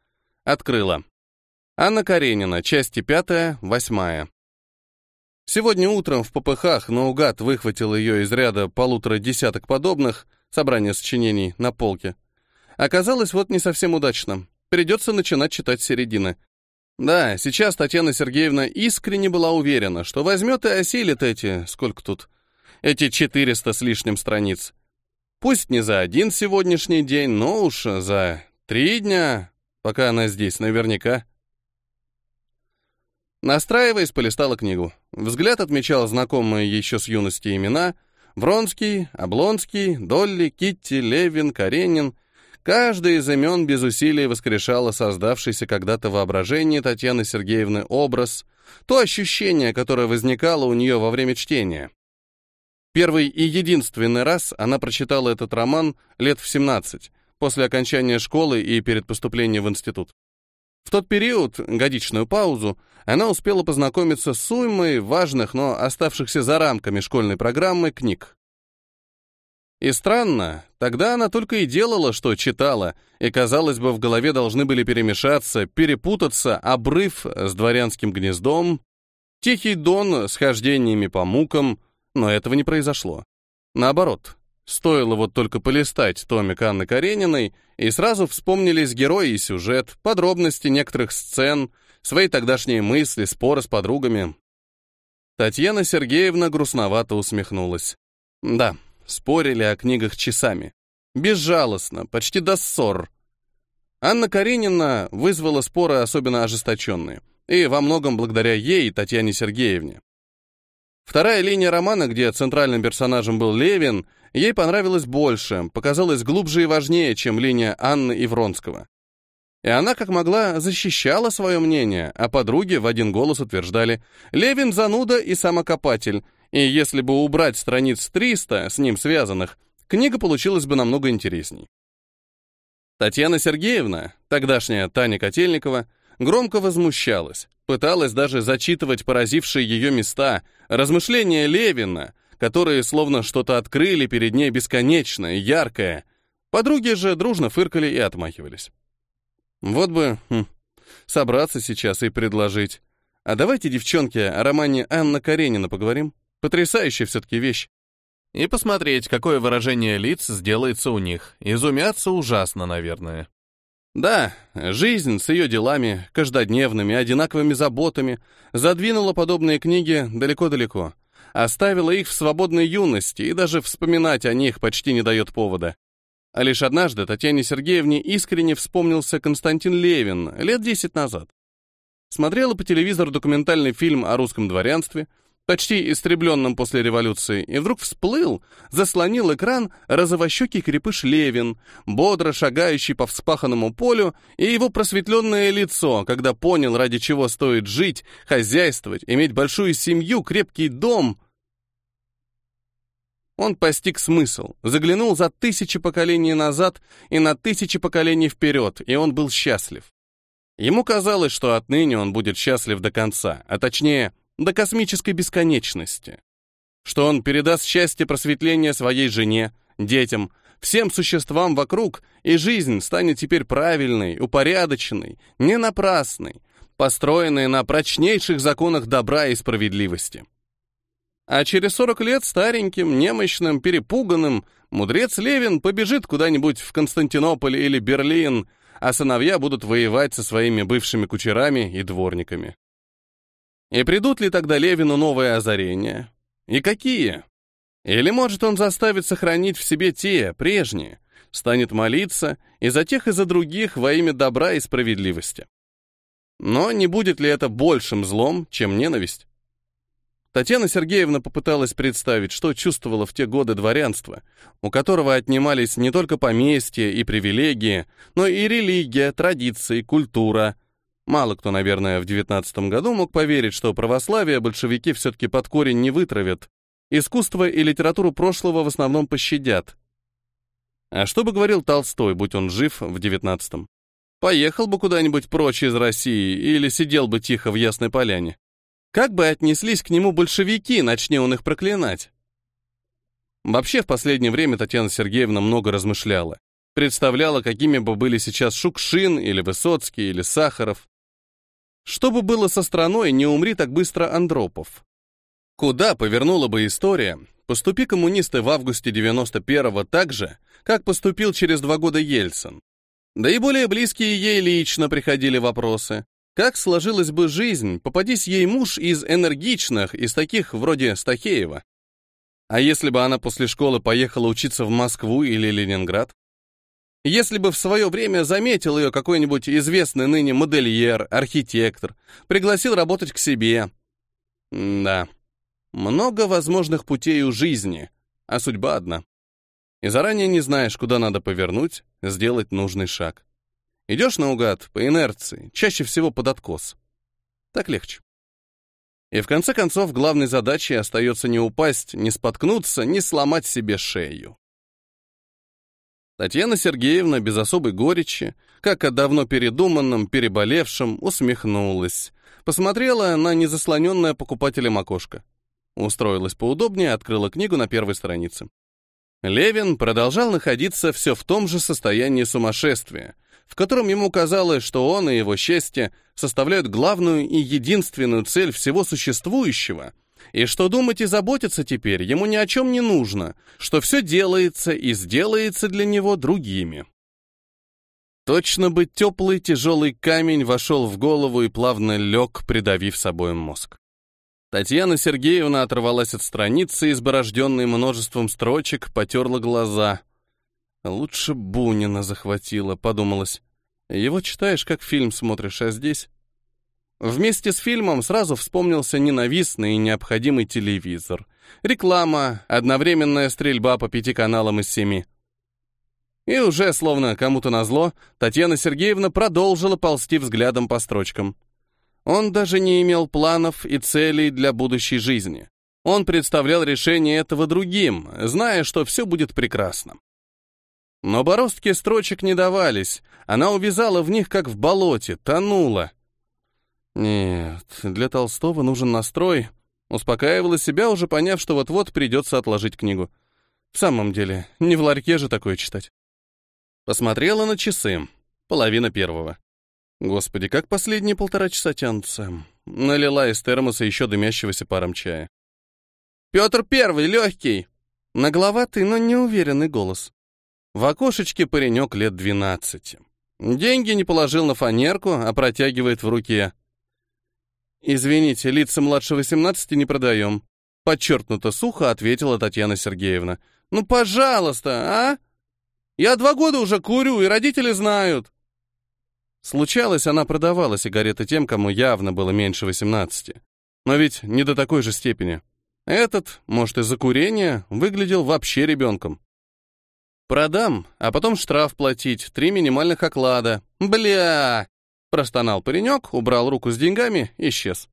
Открыла. Анна Каренина, части пятая, восьмая. Сегодня утром в попыхах наугад выхватил ее из ряда полутора десяток подобных, собрания сочинений, на полке. Оказалось, вот не совсем удачно. Придется начинать читать с середины. Да, сейчас Татьяна Сергеевна искренне была уверена, что возьмет и осилит эти, сколько тут, эти 400 с лишним страниц. Пусть не за один сегодняшний день, но уж за три дня, пока она здесь, наверняка. Настраиваясь, полистала книгу. Взгляд отмечал знакомые еще с юности имена Вронский, Облонский, Долли, Китти, Левин, Каренин. Каждый из имен без усилий воскрешало создавшийся когда-то воображение Татьяны Сергеевны образ, то ощущение, которое возникало у нее во время чтения. Первый и единственный раз она прочитала этот роман лет в 17, после окончания школы и перед поступлением в институт. В тот период, годичную паузу, она успела познакомиться с уймой важных, но оставшихся за рамками школьной программы книг. И странно, тогда она только и делала, что читала, и, казалось бы, в голове должны были перемешаться, перепутаться обрыв с дворянским гнездом, тихий дон с хождениями по мукам — но этого не произошло. Наоборот, стоило вот только полистать томик Анны Карениной, и сразу вспомнились герои и сюжет, подробности некоторых сцен, свои тогдашние мысли, споры с подругами. Татьяна Сергеевна грустновато усмехнулась. Да, спорили о книгах часами. Безжалостно, почти до ссор. Анна Каренина вызвала споры особенно ожесточенные, и во многом благодаря ей, Татьяне Сергеевне. Вторая линия романа, где центральным персонажем был Левин, ей понравилась больше, показалась глубже и важнее, чем линия Анны и Вронского. И она, как могла, защищала свое мнение, а подруги в один голос утверждали «Левин зануда и самокопатель», и если бы убрать страниц 300 с ним связанных, книга получилась бы намного интересней. Татьяна Сергеевна, тогдашняя Таня Котельникова, громко возмущалась, пыталась даже зачитывать поразившие ее места, размышления Левина, которые словно что-то открыли перед ней бесконечное, яркое. Подруги же дружно фыркали и отмахивались. Вот бы хм, собраться сейчас и предложить. А давайте, девчонки, о романе Анна Каренина поговорим. Потрясающая все-таки вещь. И посмотреть, какое выражение лиц сделается у них. Изумятся ужасно, наверное. Да, жизнь с ее делами, каждодневными, одинаковыми заботами, задвинула подобные книги далеко-далеко. Оставила их в свободной юности, и даже вспоминать о них почти не дает повода. А лишь однажды Татьяне Сергеевне искренне вспомнился Константин Левин лет десять назад. Смотрела по телевизору документальный фильм о русском дворянстве, почти истребленном после революции, и вдруг всплыл, заслонил экран розовощекий крепыш Левин, бодро шагающий по вспаханному полю, и его просветленное лицо, когда понял, ради чего стоит жить, хозяйствовать, иметь большую семью, крепкий дом — он постиг смысл, заглянул за тысячи поколений назад и на тысячи поколений вперед, и он был счастлив. Ему казалось, что отныне он будет счастлив до конца, а точнее, до космической бесконечности. Что он передаст счастье просветления своей жене, детям, всем существам вокруг, и жизнь станет теперь правильной, упорядоченной, не напрасной, построенной на прочнейших законах добра и справедливости. А через 40 лет стареньким, немощным, перепуганным мудрец Левин побежит куда-нибудь в Константинополь или Берлин, а сыновья будут воевать со своими бывшими кучерами и дворниками. И придут ли тогда Левину новые озарения? И какие? Или, может, он заставит сохранить в себе те, прежние, станет молиться и за тех, и за других во имя добра и справедливости? Но не будет ли это большим злом, чем ненависть? Татьяна Сергеевна попыталась представить, что чувствовала в те годы дворянство, у которого отнимались не только поместья и привилегии, но и религия, традиции, культура. Мало кто, наверное, в девятнадцатом году мог поверить, что православие большевики все-таки под корень не вытравят. Искусство и литературу прошлого в основном пощадят. А что бы говорил Толстой, будь он жив в девятнадцатом? Поехал бы куда-нибудь прочь из России или сидел бы тихо в Ясной Поляне. Как бы отнеслись к нему большевики, начни он их проклинать? Вообще, в последнее время Татьяна Сергеевна много размышляла. Представляла, какими бы были сейчас Шукшин, или Высоцкий, или Сахаров. Что бы было со страной, не умри так быстро Андропов? Куда повернула бы история, поступи коммунисты в августе 91-го так же, как поступил через два года Ельцин? Да и более близкие ей лично приходили вопросы. Как сложилась бы жизнь, попадись ей муж из энергичных, из таких вроде Стахеева? А если бы она после школы поехала учиться в Москву или Ленинград? Если бы в свое время заметил ее какой-нибудь известный ныне модельер, архитектор, пригласил работать к себе. да, много возможных путей у жизни, а судьба одна. И заранее не знаешь, куда надо повернуть, сделать нужный шаг. Идешь наугад, по инерции, чаще всего под откос. Так легче. И в конце концов главной задачей остается не упасть, не споткнуться, не сломать себе шею. Татьяна Сергеевна без особой горечи, как о давно передуманном, переболевшем, усмехнулась. Посмотрела на незаслоненное покупателем окошко. Устроилась поудобнее, открыла книгу на первой странице. Левин продолжал находиться все в том же состоянии сумасшествия, в котором ему казалось, что он и его счастье составляют главную и единственную цель всего существующего, и что думать и заботиться теперь ему ни о чем не нужно, что все делается и сделается для него другими. Точно бы теплый тяжелый камень вошел в голову и плавно лег, придавив собой мозг. Татьяна Сергеевна оторвалась от страницы, изборожденной множеством строчек, потерла глаза — Лучше Бунина захватила, подумалось. Его читаешь, как фильм смотришь, а здесь... Вместе с фильмом сразу вспомнился ненавистный и необходимый телевизор. Реклама, одновременная стрельба по пяти каналам из семи. И уже, словно кому-то назло, Татьяна Сергеевна продолжила ползти взглядом по строчкам. Он даже не имел планов и целей для будущей жизни. Он представлял решение этого другим, зная, что все будет прекрасно. Но бороздки строчек не давались, она увязала в них, как в болоте, тонула. Нет, для Толстого нужен настрой. Успокаивала себя, уже поняв, что вот-вот придется отложить книгу. В самом деле, не в ларьке же такое читать. Посмотрела на часы. Половина первого. Господи, как последние полтора часа тянутся. Налила из термоса еще дымящегося паром чая. «Петр Первый, легкий!» Нагловатый, но неуверенный голос. В окошечке паренек лет двенадцати. Деньги не положил на фанерку, а протягивает в руке. «Извините, лица младше 18 не продаем», — подчеркнуто сухо ответила Татьяна Сергеевна. «Ну, пожалуйста, а? Я два года уже курю, и родители знают». Случалось, она продавала сигареты тем, кому явно было меньше 18. Но ведь не до такой же степени. Этот, может, из-за курения, выглядел вообще ребенком. «Продам, а потом штраф платить, три минимальных оклада. Бля!» Простонал паренек, убрал руку с деньгами, исчез.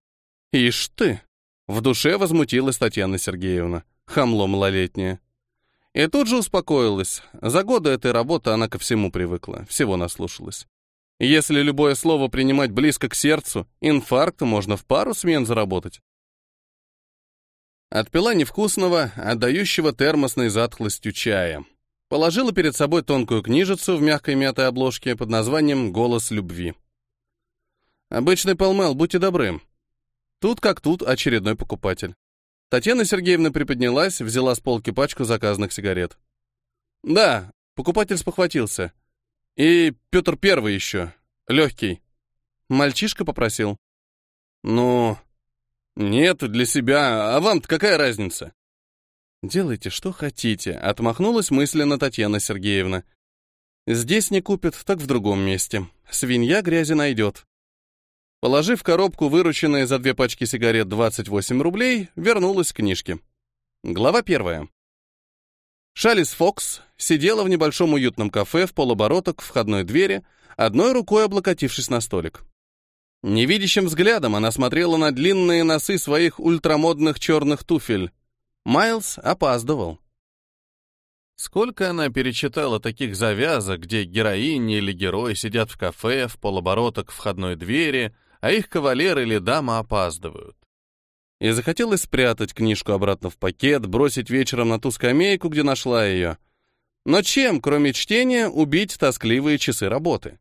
«Ишь ты!» В душе возмутилась Татьяна Сергеевна, хамло малолетняя. И тут же успокоилась. За годы этой работы она ко всему привыкла, всего наслушалась. Если любое слово принимать близко к сердцу, инфаркт можно в пару смен заработать. Отпила невкусного, отдающего термосной затхлостью чая. Положила перед собой тонкую книжицу в мягкой мятой обложке под названием «Голос любви». Обычный полмел, будьте добры. Тут как тут очередной покупатель. Татьяна Сергеевна приподнялась, взяла с полки пачку заказанных сигарет. Да, покупатель спохватился. И Петр Первый еще. Легкий. Мальчишка попросил. Ну, нет, для себя. А вам-то какая разница? Делайте, что хотите, отмахнулась мысленно Татьяна Сергеевна. Здесь не купят, так в другом месте. Свинья грязи найдет. Положив коробку вырученные за две пачки сигарет 28 рублей, вернулась к книжке. Глава первая. Шалис Фокс сидела в небольшом уютном кафе в полоборота к входной двери, одной рукой облокотившись на столик. Невидящим взглядом она смотрела на длинные носы своих ультрамодных черных туфель. Майлз опаздывал. Сколько она перечитала таких завязок, где героини или герой сидят в кафе в полоборота к входной двери — а их кавалер или дама опаздывают. И захотелось спрятать книжку обратно в пакет, бросить вечером на ту скамейку, где нашла ее. Но чем, кроме чтения, убить тоскливые часы работы?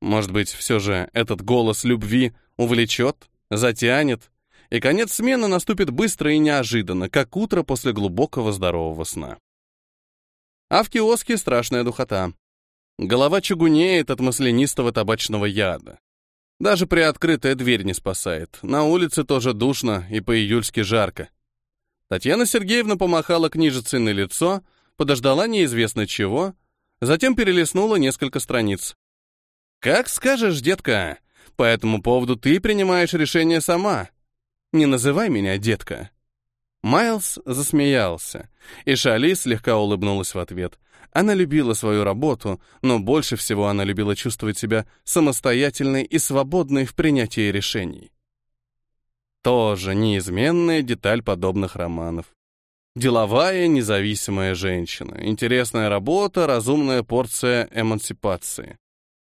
Может быть, все же этот голос любви увлечет, затянет, и конец смены наступит быстро и неожиданно, как утро после глубокого здорового сна. А в киоске страшная духота. Голова чугунеет от маслянистого табачного яда. Даже приоткрытая дверь не спасает. На улице тоже душно и по-июльски жарко. Татьяна Сергеевна помахала книжицей на лицо, подождала неизвестно чего, затем перелистнула несколько страниц. «Как скажешь, детка, по этому поводу ты принимаешь решение сама. Не называй меня детка». Майлз засмеялся, и Шали слегка улыбнулась в ответ — она любила свою работу, но больше всего она любила чувствовать себя самостоятельной и свободной в принятии решений. Тоже неизменная деталь подобных романов. Деловая, независимая женщина, интересная работа, разумная порция эмансипации.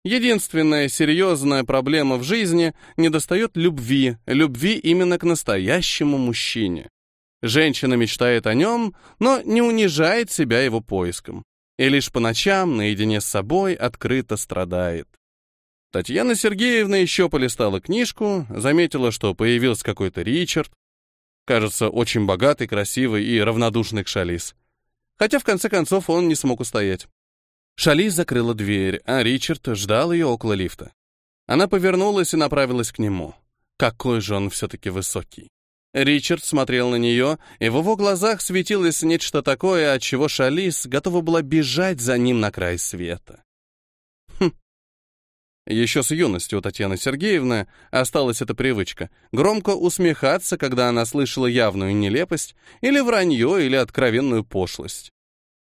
Единственная серьезная проблема в жизни — недостает любви, любви именно к настоящему мужчине. Женщина мечтает о нем, но не унижает себя его поиском и лишь по ночам наедине с собой открыто страдает. Татьяна Сергеевна еще полистала книжку, заметила, что появился какой-то Ричард, кажется, очень богатый, красивый и равнодушный к Шалис. Хотя, в конце концов, он не смог устоять. Шалис закрыла дверь, а Ричард ждал ее около лифта. Она повернулась и направилась к нему. Какой же он все-таки высокий. Ричард смотрел на нее, и в его глазах светилось нечто такое, от чего Шалис готова была бежать за ним на край света. Хм. Еще с юностью у Татьяны Сергеевны осталась эта привычка — громко усмехаться, когда она слышала явную нелепость, или вранье, или откровенную пошлость.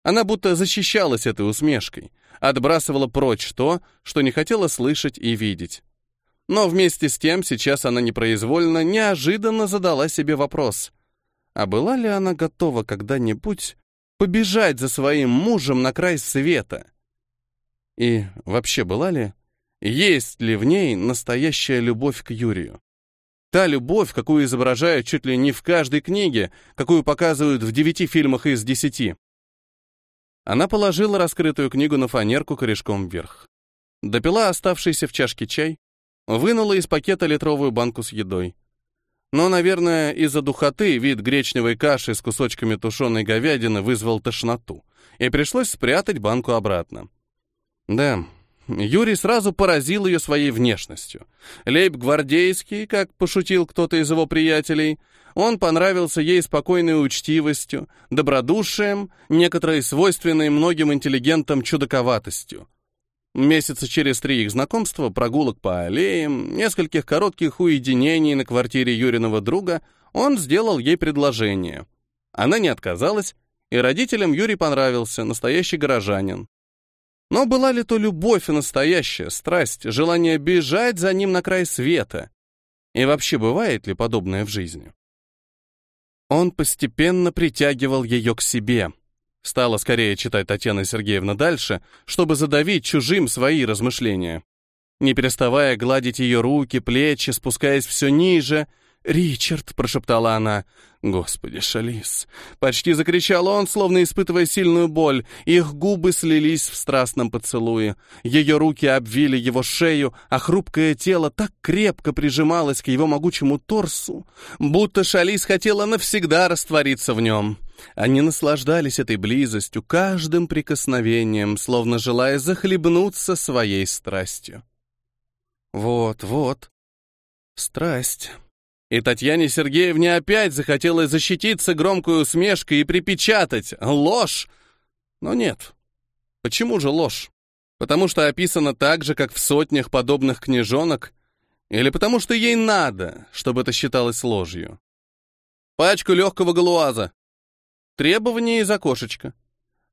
Она будто защищалась этой усмешкой, отбрасывала прочь то, что не хотела слышать и видеть. Но вместе с тем сейчас она непроизвольно, неожиданно задала себе вопрос. А была ли она готова когда-нибудь побежать за своим мужем на край света? И вообще была ли? Есть ли в ней настоящая любовь к Юрию? Та любовь, какую изображают чуть ли не в каждой книге, какую показывают в девяти фильмах из десяти. Она положила раскрытую книгу на фанерку корешком вверх. Допила оставшийся в чашке чай, Вынула из пакета литровую банку с едой. Но, наверное, из-за духоты вид гречневой каши с кусочками тушеной говядины вызвал тошноту, и пришлось спрятать банку обратно. Да, Юрий сразу поразил ее своей внешностью. Лейб-гвардейский, как пошутил кто-то из его приятелей, он понравился ей спокойной учтивостью, добродушием, некоторой свойственной многим интеллигентам чудаковатостью. Месяца через три их знакомства, прогулок по аллеям, нескольких коротких уединений на квартире Юриного друга, он сделал ей предложение. Она не отказалась, и родителям Юрий понравился, настоящий горожанин. Но была ли то любовь настоящая, страсть, желание бежать за ним на край света? И вообще бывает ли подобное в жизни? Он постепенно притягивал ее к себе, Стала скорее читать Татьяна Сергеевна дальше, чтобы задавить чужим свои размышления. Не переставая гладить ее руки, плечи, спускаясь все ниже, «Ричард!» — прошептала она. «Господи, Шалис!» Почти закричал он, словно испытывая сильную боль. Их губы слились в страстном поцелуе. Ее руки обвили его шею, а хрупкое тело так крепко прижималось к его могучему торсу, будто Шалис хотела навсегда раствориться в нем. Они наслаждались этой близостью, каждым прикосновением, словно желая захлебнуться своей страстью. Вот, вот. Страсть. И Татьяне Сергеевне опять захотелось защититься громкой усмешкой и припечатать «Ложь!» Но нет. Почему же ложь? Потому что описано так же, как в сотнях подобных книжонок? Или потому что ей надо, чтобы это считалось ложью? Пачку легкого галуаза. Требование из окошечка.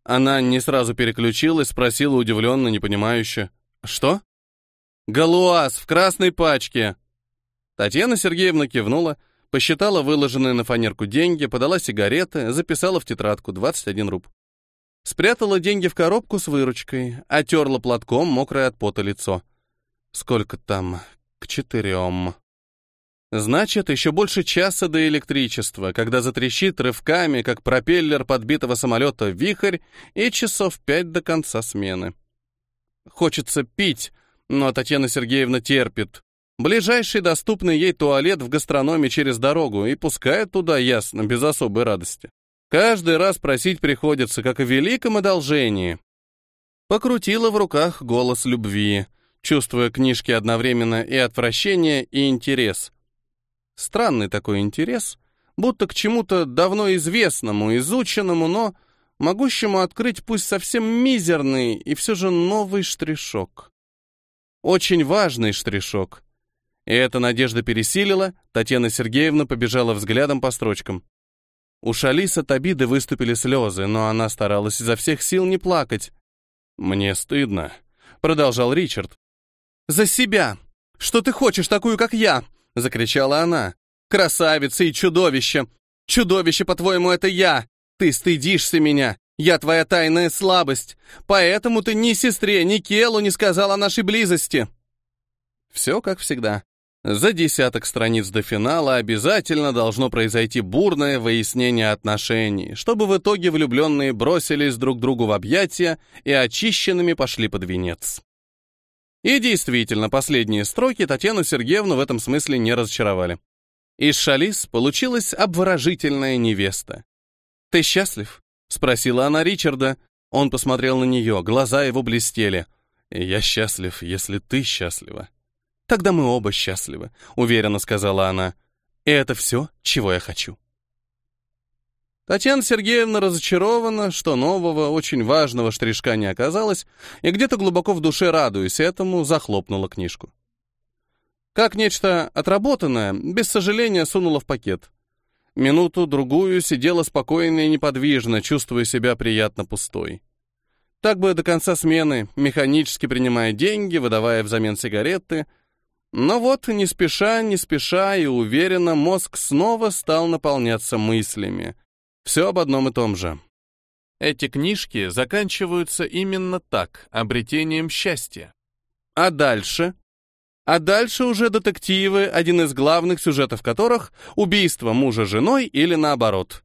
Она не сразу переключилась, спросила удивленно, непонимающе. «Что?» «Галуаз в красной пачке!» Татьяна Сергеевна кивнула, посчитала выложенные на фанерку деньги, подала сигареты, записала в тетрадку 21 руб. Спрятала деньги в коробку с выручкой, отерла платком мокрое от пота лицо. Сколько там? К четырем. Значит, еще больше часа до электричества, когда затрещит рывками, как пропеллер подбитого самолета вихрь, и часов пять до конца смены. Хочется пить, но Татьяна Сергеевна терпит. Ближайший доступный ей туалет в гастрономе через дорогу и пускает туда, ясно, без особой радости. Каждый раз просить приходится, как о великом одолжении. Покрутила в руках голос любви, чувствуя книжки одновременно и отвращение, и интерес. Странный такой интерес, будто к чему-то давно известному, изученному, но могущему открыть пусть совсем мизерный и все же новый штришок. Очень важный штришок, и эта надежда пересилила, Татьяна Сергеевна побежала взглядом по строчкам. У Шалиса от обиды выступили слезы, но она старалась изо всех сил не плакать. «Мне стыдно», — продолжал Ричард. «За себя! Что ты хочешь такую, как я?» — закричала она. «Красавица и чудовище! Чудовище, по-твоему, это я! Ты стыдишься меня! Я твоя тайная слабость! Поэтому ты ни сестре, ни Келу не сказал о нашей близости!» Все как всегда. За десяток страниц до финала обязательно должно произойти бурное выяснение отношений, чтобы в итоге влюбленные бросились друг другу в объятия и очищенными пошли под венец. И действительно, последние строки Татьяну Сергеевну в этом смысле не разочаровали. Из Шалис получилась обворожительная невеста. «Ты счастлив?» — спросила она Ричарда. Он посмотрел на нее, глаза его блестели. «Я счастлив, если ты счастлива». «Тогда мы оба счастливы», — уверенно сказала она. И это все, чего я хочу. Татьяна Сергеевна разочарована, что нового, очень важного штришка не оказалось, и где-то глубоко в душе, радуясь этому, захлопнула книжку. Как нечто отработанное, без сожаления сунула в пакет. Минуту-другую сидела спокойно и неподвижно, чувствуя себя приятно пустой. Так бы до конца смены, механически принимая деньги, выдавая взамен сигареты. Но вот, не спеша, не спеша и уверенно, мозг снова стал наполняться мыслями — все об одном и том же. Эти книжки заканчиваются именно так, обретением счастья. А дальше? А дальше уже детективы, один из главных сюжетов которых — убийство мужа женой или наоборот.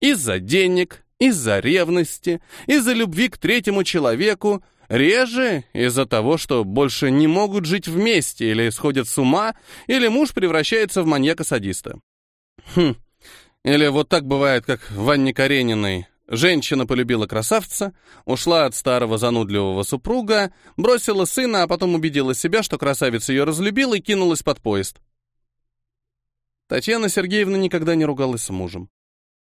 Из-за денег, из-за ревности, из-за любви к третьему человеку, реже из-за того, что больше не могут жить вместе или сходят с ума, или муж превращается в маньяка-садиста. Хм, или вот так бывает, как в Анне Карениной. Женщина полюбила красавца, ушла от старого занудливого супруга, бросила сына, а потом убедила себя, что красавец ее разлюбил и кинулась под поезд. Татьяна Сергеевна никогда не ругалась с мужем.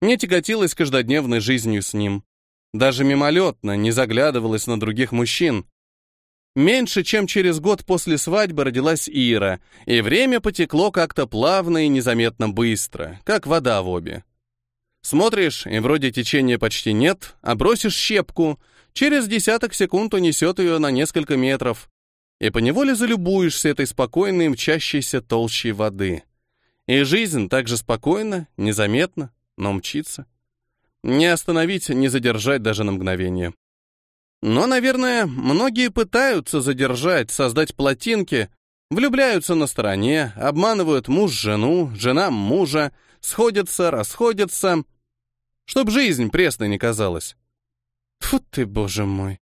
Не тяготилась каждодневной жизнью с ним. Даже мимолетно не заглядывалась на других мужчин. Меньше чем через год после свадьбы родилась Ира, и время потекло как-то плавно и незаметно быстро, как вода в обе. Смотришь, и вроде течения почти нет, а бросишь щепку, через десяток секунд унесет ее на несколько метров, и поневоле залюбуешься этой спокойной мчащейся толщей воды. И жизнь так же спокойно, незаметно, но мчится. Не остановить, не задержать даже на мгновение. Но, наверное, многие пытаются задержать, создать плотинки, влюбляются на стороне, обманывают муж жену, жена мужа, сходятся, расходятся, чтоб жизнь пресной не казалась. Фу ты, боже мой.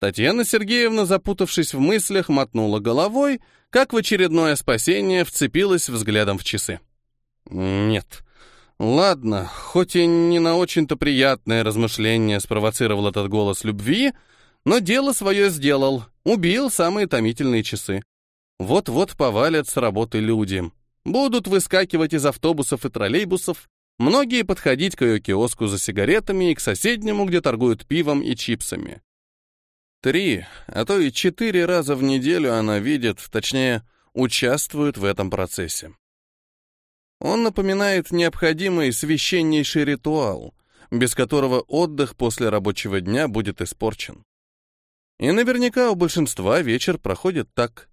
Татьяна Сергеевна, запутавшись в мыслях, мотнула головой, как в очередное спасение вцепилась взглядом в часы. Нет. Ладно, хоть и не на очень-то приятное размышление спровоцировал этот голос любви, но дело свое сделал, убил самые томительные часы. Вот-вот повалят с работы люди. Будут выскакивать из автобусов и троллейбусов, многие подходить к ее киоску за сигаретами и к соседнему, где торгуют пивом и чипсами. Три, а то и четыре раза в неделю она видит, точнее, участвует в этом процессе. Он напоминает необходимый священнейший ритуал, без которого отдых после рабочего дня будет испорчен. И наверняка у большинства вечер проходит так.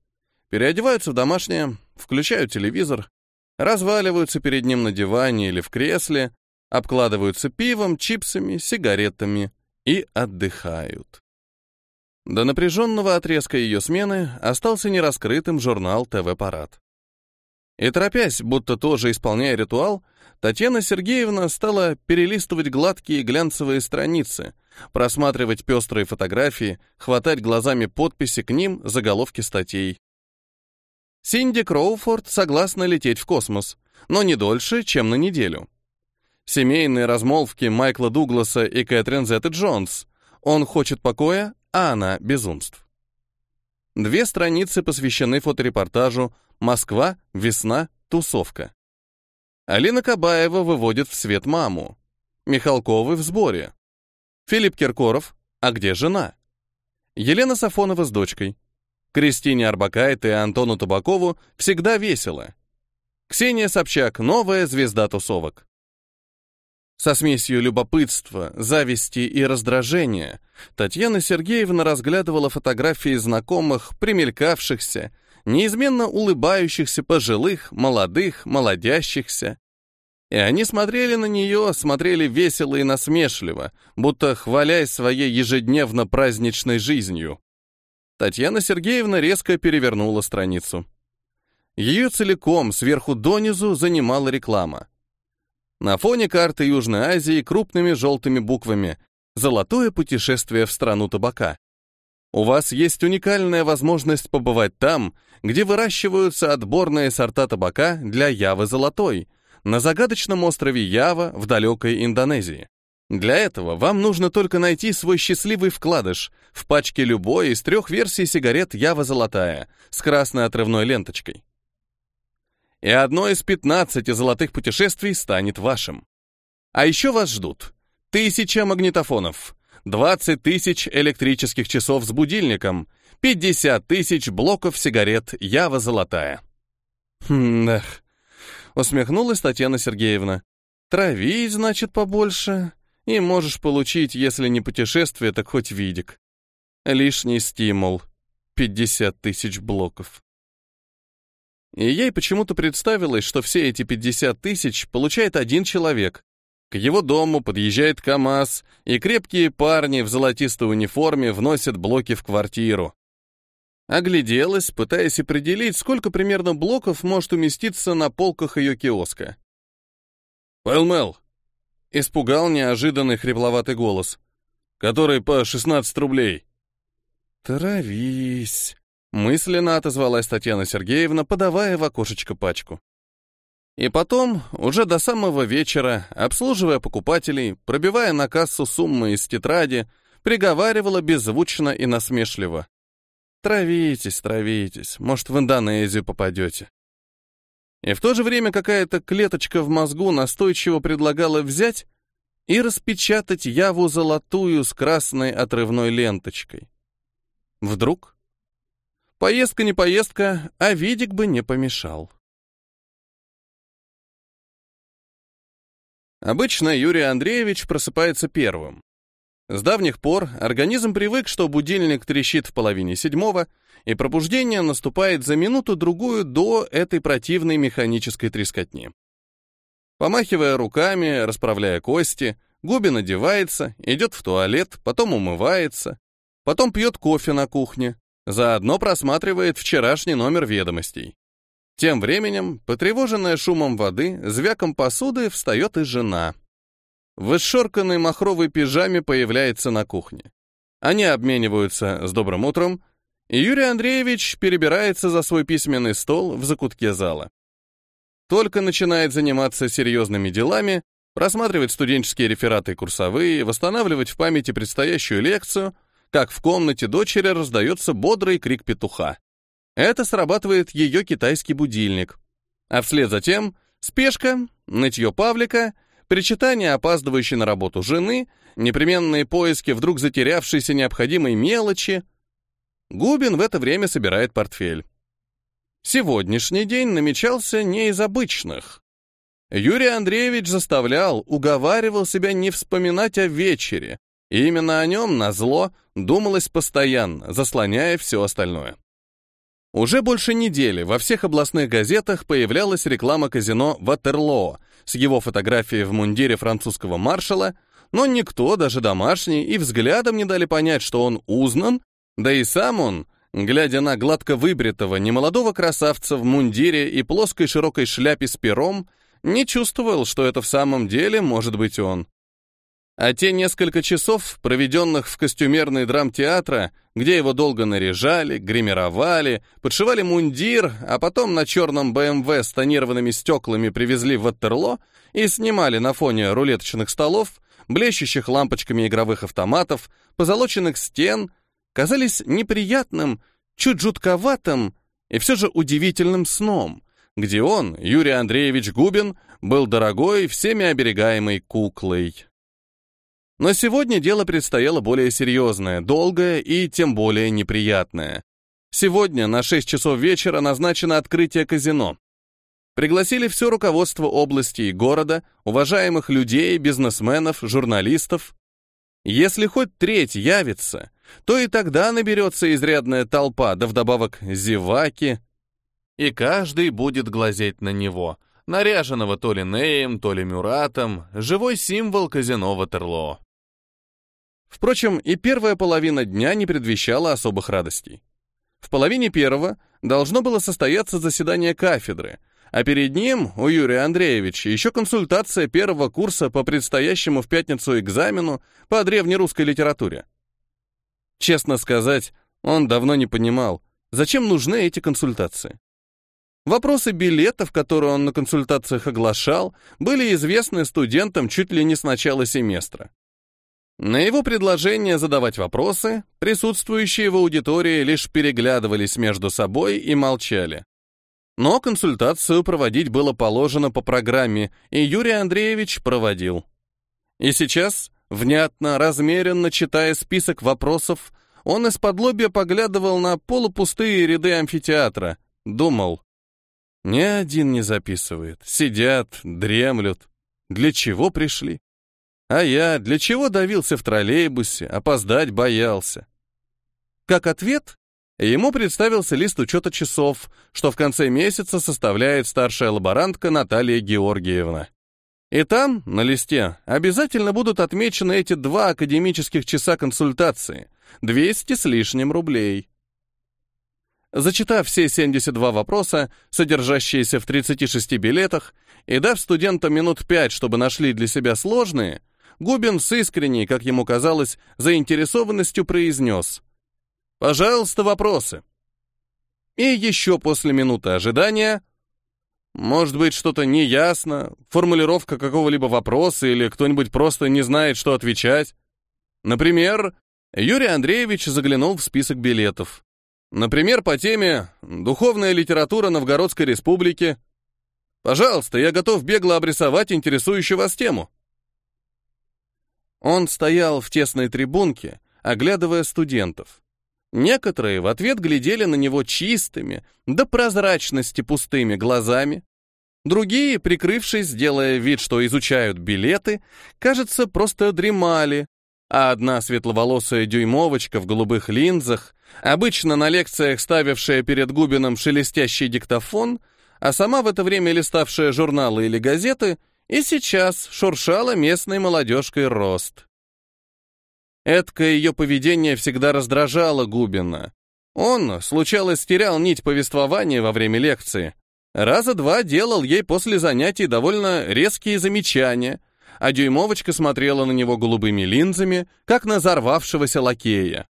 Переодеваются в домашнее, включают телевизор, разваливаются перед ним на диване или в кресле, обкладываются пивом, чипсами, сигаретами и отдыхают. До напряженного отрезка ее смены остался нераскрытым журнал «ТВ-парад». И торопясь, будто тоже исполняя ритуал, Татьяна Сергеевна стала перелистывать гладкие глянцевые страницы, просматривать пестрые фотографии, хватать глазами подписи к ним, заголовки статей. Синди Кроуфорд согласна лететь в космос, но не дольше, чем на неделю. Семейные размолвки Майкла Дугласа и Кэтрин Зетты Джонс. Он хочет покоя, а она безумств. Две страницы посвящены фоторепортажу Москва, весна, тусовка. Алина Кабаева выводит в свет маму. Михалковы в сборе. Филипп Киркоров «А где жена?» Елена Сафонова с дочкой. Кристине Арбакайте и Антону Табакову всегда весело. Ксения Собчак — новая звезда тусовок. Со смесью любопытства, зависти и раздражения Татьяна Сергеевна разглядывала фотографии знакомых, примелькавшихся, неизменно улыбающихся пожилых, молодых, молодящихся. И они смотрели на нее, смотрели весело и насмешливо, будто хвалясь своей ежедневно-праздничной жизнью. Татьяна Сергеевна резко перевернула страницу. Ее целиком, сверху донизу, занимала реклама. На фоне карты Южной Азии крупными желтыми буквами «Золотое путешествие в страну табака». У вас есть уникальная возможность побывать там, где выращиваются отборные сорта табака для Явы Золотой, на загадочном острове Ява в далекой Индонезии. Для этого вам нужно только найти свой счастливый вкладыш в пачке любой из трех версий сигарет Ява Золотая с красной отрывной ленточкой. и одно из 15 золотых путешествий станет вашим. А еще вас ждут тысяча магнитофонов, 20 тысяч электрических часов с будильником, 50 тысяч блоков сигарет «Ява золотая». Хм, эх. Усмехнулась Татьяна Сергеевна. Травить, значит, побольше. И можешь получить, если не путешествие, так хоть видик. Лишний стимул. 50 тысяч блоков. И ей почему-то представилось, что все эти 50 тысяч получает один человек. К его дому подъезжает КАМАЗ, и крепкие парни в золотистой униформе вносят блоки в квартиру. Огляделась, пытаясь определить, сколько примерно блоков может уместиться на полках ее киоска. «Пэлмэл!» — испугал неожиданный хрипловатый голос. «Который по 16 рублей». «Травись!» — мысленно отозвалась Татьяна Сергеевна, подавая в окошечко пачку. И потом, уже до самого вечера, обслуживая покупателей, пробивая на кассу суммы из тетради, приговаривала беззвучно и насмешливо. Травитесь, травитесь, может, в Индонезию попадете. И в то же время какая-то клеточка в мозгу настойчиво предлагала взять и распечатать яву золотую с красной отрывной ленточкой. Вдруг? Поездка не поездка, а видик бы не помешал. Обычно Юрий Андреевич просыпается первым. С давних пор организм привык, что будильник трещит в половине седьмого, и пробуждение наступает за минуту-другую до этой противной механической трескотни. Помахивая руками, расправляя кости, Губин одевается, идет в туалет, потом умывается, потом пьет кофе на кухне, заодно просматривает вчерашний номер ведомостей. Тем временем, потревоженная шумом воды, звяком посуды, встает и жена — в исшорканной махровой пижаме появляется на кухне. Они обмениваются с добрым утром, и Юрий Андреевич перебирается за свой письменный стол в закутке зала. Только начинает заниматься серьезными делами, просматривать студенческие рефераты и курсовые, восстанавливать в памяти предстоящую лекцию, как в комнате дочери раздается бодрый крик петуха. Это срабатывает ее китайский будильник. А вслед за тем спешка, нытье Павлика — Причитание опаздывающей на работу жены, непременные поиски вдруг затерявшейся необходимой мелочи. Губин в это время собирает портфель. Сегодняшний день намечался не из обычных. Юрий Андреевич заставлял, уговаривал себя не вспоминать о вечере, и именно о нем, назло, думалось постоянно, заслоняя все остальное. Уже больше недели во всех областных газетах появлялась реклама казино «Ватерлоо», с его фотографией в мундире французского маршала, но никто, даже домашний, и взглядом не дали понять, что он узнан, да и сам он, глядя на гладко выбритого немолодого красавца в мундире и плоской широкой шляпе с пером, не чувствовал, что это в самом деле может быть он. А те несколько часов, проведенных в костюмерной драмтеатра, где его долго наряжали, гримировали, подшивали мундир, а потом на черном БМВ с тонированными стеклами привезли в Ваттерло и снимали на фоне рулеточных столов, блещущих лампочками игровых автоматов, позолоченных стен, казались неприятным, чуть жутковатым и все же удивительным сном, где он, Юрий Андреевич Губин, был дорогой, всеми оберегаемой куклой. Но сегодня дело предстояло более серьезное, долгое и тем более неприятное. Сегодня на 6 часов вечера назначено открытие казино. Пригласили все руководство области и города, уважаемых людей, бизнесменов, журналистов. Если хоть треть явится, то и тогда наберется изрядная толпа, да вдобавок зеваки. И каждый будет глазеть на него, наряженного то ли Неем, то ли Мюратом, живой символ казино Ватерлоо. Впрочем, и первая половина дня не предвещала особых радостей. В половине первого должно было состояться заседание кафедры, а перед ним у Юрия Андреевича еще консультация первого курса по предстоящему в пятницу экзамену по древнерусской литературе. Честно сказать, он давно не понимал, зачем нужны эти консультации. Вопросы билетов, которые он на консультациях оглашал, были известны студентам чуть ли не с начала семестра. На его предложение задавать вопросы присутствующие в аудитории лишь переглядывались между собой и молчали. Но консультацию проводить было положено по программе, и Юрий Андреевич проводил. И сейчас, внятно, размеренно читая список вопросов, он из-под лобья поглядывал на полупустые ряды амфитеатра, думал. Ни один не записывает, сидят, дремлют. Для чего пришли? А я для чего давился в троллейбусе, опоздать боялся? Как ответ, ему представился лист учета часов, что в конце месяца составляет старшая лаборантка Наталья Георгиевна. И там, на листе, обязательно будут отмечены эти два академических часа консультации, 200 с лишним рублей. Зачитав все 72 вопроса, содержащиеся в 36 билетах, и дав студентам минут пять, чтобы нашли для себя сложные, Губин с искренней, как ему казалось, заинтересованностью произнес «Пожалуйста, вопросы». И еще после минуты ожидания может быть, что-то неясно, формулировка какого-либо вопроса или кто-нибудь просто не знает, что отвечать. Например, Юрий Андреевич заглянул в список билетов. Например, по теме «Духовная литература Новгородской республики». Пожалуйста, я готов бегло обрисовать интересующую вас тему. Он стоял в тесной трибунке, оглядывая студентов. Некоторые в ответ глядели на него чистыми, до прозрачности пустыми глазами. Другие, прикрывшись, делая вид, что изучают билеты, кажется, просто дремали. А одна светловолосая дюймовочка в голубых линзах, обычно на лекциях ставившая перед Губином шелестящий диктофон, а сама в это время листавшая журналы или газеты — и сейчас шуршала местной молодежкой рост. Эдкое ее поведение всегда раздражало Губина. Он, случалось, терял нить повествования во время лекции. Раза два делал ей после занятий довольно резкие замечания, а дюймовочка смотрела на него голубыми линзами, как на взорвавшегося лакея.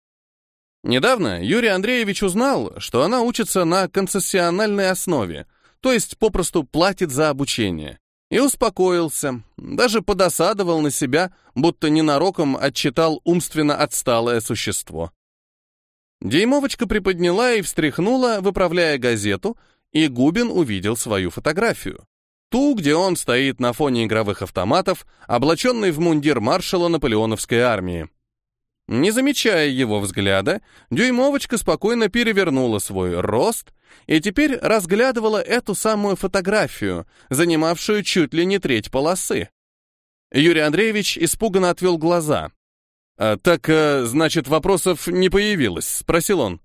Недавно Юрий Андреевич узнал, что она учится на концессиональной основе, то есть попросту платит за обучение. И успокоился, даже подосадовал на себя, будто ненароком отчитал умственно отсталое существо. Деймовочка приподняла и встряхнула, выправляя газету, и Губин увидел свою фотографию. Ту, где он стоит на фоне игровых автоматов, облаченный в мундир маршала наполеоновской армии. Не замечая его взгляда, дюймовочка спокойно перевернула свой рост и теперь разглядывала эту самую фотографию, занимавшую чуть ли не треть полосы. Юрий Андреевич испуганно отвел глаза. «А, «Так, а, значит, вопросов не появилось?» — спросил он.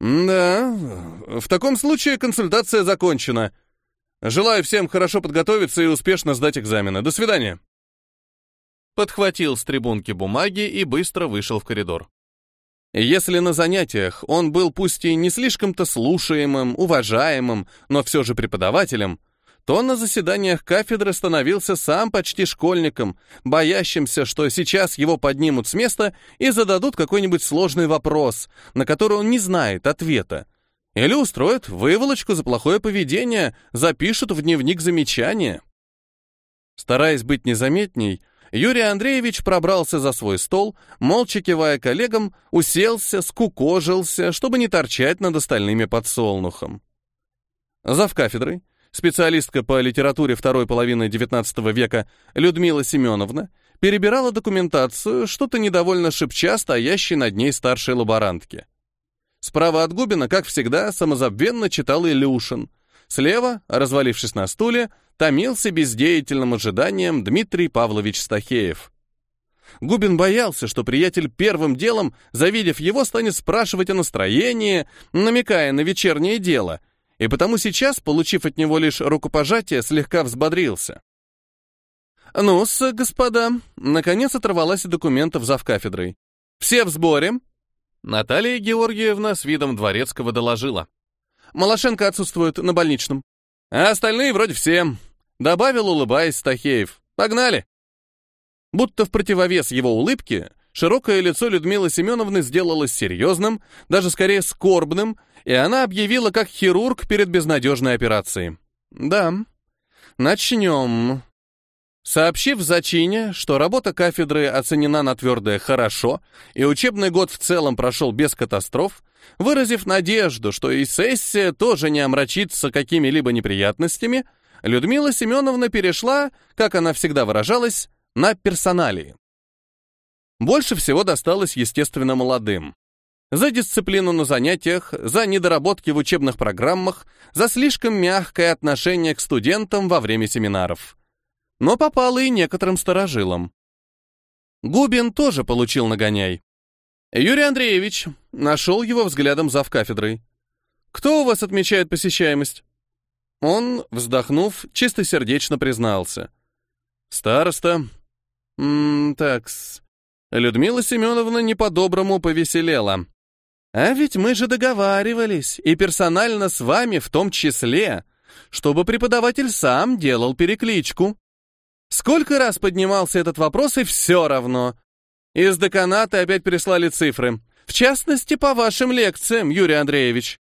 «Да, в таком случае консультация закончена. Желаю всем хорошо подготовиться и успешно сдать экзамены. До свидания» подхватил с трибунки бумаги и быстро вышел в коридор. Если на занятиях он был пусть и не слишком-то слушаемым, уважаемым, но все же преподавателем, то на заседаниях кафедры становился сам почти школьником, боящимся, что сейчас его поднимут с места и зададут какой-нибудь сложный вопрос, на который он не знает ответа. Или устроят выволочку за плохое поведение, запишут в дневник замечания. Стараясь быть незаметней, Юрий Андреевич пробрался за свой стол, молча кивая коллегам, уселся, скукожился, чтобы не торчать над остальными подсолнухом. Зав кафедрой, специалистка по литературе второй половины XIX века Людмила Семеновна, перебирала документацию, что-то недовольно шепча стоящей над ней старшей лаборантке. Справа от Губина, как всегда, самозабвенно читал Илюшин. Слева, развалившись на стуле, томился бездеятельным ожиданием Дмитрий Павлович Стахеев. Губин боялся, что приятель первым делом, завидев его, станет спрашивать о настроении, намекая на вечернее дело, и потому сейчас, получив от него лишь рукопожатие, слегка взбодрился. «Ну-с, господа», наконец оторвалась от документов завкафедрой. «Все в сборе?» Наталья Георгиевна с видом дворецкого доложила. «Малашенко отсутствует на больничном». А остальные вроде все. Добавил, улыбаясь, Стахеев. Погнали. Будто в противовес его улыбке, широкое лицо Людмилы Семеновны сделалось серьезным, даже скорее скорбным, и она объявила как хирург перед безнадежной операцией. Да, начнем. Сообщив зачине, что работа кафедры оценена на твердое «хорошо», и учебный год в целом прошел без катастроф, выразив надежду, что и сессия тоже не омрачится какими-либо неприятностями, Людмила Семеновна перешла, как она всегда выражалась, на персоналии. Больше всего досталось, естественно, молодым. За дисциплину на занятиях, за недоработки в учебных программах, за слишком мягкое отношение к студентам во время семинаров. Но попало и некоторым старожилам. Губин тоже получил нагоняй. Юрий Андреевич нашел его взглядом зав кафедрой. «Кто у вас отмечает посещаемость?» Он, вздохнув, чистосердечно признался. «Староста. М такс. Людмила Семеновна не по-доброму повеселела. А ведь мы же договаривались, и персонально с вами в том числе, чтобы преподаватель сам делал перекличку. Сколько раз поднимался этот вопрос, и все равно. Из деканата опять прислали цифры. В частности, по вашим лекциям, Юрий Андреевич.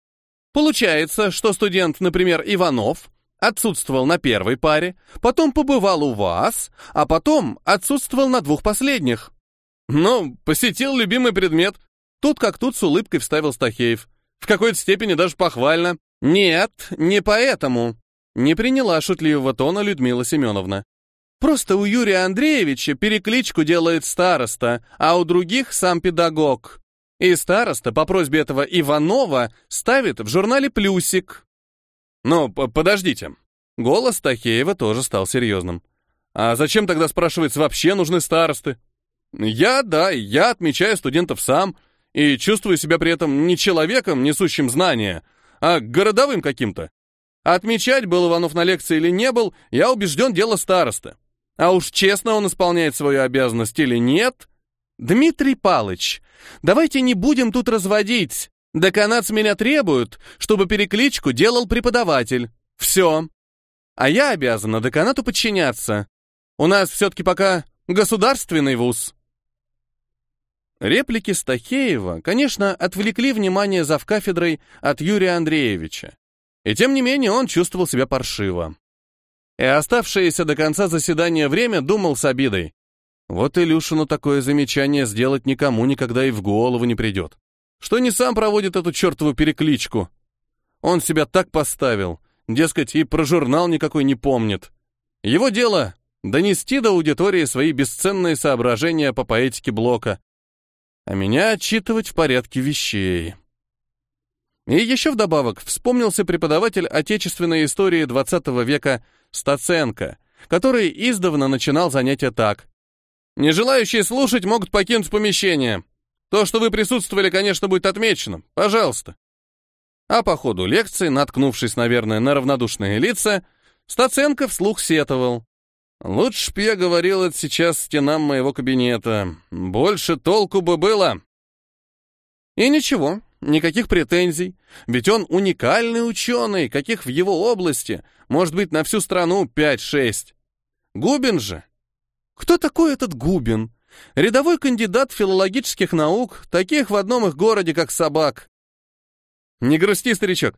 Получается, что студент, например, Иванов, отсутствовал на первой паре, потом побывал у вас, а потом отсутствовал на двух последних. Ну, посетил любимый предмет. Тут как тут с улыбкой вставил Стахеев. В какой-то степени даже похвально. Нет, не поэтому. Не приняла шутливого тона Людмила Семеновна. Просто у Юрия Андреевича перекличку делает староста, а у других сам педагог. И староста по просьбе этого Иванова ставит в журнале плюсик. Ну, подождите. Голос Тахеева тоже стал серьезным. А зачем тогда, спрашивается, вообще нужны старосты? Я, да, я отмечаю студентов сам и чувствую себя при этом не человеком, несущим знания, а городовым каким-то. Отмечать, был Иванов на лекции или не был, я убежден, дело староста. А уж честно он исполняет свою обязанность или нет? Дмитрий Палыч, давайте не будем тут разводить. Деканат с меня требует, чтобы перекличку делал преподаватель. Все. А я обязана деканату подчиняться. У нас все-таки пока государственный вуз. Реплики Стахеева, конечно, отвлекли внимание завкафедрой от Юрия Андреевича. И тем не менее он чувствовал себя паршиво и оставшееся до конца заседания время думал с обидой. Вот Илюшину такое замечание сделать никому никогда и в голову не придет. Что не сам проводит эту чертову перекличку. Он себя так поставил, дескать, и про журнал никакой не помнит. Его дело — донести до аудитории свои бесценные соображения по поэтике Блока, а меня отчитывать в порядке вещей. И еще вдобавок вспомнился преподаватель отечественной истории XX века Стаценко, который издавна начинал занятия так. «Не желающие слушать могут покинуть помещение. То, что вы присутствовали, конечно, будет отмечено. Пожалуйста». А по ходу лекции, наткнувшись, наверное, на равнодушные лица, Стаценко вслух сетовал. «Лучше б я говорил это сейчас стенам моего кабинета. Больше толку бы было». И ничего, никаких претензий, ведь он уникальный ученый, каких в его области, может быть, на всю страну 5-6. Губин же? Кто такой этот Губин? Рядовой кандидат филологических наук, таких в одном их городе, как собак. Не грусти, старичок.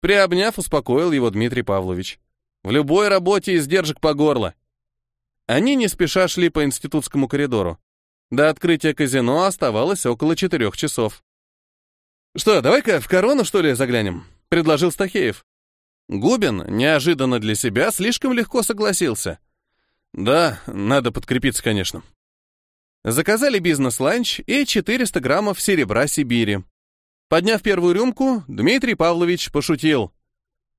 Приобняв, успокоил его Дмитрий Павлович. В любой работе издержек по горло. Они не спеша шли по институтскому коридору. До открытия казино оставалось около четырех часов. «Что, давай-ка в корону, что ли, заглянем?» — предложил Стахеев. Губин, неожиданно для себя, слишком легко согласился. «Да, надо подкрепиться, конечно». Заказали бизнес-ланч и 400 граммов серебра Сибири. Подняв первую рюмку, Дмитрий Павлович пошутил.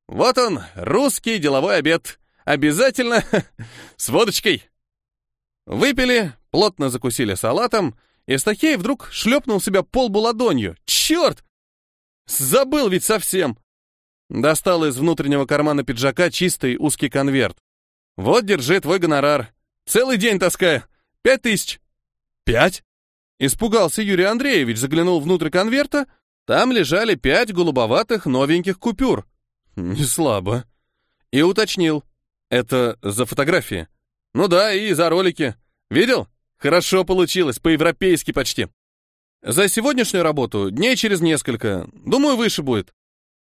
«Вот он, русский деловой обед. Обязательно с водочкой». Выпили, плотно закусили салатом — Истахей вдруг шлепнул себя полбу ладонью. «Черт! Забыл ведь совсем!» Достал из внутреннего кармана пиджака чистый узкий конверт. «Вот, держи твой гонорар. Целый день таскаю. Пять тысяч». «Пять?» Испугался Юрий Андреевич, заглянул внутрь конверта. Там лежали пять голубоватых новеньких купюр. Не слабо. И уточнил. Это за фотографии. Ну да, и за ролики. Видел? Хорошо получилось, по-европейски почти. За сегодняшнюю работу дней через несколько. Думаю, выше будет.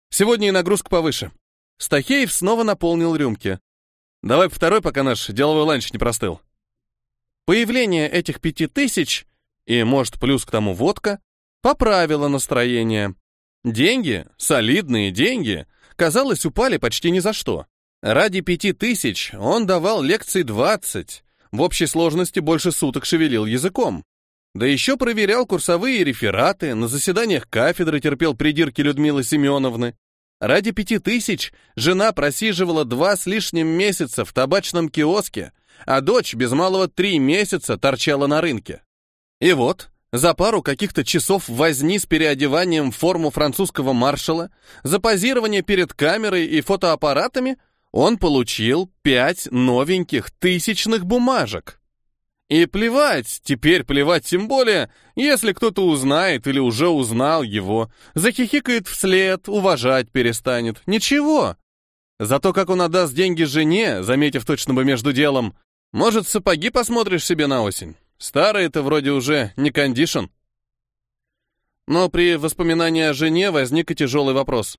Сегодня и нагрузка повыше. Стахеев снова наполнил рюмки. Давай по второй, пока наш деловой ланч не простыл. Появление этих пяти тысяч, и, может, плюс к тому водка, поправило настроение. Деньги, солидные деньги, казалось, упали почти ни за что. Ради пяти тысяч он давал лекций двадцать, в общей сложности больше суток шевелил языком. Да еще проверял курсовые рефераты, на заседаниях кафедры терпел придирки Людмилы Семеновны. Ради пяти тысяч жена просиживала два с лишним месяца в табачном киоске, а дочь без малого три месяца торчала на рынке. И вот, за пару каких-то часов возни с переодеванием в форму французского маршала, за позирование перед камерой и фотоаппаратами он получил пять новеньких тысячных бумажек. И плевать, теперь плевать тем более, если кто-то узнает или уже узнал его, захихикает вслед, уважать перестанет. Ничего. Зато как он отдаст деньги жене, заметив точно бы между делом, может, сапоги посмотришь себе на осень? Старые-то вроде уже не кондишн. Но при воспоминании о жене возник и тяжелый вопрос.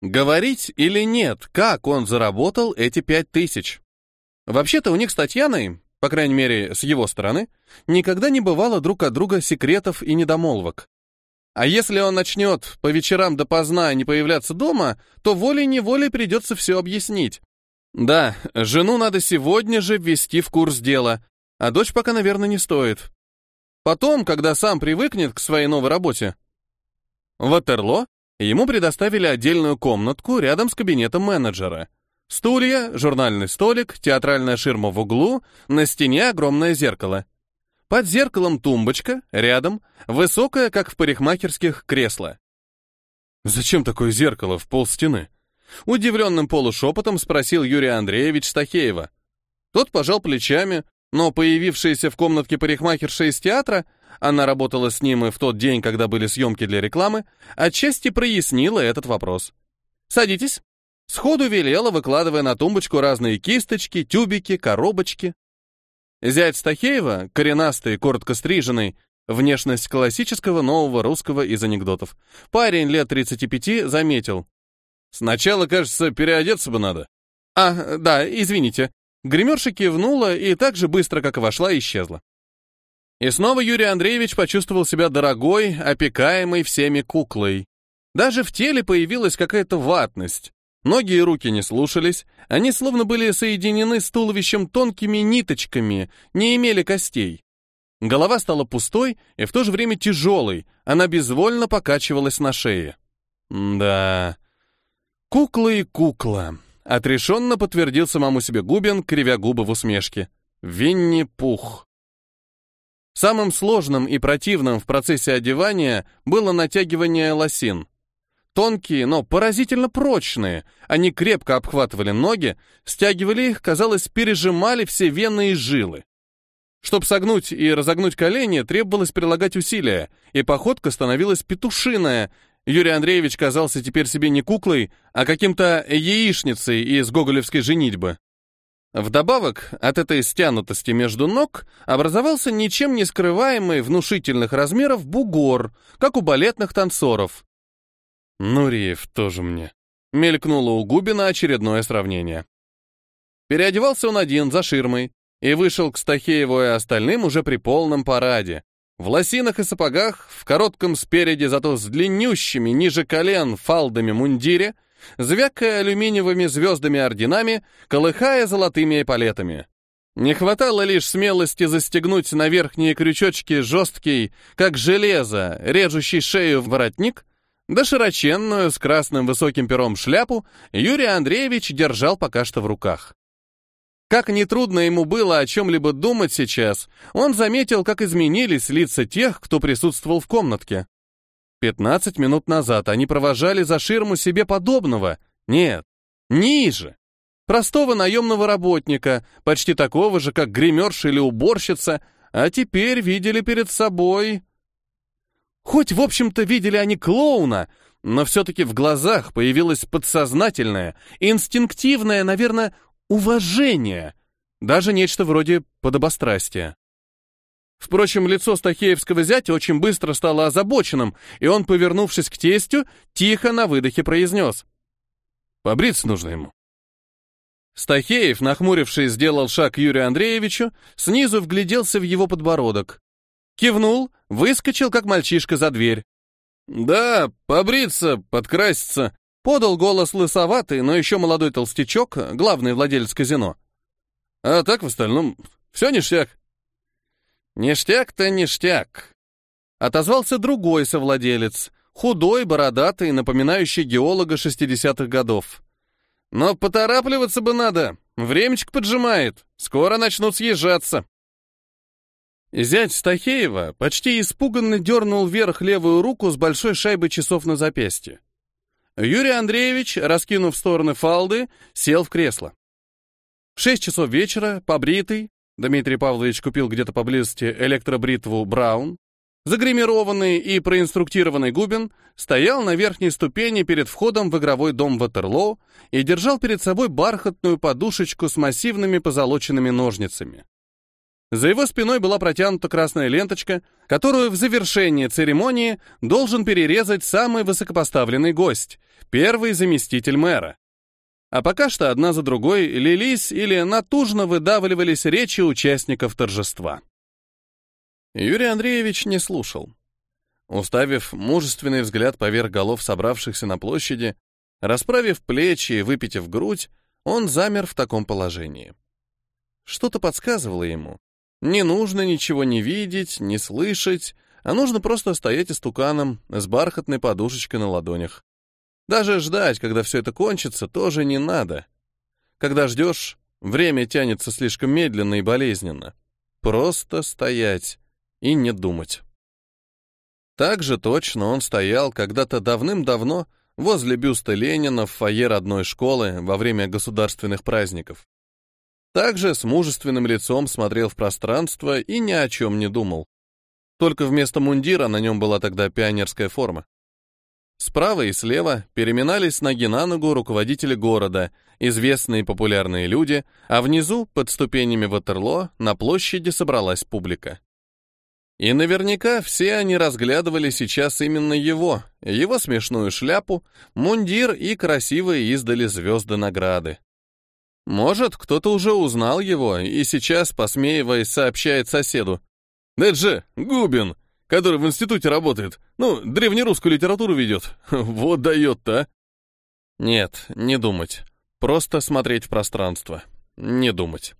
Говорить или нет, как он заработал эти пять тысяч? Вообще-то у них с Татьяной, по крайней мере, с его стороны, никогда не бывало друг от друга секретов и недомолвок. А если он начнет по вечерам допоздна не появляться дома, то волей-неволей придется все объяснить. Да, жену надо сегодня же ввести в курс дела, а дочь пока, наверное, не стоит. Потом, когда сам привыкнет к своей новой работе. Ватерло ему предоставили отдельную комнатку рядом с кабинетом менеджера — Стулья, журнальный столик, театральная ширма в углу, на стене огромное зеркало. Под зеркалом тумбочка, рядом, высокое, как в парикмахерских, кресло. «Зачем такое зеркало в пол стены?» Удивленным полушепотом спросил Юрий Андреевич Стахеева. Тот пожал плечами, но появившаяся в комнатке парикмахерша из театра, она работала с ним и в тот день, когда были съемки для рекламы, отчасти прояснила этот вопрос. «Садитесь». Сходу велела, выкладывая на тумбочку разные кисточки, тюбики, коробочки. Зять Стахеева, коренастый, коротко стриженный, внешность классического нового русского из анекдотов. Парень лет 35 заметил. «Сначала, кажется, переодеться бы надо». «А, да, извините». Гримерша кивнула и так же быстро, как и вошла, исчезла. И снова Юрий Андреевич почувствовал себя дорогой, опекаемой всеми куклой. Даже в теле появилась какая-то ватность. Ноги и руки не слушались, они словно были соединены с туловищем тонкими ниточками, не имели костей. Голова стала пустой и в то же время тяжелой, она безвольно покачивалась на шее. Да, кукла и кукла, отрешенно подтвердил самому себе Губин, кривя губы в усмешке. Винни-Пух. Самым сложным и противным в процессе одевания было натягивание лосин. Тонкие, но поразительно прочные. Они крепко обхватывали ноги, стягивали их, казалось, пережимали все вены и жилы. Чтобы согнуть и разогнуть колени, требовалось прилагать усилия, и походка становилась петушиная. Юрий Андреевич казался теперь себе не куклой, а каким-то яичницей из гоголевской женитьбы. Вдобавок, от этой стянутости между ног образовался ничем не скрываемый внушительных размеров бугор, как у балетных танцоров. Нуриев тоже мне. Мелькнуло у Губина очередное сравнение. Переодевался он один за ширмой и вышел к Стахееву и остальным уже при полном параде. В лосинах и сапогах, в коротком спереди, зато с длиннющими ниже колен фалдами мундире, звякая алюминиевыми звездами-орденами, колыхая золотыми эполетами. Не хватало лишь смелости застегнуть на верхние крючочки жесткий, как железо, режущий шею воротник, да широченную, с красным высоким пером шляпу Юрий Андреевич держал пока что в руках. Как нетрудно ему было о чем-либо думать сейчас, он заметил, как изменились лица тех, кто присутствовал в комнатке. Пятнадцать минут назад они провожали за ширму себе подобного. Нет, ниже. Простого наемного работника, почти такого же, как гримерша или уборщица, а теперь видели перед собой Хоть, в общем-то, видели они клоуна, но все-таки в глазах появилось подсознательное, инстинктивное, наверное, уважение, даже нечто вроде подобострастия. Впрочем, лицо Стахеевского зятя очень быстро стало озабоченным, и он, повернувшись к тестю, тихо на выдохе произнес. «Побриться нужно ему». Стахеев, нахмурившись, сделал шаг к Юрию Андреевичу, снизу вгляделся в его подбородок. Кивнул, выскочил, как мальчишка, за дверь. «Да, побриться, подкраситься», — подал голос лысоватый, но еще молодой толстячок, главный владелец казино. «А так, в остальном, все ништяк». «Ништяк-то ништяк», — отозвался другой совладелец, худой, бородатый, напоминающий геолога 60-х годов. «Но поторапливаться бы надо, времечко поджимает, скоро начнут съезжаться». Зять Стахеева почти испуганно дернул вверх левую руку с большой шайбой часов на запястье. Юрий Андреевич, раскинув стороны фалды, сел в кресло. В шесть часов вечера, побритый, Дмитрий Павлович купил где-то поблизости электробритву «Браун», загримированный и проинструктированный Губин стоял на верхней ступени перед входом в игровой дом Ватерлоу и держал перед собой бархатную подушечку с массивными позолоченными ножницами. За его спиной была протянута красная ленточка, которую в завершении церемонии должен перерезать самый высокопоставленный гость, первый заместитель мэра. А пока что одна за другой лились или натужно выдавливались речи участников торжества. Юрий Андреевич не слушал. Уставив мужественный взгляд поверх голов собравшихся на площади, расправив плечи и выпитив грудь, он замер в таком положении. Что-то подсказывало ему, не нужно ничего не видеть, не слышать, а нужно просто стоять истуканом с бархатной подушечкой на ладонях. Даже ждать, когда все это кончится, тоже не надо. Когда ждешь, время тянется слишком медленно и болезненно. Просто стоять и не думать. Так же точно он стоял когда-то давным-давно возле бюста Ленина в фойе родной школы во время государственных праздников. Также с мужественным лицом смотрел в пространство и ни о чем не думал. Только вместо мундира на нем была тогда пионерская форма. Справа и слева переминались ноги на ногу руководители города, известные популярные люди, а внизу, под ступенями Ватерло, на площади собралась публика. И наверняка все они разглядывали сейчас именно его, его смешную шляпу, мундир и красивые издали звезды награды. Может, кто-то уже узнал его и сейчас, посмеиваясь, сообщает соседу. «Да это Губин, который в институте работает. Ну, древнерусскую литературу ведет. Вот дает-то, а!» Нет, не думать. Просто смотреть в пространство. Не думать.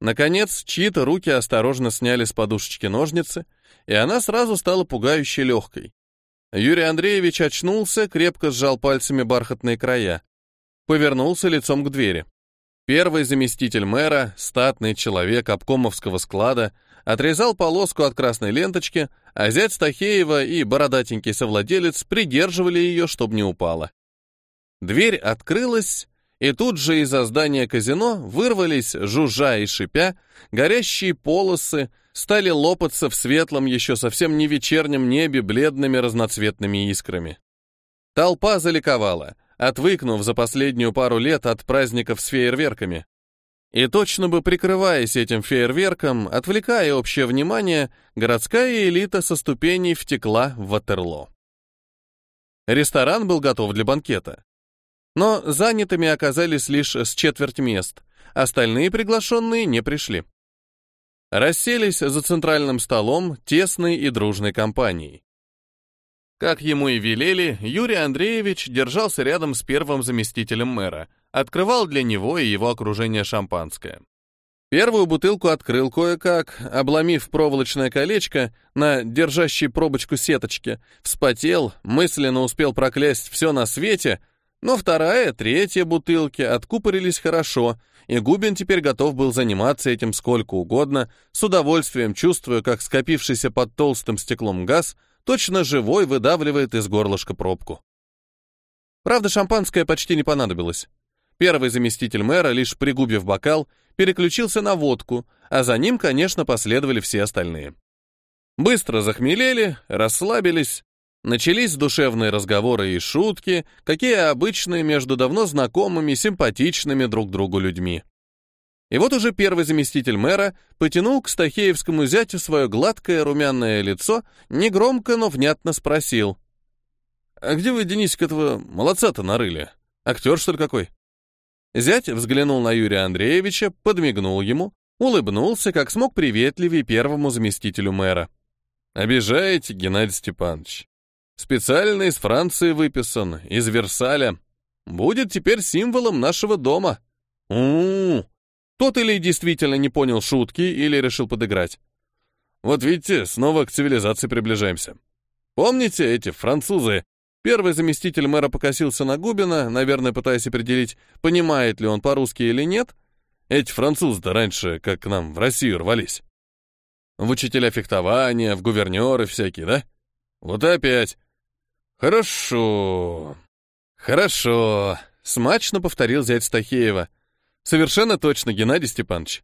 Наконец, чьи-то руки осторожно сняли с подушечки ножницы, и она сразу стала пугающе легкой. Юрий Андреевич очнулся, крепко сжал пальцами бархатные края повернулся лицом к двери. Первый заместитель мэра, статный человек обкомовского склада, отрезал полоску от красной ленточки, а зять Стахеева и бородатенький совладелец придерживали ее, чтобы не упала. Дверь открылась, и тут же из-за здания казино вырвались, жужжа и шипя, горящие полосы, стали лопаться в светлом, еще совсем не вечернем небе бледными разноцветными искрами. Толпа заликовала — отвыкнув за последнюю пару лет от праздников с фейерверками. И точно бы прикрываясь этим фейерверком, отвлекая общее внимание, городская элита со ступеней втекла в Ватерло. Ресторан был готов для банкета. Но занятыми оказались лишь с четверть мест, остальные приглашенные не пришли. Расселись за центральным столом тесной и дружной компанией. Как ему и велели, Юрий Андреевич держался рядом с первым заместителем мэра, открывал для него и его окружение шампанское. Первую бутылку открыл кое-как, обломив проволочное колечко на держащей пробочку сеточки, вспотел, мысленно успел проклясть все на свете, но вторая, третья бутылки откупорились хорошо, и Губин теперь готов был заниматься этим сколько угодно, с удовольствием чувствуя, как скопившийся под толстым стеклом газ — точно живой выдавливает из горлышка пробку. Правда, шампанское почти не понадобилось. Первый заместитель мэра, лишь пригубив бокал, переключился на водку, а за ним, конечно, последовали все остальные. Быстро захмелели, расслабились, начались душевные разговоры и шутки, какие обычные между давно знакомыми, симпатичными друг другу людьми. И вот уже первый заместитель мэра потянул к Стахеевскому зятю свое гладкое румяное лицо, негромко, но внятно спросил. «А где вы, Денисик, этого молодца-то нарыли? Актер, что ли, какой?» Зять взглянул на Юрия Андреевича, подмигнул ему, улыбнулся, как смог приветливее первому заместителю мэра. «Обижаете, Геннадий Степанович. Специально из Франции выписан, из Версаля. Будет теперь символом нашего дома. у у, -у. Тот или действительно не понял шутки, или решил подыграть. Вот видите, снова к цивилизации приближаемся. Помните эти французы? Первый заместитель мэра покосился на Губина, наверное, пытаясь определить, понимает ли он по-русски или нет. Эти французы-то раньше, как к нам в Россию рвались. В учителя фехтования, в гувернеры всякие, да? Вот опять. Хорошо. Хорошо. Смачно повторил зять Стахеева. Совершенно точно, Геннадий Степанович.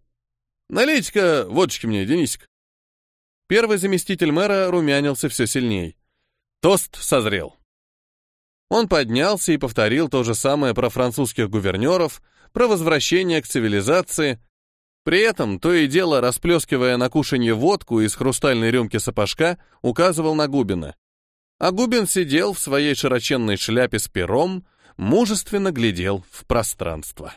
Налейте-ка водочки мне, Денисик. Первый заместитель мэра румянился все сильней. Тост созрел. Он поднялся и повторил то же самое про французских гувернеров, про возвращение к цивилизации, при этом, то и дело, расплескивая на кушанье водку из хрустальной рюмки сапожка, указывал на Губина. А Губин сидел в своей широченной шляпе с пером, мужественно глядел в пространство.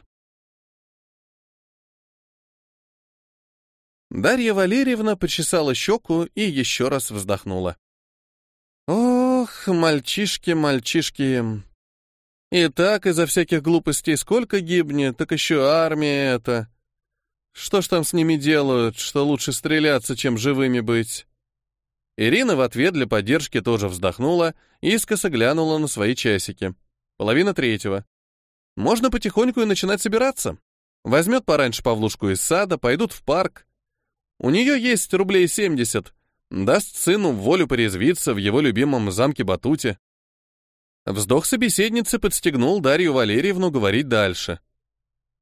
Дарья Валерьевна почесала щеку и еще раз вздохнула. «Ох, мальчишки, мальчишки! И так из-за всяких глупостей сколько гибнет, так еще армия эта. Что ж там с ними делают, что лучше стреляться, чем живыми быть?» Ирина в ответ для поддержки тоже вздохнула искоса глянула на свои часики. Половина третьего. Можно потихоньку и начинать собираться. Возьмет пораньше Павлушку из сада, пойдут в парк, у нее есть рублей 70. Даст сыну волю порезвиться в его любимом замке Батуте. Вздох собеседницы подстегнул Дарью Валерьевну говорить дальше.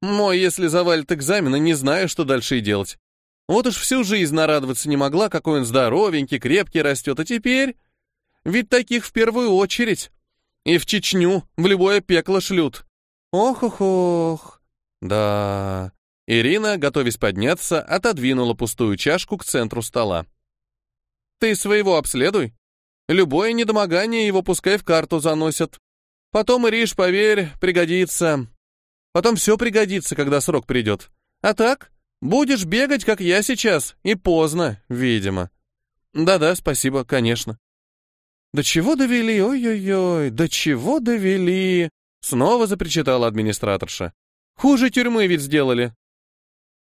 «Мой, если завалит экзамены, не знаю, что дальше и делать. Вот уж всю жизнь нарадоваться не могла, какой он здоровенький, крепкий растет, а теперь... Ведь таких в первую очередь. И в Чечню, в любое пекло шлют. Ох-ох-ох. Да, Ирина, готовясь подняться, отодвинула пустую чашку к центру стола. «Ты своего обследуй. Любое недомогание его пускай в карту заносят. Потом, Ириш, поверь, пригодится. Потом все пригодится, когда срок придет. А так, будешь бегать, как я сейчас, и поздно, видимо. Да-да, спасибо, конечно. До чего довели, ой-ой-ой, до чего довели? Снова запричитала администраторша. Хуже тюрьмы ведь сделали.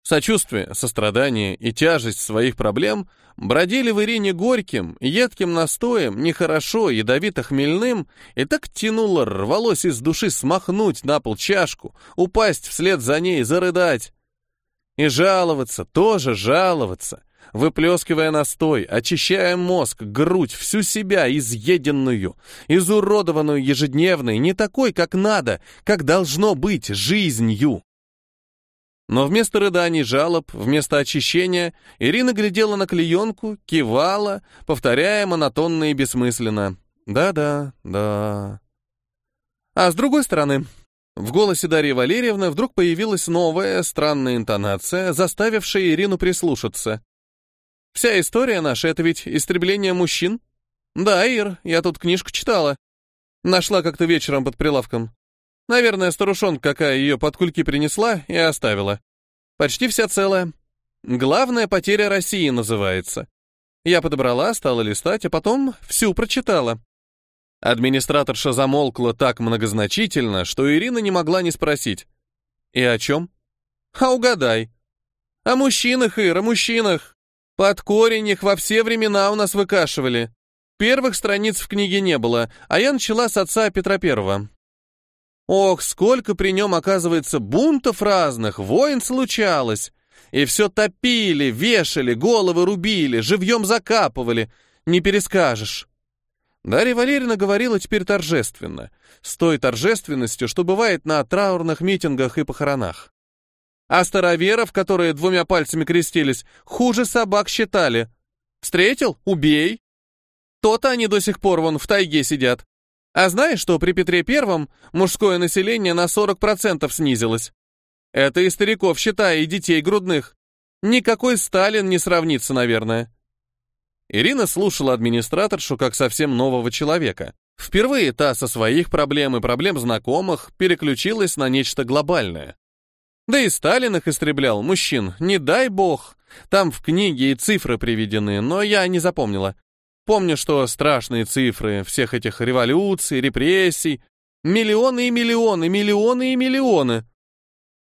Сочувствие, сострадание и тяжесть своих проблем бродили в Ирине горьким, едким настоем, нехорошо, ядовито-хмельным, и так тянуло, рвалось из души смахнуть на пол чашку, упасть вслед за ней, зарыдать. И жаловаться, тоже жаловаться, выплескивая настой, очищая мозг, грудь, всю себя изъеденную, изуродованную ежедневной, не такой, как надо, как должно быть, жизнью. Но вместо рыданий, жалоб, вместо очищения, Ирина глядела на клеенку, кивала, повторяя монотонно и бессмысленно. «Да-да, да». А с другой стороны, в голосе Дарьи Валерьевны вдруг появилась новая, странная интонация, заставившая Ирину прислушаться. «Вся история наша — это ведь истребление мужчин?» «Да, Ир, я тут книжку читала. Нашла как-то вечером под прилавком. Наверное, старушонка какая ее под кульки принесла и оставила. Почти вся целая. Главная потеря России называется. Я подобрала, стала листать, а потом всю прочитала. Администраторша замолкла так многозначительно, что Ирина не могла не спросить. «И о чем?» «А угадай». «О мужчинах, Ир, о мужчинах. Под корень их во все времена у нас выкашивали. Первых страниц в книге не было, а я начала с отца Петра Первого. Ох, сколько при нем, оказывается, бунтов разных, войн случалось. И все топили, вешали, головы рубили, живьем закапывали. Не перескажешь. Дарья Валерьевна говорила теперь торжественно, с той торжественностью, что бывает на траурных митингах и похоронах. А староверов, которые двумя пальцами крестились, хуже собак считали. Встретил — убей. То-то они до сих пор вон в тайге сидят. А знаешь, что при Петре Первом мужское население на 40% снизилось? Это и стариков, считай, и детей грудных. Никакой Сталин не сравнится, наверное. Ирина слушала администраторшу как совсем нового человека, Впервые та со своих проблем и проблем знакомых переключилась на нечто глобальное. Да и Сталин их истреблял, мужчин, не дай бог. Там в книге и цифры приведены, но я не запомнила. Помню, что страшные цифры всех этих революций, репрессий. Миллионы и миллионы, миллионы и миллионы.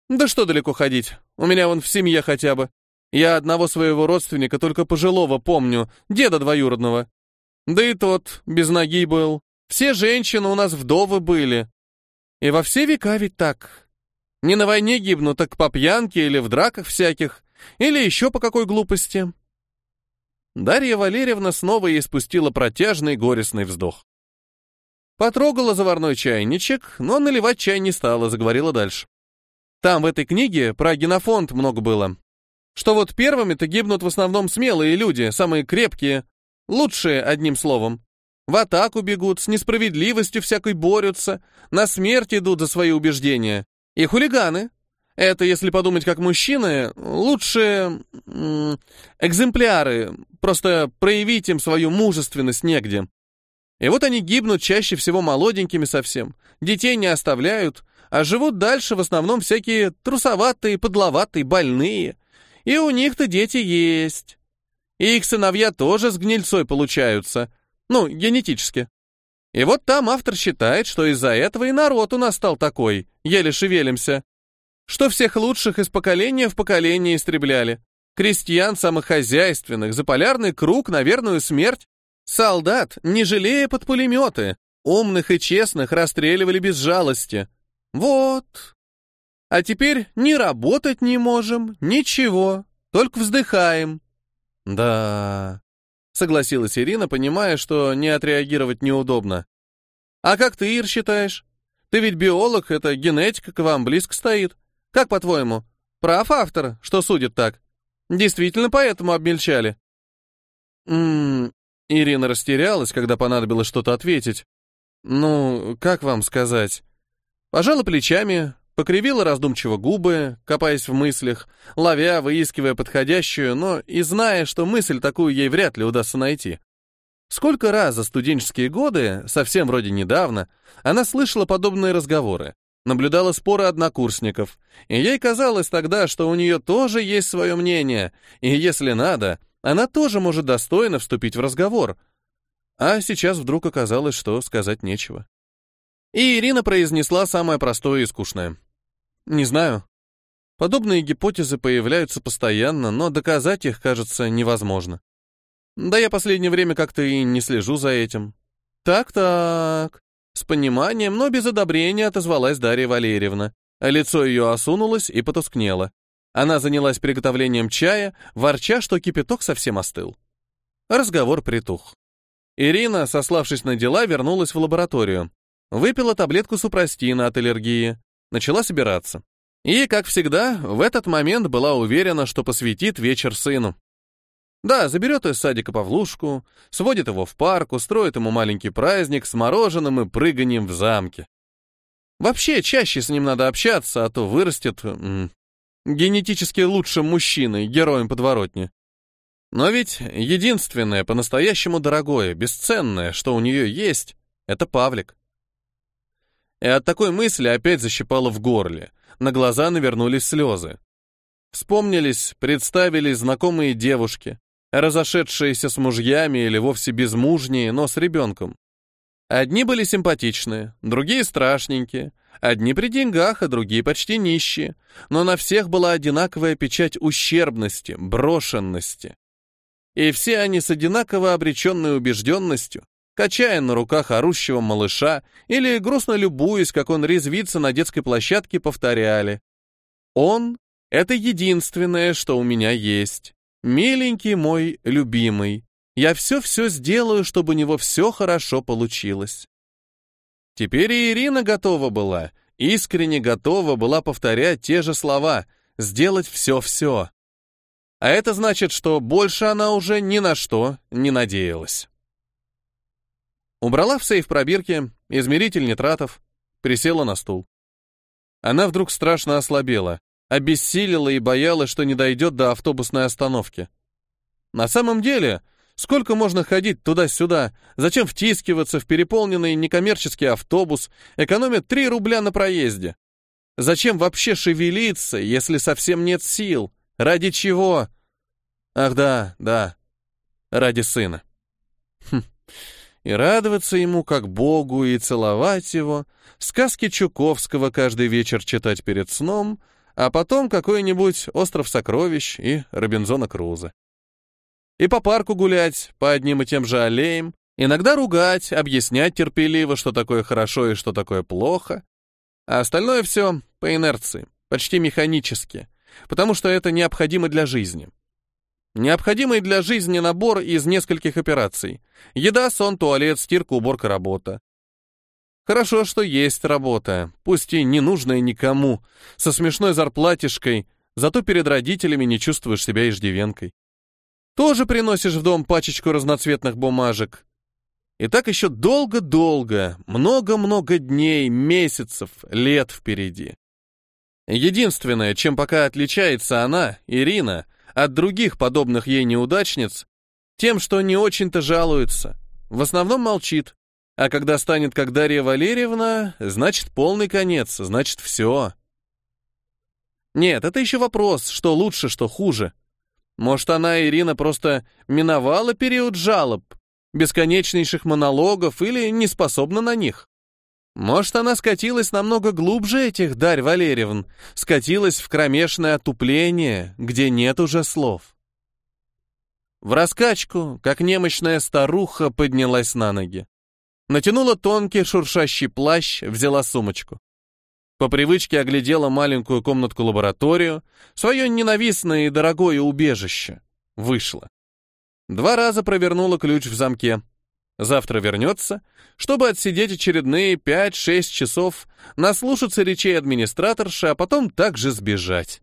Да что далеко ходить, у меня вон в семье хотя бы. Я одного своего родственника, только пожилого, помню, деда двоюродного. Да и тот без ноги был. Все женщины у нас вдовы были. И во все века ведь так. Не на войне гибнут, так по пьянке или в драках всяких, или еще по какой глупости. Дарья Валерьевна снова ей спустила протяжный горестный вздох. Потрогала заварной чайничек, но наливать чай не стала, заговорила дальше. Там в этой книге про генофонд много было. Что вот первыми-то гибнут в основном смелые люди, самые крепкие, лучшие, одним словом. В атаку бегут, с несправедливостью всякой борются, на смерть идут за свои убеждения. И хулиганы. Это, если подумать как мужчины, лучшие экземпляры, просто проявить им свою мужественность негде. И вот они гибнут чаще всего молоденькими совсем, детей не оставляют, а живут дальше в основном всякие трусоватые, подловатые, больные. И у них-то дети есть. И их сыновья тоже с гнильцой получаются, ну, генетически. И вот там автор считает, что из-за этого и народ у нас стал такой, еле шевелимся. Что всех лучших из поколения в поколение истребляли. Крестьян самых хозяйственных, за полярный круг на верную смерть. Солдат, не жалея под пулеметы. Умных и честных расстреливали без жалости. Вот. А теперь ни работать не можем, ничего, только вздыхаем. Да, согласилась Ирина, понимая, что не отреагировать неудобно. А как ты, Ир, считаешь? Ты ведь биолог, это генетика к вам близко стоит. Как по-твоему? Прав автор, что судит так? Действительно поэтому обмельчали? Ммм, Ирина растерялась, когда понадобилось что-то ответить. Ну, как вам сказать? Пожала плечами, покривила раздумчиво губы, копаясь в мыслях, ловя, выискивая подходящую, но и зная, что мысль такую ей вряд ли удастся найти. Сколько раз за студенческие годы, совсем вроде недавно, она слышала подобные разговоры, наблюдала споры однокурсников, и ей казалось тогда, что у нее тоже есть свое мнение, и если надо, она тоже может достойно вступить в разговор. А сейчас вдруг оказалось, что сказать нечего. И Ирина произнесла самое простое и скучное. Не знаю. Подобные гипотезы появляются постоянно, но доказать их, кажется, невозможно. Да я последнее время как-то и не слежу за этим. Так-так. С пониманием, но без одобрения отозвалась Дарья Валерьевна. Лицо ее осунулось и потускнело. Она занялась приготовлением чая, ворча, что кипяток совсем остыл. Разговор притух. Ирина, сославшись на дела, вернулась в лабораторию. Выпила таблетку супрастина от аллергии. Начала собираться. И, как всегда, в этот момент была уверена, что посвятит вечер сыну. Да, заберет из садика Павлушку, сводит его в парк, устроит ему маленький праздник с мороженым и прыганием в замке. Вообще, чаще с ним надо общаться, а то вырастет м, генетически лучшим мужчиной, героем подворотни. Но ведь единственное, по-настоящему дорогое, бесценное, что у нее есть, это Павлик. И от такой мысли опять защипало в горле, на глаза навернулись слезы. Вспомнились, представились знакомые девушки, разошедшиеся с мужьями или вовсе безмужние, но с ребенком. Одни были симпатичные, другие страшненькие, одни при деньгах, а другие почти нищие, но на всех была одинаковая печать ущербности, брошенности. И все они с одинаково обреченной убежденностью, качая на руках орущего малыша или грустно любуясь, как он резвится на детской площадке, повторяли. «Он — это единственное, что у меня есть. Миленький мой любимый, я все-все сделаю, чтобы у него все хорошо получилось. Теперь и Ирина готова была, искренне готова была повторять те же слова, сделать все-все. А это значит, что больше она уже ни на что не надеялась. Убрала в сейф пробирки, измеритель нитратов, присела на стул. Она вдруг страшно ослабела, обессилила и боялась, что не дойдет до автобусной остановки. На самом деле, Сколько можно ходить туда-сюда? Зачем втискиваться в переполненный некоммерческий автобус, экономя 3 рубля на проезде? Зачем вообще шевелиться, если совсем нет сил? Ради чего? Ах да, да, ради сына. Хм. И радоваться ему как Богу, и целовать его, сказки Чуковского каждый вечер читать перед сном, а потом какой-нибудь «Остров сокровищ» и «Робинзона Круза». И по парку гулять, по одним и тем же аллеям, иногда ругать, объяснять терпеливо, что такое хорошо и что такое плохо, а остальное все по инерции, почти механически, потому что это необходимо для жизни. Необходимый для жизни набор из нескольких операций. Еда, сон, туалет, стирка, уборка, работа. Хорошо, что есть работа, пусть и не нужная никому, со смешной зарплатишкой, зато перед родителями не чувствуешь себя иждивенкой. Тоже приносишь в дом пачечку разноцветных бумажек. И так еще долго-долго, много-много дней, месяцев, лет впереди. Единственное, чем пока отличается она, Ирина, от других подобных ей неудачниц, тем, что не очень-то жалуется, в основном молчит, а когда станет как Дарья Валерьевна, значит полный конец, значит все. Нет, это еще вопрос, что лучше, что хуже. Может, она, Ирина, просто миновала период жалоб, бесконечнейших монологов или не способна на них. Может, она скатилась намного глубже этих, Дарь Валерьевн, скатилась в кромешное отупление, где нет уже слов. В раскачку, как немощная старуха, поднялась на ноги. Натянула тонкий шуршащий плащ, взяла сумочку. По привычке оглядела маленькую комнатку-лабораторию, свое ненавистное и дорогое убежище. Вышла. Два раза провернула ключ в замке. Завтра вернется, чтобы отсидеть очередные 5-6 часов, наслушаться речей администраторши, а потом также сбежать.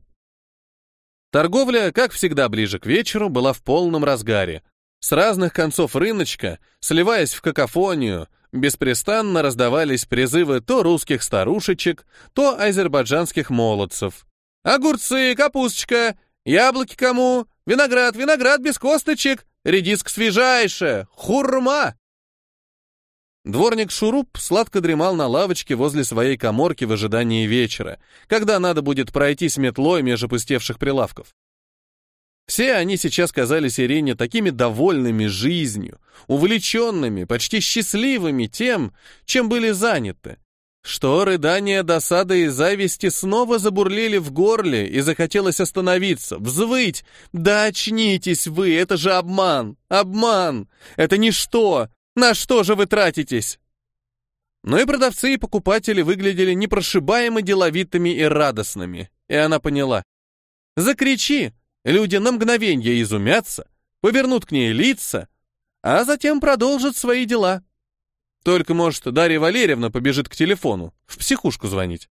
Торговля, как всегда ближе к вечеру, была в полном разгаре. С разных концов рыночка, сливаясь в какофонию, беспрестанно раздавались призывы то русских старушечек, то азербайджанских молодцев. «Огурцы, капусточка, яблоки кому? Виноград, виноград без косточек, редиск свежайшая, хурма!» Дворник Шуруп сладко дремал на лавочке возле своей коморки в ожидании вечера, когда надо будет пройтись метлой меж опустевших прилавков. Все они сейчас казались Ирине такими довольными жизнью, увлеченными, почти счастливыми тем, чем были заняты, что рыдания досады и зависти снова забурлили в горле и захотелось остановиться, взвыть. «Да очнитесь вы, это же обман! Обман! Это ничто! На что же вы тратитесь?» Но и продавцы, и покупатели выглядели непрошибаемо деловитыми и радостными, и она поняла. «Закричи, Люди на мгновенье изумятся, повернут к ней лица, а затем продолжат свои дела. Только, может, Дарья Валерьевна побежит к телефону, в психушку звонить.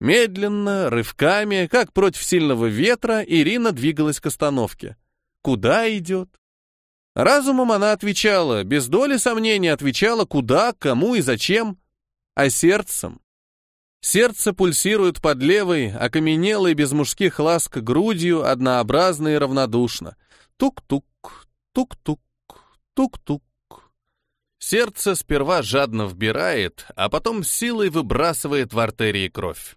Медленно, рывками, как против сильного ветра, Ирина двигалась к остановке. Куда идет? Разумом она отвечала, без доли сомнения отвечала, куда, кому и зачем, а сердцем Сердце пульсирует под левой, окаменелой без мужских ласк грудью, однообразно и равнодушно. Тук-тук, тук-тук, тук-тук. Сердце сперва жадно вбирает, а потом силой выбрасывает в артерии кровь.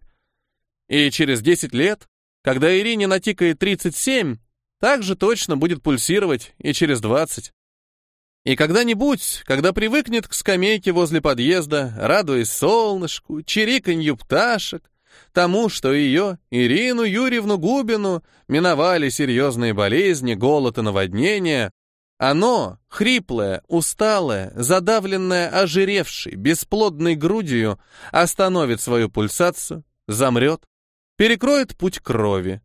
И через 10 лет, когда Ирине натикает 37, так же точно будет пульсировать и через 20. И когда-нибудь, когда привыкнет к скамейке возле подъезда, радуясь солнышку, чириканью пташек, тому, что ее, Ирину Юрьевну Губину, миновали серьезные болезни, голод и наводнения, оно, хриплое, усталое, задавленное ожиревшей, бесплодной грудью, остановит свою пульсацию, замрет, перекроет путь крови,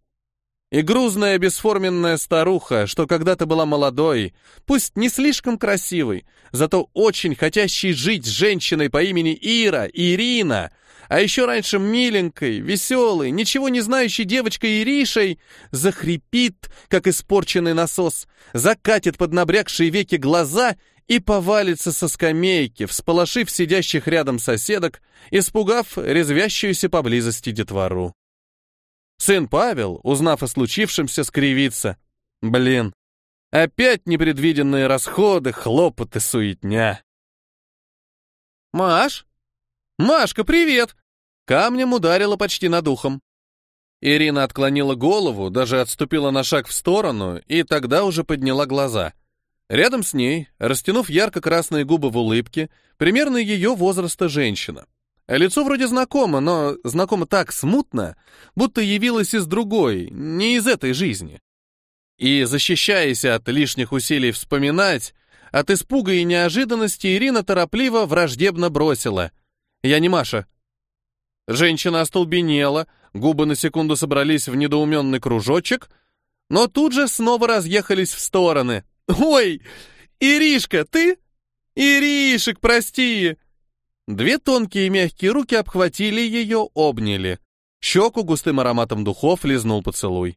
и грузная бесформенная старуха, что когда-то была молодой, пусть не слишком красивой, зато очень хотящей жить с женщиной по имени Ира, Ирина, а еще раньше миленькой, веселой, ничего не знающей девочкой Иришей, захрипит, как испорченный насос, закатит под набрякшие веки глаза и повалится со скамейки, всполошив сидящих рядом соседок, испугав резвящуюся поблизости детвору. Сын Павел, узнав о случившемся, скривится. Блин, Опять непредвиденные расходы, хлопоты, суетня. «Маш! Машка, привет!» Камнем ударила почти над ухом. Ирина отклонила голову, даже отступила на шаг в сторону и тогда уже подняла глаза. Рядом с ней, растянув ярко-красные губы в улыбке, примерно ее возраста женщина. Лицо вроде знакомо, но знакомо так смутно, будто явилось из другой, не из этой жизни. И, защищаясь от лишних усилий вспоминать, от испуга и неожиданности Ирина торопливо враждебно бросила. «Я не Маша». Женщина остолбенела, губы на секунду собрались в недоуменный кружочек, но тут же снова разъехались в стороны. «Ой, Иришка, ты? Иришек, прости!» Две тонкие мягкие руки обхватили ее, обняли. Щеку густым ароматом духов лизнул поцелуй.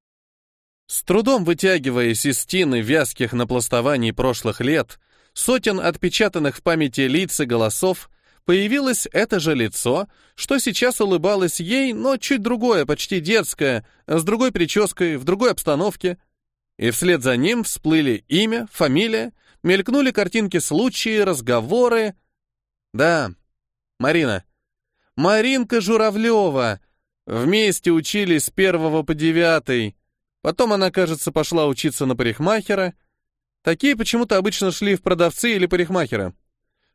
С трудом вытягиваясь из стены вязких напластований прошлых лет, сотен отпечатанных в памяти лиц и голосов, появилось это же лицо, что сейчас улыбалось ей, но чуть другое, почти детское, с другой прической, в другой обстановке. И вслед за ним всплыли имя, фамилия, мелькнули картинки случаи, разговоры. Да, Марина. Маринка Журавлева. Вместе учились с первого по девятый. Потом она, кажется, пошла учиться на парикмахера. Такие почему-то обычно шли в продавцы или парикмахера.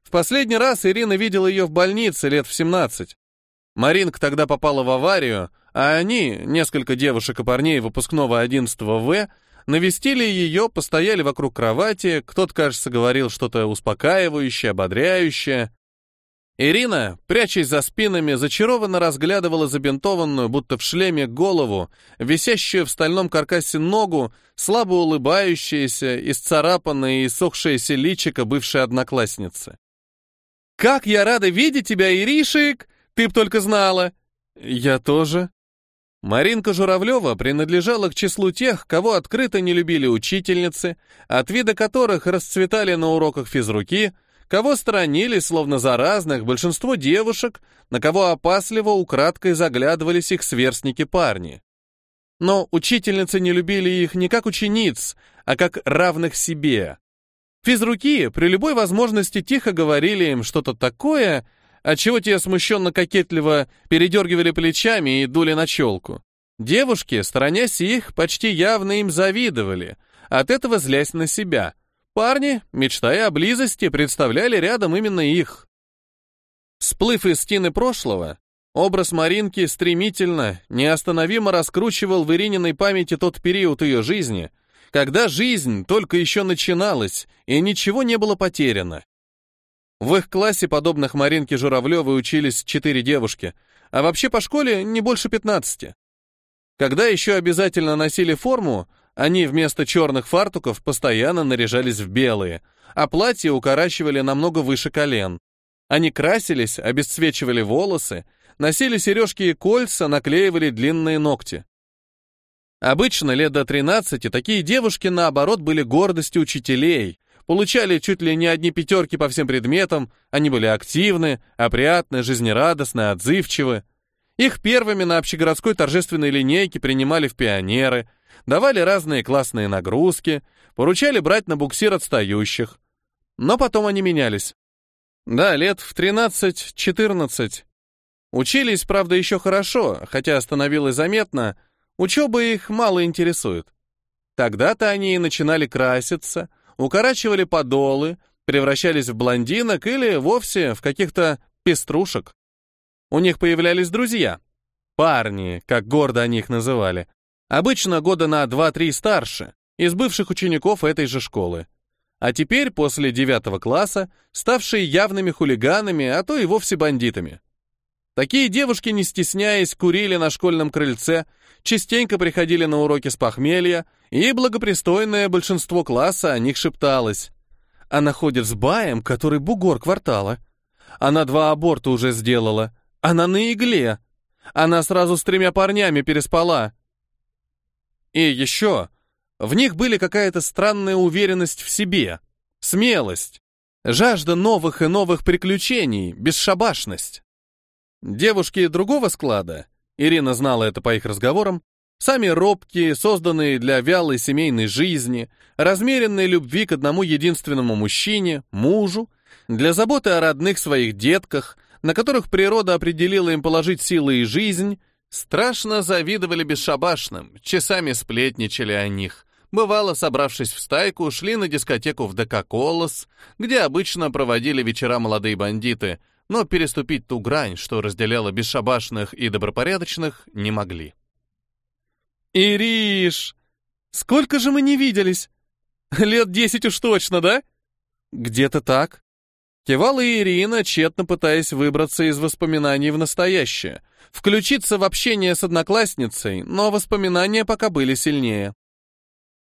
В последний раз Ирина видела ее в больнице лет в 17. Маринка тогда попала в аварию, а они, несколько девушек и парней выпускного 11 В, навестили ее, постояли вокруг кровати, кто-то, кажется, говорил что-то успокаивающее, ободряющее. Ирина, прячась за спинами, зачарованно разглядывала забинтованную, будто в шлеме, голову, висящую в стальном каркасе ногу, слабо улыбающаяся, исцарапанная и сохшаяся личико бывшей одноклассницы. «Как я рада видеть тебя, Иришек! Ты б только знала!» «Я тоже». Маринка Журавлева принадлежала к числу тех, кого открыто не любили учительницы, от вида которых расцветали на уроках физруки, кого сторонили, словно заразных, большинство девушек, на кого опасливо украдкой заглядывались их сверстники-парни. Но учительницы не любили их не как учениц, а как равных себе. Физруки при любой возможности тихо говорили им что-то такое, отчего те смущенно-кокетливо передергивали плечами и дули на челку. Девушки, сторонясь их, почти явно им завидовали, от этого злясь на себя — Парни, мечтая о близости, представляли рядом именно их. Сплыв из стены прошлого, образ Маринки стремительно, неостановимо раскручивал в Ирининой памяти тот период ее жизни, когда жизнь только еще начиналась, и ничего не было потеряно. В их классе подобных Маринке Журавлевой учились четыре девушки, а вообще по школе не больше пятнадцати. Когда еще обязательно носили форму, они вместо черных фартуков постоянно наряжались в белые, а платья укорачивали намного выше колен. Они красились, обесцвечивали волосы, носили сережки и кольца, наклеивали длинные ногти. Обычно лет до 13 такие девушки, наоборот, были гордостью учителей, получали чуть ли не одни пятерки по всем предметам, они были активны, опрятны, жизнерадостны, отзывчивы. Их первыми на общегородской торжественной линейке принимали в пионеры – давали разные классные нагрузки, поручали брать на буксир отстающих. Но потом они менялись. Да, лет в 13-14. Учились, правда, еще хорошо, хотя становилось заметно, учеба их мало интересует. Тогда-то они и начинали краситься, укорачивали подолы, превращались в блондинок или вовсе в каких-то пеструшек. У них появлялись друзья. Парни, как гордо они их называли. Обычно года на 2-3 старше, из бывших учеников этой же школы. А теперь, после девятого класса, ставшие явными хулиганами, а то и вовсе бандитами. Такие девушки, не стесняясь, курили на школьном крыльце, частенько приходили на уроки с похмелья, и благопристойное большинство класса о них шепталось. Она ходит с баем, который бугор квартала. Она два аборта уже сделала. Она на игле. Она сразу с тремя парнями переспала. И еще, в них были какая-то странная уверенность в себе, смелость, жажда новых и новых приключений, бесшабашность. Девушки другого склада, Ирина знала это по их разговорам, Сами робкие, созданные для вялой семейной жизни, размеренной любви к одному единственному мужчине, мужу, для заботы о родных своих детках, на которых природа определила им положить силы и жизнь, страшно завидовали бесшабашным, часами сплетничали о них. Бывало, собравшись в стайку, шли на дискотеку в ДК «Колос», где обычно проводили вечера молодые бандиты, но переступить ту грань, что разделяла бесшабашных и добропорядочных, не могли. «Ириш, сколько же мы не виделись? Лет десять уж точно, да?» «Где-то так». Кивала Ирина, тщетно пытаясь выбраться из воспоминаний в настоящее, включиться в общение с одноклассницей, но воспоминания пока были сильнее.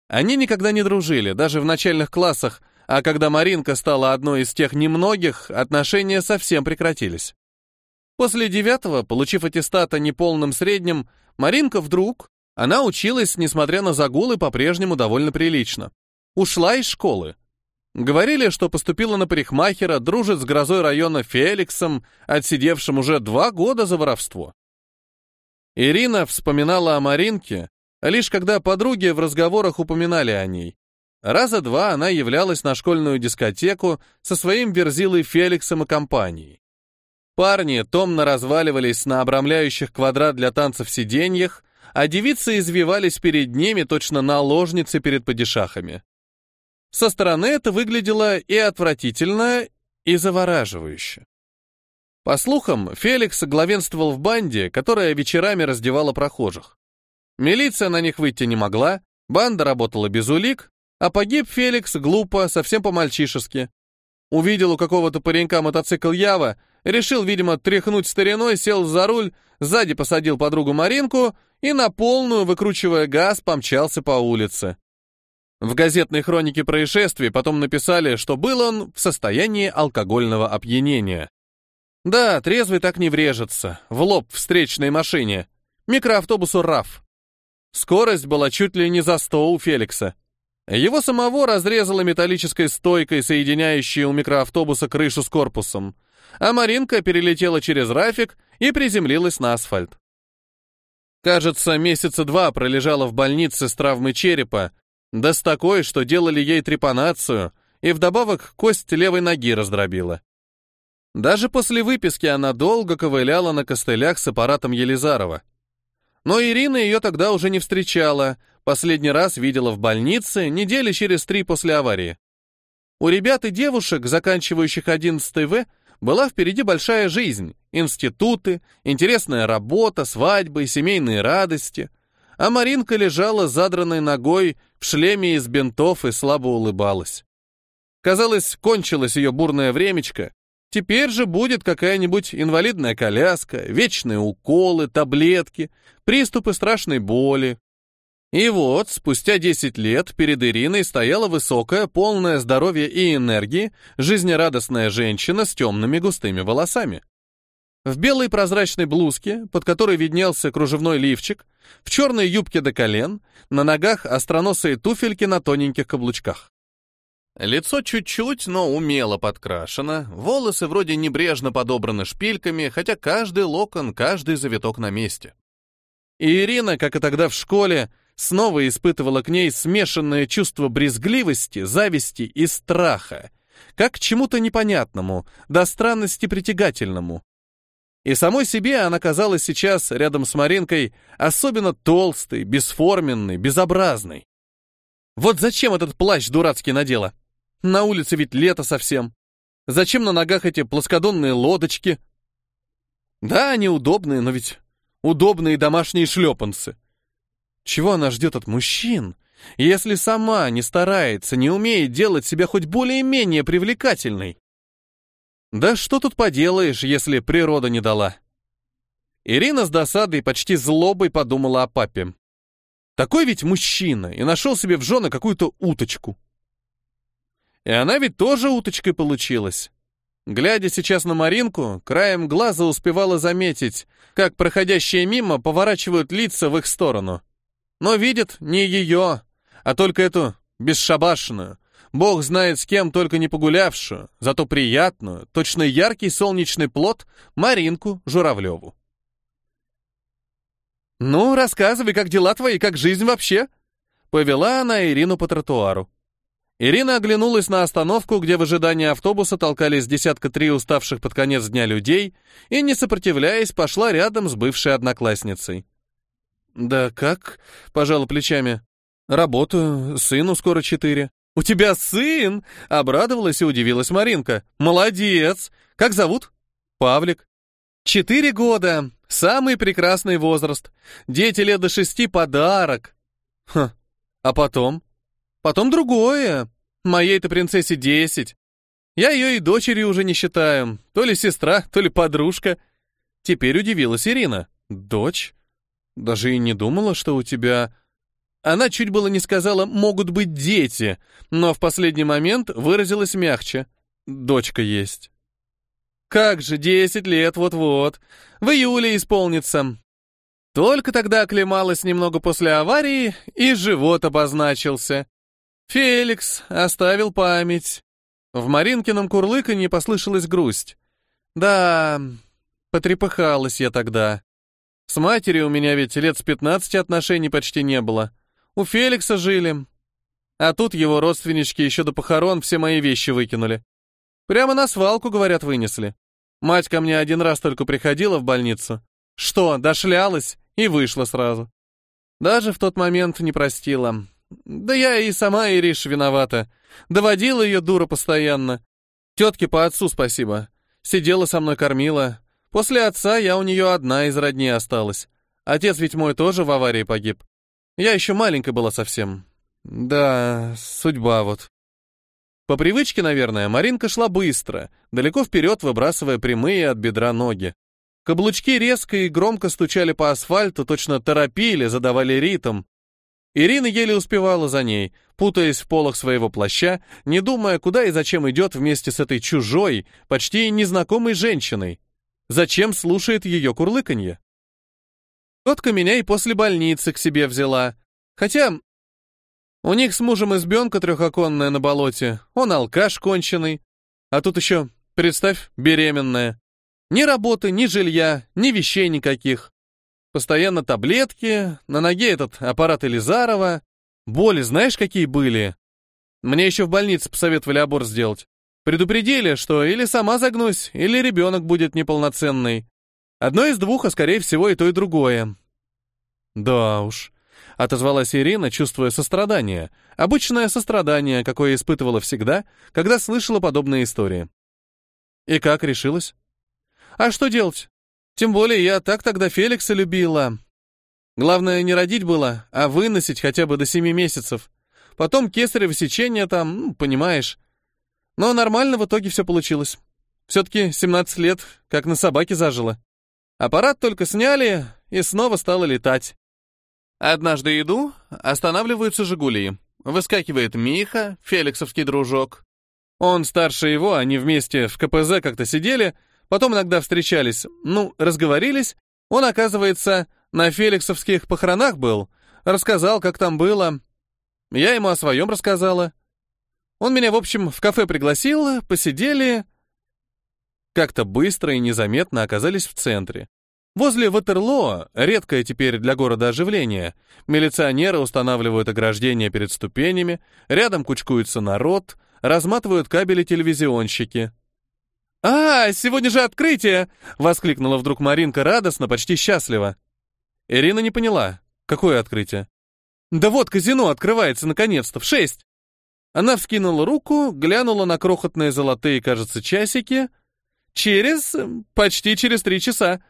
Они никогда не дружили, даже в начальных классах, а когда Маринка стала одной из тех немногих, отношения совсем прекратились. После девятого, получив аттестат о неполном среднем, Маринка вдруг, она училась, несмотря на загулы, по-прежнему довольно прилично. Ушла из школы. Говорили, что поступила на парикмахера, дружит с грозой района Феликсом, отсидевшим уже два года за воровство. Ирина вспоминала о Маринке, лишь когда подруги в разговорах упоминали о ней. Раза два она являлась на школьную дискотеку со своим верзилой Феликсом и компанией. Парни томно разваливались на обрамляющих квадрат для танцев сиденьях, а девицы извивались перед ними точно наложницы перед падишахами. Со стороны это выглядело и отвратительно, и завораживающе. По слухам, Феликс главенствовал в банде, которая вечерами раздевала прохожих. Милиция на них выйти не могла, банда работала без улик, а погиб Феликс глупо, совсем по-мальчишески. Увидел у какого-то паренька мотоцикл Ява, решил, видимо, тряхнуть стариной, сел за руль, сзади посадил подругу Маринку и на полную, выкручивая газ, помчался по улице. В газетной хронике происшествий потом написали, что был он в состоянии алкогольного опьянения. Да, трезвый так не врежется, в лоб встречной машине. Микроавтобусу РАФ. Скорость была чуть ли не за сто у Феликса. Его самого разрезала металлической стойкой, соединяющей у микроавтобуса крышу с корпусом, а Маринка перелетела через рафик и приземлилась на асфальт. Кажется, месяца два пролежала в больнице с травмой черепа, да с такой, что делали ей трепанацию, и вдобавок кость левой ноги раздробила. Даже после выписки она долго ковыляла на костылях с аппаратом Елизарова. Но Ирина ее тогда уже не встречала, последний раз видела в больнице недели через три после аварии. У ребят и девушек, заканчивающих 11 В, была впереди большая жизнь, институты, интересная работа, свадьбы, семейные радости. А Маринка лежала задранной ногой в шлеме из бинтов и слабо улыбалась. Казалось, кончилось ее бурное времечко. Теперь же будет какая-нибудь инвалидная коляска, вечные уколы, таблетки, приступы страшной боли. И вот, спустя 10 лет перед Ириной стояла высокая, полная здоровья и энергии, жизнерадостная женщина с темными густыми волосами. В белой прозрачной блузке, под которой виднелся кружевной лифчик, в черной юбке до колен, на ногах остроносые туфельки на тоненьких каблучках. Лицо чуть-чуть, но умело подкрашено, волосы вроде небрежно подобраны шпильками, хотя каждый локон, каждый завиток на месте. И Ирина, как и тогда в школе, снова испытывала к ней смешанное чувство брезгливости, зависти и страха, как к чему-то непонятному, до странности притягательному. И самой себе она казалась сейчас, рядом с Маринкой, особенно толстой, бесформенной, безобразной. Вот зачем этот плащ дурацкий надела? На улице ведь лето совсем. Зачем на ногах эти плоскодонные лодочки? Да, они удобные, но ведь удобные домашние шлепанцы. Чего она ждет от мужчин, если сама не старается, не умеет делать себя хоть более-менее привлекательной? Да что тут поделаешь, если природа не дала? Ирина с досадой, почти злобой подумала о папе. Такой ведь мужчина и нашел себе в жены какую-то уточку. И она ведь тоже уточкой получилась. Глядя сейчас на Маринку, краем глаза успевала заметить, как проходящие мимо поворачивают лица в их сторону. Но видят не ее, а только эту бесшабашную, Бог знает с кем только не погулявшую, зато приятную, точно яркий солнечный плод Маринку Журавлеву. «Ну, рассказывай, как дела твои, как жизнь вообще?» Повела она Ирину по тротуару. Ирина оглянулась на остановку, где в ожидании автобуса толкались десятка три уставших под конец дня людей, и, не сопротивляясь, пошла рядом с бывшей одноклассницей. «Да как?» — пожала плечами. «Работаю, сыну скоро четыре». «У тебя сын?» — обрадовалась и удивилась Маринка. «Молодец! Как зовут?» «Павлик». «Четыре года. Самый прекрасный возраст. Дети лет до шести — подарок». «Хм, а потом?» «Потом другое. Моей-то принцессе десять. Я ее и дочерью уже не считаю. То ли сестра, то ли подружка». Теперь удивилась Ирина. «Дочь? Даже и не думала, что у тебя...» Она чуть было не сказала «могут быть дети», но в последний момент выразилась мягче. «Дочка есть». «Как же, десять лет, вот-вот. В июле исполнится». Только тогда оклемалась немного после аварии, и живот обозначился. Феликс оставил память. В Маринкином курлыканье послышалась грусть. Да, потрепыхалась я тогда. С матерью у меня ведь лет с пятнадцати отношений почти не было. У Феликса жили. А тут его родственнички еще до похорон все мои вещи выкинули. Прямо на свалку, говорят, вынесли. Мать ко мне один раз только приходила в больницу. Что, дошлялась и вышла сразу. Даже в тот момент не простила. Да я и сама, Ириш, виновата. Доводила ее дура постоянно. Тетке по отцу спасибо. Сидела со мной, кормила. После отца я у нее одна из родни осталась. Отец ведь мой тоже в аварии погиб. Я еще маленькая была совсем. Да, судьба вот. По привычке, наверное, Маринка шла быстро, далеко вперед выбрасывая прямые от бедра ноги. Каблучки резко и громко стучали по асфальту, точно торопили, задавали ритм. Ирина еле успевала за ней, путаясь в полах своего плаща, не думая, куда и зачем идет вместе с этой чужой, почти незнакомой женщиной. Зачем слушает ее курлыканье? Тетка меня и после больницы к себе взяла. Хотя у них с мужем избенка трехоконная на болоте, он алкаш конченый. А тут еще, представь, беременная. Ни работы, ни жилья, ни вещей никаких. Постоянно таблетки, на ноге этот аппарат Элизарова. Боли знаешь, какие были? Мне еще в больнице посоветовали аборт сделать. Предупредили, что или сама загнусь, или ребенок будет неполноценный. Одно из двух, а скорее всего и то, и другое. Да уж, отозвалась Ирина, чувствуя сострадание. Обычное сострадание, какое испытывала всегда, когда слышала подобные истории. И как решилась? А что делать? Тем более я так тогда Феликса любила. Главное не родить было, а выносить хотя бы до семи месяцев. Потом кесарево сечение там, ну, понимаешь. Но нормально в итоге все получилось. Все-таки 17 лет, как на собаке зажило. Аппарат только сняли, и снова стало летать. Однажды иду, останавливаются «Жигули». Выскакивает Миха, феликсовский дружок. Он старше его, они вместе в КПЗ как-то сидели, потом иногда встречались, ну, разговорились. Он, оказывается, на феликсовских похоронах был, рассказал, как там было. Я ему о своем рассказала. Он меня, в общем, в кафе пригласил, посидели, как-то быстро и незаметно оказались в центре. Возле Ватерлоо, редкое теперь для города оживление, милиционеры устанавливают ограждения перед ступенями, рядом кучкуется народ, разматывают кабели телевизионщики. «А, сегодня же открытие!» — воскликнула вдруг Маринка радостно, почти счастливо. Ирина не поняла, какое открытие. «Да вот, казино открывается наконец-то, в шесть!» Она вскинула руку, глянула на крохотные золотые, кажется, часики — Через... почти через три часа.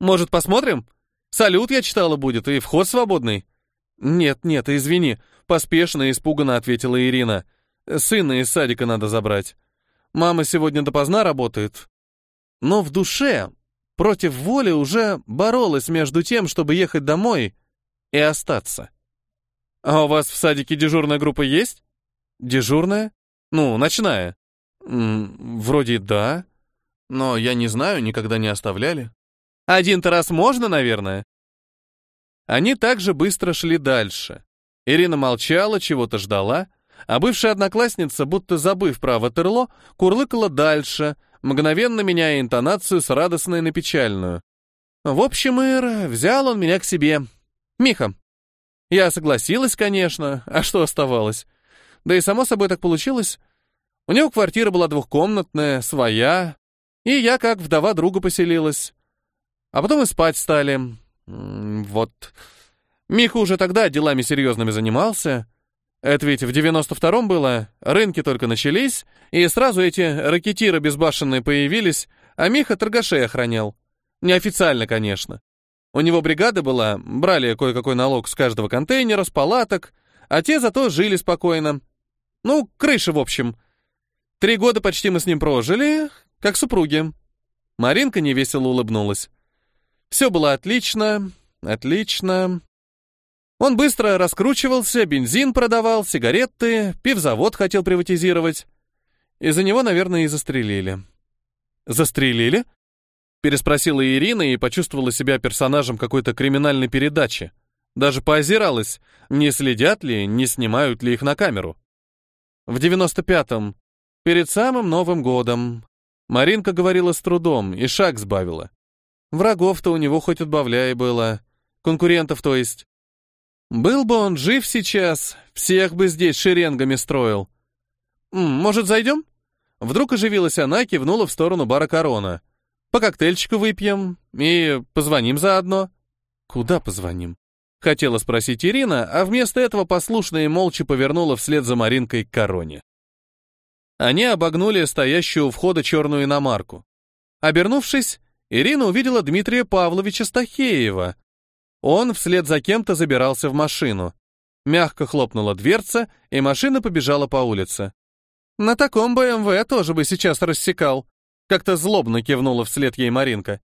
Может, посмотрим? Салют, я читала, будет, и вход свободный. Нет, нет, извини, поспешно и испуганно ответила Ирина. Сына из садика надо забрать. Мама сегодня допоздна работает. Но в душе, против воли, уже боролась между тем, чтобы ехать домой и остаться. А у вас в садике дежурная группа есть? Дежурная? Ну, ночная. М -м, вроде да. Но я не знаю, никогда не оставляли. Один-то раз можно, наверное. Они также быстро шли дальше. Ирина молчала, чего-то ждала, а бывшая одноклассница, будто забыв про Ватерло, курлыкала дальше, мгновенно меняя интонацию с радостной на печальную. В общем, Ир, взял он меня к себе. Миха. Я согласилась, конечно, а что оставалось? Да и само собой так получилось. У него квартира была двухкомнатная, своя, и я как вдова друга поселилась. А потом и спать стали. Вот. Миха уже тогда делами серьезными занимался. Это ведь в 92-м было, рынки только начались, и сразу эти ракетиры безбашенные появились, а Миха торгашей охранял. Неофициально, конечно. У него бригада была, брали кое-какой налог с каждого контейнера, с палаток, а те зато жили спокойно. Ну, крыша, в общем. Три года почти мы с ним прожили, как супруги. Маринка невесело улыбнулась. Все было отлично, отлично. Он быстро раскручивался, бензин продавал, сигареты, пивзавод хотел приватизировать. Из-за него, наверное, и застрелили. «Застрелили?» Переспросила Ирина и почувствовала себя персонажем какой-то криминальной передачи. Даже поозиралась, не следят ли, не снимают ли их на камеру. В 95-м, перед самым Новым годом, Маринка говорила с трудом и шаг сбавила. Врагов-то у него хоть отбавляй было. Конкурентов, то есть. Был бы он жив сейчас, всех бы здесь шеренгами строил. «Может, зайдем?» Вдруг оживилась она, кивнула в сторону бара «Корона». «По коктейльчику выпьем и позвоним заодно». «Куда позвоним?» Хотела спросить Ирина, а вместо этого послушно и молча повернула вслед за Маринкой к «Короне». Они обогнули стоящую у входа черную иномарку. Обернувшись, Ирина увидела Дмитрия Павловича Стахеева. Он вслед за кем-то забирался в машину. Мягко хлопнула дверца, и машина побежала по улице. «На таком БМВ тоже бы сейчас рассекал», — как-то злобно кивнула вслед ей Маринка.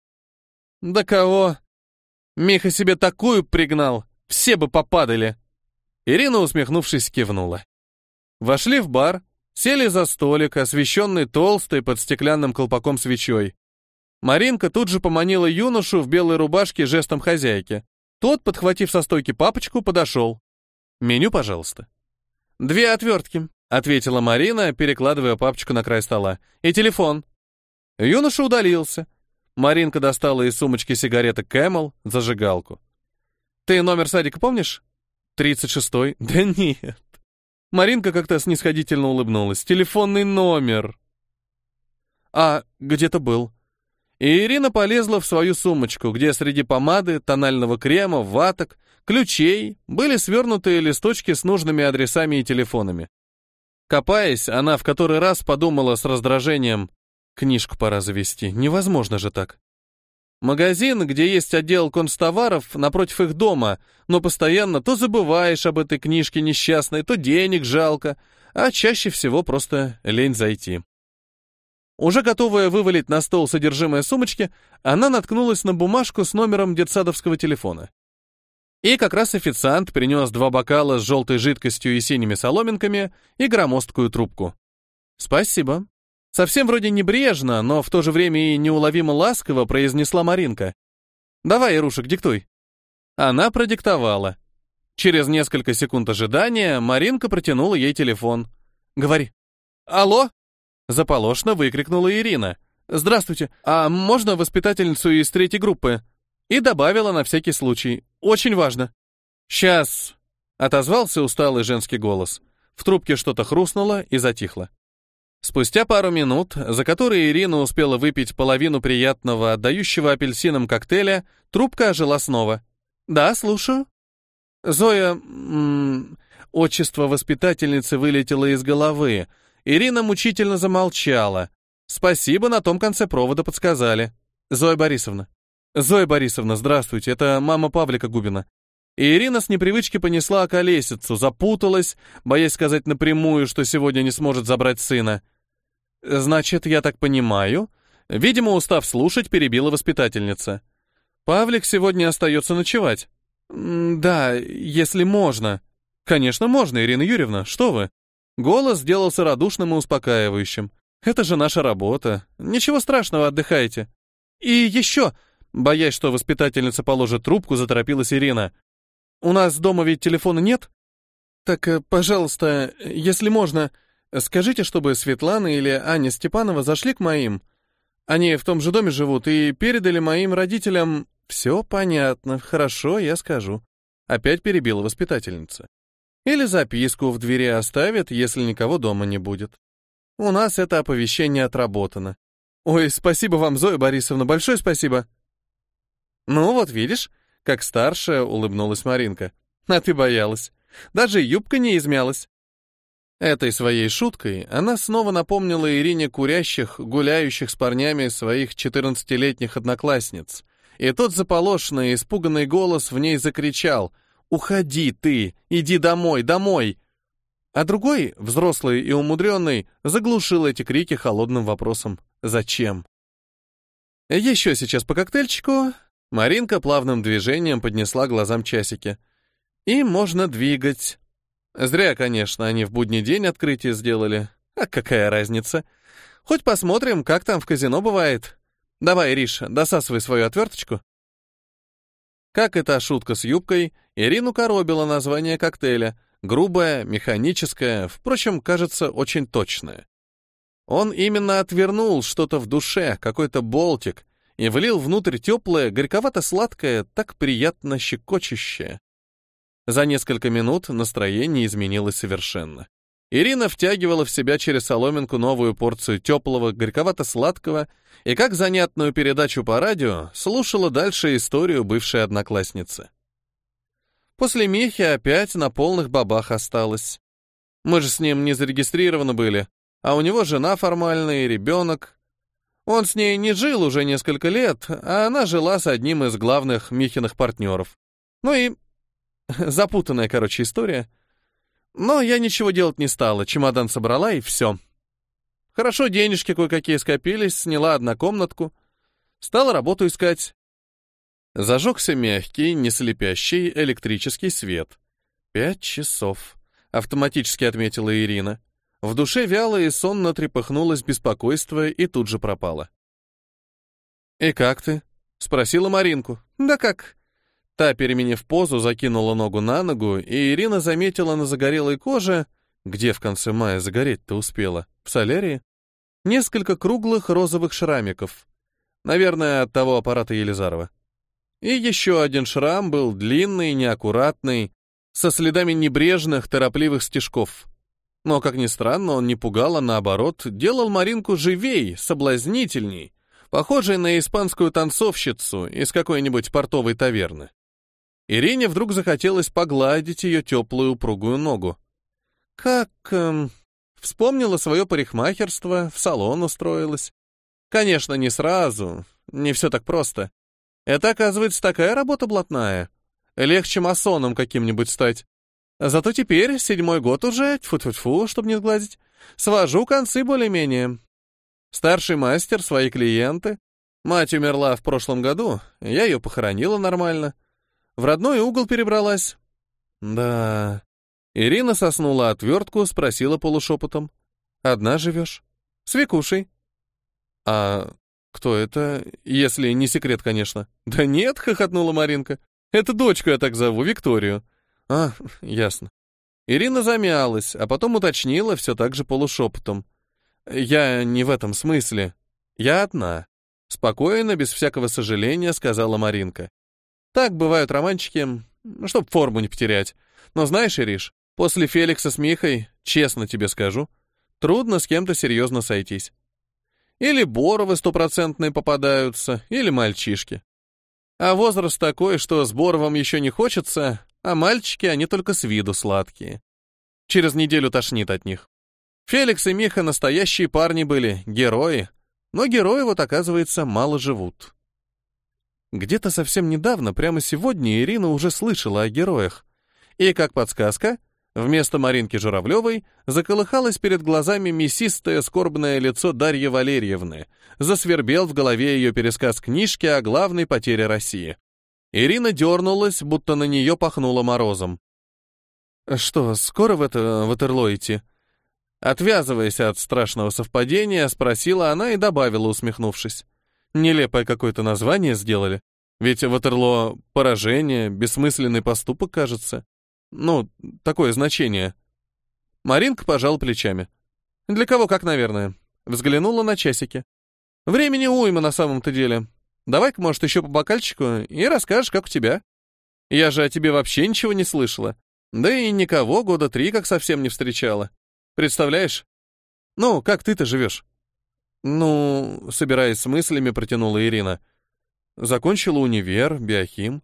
«Да кого? Миха себе такую пригнал, все бы попадали!» Ирина, усмехнувшись, кивнула. Вошли в бар, сели за столик, освещенный толстой под стеклянным колпаком свечой. Маринка тут же поманила юношу в белой рубашке жестом хозяйки. Тот, подхватив со стойки папочку, подошел. «Меню, пожалуйста». «Две отвертки», — ответила Марина, перекладывая папочку на край стола. «И телефон». Юноша удалился. Маринка достала из сумочки сигареты Camel, зажигалку. «Ты номер садика помнишь?» «Тридцать шестой». «Да нет». Маринка как-то снисходительно улыбнулась. «Телефонный номер». «А, где-то был», и Ирина полезла в свою сумочку, где среди помады, тонального крема, ваток, ключей были свернутые листочки с нужными адресами и телефонами. Копаясь, она в который раз подумала с раздражением, книжку пора завести, невозможно же так. Магазин, где есть отдел констоваров, напротив их дома, но постоянно то забываешь об этой книжке несчастной, то денег жалко, а чаще всего просто лень зайти. Уже готовая вывалить на стол содержимое сумочки, она наткнулась на бумажку с номером детсадовского телефона. И как раз официант принес два бокала с желтой жидкостью и синими соломинками и громоздкую трубку. «Спасибо». Совсем вроде небрежно, но в то же время и неуловимо ласково произнесла Маринка. «Давай, Ирушек, диктуй». Она продиктовала. Через несколько секунд ожидания Маринка протянула ей телефон. «Говори». «Алло?» Заполошно выкрикнула Ирина. «Здравствуйте, а можно воспитательницу из третьей группы?» И добавила на всякий случай. «Очень важно». «Сейчас», — отозвался усталый женский голос. В трубке что-то хрустнуло и затихло. Спустя пару минут, за которые Ирина успела выпить половину приятного, отдающего апельсинам коктейля, трубка ожила снова. «Да, слушаю». Зоя... М -м, отчество воспитательницы вылетело из головы, Ирина мучительно замолчала. Спасибо, на том конце провода подсказали. Зоя Борисовна. Зоя Борисовна, здравствуйте, это мама Павлика Губина. И Ирина с непривычки понесла околесицу, запуталась, боясь сказать напрямую, что сегодня не сможет забрать сына. Значит, я так понимаю, видимо, устав слушать, перебила воспитательница. Павлик сегодня остается ночевать. Да, если можно. Конечно, можно, Ирина Юрьевна, что вы? Голос сделался радушным и успокаивающим. «Это же наша работа. Ничего страшного, отдыхайте». «И еще...» Боясь, что воспитательница положит трубку, заторопилась Ирина. «У нас дома ведь телефона нет?» «Так, э, пожалуйста, если можно, скажите, чтобы Светлана или Аня Степанова зашли к моим. Они в том же доме живут и передали моим родителям Все понятно, хорошо, я скажу. Опять перебила воспитательница. Или записку в двери оставят, если никого дома не будет. У нас это оповещение отработано. Ой, спасибо вам, Зоя Борисовна, большое спасибо. Ну вот видишь, как старшая улыбнулась Маринка. А ты боялась. Даже юбка не измялась. Этой своей шуткой она снова напомнила Ирине курящих, гуляющих с парнями своих 14-летних одноклассниц. И тот заполошенный, испуганный голос в ней закричал «Уходи ты! Иди домой, домой!» А другой, взрослый и умудренный, заглушил эти крики холодным вопросом «Зачем?». Еще сейчас по коктейльчику. Маринка плавным движением поднесла глазам часики. И можно двигать. Зря, конечно, они в будний день открытие сделали. А какая разница? Хоть посмотрим, как там в казино бывает. Давай, Риша, досасывай свою отверточку. Как эта шутка с юбкой, Ирину коробило название коктейля. Грубое, механическое, впрочем, кажется, очень точное. Он именно отвернул что-то в душе, какой-то болтик, и влил внутрь теплое, горьковато-сладкое, так приятно щекочущее. За несколько минут настроение изменилось совершенно. Ирина втягивала в себя через соломинку новую порцию теплого, горьковато-сладкого и, как занятную передачу по радио, слушала дальше историю бывшей одноклассницы. После Михи опять на полных бабах осталось. Мы же с ним не зарегистрированы были, а у него жена формальная и ребенок. Он с ней не жил уже несколько лет, а она жила с одним из главных Михиных партнеров. Ну и Запутанная, короче, история. Но я ничего делать не стала, чемодан собрала и все. Хорошо, денежки кое-какие скопились, сняла однокомнатку. Стала работу искать. Зажегся мягкий, не слепящий электрический свет. Пять часов. Автоматически отметила Ирина. В душе вяло и сонно трепыхнулось беспокойство и тут же пропало. «И как ты?» — спросила Маринку. «Да как? Та, переменив позу, закинула ногу на ногу, и Ирина заметила на загорелой коже, где в конце мая загореть-то успела, в солярии, несколько круглых розовых шрамиков. Наверное, от того аппарата Елизарова. И еще один шрам был длинный, неаккуратный, со следами небрежных, торопливых стежков. Но, как ни странно, он не пугал, а наоборот, делал Маринку живей, соблазнительней, похожей на испанскую танцовщицу из какой-нибудь портовой таверны. Ирине вдруг захотелось погладить ее теплую упругую ногу. Как... Эм, вспомнила свое парикмахерство, в салон устроилась. Конечно, не сразу, не все так просто. Это, оказывается, такая работа блатная. Легче масоном каким-нибудь стать. Зато теперь, седьмой год уже, тьфу-тьфу-тьфу, чтобы не сглазить, свожу концы более-менее. Старший мастер, свои клиенты. Мать умерла в прошлом году, я ее похоронила нормально. В родной угол перебралась. Да. Ирина соснула отвертку, спросила полушепотом. Одна живешь? С Викушей. А кто это, если не секрет, конечно? Да нет, хохотнула Маринка. Это дочку я так зову, Викторию. А, ясно. Ирина замялась, а потом уточнила все так же полушепотом. Я не в этом смысле. Я одна. Спокойно, без всякого сожаления, сказала Маринка. Так бывают романчики, чтоб форму не потерять. Но знаешь, Ириш, после Феликса с Михой, честно тебе скажу, трудно с кем-то серьезно сойтись. Или Боровы стопроцентные попадаются, или мальчишки. А возраст такой, что с Боровым еще не хочется, а мальчики, они только с виду сладкие. Через неделю тошнит от них. Феликс и Миха настоящие парни были, герои. Но герои вот, оказывается, мало живут. Где-то совсем недавно, прямо сегодня, Ирина уже слышала о героях. И, как подсказка, вместо Маринки Журавлевой заколыхалось перед глазами мясистое скорбное лицо Дарьи Валерьевны, засвербел в голове ее пересказ книжки о главной потере России. Ирина дернулась, будто на нее пахнуло морозом. «Что, скоро в это Ватерло идти?» Отвязываясь от страшного совпадения, спросила она и добавила, усмехнувшись. Нелепое какое-то название сделали. Ведь Ватерлоо — поражение, бессмысленный поступок, кажется. Ну, такое значение. Маринка пожал плечами. Для кого как, наверное. Взглянула на часики. Времени уйма на самом-то деле. Давай-ка, может, еще по бокальчику и расскажешь, как у тебя. Я же о тебе вообще ничего не слышала. Да и никого года три как совсем не встречала. Представляешь? Ну, как ты-то живешь? Ну, собираясь с мыслями, протянула Ирина. Закончила универ, биохим.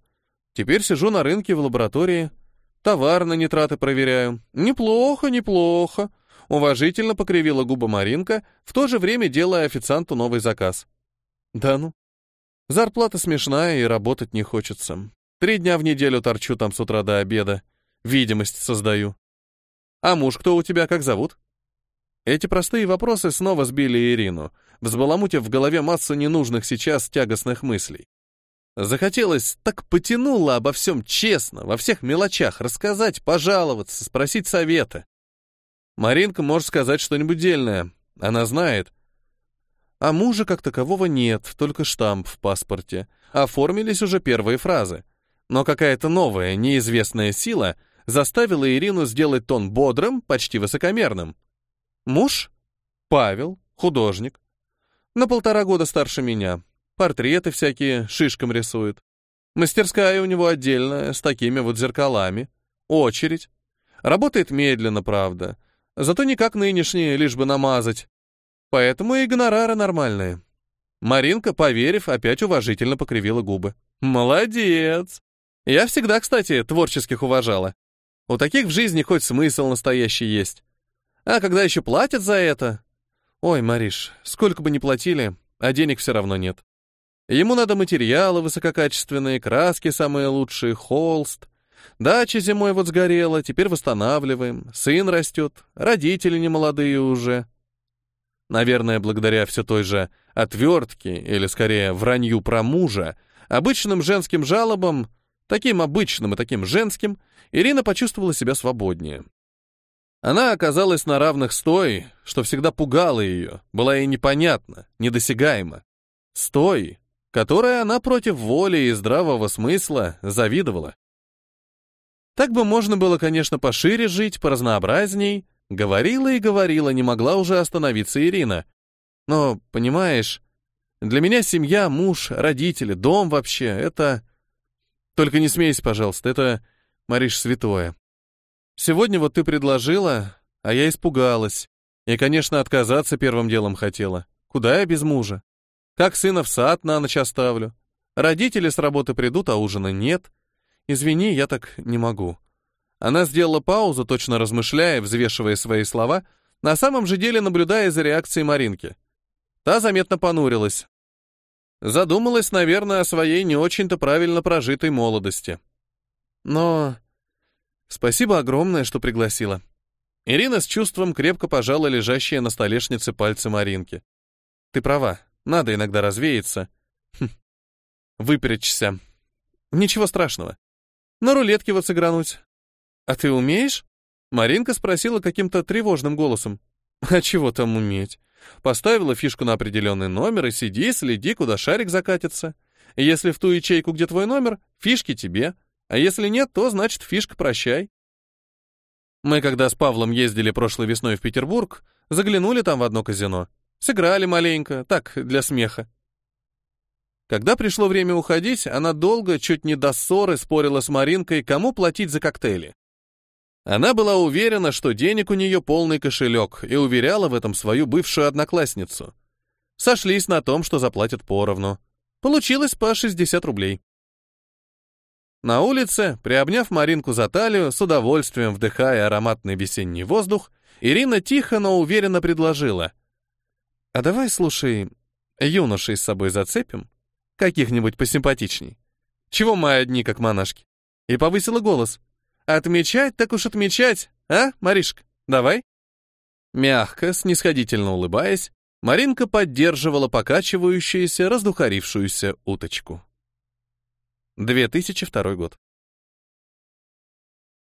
Теперь сижу на рынке в лаборатории. Товар на нитраты проверяю. Неплохо, неплохо. Уважительно покривила губы Маринка, в то же время делая официанту новый заказ. Да ну. Зарплата смешная и работать не хочется. Три дня в неделю торчу там с утра до обеда. Видимость создаю. А муж кто у тебя, как зовут? Эти простые вопросы снова сбили Ирину, взбаламутив в голове массу ненужных сейчас тягостных мыслей. Захотелось, так потянуло обо всем честно, во всех мелочах, рассказать, пожаловаться, спросить совета. Маринка может сказать что-нибудь дельное, она знает. А мужа как такового нет, только штамп в паспорте. Оформились уже первые фразы. Но какая-то новая, неизвестная сила заставила Ирину сделать тон бодрым, почти высокомерным. Муж? Павел, художник. На полтора года старше меня. Портреты всякие шишком рисует. Мастерская у него отдельная, с такими вот зеркалами. Очередь. Работает медленно, правда. Зато не как нынешние, лишь бы намазать. Поэтому и гонорары нормальные. Маринка, поверив, опять уважительно покривила губы. Молодец. Я всегда, кстати, творческих уважала. У таких в жизни хоть смысл настоящий есть. А когда еще платят за это? Ой, Мариш, сколько бы ни платили, а денег все равно нет. Ему надо материалы высококачественные, краски самые лучшие, холст. Дача зимой вот сгорела, теперь восстанавливаем. Сын растет, родители немолодые уже. Наверное, благодаря все той же отвертке, или скорее вранью про мужа, обычным женским жалобам, таким обычным и таким женским, Ирина почувствовала себя свободнее. Она оказалась на равных с той, что всегда пугала ее, была ей непонятна, недосягаема. С той, которой она против воли и здравого смысла завидовала. Так бы можно было, конечно, пошире жить, поразнообразней. Говорила и говорила, не могла уже остановиться Ирина. Но, понимаешь, для меня семья, муж, родители, дом вообще — это... Только не смейся, пожалуйста, это, Мариш, святое. Сегодня вот ты предложила, а я испугалась. И, конечно, отказаться первым делом хотела. Куда я без мужа? Как сына в сад на ночь оставлю? Родители с работы придут, а ужина нет. Извини, я так не могу. Она сделала паузу, точно размышляя, взвешивая свои слова, на самом же деле наблюдая за реакцией Маринки. Та заметно понурилась. Задумалась, наверное, о своей не очень-то правильно прожитой молодости. Но Спасибо огромное, что пригласила. Ирина с чувством крепко пожала лежащие на столешнице пальцы Маринки. Ты права, надо иногда развеяться. Хм. Выпрячься. Ничего страшного. На рулетке вот сыгрануть. А ты умеешь? Маринка спросила каким-то тревожным голосом. А чего там уметь? Поставила фишку на определенный номер и сиди, следи, куда шарик закатится. Если в ту ячейку, где твой номер, фишки тебе, а если нет, то значит фишка прощай. Мы когда с Павлом ездили прошлой весной в Петербург, заглянули там в одно казино. Сыграли маленько, так, для смеха. Когда пришло время уходить, она долго, чуть не до ссоры, спорила с Маринкой, кому платить за коктейли. Она была уверена, что денег у нее полный кошелек, и уверяла в этом свою бывшую одноклассницу. Сошлись на том, что заплатят поровну. Получилось по 60 рублей. На улице, приобняв Маринку за талию, с удовольствием вдыхая ароматный весенний воздух, Ирина тихо, но уверенно предложила. «А давай, слушай, юношей с собой зацепим? Каких-нибудь посимпатичней. Чего мы одни, как монашки?» И повысила голос. «Отмечать, так уж отмечать, а, Маришка, давай?» Мягко, снисходительно улыбаясь, Маринка поддерживала покачивающуюся, раздухарившуюся уточку. 2002 год.